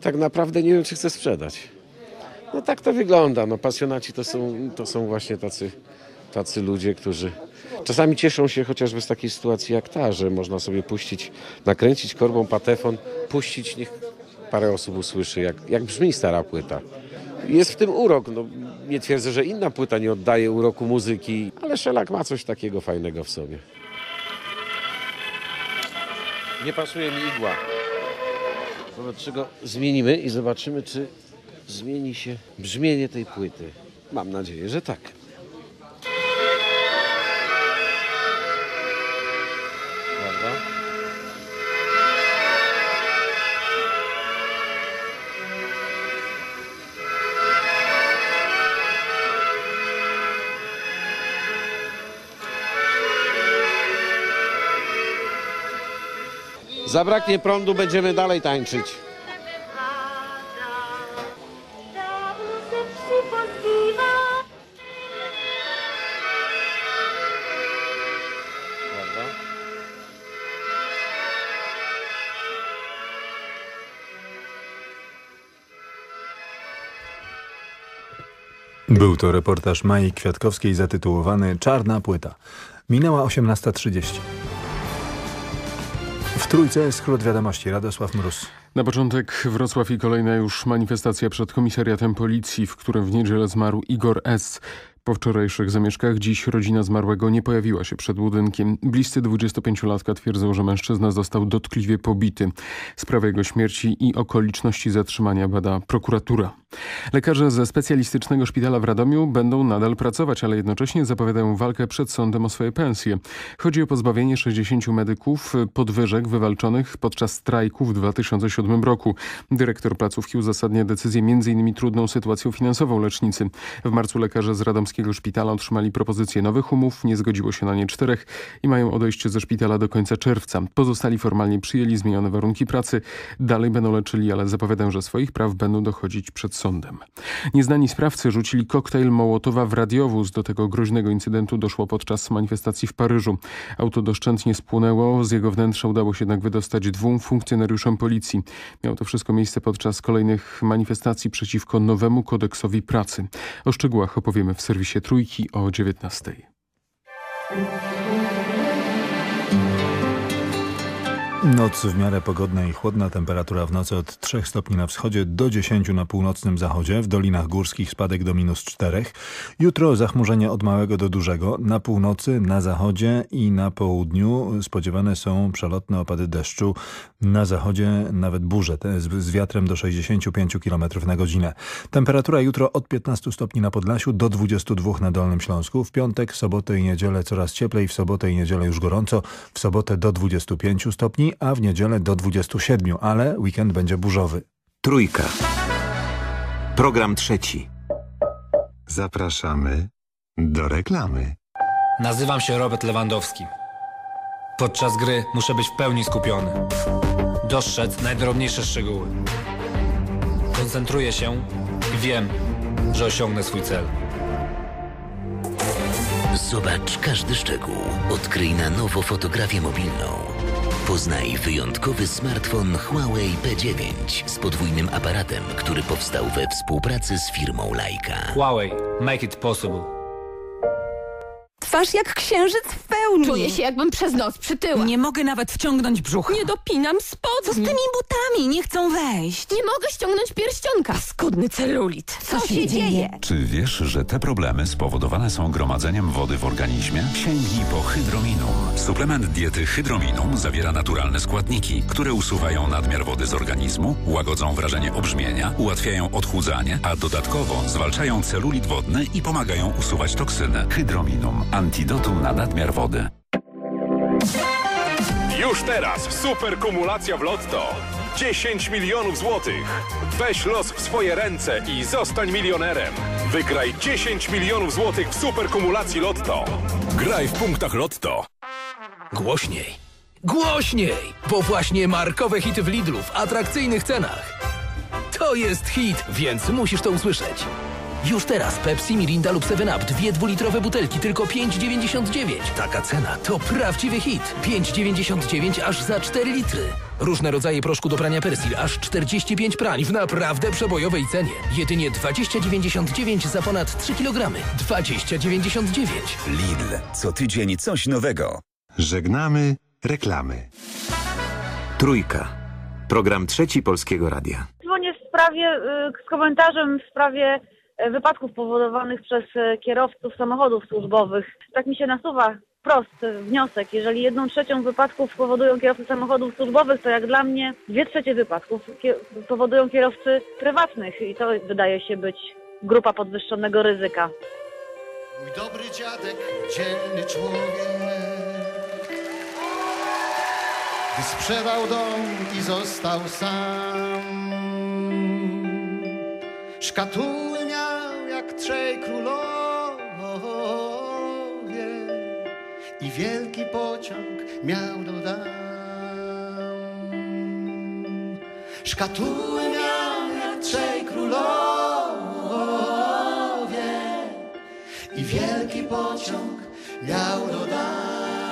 tak naprawdę nie wiem, czy chcę sprzedać. No tak to wygląda, no pasjonaci to są, to są właśnie tacy, tacy ludzie, którzy czasami cieszą się chociażby z takiej sytuacji jak ta, że można sobie puścić, nakręcić korbą patefon, puścić, niech parę osób usłyszy, jak, jak brzmi stara płyta. Jest w tym urok. No, nie twierdzę, że inna płyta nie oddaje uroku muzyki, ale Szelak ma coś takiego fajnego w sobie. Nie pasuje mi igła. Wobec czego zmienimy i zobaczymy, czy zmieni się brzmienie tej płyty. Mam nadzieję, że tak. Zabraknie prądu, będziemy dalej tańczyć. Był to reportaż Mai Kwiatkowskiej zatytułowany Czarna płyta. Minęła 18.30. Trójce skrót wiadomości Radosław Mróz. Na początek Wrocław i kolejna już manifestacja przed komisariatem policji, w którym w niedzielę zmarł Igor S. Po wczorajszych zamieszkach dziś rodzina zmarłego nie pojawiła się przed budynkiem. Bliscy 25-latka twierdzą, że mężczyzna został dotkliwie pobity. Sprawę jego śmierci i okoliczności zatrzymania bada prokuratura. Lekarze ze specjalistycznego szpitala w Radomiu będą nadal pracować, ale jednocześnie zapowiadają walkę przed sądem o swoje pensje. Chodzi o pozbawienie 60 medyków podwyżek wywalczonych podczas strajku w 2007 roku. Dyrektor placówki uzasadnia decyzję m.in. trudną sytuacją finansową lecznicy. W marcu lekarze z radomskiego szpitala otrzymali propozycję nowych umów, nie zgodziło się na nie czterech i mają odejść ze szpitala do końca czerwca. Pozostali formalnie przyjęli zmienione warunki pracy. Dalej będą leczyli, ale zapowiadają, że swoich praw będą dochodzić przed sądem. Nieznani sprawcy rzucili koktajl Mołotowa w radiowóz. Do tego groźnego incydentu doszło podczas manifestacji w Paryżu. Auto doszczętnie spłonęło, z jego wnętrza udało się jednak wydostać dwóm funkcjonariuszom policji. Miało to wszystko miejsce podczas kolejnych manifestacji przeciwko nowemu kodeksowi pracy. O szczegółach opowiemy w serwisie Trójki o 19. Noc w miarę pogodna i chłodna, temperatura w nocy od 3 stopni na wschodzie do 10 na północnym zachodzie, w dolinach górskich spadek do minus 4. Jutro zachmurzenie od małego do dużego, na północy, na zachodzie i na południu spodziewane są przelotne opady deszczu, na zachodzie nawet burze z wiatrem do 65 km na godzinę. Temperatura jutro od 15 stopni na Podlasiu do 22 na Dolnym Śląsku, w piątek, sobotę i niedzielę coraz cieplej, w sobotę i niedzielę już gorąco, w sobotę do 25 stopni, a w niedzielę do 27, ale weekend będzie burzowy. Trójka. Program trzeci. Zapraszamy do reklamy. Nazywam się Robert Lewandowski. Podczas gry muszę być w pełni skupiony. Dostrzec najdrobniejsze szczegóły. Koncentruję się i wiem, że osiągnę swój cel. Zobacz każdy szczegół. Odkryj na nowo fotografię mobilną. Poznaj wyjątkowy smartfon Huawei P9 z podwójnym aparatem, który powstał we współpracy z firmą Leica. Huawei. Make it possible. Twarz jak księżyc w pełni. Czuję się jakbym przez noc przytyła. Nie mogę nawet wciągnąć brzucha. Nie dopinam spodni. Co z tymi butami? Nie chcą wejść. Nie mogę ściągnąć pierścionka. Skudny celulit. Co, się dzieje? Czy wiesz, że te problemy spowodowane są gromadzeniem wody w organizmie? Sięgnij po Hydrominum. Suplement diety Hydrominum zawiera naturalne składniki, które usuwają nadmiar wody z organizmu, łagodzą wrażenie obrzmienia, ułatwiają odchudzanie, a dodatkowo zwalczają celulit wodny i pomagają usuwać toksyny. Hydrominum. Antidotum na nadmiar wody. Już teraz super kumulacja w Lotto. 10 milionów złotych. Weź los w swoje ręce i zostań milionerem. Wygraj 10 milionów złotych w super kumulacji Lotto. Graj w punktach Lotto. Głośniej. Głośniej! Bo właśnie markowe hity w Lidlu w atrakcyjnych cenach. To jest hit, więc musisz to usłyszeć. Już teraz Pepsi, Mirinda lub 7up, dwie dwulitrowe butelki, tylko 5,99. Taka cena to prawdziwy hit. 5,99 aż za 4 litry. Różne rodzaje proszku do prania Persil, aż 45 prań w naprawdę przebojowej cenie. Jedynie 20,99 za ponad 3 kg. 20,99. Lidl. Co tydzień coś nowego. Żegnamy reklamy. Trójka. Program trzeci Polskiego Radia. Dzwonię w sprawie, y, z komentarzem w sprawie wypadków powodowanych przez y, kierowców samochodów służbowych. Tak mi się nasuwa wprost wniosek. Jeżeli jedną trzecią wypadków powodują kierowcy samochodów służbowych, to jak dla mnie dwie trzecie wypadków powodują kierowcy prywatnych i to wydaje się być grupa podwyższonego ryzyka. Mój dobry dziadek, dzielny człowiek, gdy sprzedał dom i został sam. Szkatuły miał jak trzej królowie. I wielki pociąg miał do dam. Szkatuły miał jak trzej królowie. I wielki pociąg miał do Gdzież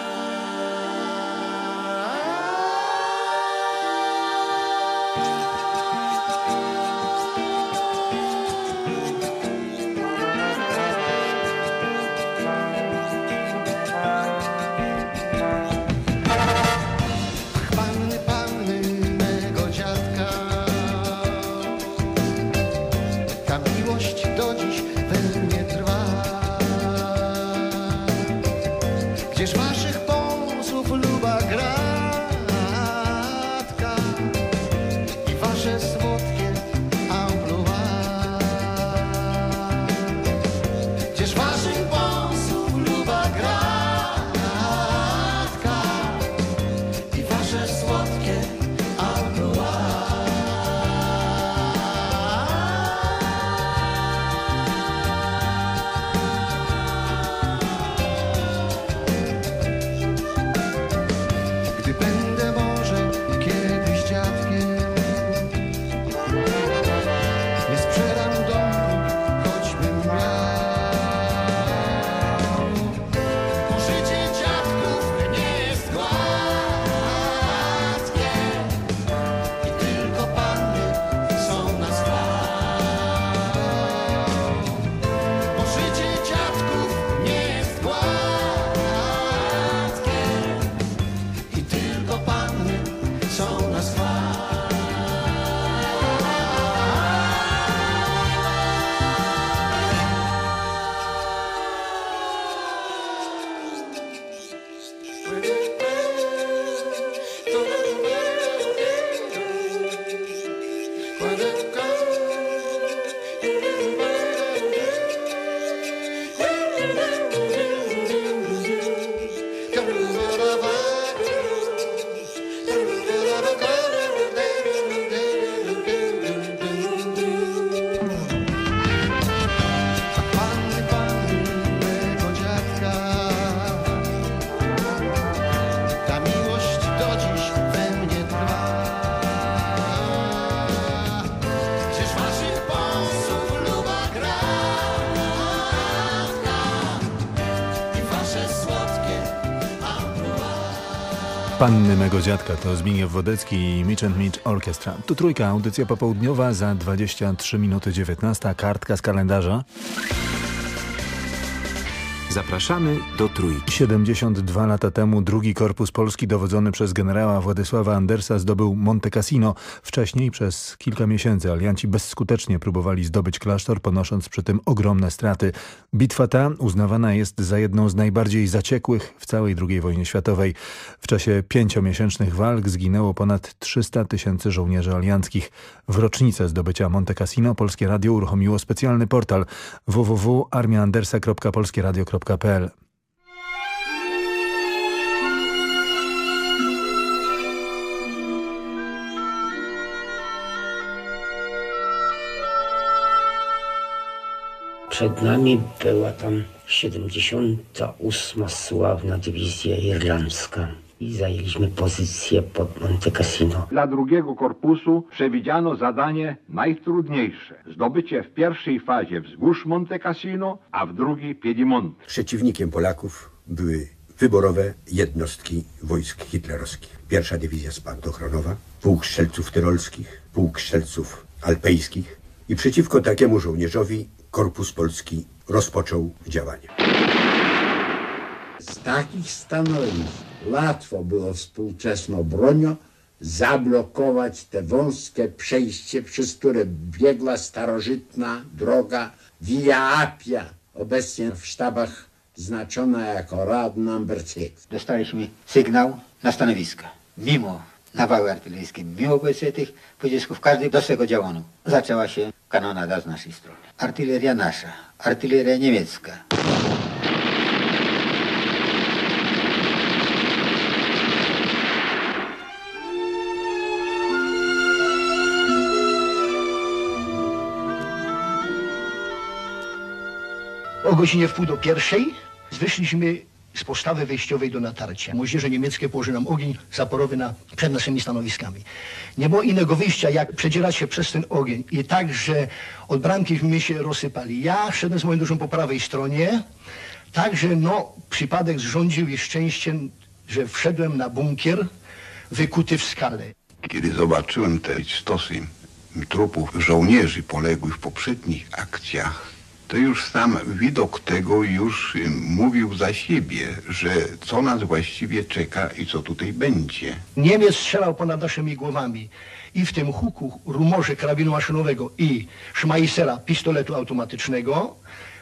Panny mego dziadka to Zbigniew Wodecki i Mitch and Mitch Orchestra. Tu trójka, audycja popołudniowa za 23 minuty 19, kartka z kalendarza. Zapraszamy do Trójki. 72 lata temu drugi korpus polski dowodzony przez generała Władysława Andersa zdobył Monte Cassino. Wcześniej przez kilka miesięcy alianci bezskutecznie próbowali zdobyć klasztor, ponosząc przy tym ogromne straty. Bitwa ta uznawana jest za jedną z najbardziej zaciekłych w całej II wojnie światowej. W czasie pięciomiesięcznych walk zginęło ponad 300 tysięcy żołnierzy alianckich. W rocznicę zdobycia Monte Cassino Polskie Radio uruchomiło specjalny portal www.armiaandersa.polskieradio.pl Przed nami była tam 78. sławna dywizja irlandzka i zajęliśmy pozycję pod Monte Cassino. Dla drugiego korpusu przewidziano zadanie najtrudniejsze. Zdobycie w pierwszej fazie wzgórz Monte Cassino, a w drugiej Piedimont. Przeciwnikiem Polaków były wyborowe jednostki wojsk hitlerowskich. Pierwsza dywizja spadochronowa, pułk strzelców tyrolskich, pułk strzelców alpejskich i przeciwko takiemu żołnierzowi Korpus Polski rozpoczął działanie. Z takich stanowisk łatwo było współczesną bronią zablokować te wąskie przejście, przez które biegła starożytna droga Via Appia, obecnie w sztabach znaczona jako Rad Number 6. Dostaliśmy sygnał na stanowiska. Mimo nawały artyleryjskie, mimo obecnie tych pocisków, każdy do swego działano. Zaczęła się kanonada z naszej strony. Artyleria nasza, artyleria niemiecka. O godzinie wpół do pierwszej wyszliśmy z postawy wejściowej do natarcia. Moździerze niemieckie położyły nam ogień zaporowy na, przed naszymi stanowiskami. Nie było innego wyjścia, jak przedzierać się przez ten ogień. I tak, że od bramki my się rozsypali. Ja szedłem z moim dużym po prawej stronie, także no, przypadek zrządził i szczęściem, że wszedłem na bunkier wykuty w skale. Kiedy zobaczyłem te stosy trupów żołnierzy poległych w poprzednich akcjach, to już sam widok tego już mówił za siebie, że co nas właściwie czeka i co tutaj będzie. Niemiec strzelał ponad naszymi głowami i w tym huku, rumorze karabinu maszynowego i szmajsera pistoletu automatycznego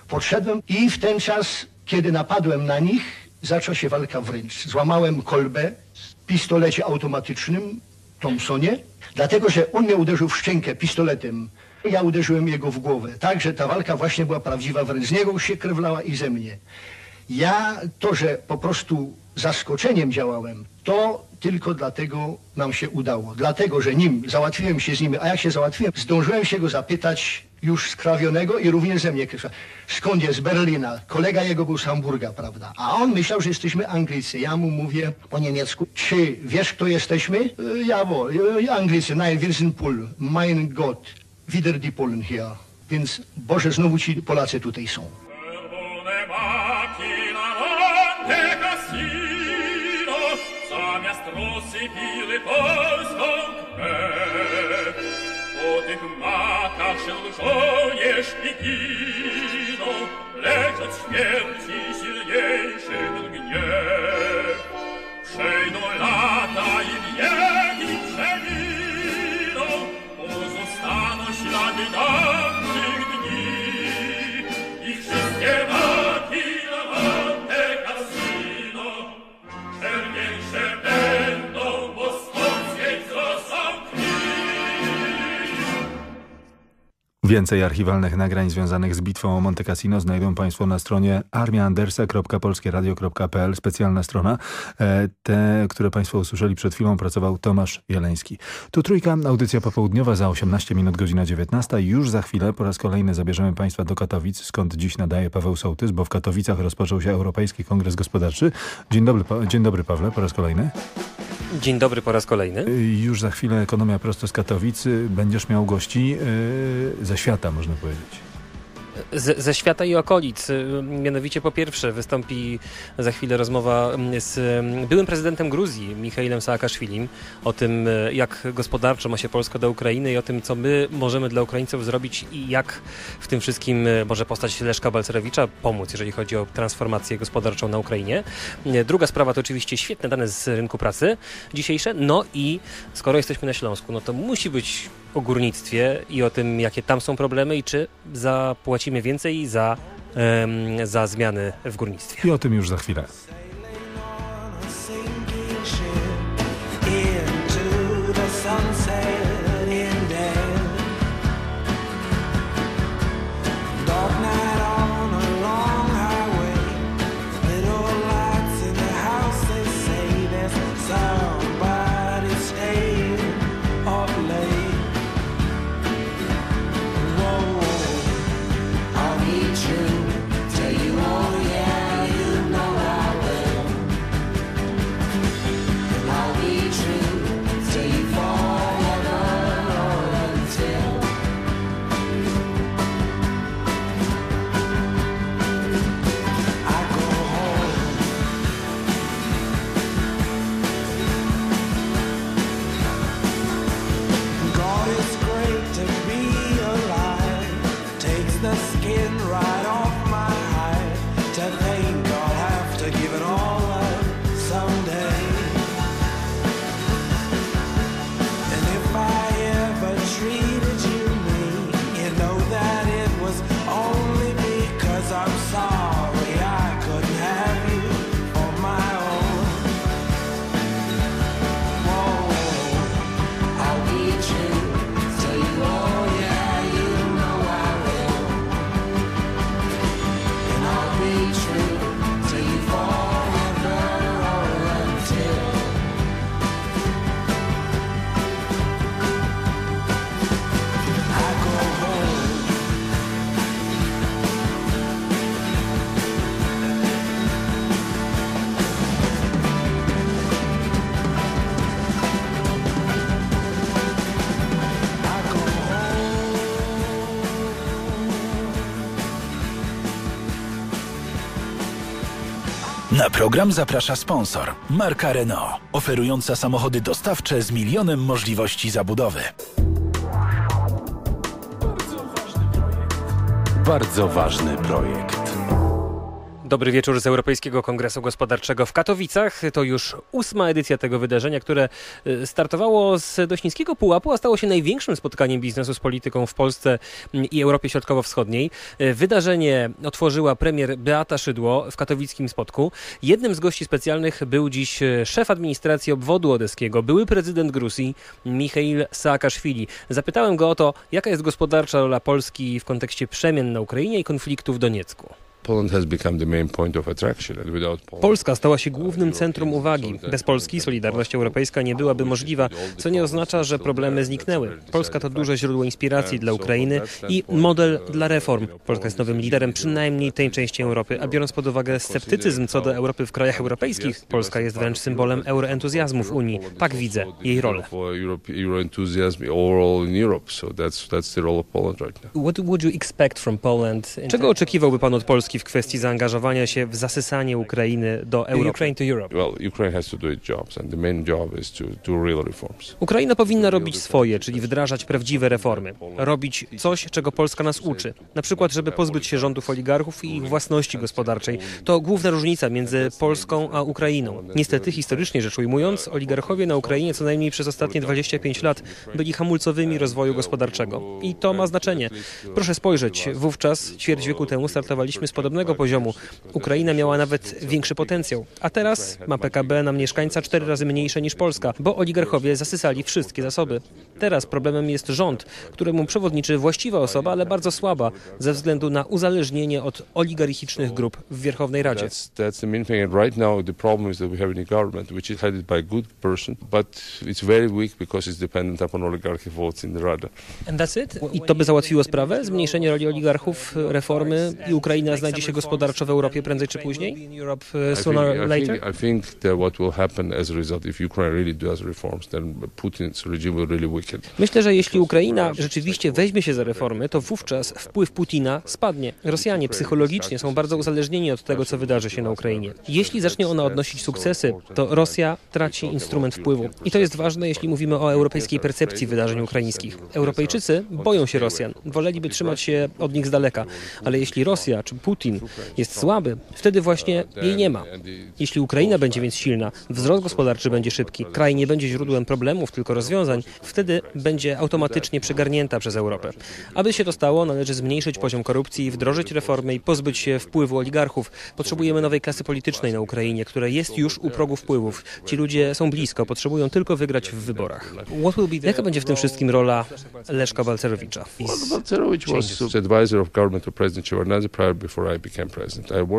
podszedłem i w ten czas, kiedy napadłem na nich, zaczęła się walka wręcz. Złamałem kolbę w pistolecie automatycznym Thompsonie, dlatego że on mnie uderzył w szczękę pistoletem. Ja uderzyłem jego w głowę. Także ta walka właśnie była prawdziwa wręcz. Z niego się krew lała i ze mnie. Ja to, że po prostu zaskoczeniem działałem, to tylko dlatego nam się udało. Dlatego, że nim załatwiłem się z nim, a jak się załatwiłem, zdążyłem się go zapytać już skrawionego i również ze mnie. Skąd jest? Z Berlina. Kolega jego był z Hamburga, prawda? A on myślał, że jesteśmy Anglicy. Ja mu mówię po niemiecku, czy wiesz, kto jesteśmy? Jawohl, e, Anglicy. Nein, wir sind Pol. Mein Gott, wieder die Polen hier. Więc Boże, znowu ci Polacy tutaj są. Zamiast rozsypiły polską krew. Po tych makach szedł Więcej archiwalnych nagrań związanych z bitwą o Monte Cassino znajdą Państwo na stronie armiaandersa.polskieradio.pl specjalna strona. E, Te, które Państwo usłyszeli przed chwilą pracował Tomasz Jeleński. Tu trójka, audycja popołudniowa za 18 minut, godzina 19. Już za chwilę po raz kolejny zabierzemy Państwa do Katowic, skąd dziś nadaje Paweł Sołtys, bo w Katowicach rozpoczął się Europejski Kongres Gospodarczy. Dzień dobry, dzień dobry Pawle, po raz kolejny. Dzień dobry po raz kolejny. Y, Już za chwilę ekonomia prosto z Katowic. Y, Będziesz miał gości yy, ze świata, można powiedzieć. Z, ze świata i okolic. Mianowicie po pierwsze wystąpi za chwilę rozmowa mm, z mm, byłym prezydentem Gruzji, Michailem Saakaszwilim, o tym y, jak gospodarczo ma się Polska do Ukrainy i o tym co my możemy dla Ukraińców zrobić i jak w tym wszystkim y, może postać Leszka Balcerewicza pomóc, jeżeli chodzi o transformację gospodarczą na Ukrainie. Y, Druga sprawa to oczywiście świetne dane z rynku pracy dzisiejsze, no i skoro jesteśmy na Śląsku, no to musi być o górnictwie i o tym, jakie tam są problemy i czy zapłacimy więcej za, em, za zmiany w górnictwie. I o tym już za chwilę. future. Program zaprasza sponsor, marka Renault, oferująca samochody dostawcze z milionem możliwości zabudowy. Bardzo ważny projekt. Dobry wieczór z Europejskiego Kongresu Gospodarczego w Katowicach. To już ósma edycja tego wydarzenia, które y, startowało z dość niskiego pułapu, a stało się największym spotkaniem biznesu z polityką w Polsce mm, i Europie Środkowo-Wschodniej. Y, Wydarzenie otworzyła premier Beata Szydło w katowickim spotku. Jednym z gości specjalnych był dziś y, szef administracji obwodu odeskiego, były prezydent Gruzji Michail Saakaszwili. Zapytałem go o to, jaka jest gospodarcza rola Polski w kontekście przemian na Ukrainie i konfliktu w Doniecku. Poland has become the main point of attraction and without Poland, Polska stała się głównym centrum uwagi. Bez Polski Solidarność Europejska nie byłaby możliwa, co nie oznacza, że problemy zniknęły. Polska to duże źródło inspiracji dla Ukrainy i model dla reform. Polska jest nowym liderem przynajmniej tej części Europy, a biorąc pod uwagę sceptycyzm co do Europy w krajach europejskich, Polska jest wręcz symbolem euroentuzjazmu w Unii. Tak widzę jej rolę. Czego oczekiwałby pan od Polski w kwestii zaangażowania się w zasysanie Ukrainy do Europy? Ukraine to Europe. Well, Ukraine has to do its jobs, and the main job is to do real reforms. Ukraina powinna robić swoje, czyli wdrażać prawdziwe reformy. Robić coś, czego Polska nas uczy. Na przykład, żeby pozbyć się rządów oligarchów i ich własności gospodarczej. To główna różnica między Polską a Ukrainą. Niestety, historycznie rzecz ujmując, oligarchowie na Ukrainie co najmniej przez ostatnie 25 lat byli hamulcowymi rozwoju gospodarczego. I to ma znaczenie. Proszę spojrzeć, wówczas, ćwierć wieku temu, startowaliśmy z podobnego poziomu. Ukraina miała nawet większy potencjał. A teraz ma PKB na mieszkańca cztery razy mniejsze niż Polska, bo oligarchowie zasysali wszystkie zasoby. Teraz problemem jest rząd, któremu przewodniczy właściwa osoba, ale bardzo słaba, ze względu na uzależnienie od oligarchicznych grup w Wierchownej Radzie. I to by załatwiło sprawę? Zmniejszenie roli oligarchów, reformy i Ukraina znajdzie się gospodarczo w Europie prędzej czy później? Europe I think, sooner or I, later? think, I think that what will happen as a result, if Ukraine really does reforms, then Putin's regime will really weaken. Myślę, że jeśli Ukraina rzeczywiście weźmie się za reformy, to wówczas wpływ Putina spadnie. Rosjanie psychologicznie są bardzo uzależnieni od tego, co wydarzy się na Ukrainie. Jeśli zacznie ona odnosić sukcesy, to Rosja traci instrument wpływu. I to jest ważne, jeśli mówimy o europejskiej percepcji wydarzeń ukraińskich. Europejczycy boją się Rosjan, woleliby trzymać się od nich z daleka. Ale jeśli Rosja czy Putin jest słaby, wtedy właśnie jej nie ma. Jeśli Ukraina będzie więc silna, wzrost gospodarczy będzie szybki, kraj nie będzie źródłem problemów, tylko rozwiązań, wtedy będzie automatycznie przygarnięta przez Europę. Aby się to stało, należy zmniejszyć poziom korupcji, wdrożyć reformy i pozbyć się wpływu oligarchów. Potrzebujemy nowej klasy politycznej na Ukrainie, która jest już u progu wpływów. Ci ludzie są blisko, potrzebują tylko wygrać w wyborach. Jaka będzie w tym wszystkim rola Leszka Balcerowicza? Balcerowicz was advisor of government of President Shevardnadze prior before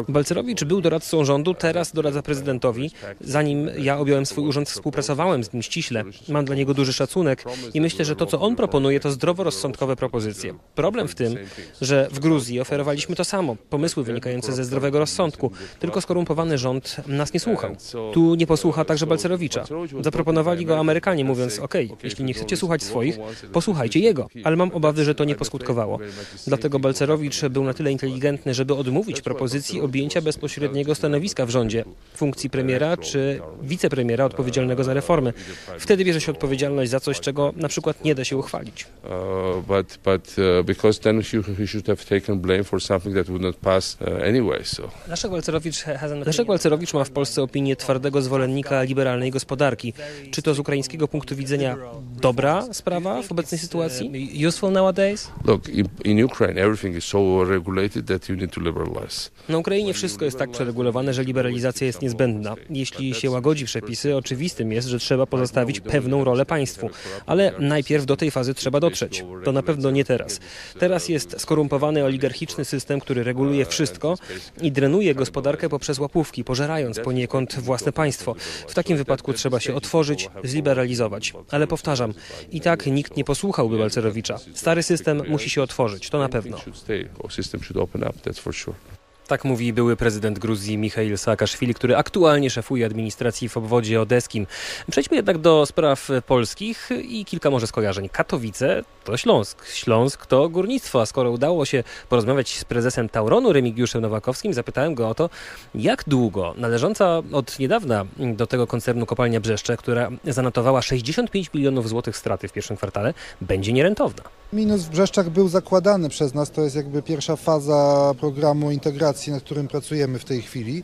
Balcerowicz był doradcą rządu, teraz doradza prezydentowi. Zanim ja objąłem swój urząd, współpracowałem z nim ściśle. Mam dla niego duży szacunek i myślę, że to, co on proponuje, to zdroworozsądkowe propozycje. Problem w tym, że w Gruzji oferowaliśmy to samo, pomysły wynikające ze zdrowego rozsądku, tylko skorumpowany rząd nas nie słuchał. Tu nie posłucha także Balcerowicza. Zaproponowali go Amerykanie, mówiąc, ok, jeśli nie chcecie słuchać swoich, posłuchajcie jego. Ale mam obawy, że to nie poskutkowało. Dlatego Balcerowicz był na tyle inteligentny, żeby odmówić propozycji objęcia bezpośredniego stanowiska w rządzie, funkcji premiera czy wicepremiera odpowiedzialnego za reformy. Wtedy bierze się odpowiedzialność za coś, czego na przykład nie da się uchwalić. Uh, but but uh, because then he, he should have taken blame for something that would not pass uh, anyway. So Leszek Balcerowicz, Leszek Balcerowicz ma w Polsce opinię twardego zwolennika liberalnej gospodarki. Czy to z ukraińskiego punktu widzenia dobra sprawa w obecnej sytuacji? Useful nowadays? look, in, in Ukraine, everything is so regulated that you need to. Na Ukrainie wszystko jest tak przeregulowane, że liberalizacja jest niezbędna. Jeśli się łagodzi przepisy, oczywistym jest, że trzeba pozostawić pewną rolę państwu. Ale najpierw do tej fazy trzeba dotrzeć. To na pewno nie teraz. Teraz jest skorumpowany oligarchiczny system, który reguluje wszystko i drenuje gospodarkę poprzez łapówki, pożerając poniekąd własne państwo. W takim wypadku trzeba się otworzyć, zliberalizować. Ale powtarzam, i tak nikt nie posłuchałby Balcerowicza. Stary system musi się otworzyć, to na pewno. sure. Tak mówi były prezydent Gruzji Michail Saakaszwili, który aktualnie szefuje administracji w obwodzie odeskim. Przejdźmy jednak do spraw polskich i kilka może skojarzeń. Katowice to Śląsk. Śląsk to górnictwo, a skoro udało się porozmawiać z prezesem Tauronu Remigiuszem Nowakowskim, zapytałem go o to, jak długo należąca od niedawna do tego koncernu kopalnia Brzeszcze, która zanotowała 65 milionów złotych straty w pierwszym kwartale, będzie nierentowna. Minus w Brzeszczach był zakładany przez nas, to jest jakby pierwsza faza programu integracji innowacji, nad którym pracujemy w tej chwili.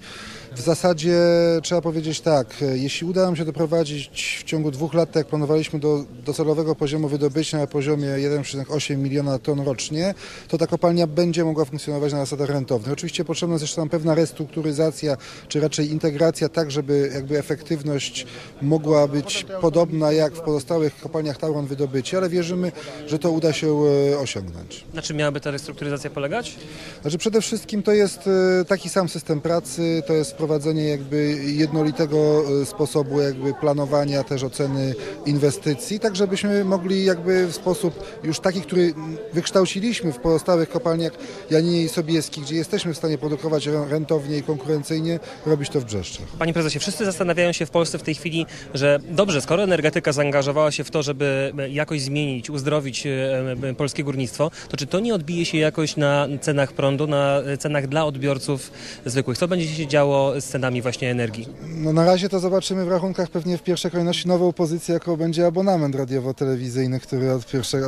W zasadzie trzeba powiedzieć tak, jeśli uda nam się doprowadzić w ciągu dwóch lat, tak jak planowaliśmy, do docelowego poziomu wydobycia na poziomie 1,8 miliona ton rocznie, to ta kopalnia będzie mogła funkcjonować na zasadach rentownych. Oczywiście potrzebna jest jeszcze tam pewna restrukturyzacja, czy raczej integracja, tak żeby jakby efektywność mogła być podobna jak w pozostałych kopalniach Tauron wydobycia, ale wierzymy, że to uda się e, osiągnąć. Na czym miałaby ta restrukturyzacja polegać? Znaczy przede wszystkim to jest e, taki sam system pracy, to jest wprowadzenie jakby jednolitego e, sposobu jakby planowania też oceny inwestycji, tak żebyśmy mogli jakby w sposób już taki, który wykształciliśmy w pozostałych kopalniach Janinie i Sobieski, gdzie jesteśmy w stanie produkować rentownie i konkurencyjnie, robić to w Brzeszczach. Panie prezesie, wszyscy zastanawiają się w Polsce w tej chwili, że dobrze, skoro energetyka zaangażowała się w to, żeby jakoś zmienić, uzdrowić e, polskie górnictwo, to czy to nie odbije się jakoś na cenach prądu, na cenach dla odbiorców zwykłych? Co będzie się działo z cenami właśnie energii? No na razie to zobaczymy w rachunkach pewnie w pierwszej kolejności nową pozycję, jaką będzie abonament radiowo-telewizyjny, który od 1,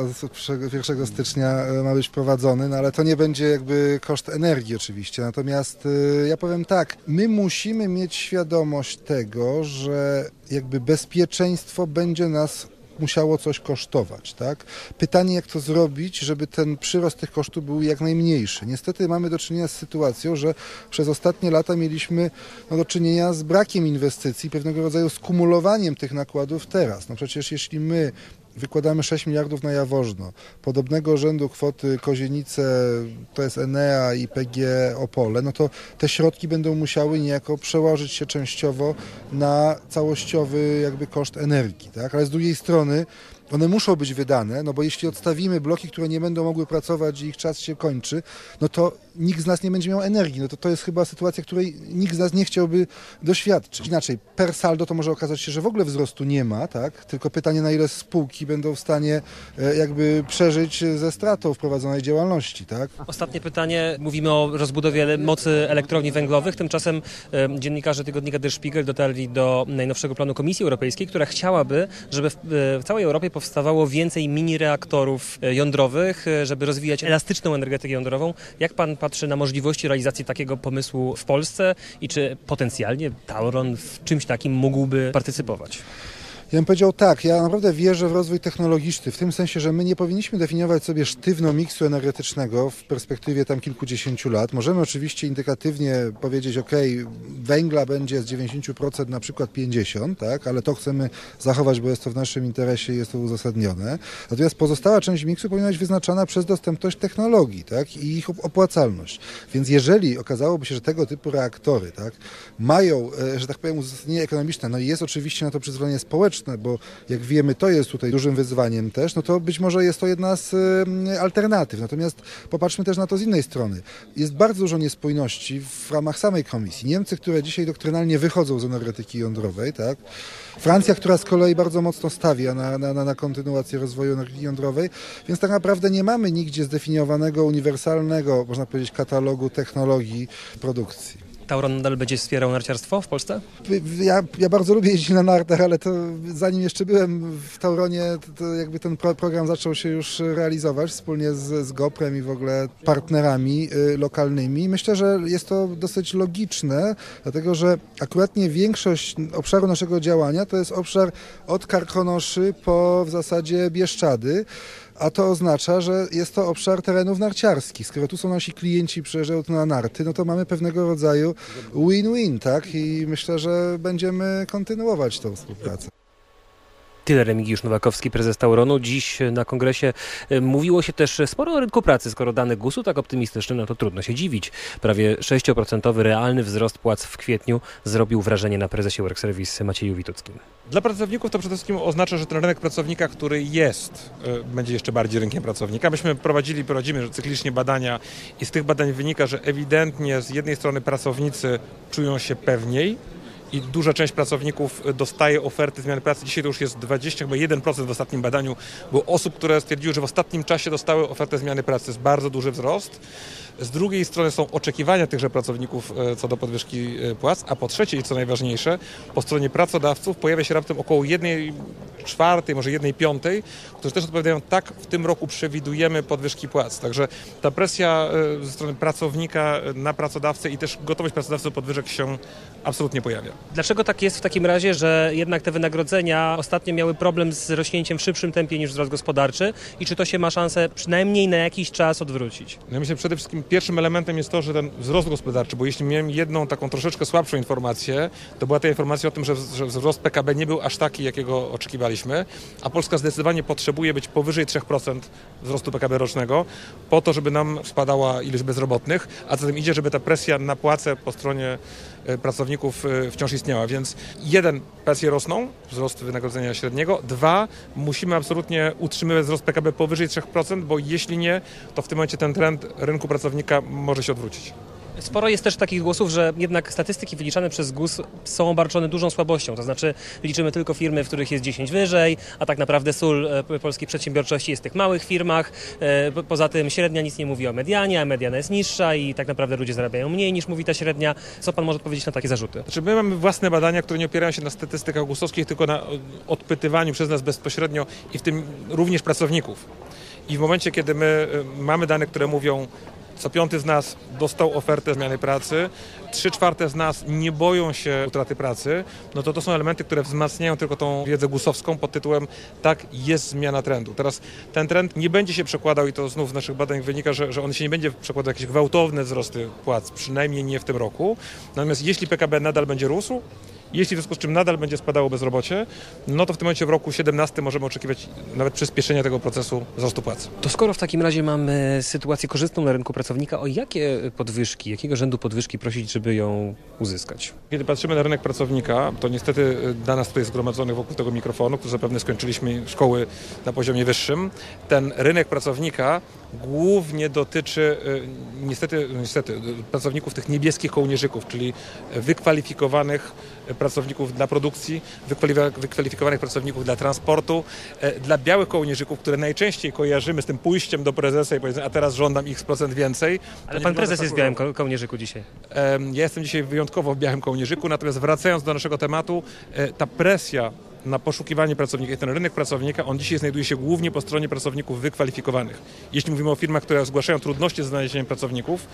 od 1 stycznia e, ma być wprowadzony, no ale to nie będzie jakby koszt energii oczywiście. Natomiast e, ja powiem tak, my musimy mieć świadomość tego, że jakby bezpieczeństwo będzie nas musiało coś kosztować. Tak? Pytanie, jak to zrobić, żeby ten przyrost tych kosztów był jak najmniejszy. Niestety mamy do czynienia z sytuacją, że przez ostatnie lata mieliśmy no, do czynienia z brakiem inwestycji, pewnego rodzaju skumulowaniem tych nakładów teraz. No przecież jeśli my wykładamy 6 miliardów na Jaworzno. Podobnego rzędu kwoty Kozienice, to jest Enea i PG Opole, no to te środki będą musiały niejako przełożyć się częściowo na całościowy jakby koszt energii. Tak? Ale z drugiej strony one muszą być wydane, no bo jeśli odstawimy bloki, które nie będą mogły pracować i ich czas się kończy, no to nikt z nas nie będzie miał energii. No to to jest chyba sytuacja, której nikt z nas nie chciałby doświadczyć. Inaczej, per saldo to może okazać się, że w ogóle wzrostu nie ma, tak? Tylko pytanie, na ile spółki będą w stanie e, jakby przeżyć ze stratą wprowadzonej działalności, tak? Ostatnie pytanie. Mówimy o rozbudowie mocy elektrowni węglowych. Tymczasem e, dziennikarze tygodnika Der Spiegel dotarli do najnowszego planu Komisji Europejskiej, która chciałaby, żeby w, całej Europie powstawało więcej mini reaktorów e, jądrowych, e, żeby rozwijać elastyczną energetykę jądrową. Jak pan patrzy na możliwości realizacji takiego pomysłu w Polsce i czy potencjalnie Tauron w czymś takim mógłby partycypować? Ja bym powiedział tak, ja naprawdę wierzę w rozwój technologiczny, w tym sensie, że my nie powinniśmy definiować sobie sztywno miksu energetycznego w perspektywie tam kilkudziesięciu lat. Możemy oczywiście indykatywnie powiedzieć, ok, węgla będzie z 90% na przykład 50, tak, ale to chcemy zachować, bo jest to w naszym interesie i jest to uzasadnione. Natomiast pozostała część miksu powinna być wyznaczana przez dostępność technologii, tak, i ich opłacalność. Więc jeżeli okazałoby się, że tego typu reaktory, tak, mają, e, że tak powiem, uzasadnienie ekonomiczne, no i jest oczywiście na to przyzwolenie społeczne, bo jak wiemy, to jest tutaj dużym wyzwaniem też, no to być może jest to jedna z alternatyw. Natomiast popatrzmy też na to z innej strony. Jest bardzo dużo niespójności w ramach samej komisji. Niemcy, które dzisiaj doktrynalnie wychodzą z energetyki jądrowej, tak? Francja, która z kolei bardzo mocno stawia na, na, na kontynuację rozwoju energii jądrowej, więc tak naprawdę nie mamy nigdzie zdefiniowanego, uniwersalnego, można powiedzieć, katalogu technologii produkcji. Tauron nadal będzie wspierał narciarstwo w Polsce? Ja, ja bardzo lubię jeździć na nartach, ale to zanim jeszcze byłem w Tauronie, to, to jakby ten pro, program zaczął się już realizować wspólnie z, z GoPrem i w ogóle partnerami y, lokalnymi. Myślę, że jest to dosyć logiczne, dlatego że akuratnie większość obszaru naszego działania to jest obszar od Karkonoszy po w zasadzie Bieszczady a to oznacza, że jest to obszar terenów narciarskich. Skoro tu są nasi klienci, przyjeżdżają tu na narty, no to mamy pewnego rodzaju win-win, tak? I myślę, że będziemy kontynuować tą współpracę. Tyle Remigiusz Nowakowski, prezes Tauronu. Dziś na kongresie e, mówiło się też sporo o rynku pracy. Skoro dane GUS-u tak optymistyczne, no to trudno się dziwić. Prawie 6% realny wzrost płac w kwietniu zrobił wrażenie na prezesie Work Service Macieju Wituckim. Dla pracowników to przede wszystkim oznacza, że ten rynek pracownika, który jest, y, będzie jeszcze bardziej rynkiem pracownika. Myśmy prowadzili, prowadzimy cyklicznie badania i z tych badań wynika, że ewidentnie z jednej strony pracownicy czują się pewniej, i duża część pracowników dostaje oferty zmiany pracy. Dzisiaj to już jest 20, chyba 1% w ostatnim badaniu było osób, które stwierdziły, że w ostatnim czasie dostały ofertę zmiany pracy. Jest bardzo duży wzrost. Z drugiej strony są oczekiwania tychże pracowników e, co do podwyżki e, płac, a po trzecie, i co najważniejsze, po stronie pracodawców pojawia się raptem około jednej czwartej, może jednej piątej, którzy też odpowiadają, tak, w tym roku przewidujemy podwyżki płac. Także ta presja e, ze strony pracownika na pracodawcę i też gotowość pracodawcy do podwyżek się absolutnie pojawia. Dlaczego tak jest w takim razie, że jednak te wynagrodzenia ostatnio miały problem z rośnięciem w szybszym tempie niż wzrost gospodarczy i czy to się ma szansę przynajmniej na jakiś czas odwrócić? Ja myślę przede wszystkim pierwszym elementem jest to, że ten wzrost gospodarczy, bo jeśli miałem jedną taką troszeczkę słabszą informację, to była ta informacja o tym, że, że wzrost PKB nie był aż taki, jakiego oczekiwaliśmy, a Polska zdecydowanie potrzebuje być powyżej 3% wzrostu PKB rocznego po to, żeby nam spadała ilość bezrobotnych, a co za tym idzie, żeby ta presja na płace po stronie pracowników e, wciąż istniała. Więc jeden, pensje rosną, wzrost wynagrodzenia średniego. Dwa, musimy absolutnie utrzymywać wzrost PKB powyżej 3%, bo jeśli nie, to w tym momencie ten trend rynku pracownika może się odwrócić. Sporo jest też takich głosów, że jednak statystyki wyliczane przez GUS są obarczone dużą słabością. To znaczy liczymy tylko firmy, w których jest 10 wyżej, a tak naprawdę sól e, polskiej przedsiębiorczości jest w tych małych firmach. E, po- Poza tym średnia nic nie mówi o medianie, a mediana jest niższa i tak naprawdę ludzie zarabiają mniej niż mówi ta średnia. Co pan może powiedzieć na takie zarzuty? Znaczy my mamy własne badania, które nie opierają się na statystykach gusowskich, tylko na odpytywaniu przez nas bezpośrednio i w tym również pracowników. I w momencie, kiedy my e, mamy dane, które mówią, co piąty z nas dostał ofertę zmiany pracy, trzy czwarte z nas nie boją się utraty pracy, no to to są elementy, które wzmacniają tylko tą wiedzę gusowską pod tytułem tak, jest zmiana trendu. Teraz ten trend nie będzie się przekładał i to znów z naszych badań wynika, że, że on się nie będzie przekładał jakieś gwałtowne wzrosty płac, przynajmniej nie w tym roku. Natomiast jeśli PKB nadal będzie rósł, jeśli w związku z czym nadal będzie spadało bezrobocie, no to w tym momencie w roku 17 możemy oczekiwać nawet przyspieszenia tego procesu wzrostu płac. To skoro w takim razie mamy sytuację korzystną na rynku pracownika, o jakie podwyżki, jakiego rzędu podwyżki prosić, żeby ją uzyskać? Kiedy patrzymy na rynek pracownika, to niestety y, dla nas tutaj zgromadzonych wokół tego mikrofonu, którzy zapewne skończyliśmy szkoły na poziomie wyższym, ten rynek pracownika głównie dotyczy y, niestety, niestety y, pracowników tych niebieskich kołnierzyków, czyli wykwalifikowanych pracowników dla produkcji, wykwalifikowanych- pracowników dla transportu, e, dla białych kołnierzyków, które najczęściej kojarzymy z tym pójściem do prezesa i powiedzmy, a teraz żądam x procent więcej. Ale pan prezes tak jest w białym ko- kołnierzyku dzisiaj. Ja jestem dzisiaj wyjątkowo w białym kołnierzyku, natomiast wracając do naszego tematu, e, ta presja na poszukiwanie pracownika ten rynek pracownika, on dzisiaj znajduje się głównie po stronie pracowników wykwalifikowanych. Jeśli mówimy o firmach, które zgłaszają trudności z znalezieniem pracowników,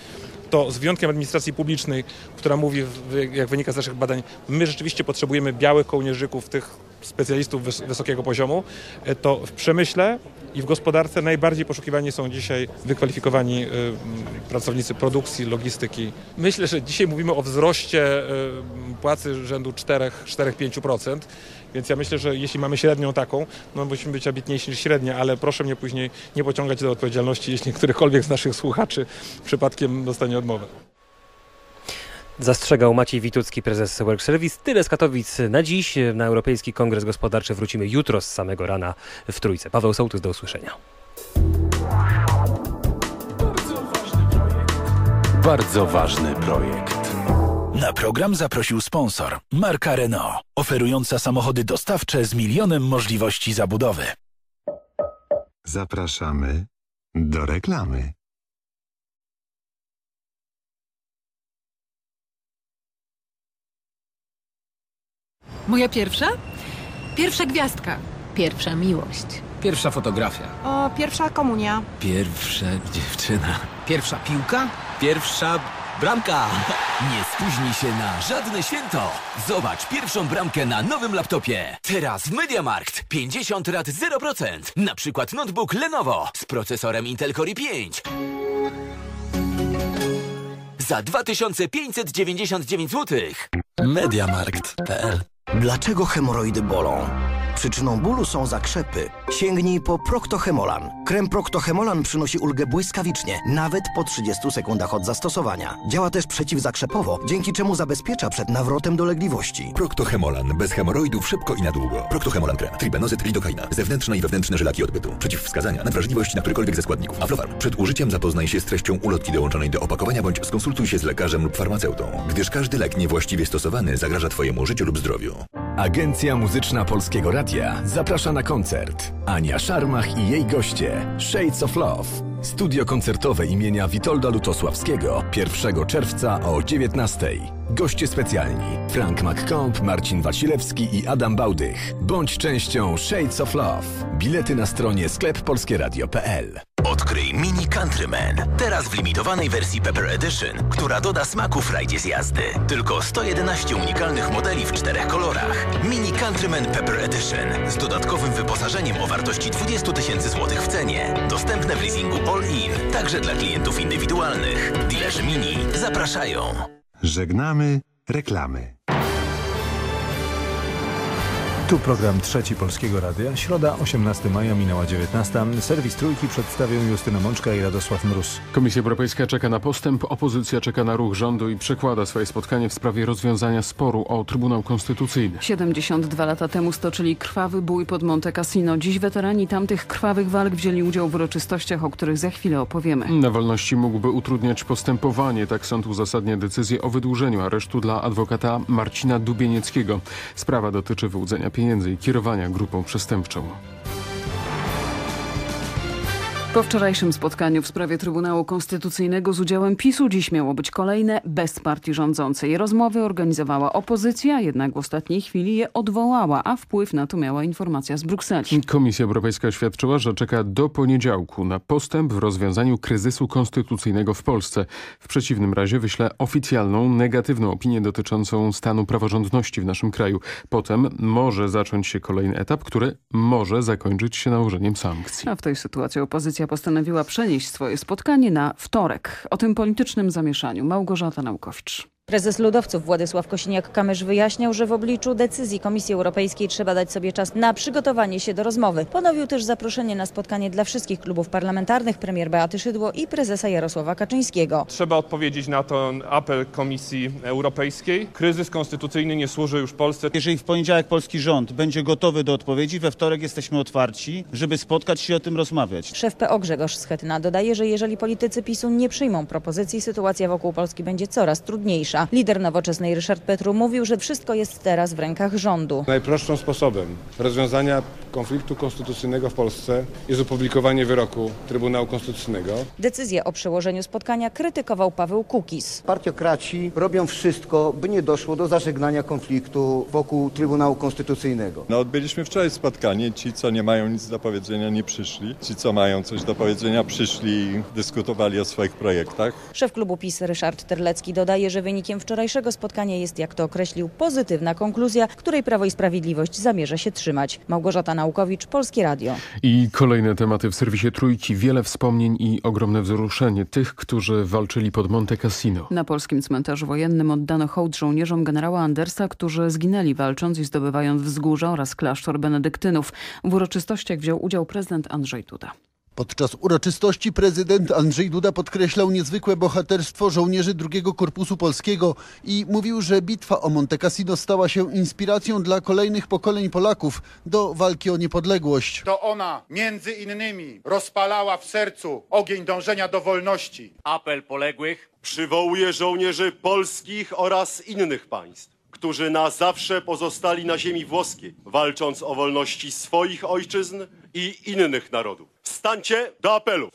to z wyjątkiem administracji publicznej, która mówi, jak wynika z naszych badań, my rzeczywiście potrzebujemy białych kołnierzyków, tych specjalistów wys- wysokiego poziomu, e, to w przemyśle i w gospodarce najbardziej poszukiwani są dzisiaj wykwalifikowani m, pracownicy produkcji, logistyki. Myślę, że dzisiaj mówimy o wzroście y, płacy rzędu 4-5%, więc ja myślę, że jeśli mamy średnią taką, no musimy być ambitniejsi niż średnia, ale proszę mnie później nie pociągać do odpowiedzialności, jeśli którykolwiek z naszych słuchaczy przypadkiem dostanie odmowę. Zastrzegał Maciej Witucki, prezes Work Service. Tyle z Katowic na dziś. Na Europejski Kongres Gospodarczy wrócimy jutro z samego rana w Trójce. Paweł Sołtys, do usłyszenia. Bardzo ważny projekt. Na program zaprosił sponsor marka Renault, oferująca samochody dostawcze z milionem możliwości zabudowy. Zapraszamy do reklamy. Moja pierwsza? Pierwsza gwiazdka. Pierwsza miłość. Pierwsza fotografia. O, pierwsza komunia. Pierwsza dziewczyna. Pierwsza piłka. Pierwsza bramka. Nie spóźnij się na żadne święto. Zobacz pierwszą bramkę na nowym laptopie. Teraz w MediaMarkt 50 lat 0%. Na przykład notebook Lenovo z procesorem Intel Core i5. Za 2599 zł. Mediamarkt.pl Dlaczego hemoroidy bolą? przyczyną bólu są zakrzepy, sięgnij po Proctohemolan. Krem Proctohemolan przynosi ulgę błyskawicznie, nawet po 30 sekundach od zastosowania. Działa też przeciwzakrzepowo, dzięki czemu zabezpiecza przed nawrotem dolegliwości. Proctohemolan. Bez hemoroidów szybko i na długo. Proctohemolan krem. Tribenozyt lidokaina. Zewnętrzne i wewnętrzne żylaki odbytu. Przeciwwskazania na wrażliwość na którykolwiek ze składników. Aflofarm. Przed użyciem zapoznaj się z treścią ulotki dołączonej do opakowania bądź skonsultuj się z lekarzem lub farmaceutą, gdyż każdy lek niewłaściwie stosowany zagraża Twojemu życiu lub zdrowiu. Agencja Muzyczna Polskiego Radia zaprasza na koncert. Ania Szarmach i jej goście Shades of Love. Studio koncertowe imienia Witolda Lutosławskiego 1 czerwca o 19. Goście specjalni Frank McComb, Marcin Wasilewski i Adam Bałdych. Bądź częścią Shades of Love. Bilety na stronie skleppolskieradio.pl Odkryj Mini Countryman. Teraz w limitowanej wersji Pepper Edition, która doda smaku frajdzie z jazdy. Tylko 111 unikalnych modeli w czterech kolorach. Mini Countryman Pepper Edition z dodatkowym wyposażeniem o wartości 20 tysięcy złotych w cenie. Dostępne w leasingu all-in, także dla klientów indywidualnych. Dilerzy Mini zapraszają. Żegnamy reklamy. Tu program Trzeci Polskiego Radia. Środa, 18 maja, minęła 19. Serwis Trójki przedstawią Justyna Mączka i Radosław Mróz. Komisja Europejska czeka na postęp, opozycja czeka na ruch rządu i przekłada swoje spotkanie w sprawie rozwiązania sporu o Trybunał Konstytucyjny. 72 lata temu stoczyli krwawy bój pod Monte Cassino. Dziś weterani tamtych krwawych walk wzięli udział w uroczystościach, o których za chwilę opowiemy. Na wolności mógłby utrudniać postępowanie, tak sąd uzasadnia decyzję o wydłużeniu aresztu dla adwokata Marcina Dubienieckiego. Sprawa dotyczy wyłudzenia pieniędzy i kierowania grupą przestępczą. Po wczorajszym spotkaniu w sprawie Trybunału Konstytucyjnego z udziałem PiSu dziś miało być kolejne bez partii rządzącej. Rozmowy organizowała opozycja, jednak w ostatniej chwili je odwołała, a wpływ na to miała informacja z Brukseli. Komisja Europejska oświadczyła, że czeka do poniedziałku na postęp w rozwiązaniu kryzysu konstytucyjnego w Polsce. W przeciwnym razie wyśle oficjalną, negatywną opinię dotyczącą stanu praworządności w naszym kraju. Potem może zacząć się kolejny etap, który może zakończyć się nałożeniem sankcji. A w tej sytuacji opozycja postanowiła przenieść swoje spotkanie na wtorek. O tym politycznym zamieszaniu Małgorzata Naukowicz. Prezes ludowców Władysław Kosiniak-Kamysz wyjaśniał, że w obliczu decyzji Komisji Europejskiej trzeba dać sobie czas na przygotowanie się do rozmowy. Ponowił też zaproszenie na spotkanie dla wszystkich klubów parlamentarnych premier Beaty Szydło i prezesa Jarosława Kaczyńskiego. Trzeba odpowiedzieć na ten apel Komisji Europejskiej. Kryzys konstytucyjny nie służy już Polsce. Jeżeli w poniedziałek polski rząd będzie gotowy do odpowiedzi, we wtorek jesteśmy otwarci, żeby spotkać się i o tym rozmawiać. Szef PO Grzegorz Schetyna dodaje, że jeżeli politycy PiSu nie przyjmą propozycji, sytuacja wokół Polski będzie coraz trudniejsza. Lider nowoczesnej Ryszard Petru mówił, że wszystko jest teraz w rękach rządu. Najprostszym sposobem rozwiązania konfliktu konstytucyjnego w Polsce jest opublikowanie wyroku Trybunału Konstytucyjnego. Decyzję o przełożeniu spotkania krytykował Paweł Kukis. Partiokraci robią wszystko, by nie doszło do zażegnania konfliktu wokół Trybunału Konstytucyjnego. No, odbyliśmy wczoraj spotkanie. Ci, co nie mają nic do powiedzenia, nie przyszli. Ci, co mają coś do powiedzenia, przyszli i dyskutowali o swoich projektach. Szef klubu PiS Ryszard Terlecki dodaje, że wynikiem wczorajszego spotkania jest, jak to określił, pozytywna konkluzja, której Prawo i Sprawiedliwość zamierza się trzymać. Małgorzata Naukowicz, Polskie Radio. I kolejne tematy w serwisie Trójki. Wiele wspomnień i ogromne wzruszenie tych, którzy walczyli pod Monte Cassino. Na polskim cmentarzu wojennym oddano hołd żołnierzom generała Andersa, którzy zginęli walcząc i zdobywając wzgórza oraz klasztor benedyktynów. W uroczystościach wziął udział prezydent Andrzej Duda. Podczas uroczystości prezydent Andrzej Duda podkreślał niezwykłe bohaterstwo żołnierzy II Korpusu Polskiego i mówił, że bitwa o Monte Cassino stała się inspiracją dla kolejnych pokoleń Polaków do walki o niepodległość. To ona między innymi rozpalała w sercu ogień dążenia do wolności. Apel poległych przywołuje żołnierzy polskich oraz innych państw, którzy na zawsze pozostali na ziemi włoskiej, walcząc o wolności swoich ojczyzn i innych narodów. Wstańcie do apelu!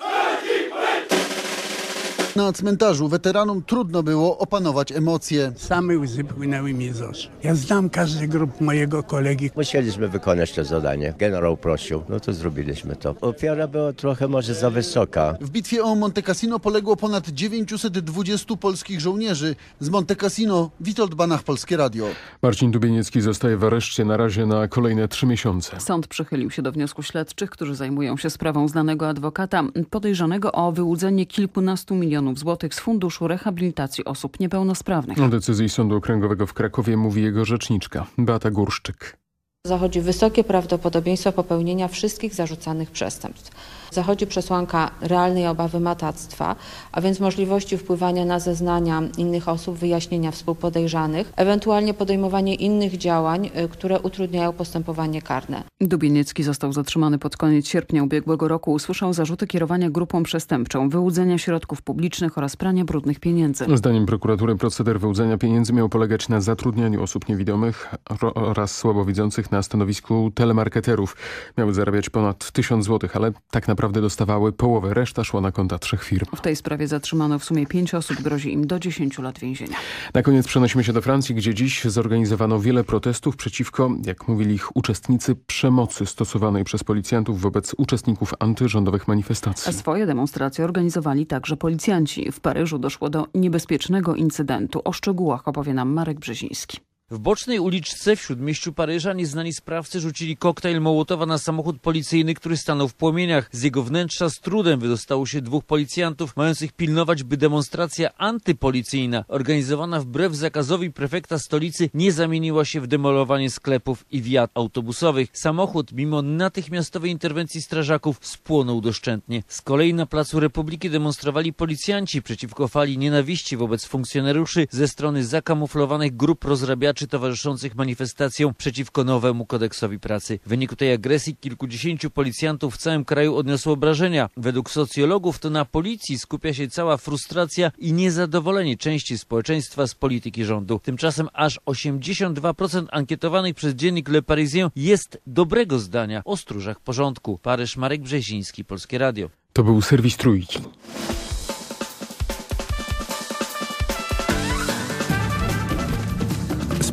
Na cmentarzu weteranom trudno było opanować emocje. Same łzy płynęły mi z oczu. Ja znam każdy grup mojego kolegi. Musieliśmy wykonać to zadanie. Generał prosił, no to zrobiliśmy to. Ofiara była trochę może za wysoka. W bitwie o Monte Cassino poległo ponad 920 polskich żołnierzy. Z Monte Cassino Witold Banach, Polskie Radio. Marcin Dubieniecki zostaje w areszcie na razie na kolejne trzy miesiące. Sąd przychylił się do wniosku śledczych, którzy zajmują się sprawą znanego adwokata podejrzanego o wyłudzenie kilkunastu milionów złotych z Funduszu Rehabilitacji Osób Niepełnosprawnych. O decyzji Sądu Okręgowego w Krakowie mówi jego rzeczniczka Beata Górszczyk. Zachodzi wysokie prawdopodobieństwo popełnienia wszystkich zarzucanych przestępstw. Zachodzi przesłanka realnej obawy matactwa, a więc możliwości wpływania na zeznania innych osób, wyjaśnienia współpodejrzanych, ewentualnie podejmowanie innych działań, y, które utrudniają postępowanie karne. Dubieniecki został zatrzymany pod koniec sierpnia ubiegłego roku. Usłyszał zarzuty kierowania grupą przestępczą, wyłudzenia środków publicznych oraz prania brudnych pieniędzy. Zdaniem prokuratury proceder wyłudzenia pieniędzy miał polegać na zatrudnianiu osób niewidomych oraz słabowidzących na stanowisku telemarketerów. Miały zarabiać ponad 1000 zł, ale tak naprawdę naprawdę dostawały połowę, reszta szła na konta trzech firm. W tej sprawie zatrzymano w sumie pięć osób, grozi im do 10 lat więzienia. Na koniec przenosimy się do Francji, gdzie dziś zorganizowano wiele protestów przeciwko, jak mówili ich uczestnicy, przemocy stosowanej przez policjantów wobec uczestników antyrządowych manifestacji. A swoje demonstracje organizowali także policjanci. W Paryżu doszło do niebezpiecznego incydentu. O szczegółach opowie nam Marek Brzeziński. W bocznej uliczce w śródmieściu Paryża nieznani sprawcy rzucili koktajl Mołotowa na samochód policyjny, który stanął w płomieniach. Z jego wnętrza z trudem wydostało się dwóch policjantów, mających pilnować, by demonstracja antypolicyjna, organizowana wbrew zakazowi prefekta stolicy, nie zamieniła się w demolowanie sklepów i wiat autobusowych. Samochód, mimo natychmiastowej interwencji strażaków, spłonął doszczętnie. Z kolei na Placu Republiki demonstrowali policjanci przeciwko fali nienawiści wobec funkcjonariuszy ze strony zakamuflowanych grup rozrabiaczy działaczy towarzyszących manifestacjom przeciwko nowemu kodeksowi pracy. W wyniku tej agresji kilkudziesięciu policjantów w całym kraju odniosło obrażenia. Według socjologów to na policji skupia się cała frustracja i niezadowolenie części społeczeństwa z polityki rządu. Tymczasem aż 82% ankietowanych przez dziennik Le Parisien jest dobrego zdania o stróżach porządku. Paryż Marek Brzeziński, Polskie Radio. To był serwis Trójki.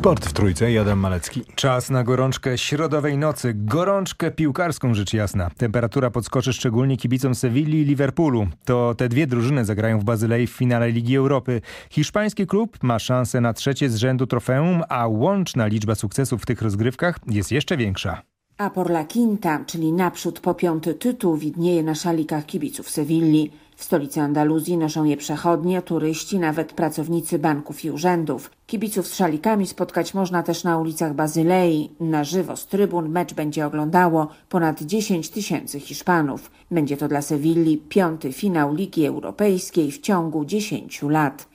Sport w trójce, Jadam Malecki. Czas na gorączkę środowej nocy. Gorączkę piłkarską rzecz jasna. Temperatura podskoczy szczególnie kibicom Sewilli i Liverpoolu. To te dwie drużyny zagrają w Bazylei w finale Ligi Europy. Hiszpański klub ma szansę na trzecie z rzędu trofeum, a łączna liczba sukcesów w tych rozgrywkach jest jeszcze większa. A por la quinta, czyli naprzód po piąty tytuł, widnieje na szalikach kibiców Sewilli. W stolicy Andaluzji noszą je przechodnie, turyści, nawet pracownicy banków i urzędów. Kibiców z szalikami spotkać można też na ulicach Bazylei. Na żywo z trybun mecz będzie oglądało ponad 10 tysięcy Hiszpanów. Będzie to dla Sewilli piąty finał Ligi Europejskiej w ciągu 10 lat.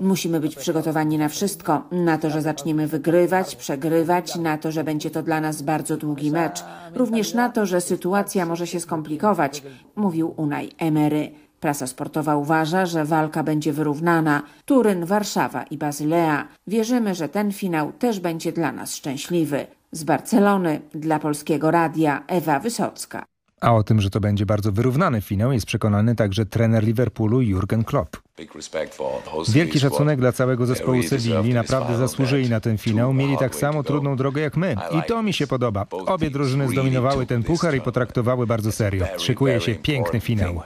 Musimy być przygotowani na wszystko. Na to, że zaczniemy wygrywać, przegrywać, na to, że będzie to dla nas bardzo długi mecz. Również na to, że sytuacja może się skomplikować, mówił Unai Emery. Prasa sportowa uważa, że walka będzie wyrównana. Turyn, Warszawa i Bazylea. Wierzymy, że ten finał też będzie dla nas szczęśliwy. Z Barcelony dla Polskiego Radia Ewa Wysocka. A o tym, że to będzie bardzo wyrównany finał jest przekonany także trener Liverpoolu Jurgen Klopp. Wielki szacunek dla całego zespołu Sewilli. Naprawdę zasłużyli na ten finał. Mieli tak samo trudną drogę jak my. I to mi się podoba. Obie drużyny zdominowały ten puchar i potraktowały bardzo serio. Szykuje się piękny finał.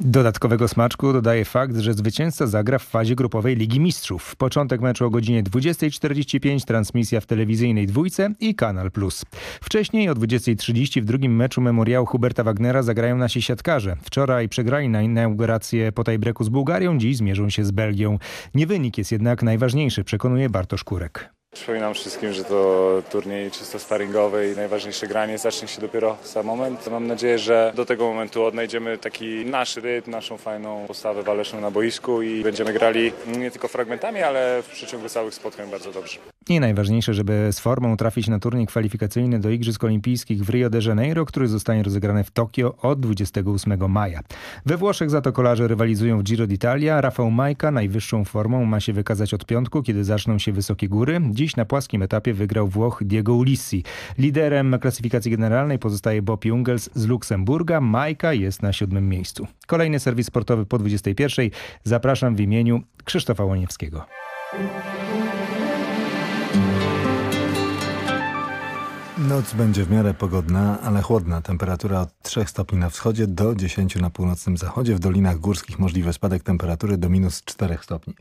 Dodatkowego smaczku dodaje fakt, że zwycięzca zagra w fazie grupowej Ligi Mistrzów. Początek meczu o godzinie 20.45, transmisja w telewizyjnej dwójce i Kanal Plus. Wcześniej o 20.30 w drugim meczu memoriału Huberta Wagnera zagrają nasi siatkarze. Wczoraj przegrali na inaugurację po tajbreku z Bułgarią, dziś zmierzą się z Belgią. Nie wynik jest jednak najważniejszy, przekonuje Bartosz Kurek. Przypominam wszystkim, że to turniej czysto sparingowy i najważniejsze granie zacznie się dopiero za moment. Mam nadzieję, że do tego momentu odnajdziemy taki nasz rytm, naszą fajną postawę waleczną na boisku i będziemy grali nie tylko fragmentami, ale w przeciągu całych spotkań bardzo dobrze. I najważniejsze, żeby z formą trafić na turniej kwalifikacyjny do Igrzysk Olimpijskich w Rio de Janeiro, który zostanie rozegrany w Tokio od 28 maja. We Włoszech za to kolarze rywalizują w Giro d'Italia. Rafał Majka najwyższą formą ma się wykazać od piątku, kiedy zaczną się wysokie góry. Dziś na płaskim etapie wygrał Włoch Diego Ulissi. Liderem klasyfikacji generalnej pozostaje Bob Jungels z Luksemburga. Majka jest na siódmym miejscu. Kolejny serwis sportowy po 21. Zapraszam w imieniu Krzysztofa Łoniewskiego. Noc będzie w miarę pogodna, ale chłodna. Temperatura od 3 stopni na wschodzie do 10 na północnym zachodzie. W dolinach górskich możliwy spadek temperatury do minus 4 stopni.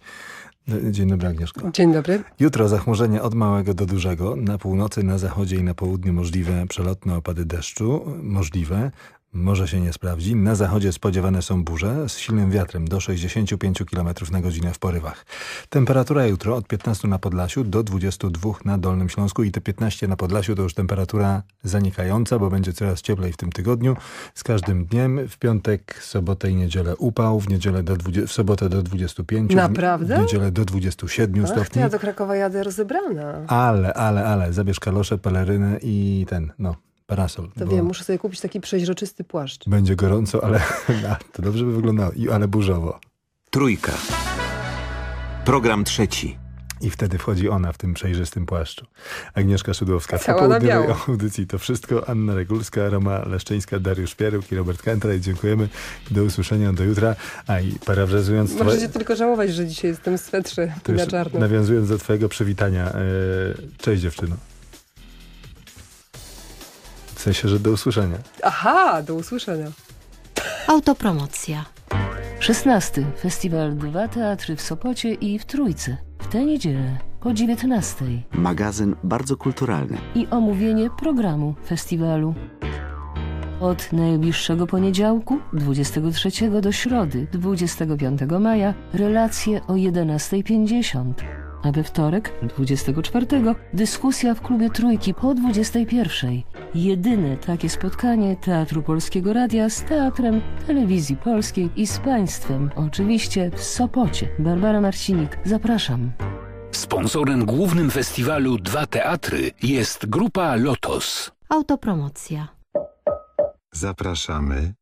Dzień dobry Agnieszko. Dzień dobry. Jutro zachmurzenie od małego do dużego. Na północy, na zachodzie i na południu możliwe przelotne opady deszczu. Możliwe. Może się nie sprawdzi. Na zachodzie spodziewane są burze z silnym wiatrem do 65 km na godzinę w porywach. Temperatura jutro od 15 na Podlasiu do 22 na Dolnym Śląsku i te 15 na Podlasiu to już temperatura zanikająca, bo będzie coraz cieplej w tym tygodniu. Z każdym dniem w piątek, sobotę i niedzielę upał, w niedzielę do 20, w sobotę do 25, Naprawdę? w niedzielę do 27 Ach, to stopni. ja do Krakowa jadę rozebrana. Ale, ale, ale, zabierz kalosze, pelerynę i ten, no, parasol. To wiem, muszę sobie kupić taki przeźroczysty płaszcz. Będzie gorąco, ale to dobrze by wyglądało, I, ale burzowo. Trójka. Program trzeci. I wtedy wchodzi ona w tym przejrzystym płaszczu. Agnieszka Szydłowska. W Cała na popołudniowej biało. audycji to wszystko. Anna Regulska, Roma Leszczyńska, Dariusz Pieruk i Robert Kantra. I dziękujemy. Do usłyszenia do jutra. A i parafrazując... twoje- Możecie tylko żałować, że dzisiaj jestem w swetrze na czarno. Nawiązując do twojego przywitania. E, cześć dziewczyno. W sensie, że do usłyszenia. Aha, do usłyszenia. Autopromocja. 16. Festiwal Dwa Teatry w Sopocie i w Trójce. W tę niedzielę po 19. Magazyn bardzo kulturalny. I omówienie programu festiwalu. Od najbliższego poniedziałku, 23 do środy, 25 maja, relacje o 11.50. A we wtorek, 24, dyskusja w klubie Trójki po 21. Jedyne takie spotkanie Teatru Polskiego Radia z Teatrem Telewizji Polskiej i z Państwem, oczywiście w Sopocie. Barbara Marcinik, zapraszam. Sponsorem głównym festiwalu Dwa Teatry jest grupa Lotos. Autopromocja. Zapraszamy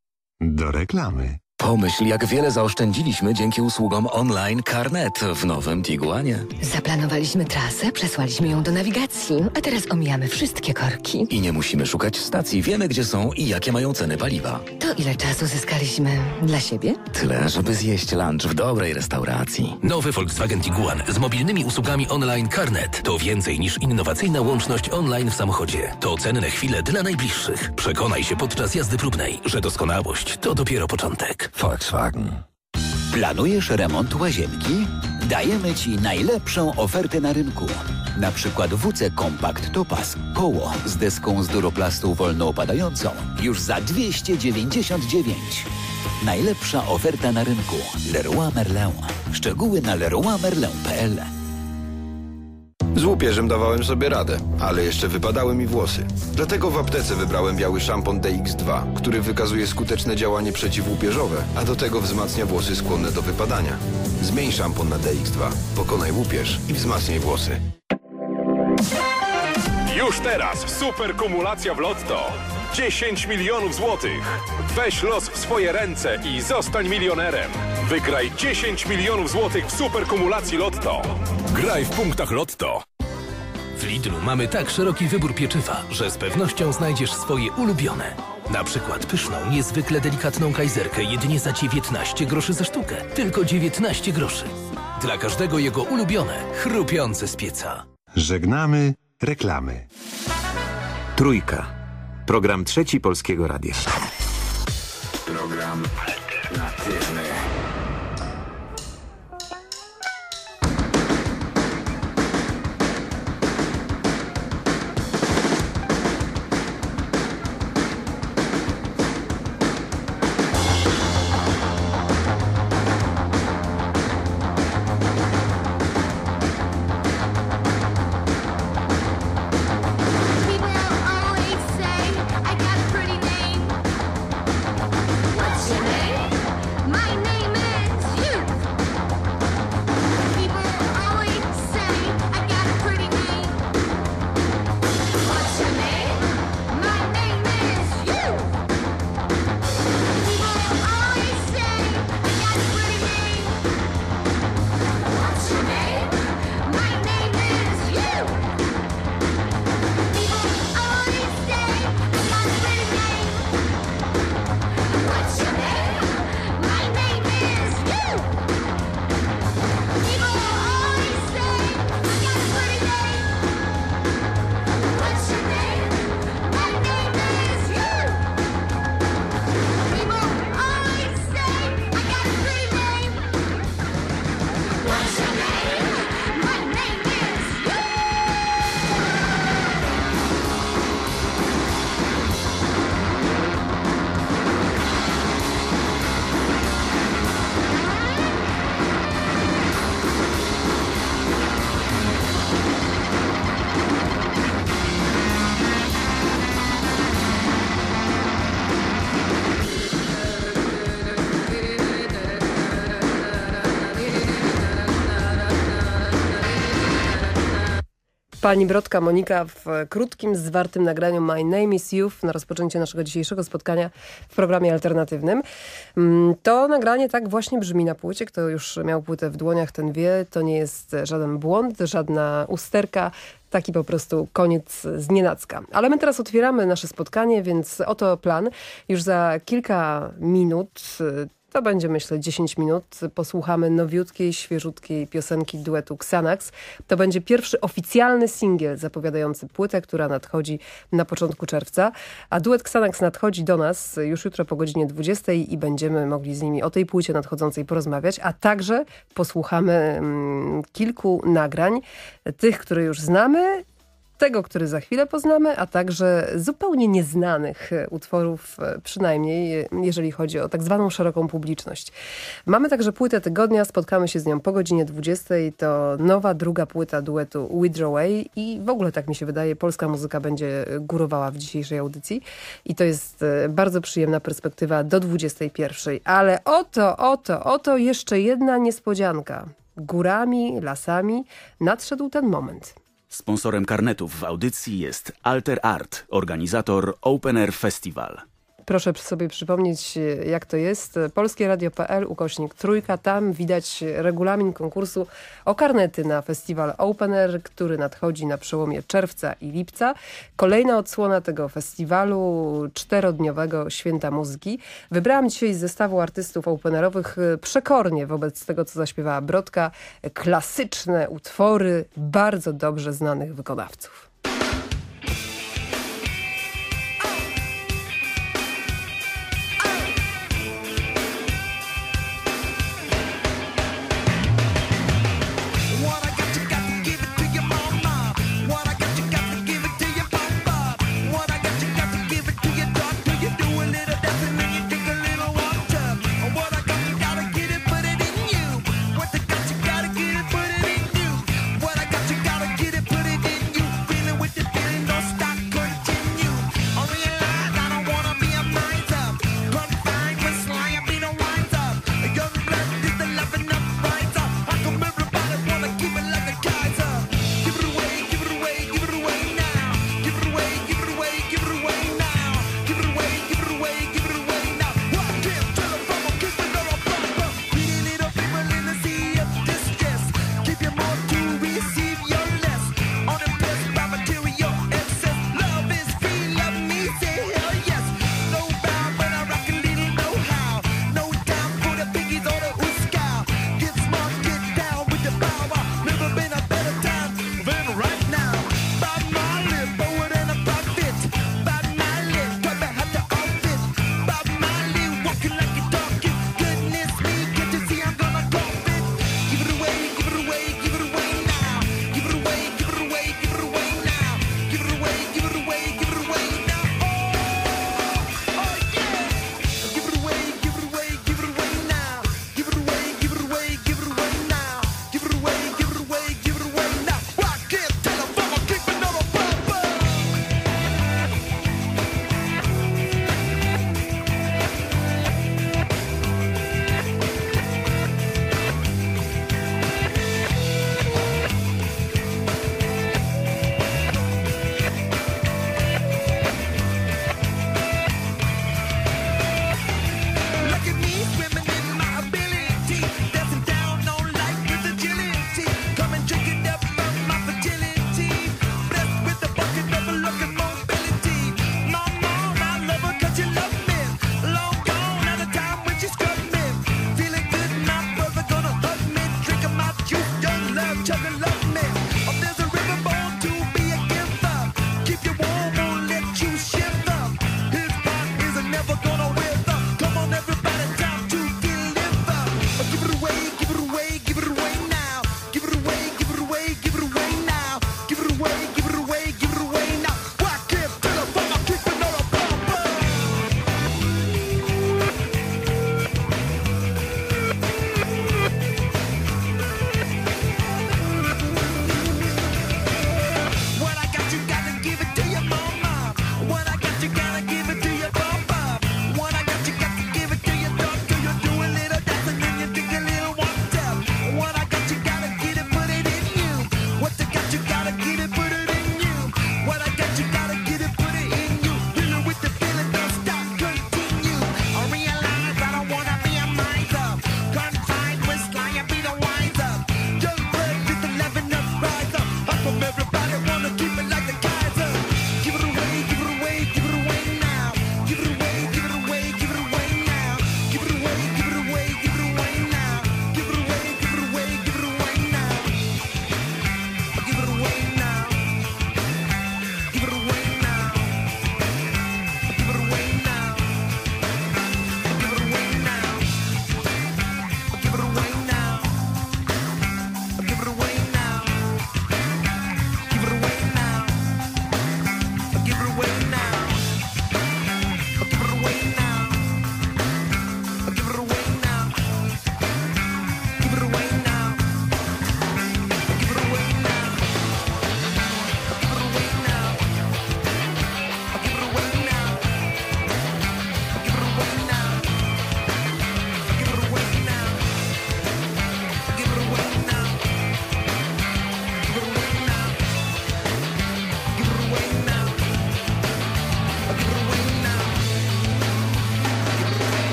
do reklamy. Pomyśl, jak wiele zaoszczędziliśmy dzięki usługom online Carnet w nowym Tiguanie. Zaplanowaliśmy trasę, przesłaliśmy ją do nawigacji, a teraz omijamy wszystkie korki. I nie musimy szukać stacji, wiemy gdzie są i jakie mają ceny paliwa. To ile czasu zyskaliśmy dla siebie? Tyle, żeby zjeść lunch w dobrej restauracji. Nowy Volkswagen Tiguan z mobilnymi usługami online Carnet to więcej niż innowacyjna łączność online w samochodzie. To cenne chwile dla najbliższych. Przekonaj się podczas jazdy próbnej, że doskonałość to dopiero początek. Volkswagen. Planujesz remont łazienki? Dajemy Ci najlepszą ofertę na rynku. Na przykład WC Compact Topaz koło z deską z duroplastu wolno opadającą już za 299. Najlepsza oferta na rynku. Leroy Merlin. Szczegóły na leroymerlin.pl Z łupieżem dawałem sobie radę, ale jeszcze wypadały mi włosy. Dlatego w aptece wybrałem biały szampon DX2, który wykazuje skuteczne działanie przeciwłupieżowe, a do tego wzmacnia włosy skłonne do wypadania. Zmień szampon na DX2, pokonaj łupież i wzmacniaj włosy. Już teraz super kumulacja w Lotto. 10 milionów złotych. Weź los w swoje ręce i zostań milionerem. Wygraj 10 milionów złotych w super kumulacji Lotto. Graj w punktach Lotto. W Lidlu mamy tak szeroki wybór pieczywa, że z pewnością znajdziesz swoje ulubione. Na przykład pyszną, niezwykle delikatną kajzerkę jedynie za 19 groszy za sztukę. Tylko 19 groszy. Dla każdego jego ulubione, chrupiące z pieca. Żegnamy reklamy. Trójka. Program trzeci Polskiego Radia. Program alternatywny. Pani Brodka Monika w krótkim, zwartym nagraniu My Name is Youth na rozpoczęcie naszego dzisiejszego spotkania w programie alternatywnym. Mm, To nagranie tak właśnie brzmi na płycie. Kto już miał płytę w dłoniach, ten wie. To nie jest żaden błąd, żadna usterka. Taki po prostu koniec z nienacka. Ale my teraz otwieramy nasze spotkanie, więc oto plan. Już za kilka minut y, to będzie, myślę, 10 minut. Posłuchamy nowiutkiej, świeżutkiej piosenki duetu Xanax. To będzie pierwszy oficjalny singiel zapowiadający płytę, która nadchodzi na początku czerwca. A duet Xanax nadchodzi do nas już jutro po godzinie 20 i będziemy mogli z nimi o tej płycie nadchodzącej porozmawiać, a także posłuchamy mm, kilku nagrań, tych, które już znamy, tego, który za chwilę poznamy, a także zupełnie nieznanych e, utworów, e, przynajmniej e, jeżeli chodzi o tak zwaną szeroką publiczność. Mamy także płytę tygodnia, spotkamy się z nią po godzinie 20. To nowa, druga płyta duetu Withdraway i w ogóle tak mi się wydaje, polska muzyka będzie górowała w dzisiejszej audycji i to jest bardzo przyjemna perspektywa do 21. Ale oto, oto, oto jeszcze jedna niespodzianka. Górami, lasami nadszedł ten moment. Sponsorem karnetów w audycji jest Alter Art, organizator Open Air Festival. Proszę sobie przypomnieć, e, jak to jest. Polskieradio.pl, ukośnik trójka. Tam widać regulamin konkursu o karnety na festiwal Open Air, który nadchodzi na przełomie czerwca i lipca. Kolejna odsłona tego festiwalu, czterodniowego Święta Muzyki. Wybrałam dzisiaj z zestawu artystów openerowych e, przekornie wobec tego, co zaśpiewała Brodka. Klasyczne utwory bardzo dobrze znanych wykonawców.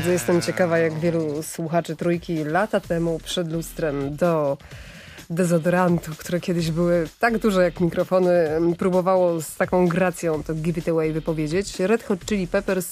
Bardzo jestem ciekawa, jak wielu słuchaczy trójki lata temu przed lustrem do dezodorantu, które kiedyś były tak duże jak mikrofony, próbowało z taką gracją to Give It Away wypowiedzieć. Red Hot Chili Peppers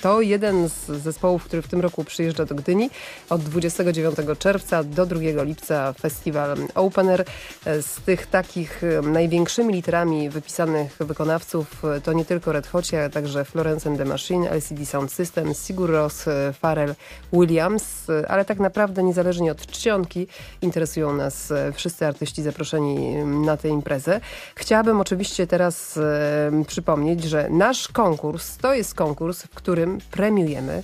to jeden z zespołów, który w tym roku przyjeżdża do Gdyni. Od 29 czerwca do 2 lipca festiwal Opener. Z tych takich największymi literami wypisanych wykonawców to nie tylko Red Hot, ale także Florence and the Machine, LCD Sound System, Sigur Rós, Pharrell Williams, ale tak naprawdę niezależnie od czcionki interesują nas wszyscy artyści zaproszeni na tę imprezę. Chciałabym oczywiście teraz e, przypomnieć, że nasz konkurs to jest konkurs, w którym premiujemy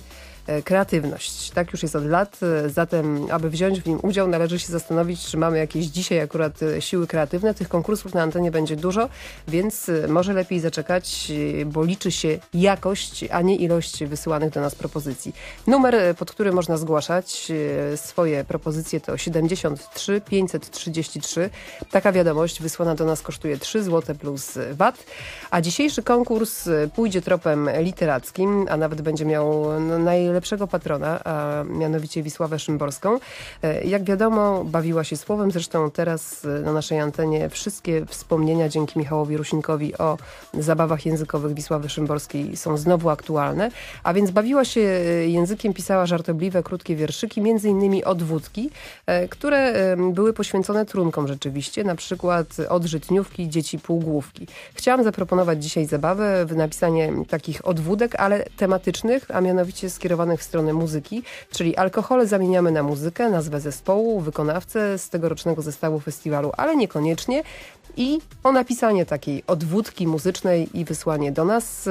kreatywność. Tak już jest od lat, e, zatem aby wziąć w nim udział należy się zastanowić, czy mamy jakieś dzisiaj akurat e, siły kreatywne. Tych konkursów na antenie będzie dużo, więc e, może lepiej zaczekać, e, bo liczy się jakość, a nie ilość wysyłanych do nas propozycji. Numer, e, pod który można zgłaszać e, swoje propozycje to 73 533. Taka wiadomość wysłana do nas kosztuje 3 zł plus VAT, a dzisiejszy konkurs e, pójdzie tropem literackim, a nawet będzie miał no, najlepszego patrona, a mianowicie Wisławę Szymborską. E, Jak wiadomo, bawiła się słowem, zresztą teraz e, na naszej antenie wszystkie wspomnienia dzięki Michałowi Rusinkowi o zabawach językowych Wisławy Szymborskiej są znowu aktualne, a więc bawiła się e, językiem, pisała żartobliwe, krótkie wierszyki, między innymi odwódki, które były poświęcone trunkom rzeczywiście, na przykład od żytniówki dzieci półgłówki. Chciałam zaproponować dzisiaj zabawę w napisanie takich odwódek, ale tematycznych, a mianowicie skierowanych w stronę muzyki, czyli alkohole zamieniamy na muzykę, nazwę zespołu, wykonawcę z tegorocznego zestawu festiwalu, ale niekoniecznie i o napisanie takiej odwódki muzycznej i wysłanie do nas.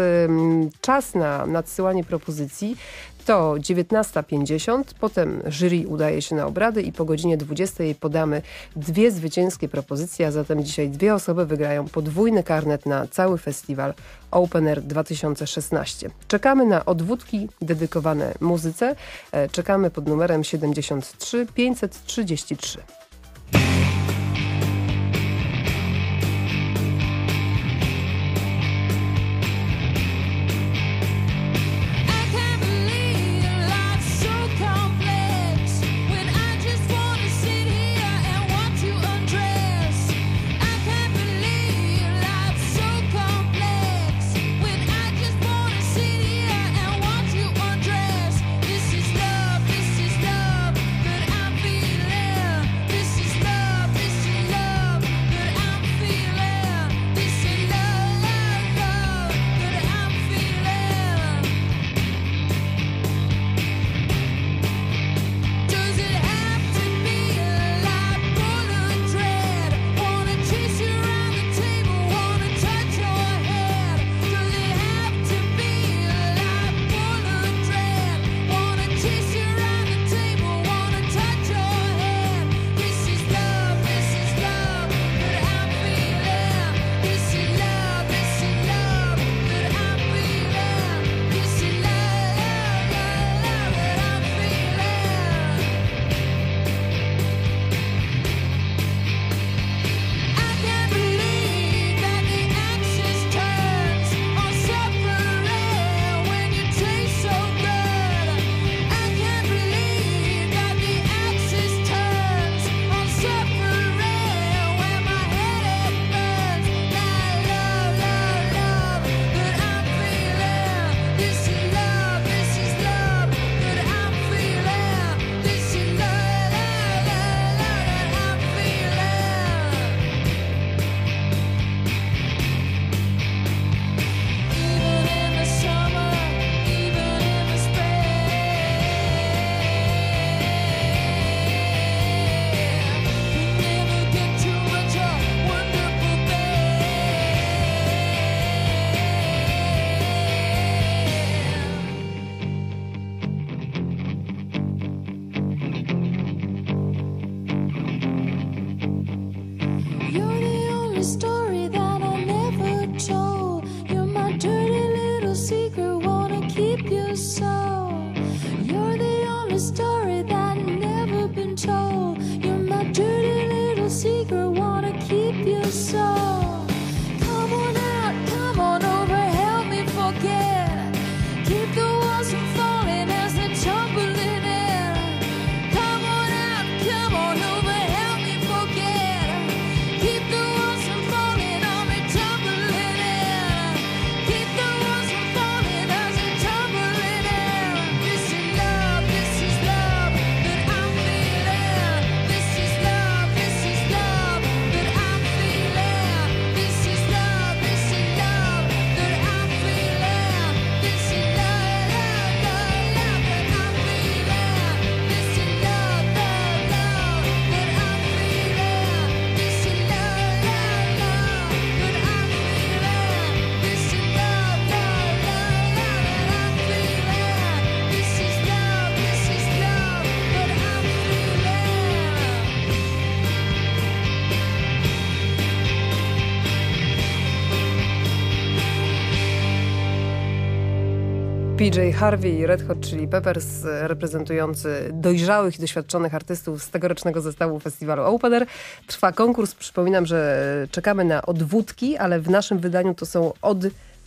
Czas na nadsyłanie propozycji to 19.50, potem jury udaje się na obrady i po godzinie 20 podamy dwie zwycięskie propozycje, a zatem dzisiaj dwie osoby wygrają podwójny karnet na cały festiwal Open Air 2016. Czekamy na odwódki dedykowane muzyce. E, Czekamy pod numerem 73 533. PJ Harvey i Red Hot Chili Peppers reprezentujący dojrzałych i doświadczonych artystów z tegorocznego zestawu festiwalu Air. Trwa konkurs. Przypominam, że czekamy na odwódki, ale w naszym wydaniu to są od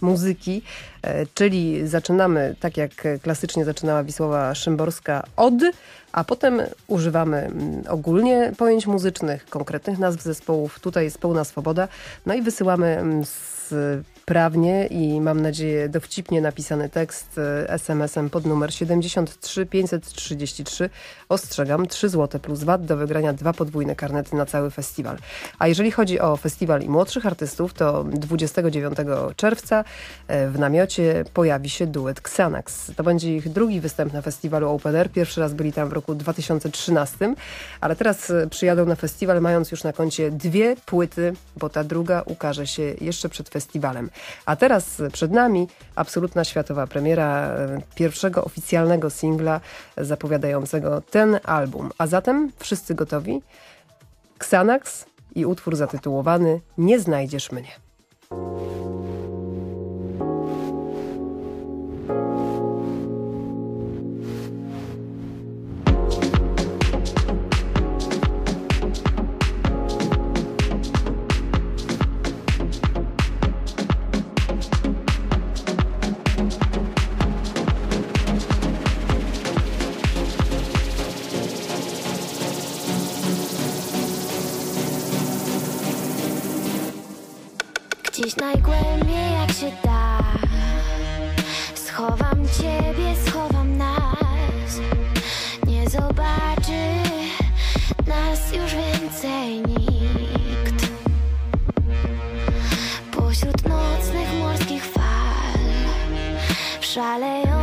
muzyki, e, czyli zaczynamy tak jak klasycznie zaczynała Wisława Szymborska od, a potem używamy mm, ogólnie pojęć muzycznych, konkretnych nazw zespołów. Tutaj jest pełna swoboda. No i wysyłamy mm, sprawnie i mam nadzieję dowcipnie napisany tekst e, SMS-em pod numer 73 533. Ostrzegam, 3 zł plus VAT do wygrania dwa podwójne karnety na cały festiwal. A jeżeli chodzi o festiwal i młodszych artystów, to 29 czerwca e, w namiocie pojawi się duet Xanax. To będzie ich drugi występ na festiwalu Open Air. Pierwszy raz byli tam w roku 2013, ale teraz e, przyjadą na festiwal mając już na koncie dwie płyty, bo ta druga ukaże się jeszcze przed festiwalem. A teraz przed nami absolutna światowa premiera e, pierwszego oficjalnego singla zapowiadającego ten album. A zatem wszyscy gotowi? Xanax i utwór zatytułowany Nie znajdziesz mnie. Najgłębiej jak się da. Schowam ciebie, schowam nas. Nie zobaczy nas już więcej nikt. Pośród nocnych morskich fal Szalejący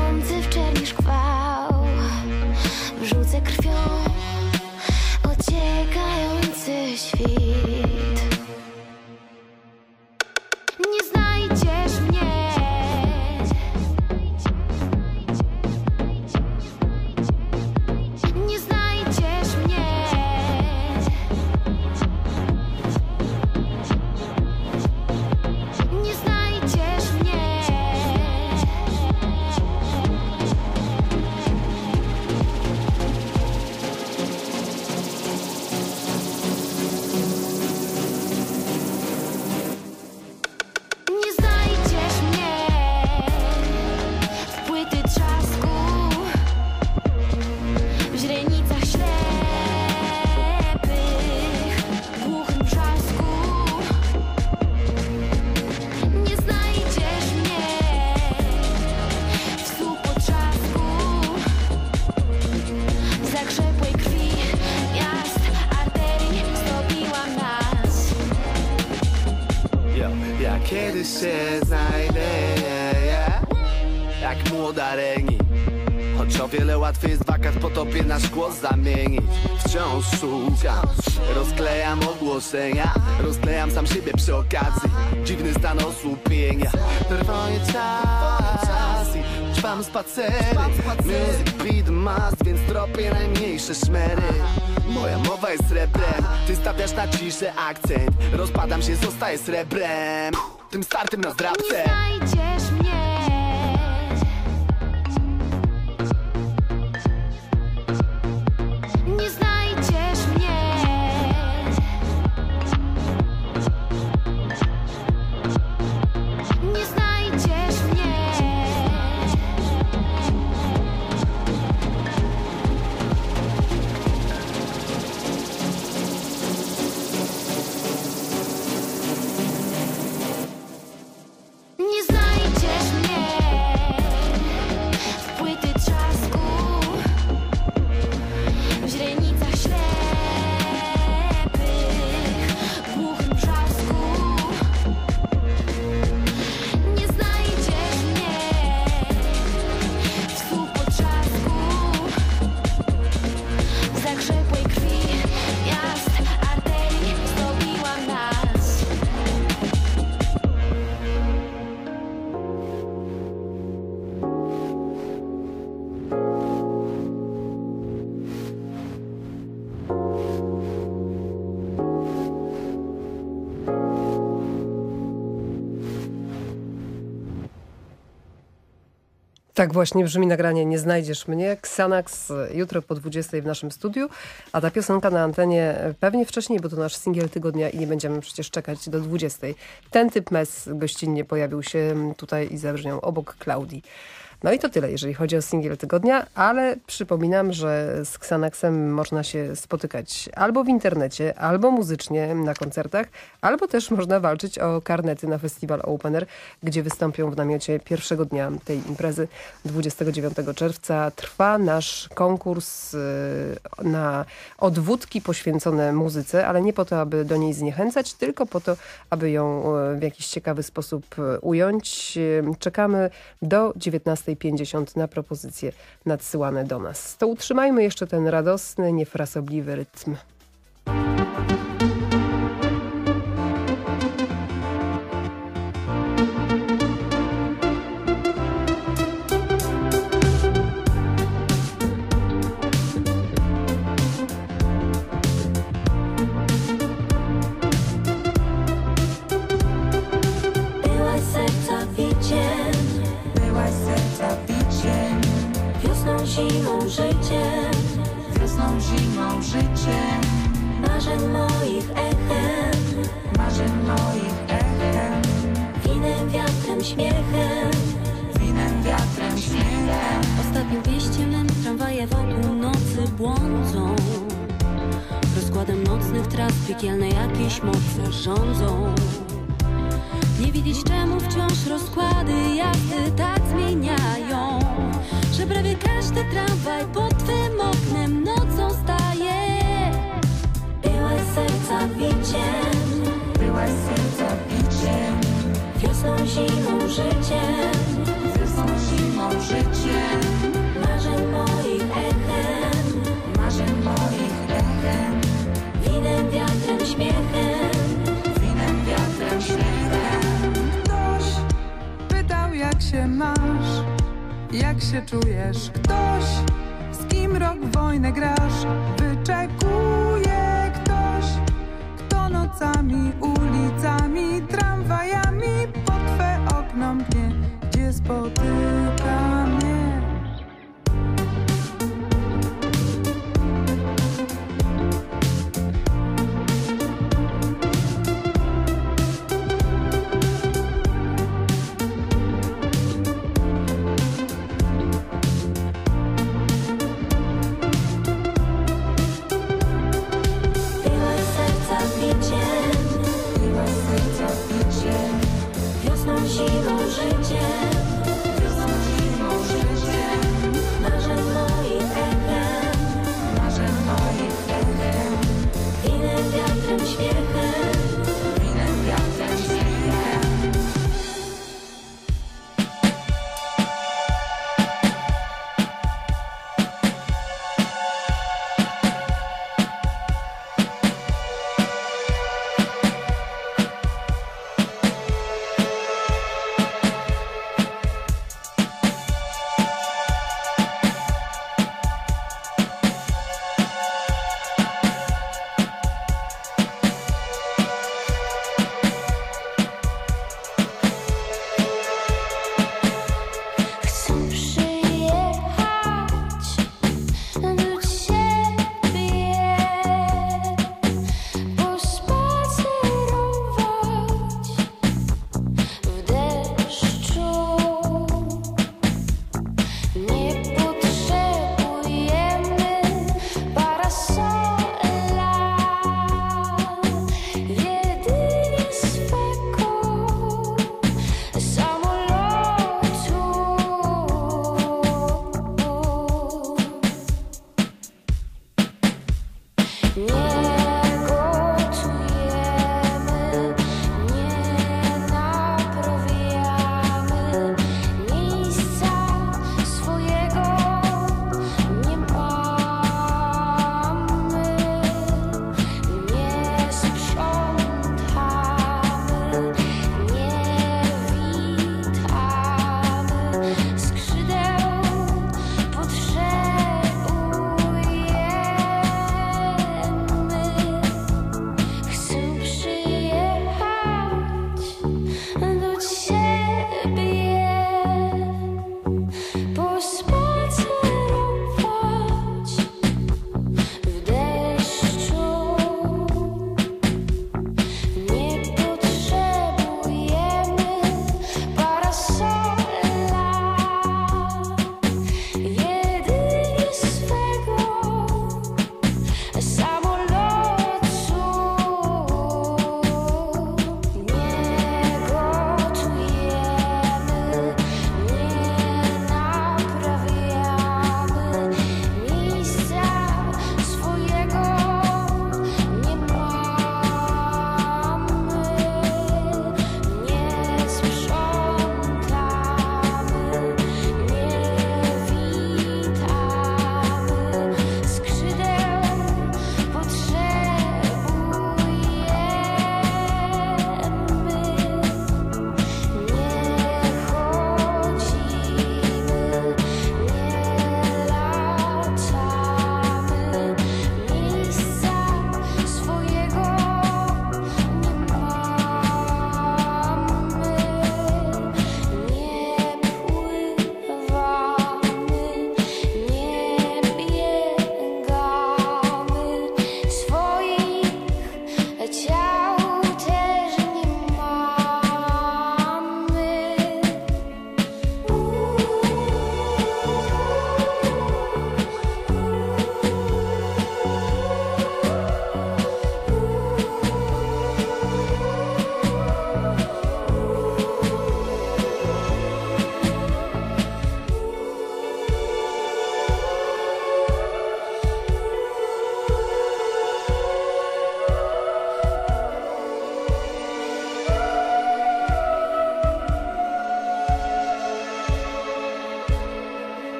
Rozklejam ogłoszenia Rozklejam sam siebie przy okazji. Dziwny stan osłupienia. Trwoje czas i trwam spacery. Music beat must, więc tropię najmniejsze szmery. Moja mowa jest srebrem, ty stawiasz na ciszę akcent. Rozpadam się, zostaję srebrem. Tym startym na zdrabce. Nie Tak właśnie brzmi nagranie Nie znajdziesz mnie. Xanax jutro po 20 w naszym studiu, a ta piosenka na antenie pewnie wcześniej, bo to nasz singiel tygodnia i nie będziemy przecież czekać do 20. Ten typ mes gościnnie pojawił się tutaj i zabrzmiał obok Klaudii. No i to tyle, jeżeli chodzi o singiel tygodnia, ale przypominam, że z Xanaxem można się spotykać albo w internecie, albo muzycznie na koncertach, albo też można walczyć o karnety na festiwal Opener, gdzie wystąpią w namiocie pierwszego dnia tej imprezy 29 czerwca. Trwa nasz konkurs y, na odwódki poświęcone muzyce, ale nie po to, aby do niej zniechęcać, tylko po to, aby ją y, w jakiś ciekawy sposób y, ująć. Czekamy do 19 50 na propozycje nadsyłane do nas. To utrzymajmy jeszcze ten radosny, niefrasobliwy rytm.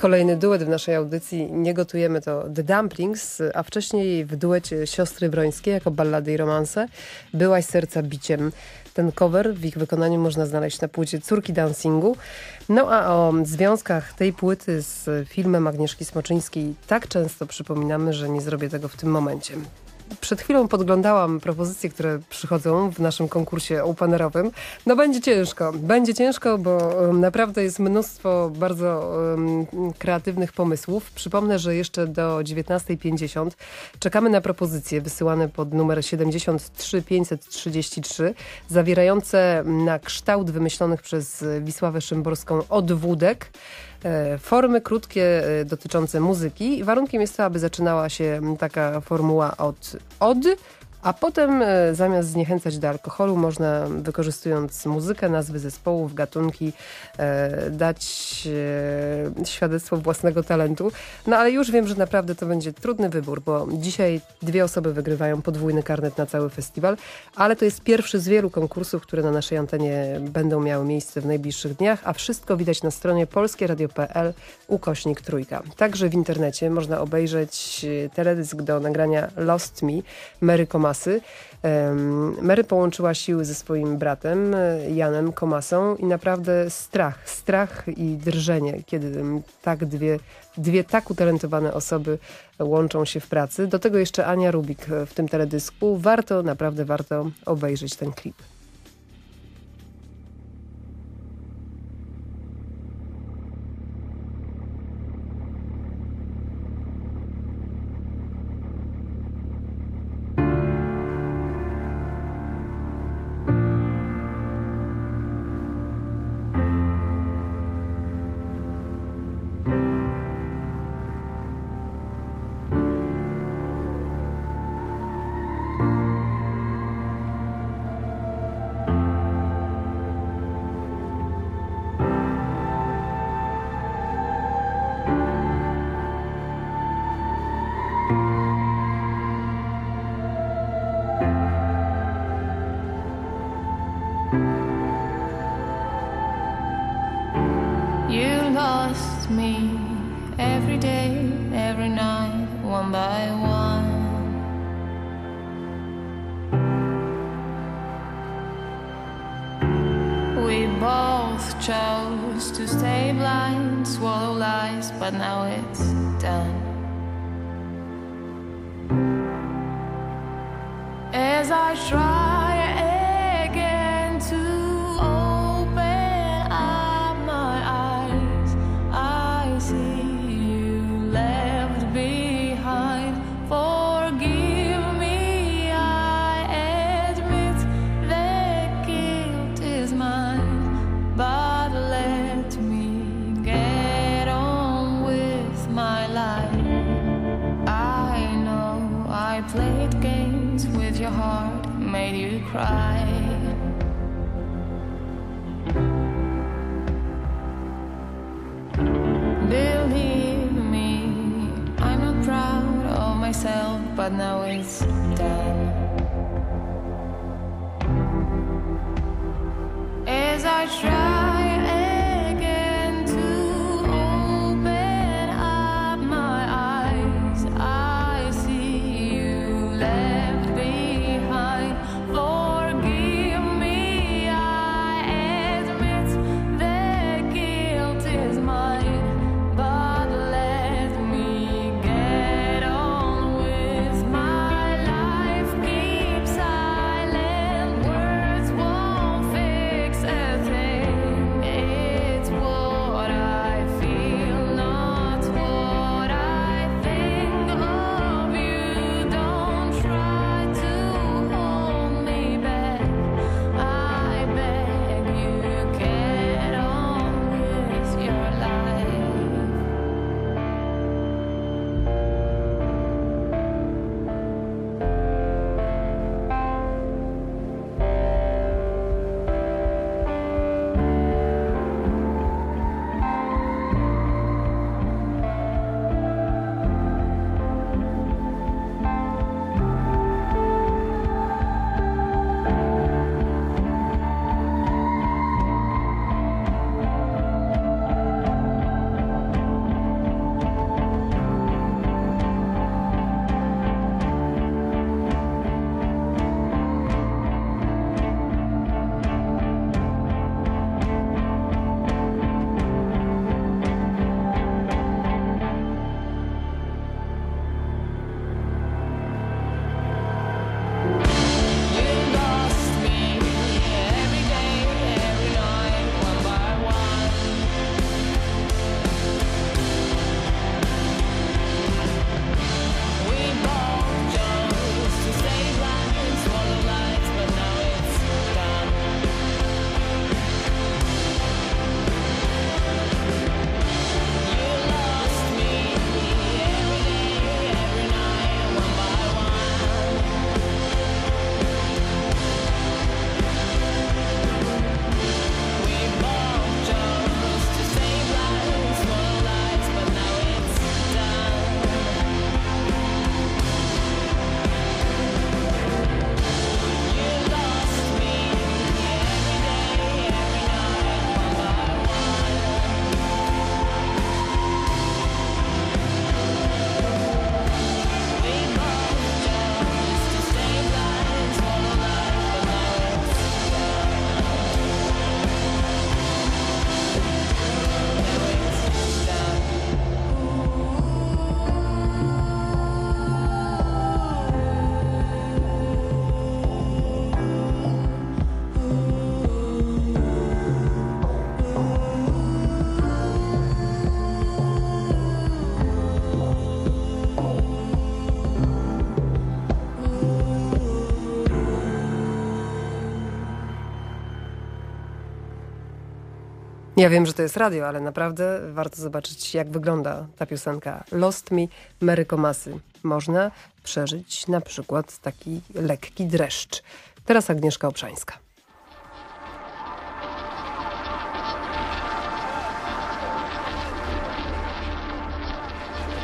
Kolejny duet w naszej audycji. Nie gotujemy to The Dumplings, a wcześniej w duecie siostry Brońskie jako ballady i romanse Byłaś serca biciem. Ten cover w ich wykonaniu można znaleźć na płycie Córki Dancingu. No a o związkach tej płyty z filmem Agnieszki Smoczyńskiej tak często przypominamy, że nie zrobię tego w tym momencie. Przed chwilą podglądałam propozycje, które przychodzą w naszym konkursie openerowym. No będzie ciężko, będzie ciężko, bo naprawdę jest mnóstwo bardzo um, kreatywnych pomysłów. Przypomnę, że jeszcze do 19.50 czekamy na propozycje wysyłane pod numer 73 533, zawierające na kształt wymyślonych przez Wisławę Szymborską odwódek. E, formy krótkie e, dotyczące muzyki. Warunkiem jest to, aby zaczynała się taka formuła od od, a potem e, zamiast zniechęcać do alkoholu, można wykorzystując muzykę, nazwy zespołów, gatunki, e, dać e, świadectwo własnego talentu. No ale już wiem, że naprawdę to będzie trudny wybór, bo dzisiaj dwie osoby wygrywają podwójny karnet na cały festiwal, ale to jest pierwszy z wielu konkursów, które na naszej antenie będą miały miejsce w najbliższych dniach, a wszystko widać na stronie polskieradio.pl ukośnik trójka. Także w internecie można obejrzeć teledysk do nagrania Lost Me Mary Komasy. Mary połączyła siły ze swoim bratem Janem Komasą i naprawdę strach, strach i drżenie, kiedy tak dwie, dwie tak utalentowane osoby łączą się w pracy. Do tego jeszcze Ania Rubik w tym teledysku. Warto, naprawdę warto obejrzeć ten klip. cry. Ja wiem, że to jest radio, ale naprawdę warto zobaczyć, jak wygląda ta piosenka Lost Me Mary Komasy. Można przeżyć na przykład taki lekki dreszcz. Teraz Agnieszka Obszańska.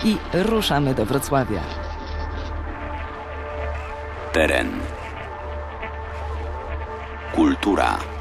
I ruszamy do Wrocławia. Teren. Kultura.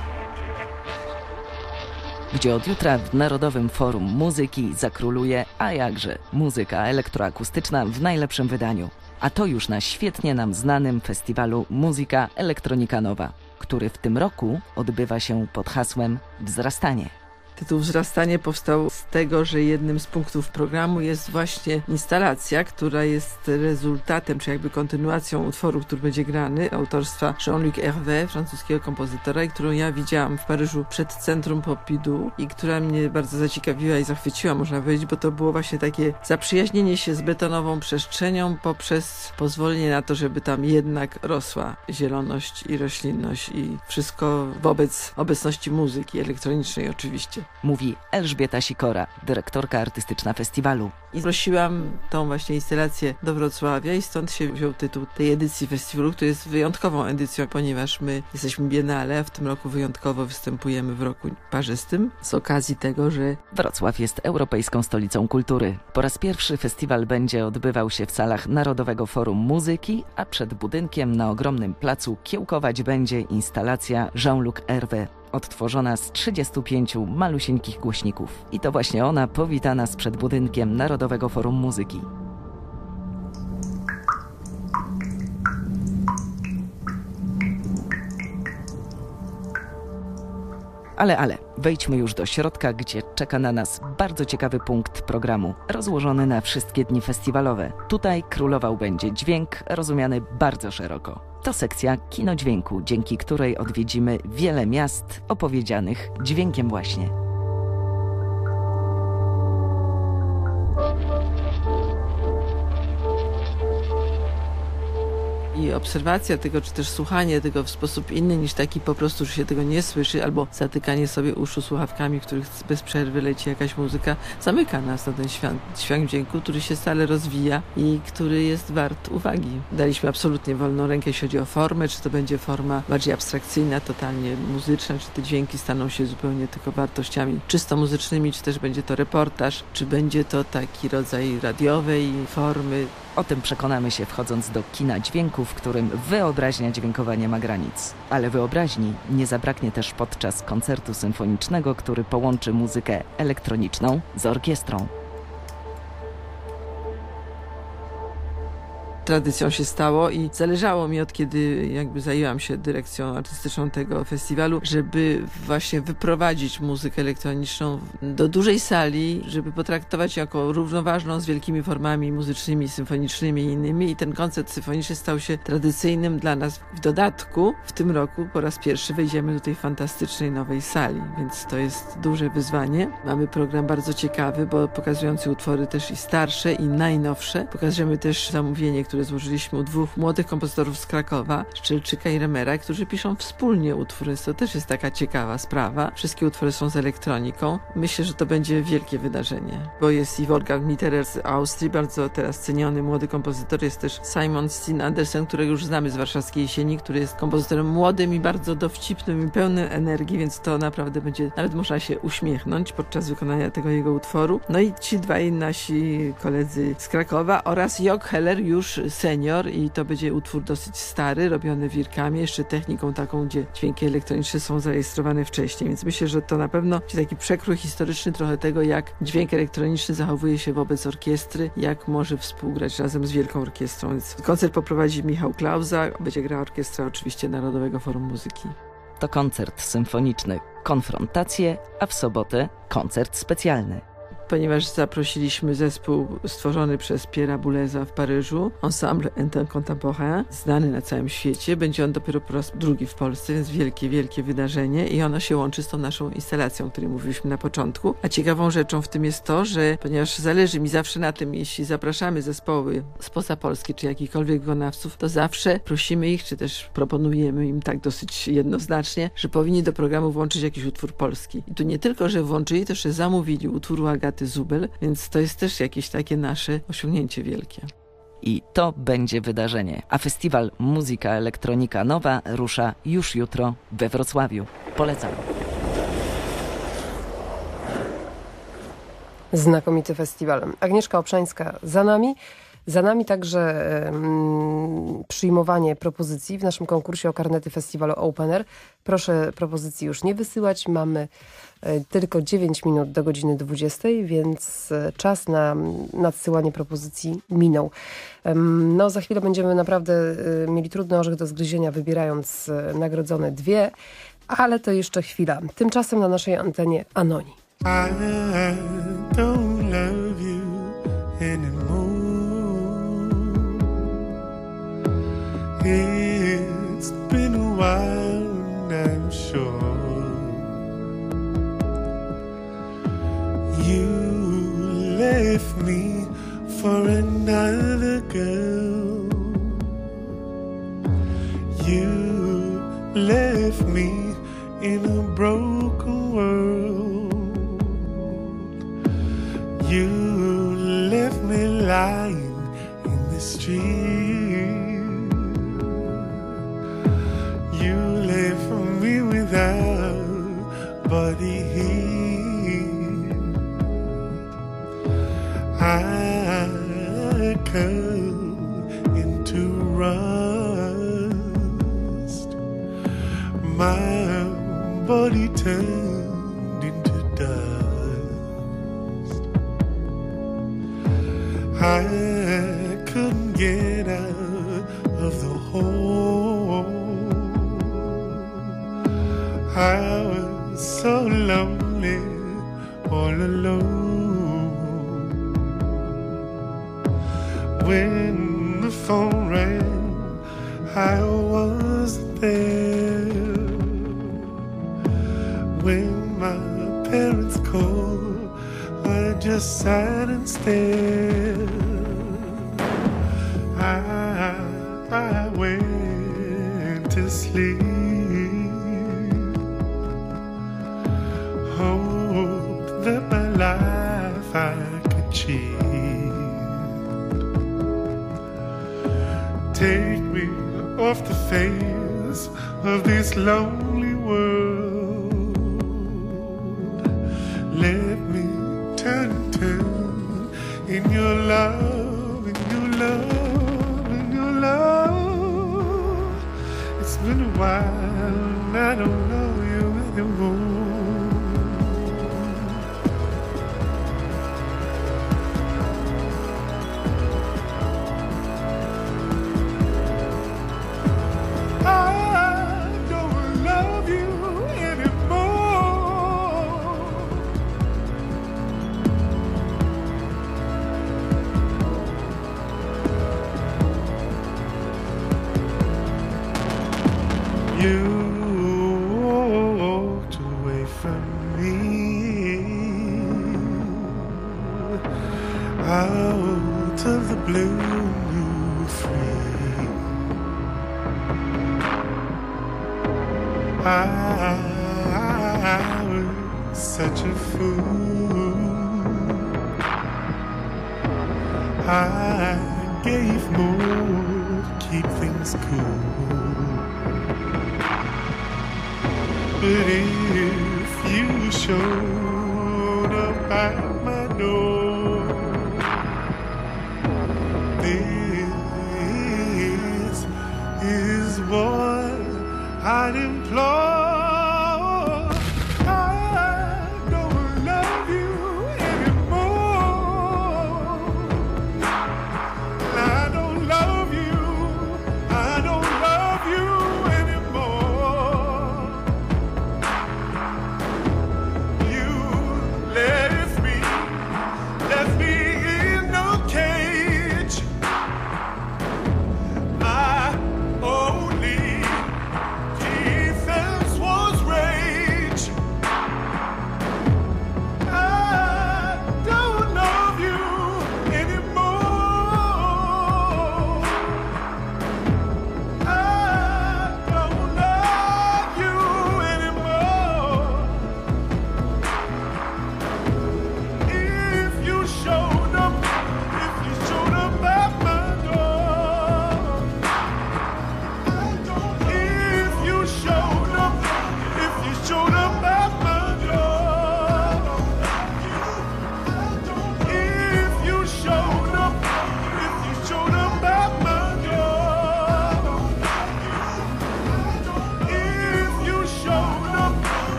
Gdzie od jutra w Narodowym Forum Muzyki zakróluje, a jakże, muzyka elektroakustyczna w najlepszym wydaniu. A to już na świetnie nam znanym festiwalu Muzyka Elektronika Nowa, który w tym roku odbywa się pod hasłem Wzrastanie. Tytuł Wzrastanie powstał z tego, że jednym z punktów programu jest właśnie instalacja, która jest rezultatem, czy jakby kontynuacją utworu, który będzie grany, autorstwa Jean-Luc Hervé, francuskiego kompozytora, i którą ja widziałam w Paryżu przed Centrum Pompidou i która mnie bardzo zaciekawiła i zachwyciła, można powiedzieć, bo to było właśnie takie zaprzyjaźnienie się z betonową przestrzenią poprzez pozwolenie na to, żeby tam jednak rosła zieloność i roślinność i wszystko wobec obecności muzyki elektronicznej oczywiście mówi Elżbieta Sikora, dyrektorka artystyczna festiwalu. I prosiłam tą właśnie instalację do Wrocławia i stąd się wziął tytuł tej edycji festiwalu, który jest wyjątkową edycją, ponieważ my jesteśmy biennale, a w tym roku wyjątkowo występujemy w roku parzystym z okazji tego, że Wrocław jest europejską stolicą kultury. Po raz pierwszy festiwal będzie odbywał się w salach Narodowego Forum Muzyki, a przed budynkiem na ogromnym placu kiełkować będzie instalacja Jean-Luc Hervé odtworzona z 35 malusieńkich głośników. I to właśnie ona powita nas przed budynkiem Narodowego Forum Muzyki. Ale, ale, wejdźmy już do środka, gdzie czeka na nas bardzo ciekawy punkt programu, rozłożony na wszystkie dni festiwalowe. Tutaj królował będzie dźwięk, rozumiany bardzo szeroko. To sekcja kinodźwięku, dzięki której odwiedzimy wiele miast opowiedzianych dźwiękiem właśnie. I obserwacja tego, czy też słuchanie tego w sposób inny niż taki po prostu, że się tego nie słyszy, albo zatykanie sobie uszu słuchawkami, w których bez przerwy leci jakaś muzyka, zamyka nas na ten świat, świat dźwięku, który się stale rozwija i który jest wart uwagi. Daliśmy absolutnie wolną rękę, jeśli chodzi o formę, czy to będzie forma bardziej abstrakcyjna, totalnie muzyczna, czy te dźwięki staną się zupełnie tylko wartościami czysto muzycznymi, czy też będzie to reportaż, czy będzie to taki rodzaj radiowej formy. O tym przekonamy się wchodząc do kina dźwięku, w którym wyobraźnia dźwiękowa nie ma granic. Ale wyobraźni nie zabraknie też podczas koncertu symfonicznego, który połączy muzykę elektroniczną z orkiestrą. Tradycją się stało i zależało mi od kiedy jakby zajęłam się dyrekcją artystyczną tego festiwalu, żeby właśnie wyprowadzić muzykę elektroniczną do dużej sali, żeby potraktować jako równoważną z wielkimi formami muzycznymi, symfonicznymi i innymi i ten koncert symfoniczny stał się tradycyjnym dla nas. W dodatku w tym roku po raz pierwszy wejdziemy do tej fantastycznej nowej sali, więc to jest duże wyzwanie. Mamy program bardzo ciekawy, bo pokazujący utwory też i starsze i najnowsze. Pokażemy też zamówienie, które które złożyliśmy u dwóch młodych kompozytorów z Krakowa, Szczelczyka i Remera, którzy piszą wspólnie utwory. To też jest taka ciekawa sprawa. Wszystkie utwory są z elektroniką. Myślę, że to będzie wielkie wydarzenie, bo jest i Wolfgang Mitterer z Austrii, bardzo teraz ceniony młody kompozytor. Jest też Simon Steen Andersen, którego już znamy z warszawskiej jesieni, który jest kompozytorem młodym i bardzo dowcipnym i pełnym energii, więc to naprawdę będzie, nawet można się uśmiechnąć podczas wykonania tego jego utworu. No i ci dwaj nasi koledzy z Krakowa oraz Jok Heller już senior i to będzie utwór dosyć stary, robiony wirkami, jeszcze techniką taką, gdzie dźwięki elektroniczne są zarejestrowane wcześniej, więc myślę, że to na pewno będzie taki przekrój historyczny trochę tego, jak dźwięk elektroniczny zachowuje się wobec orkiestry, jak może współgrać razem z Wielką Orkiestrą. Więc koncert poprowadzi Michał Klauza, będzie grała orkiestra oczywiście Narodowego Forum Muzyki. To koncert symfoniczny Konfrontacje, a w sobotę koncert specjalny. Ponieważ zaprosiliśmy zespół stworzony przez Pierre'a Bouleza w Paryżu, Ensemble Intercontemporain, znany na całym świecie. Będzie on dopiero po raz drugi w Polsce, więc wielkie, wielkie wydarzenie i ono się łączy z tą naszą instalacją, o której mówiliśmy na początku. A ciekawą rzeczą w tym jest to, że ponieważ zależy mi zawsze na tym, jeśli zapraszamy zespoły spoza Polski, czy jakichkolwiek wykonawców, to zawsze prosimy ich, czy też proponujemy im tak dosyć jednoznacznie, że powinni do programu włączyć jakiś utwór polski. I tu nie tylko, że włączyli, to jeszcze zamówili utwór Agaty Zubel, więc to jest też jakieś takie nasze osiągnięcie wielkie. I to będzie wydarzenie. A festiwal Muzyka Elektronika Nowa rusza już jutro we Wrocławiu. Polecam. Znakomity festiwal. Agnieszka Obszańska za nami. Za nami także um, przyjmowanie propozycji w naszym konkursie o karnety festiwalu Open Air. Proszę propozycji już nie wysyłać. Mamy tylko 9 minut do godziny 20, więc e, czas na nadsyłanie propozycji minął. Um, no za chwilę będziemy naprawdę e, mieli trudny orzech do zgryzienia, wybierając nagrodzone dwie, ale to jeszcze chwila. Tymczasem na naszej antenie Anoni. It's been a while, I'm sure. You left me for another girl. You left me in a broken world. You left me lying in the street. You left me without body I come into rust. My body turned into dust. I couldn't get out of the hole. I was so lonely, all alone. When the phone rang, I was there. When my parents called, I just sat and stared. I, I went to sleep. Hoped that my life I Take me off the face of this lonely world. Let me turn and turn in your love, in your love, in your love. It's been a while, and I don't know you anymore. Blue.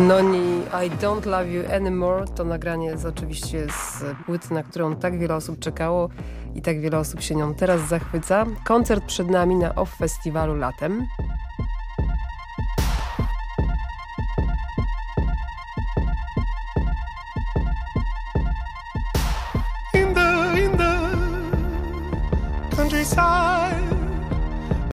Anoni I Don't Love You Anymore to nagranie jest oczywiście z płyty, na którą tak wiele osób czekało i tak wiele osób się nią teraz zachwyca. Koncert przed nami na OFF Festiwalu latem.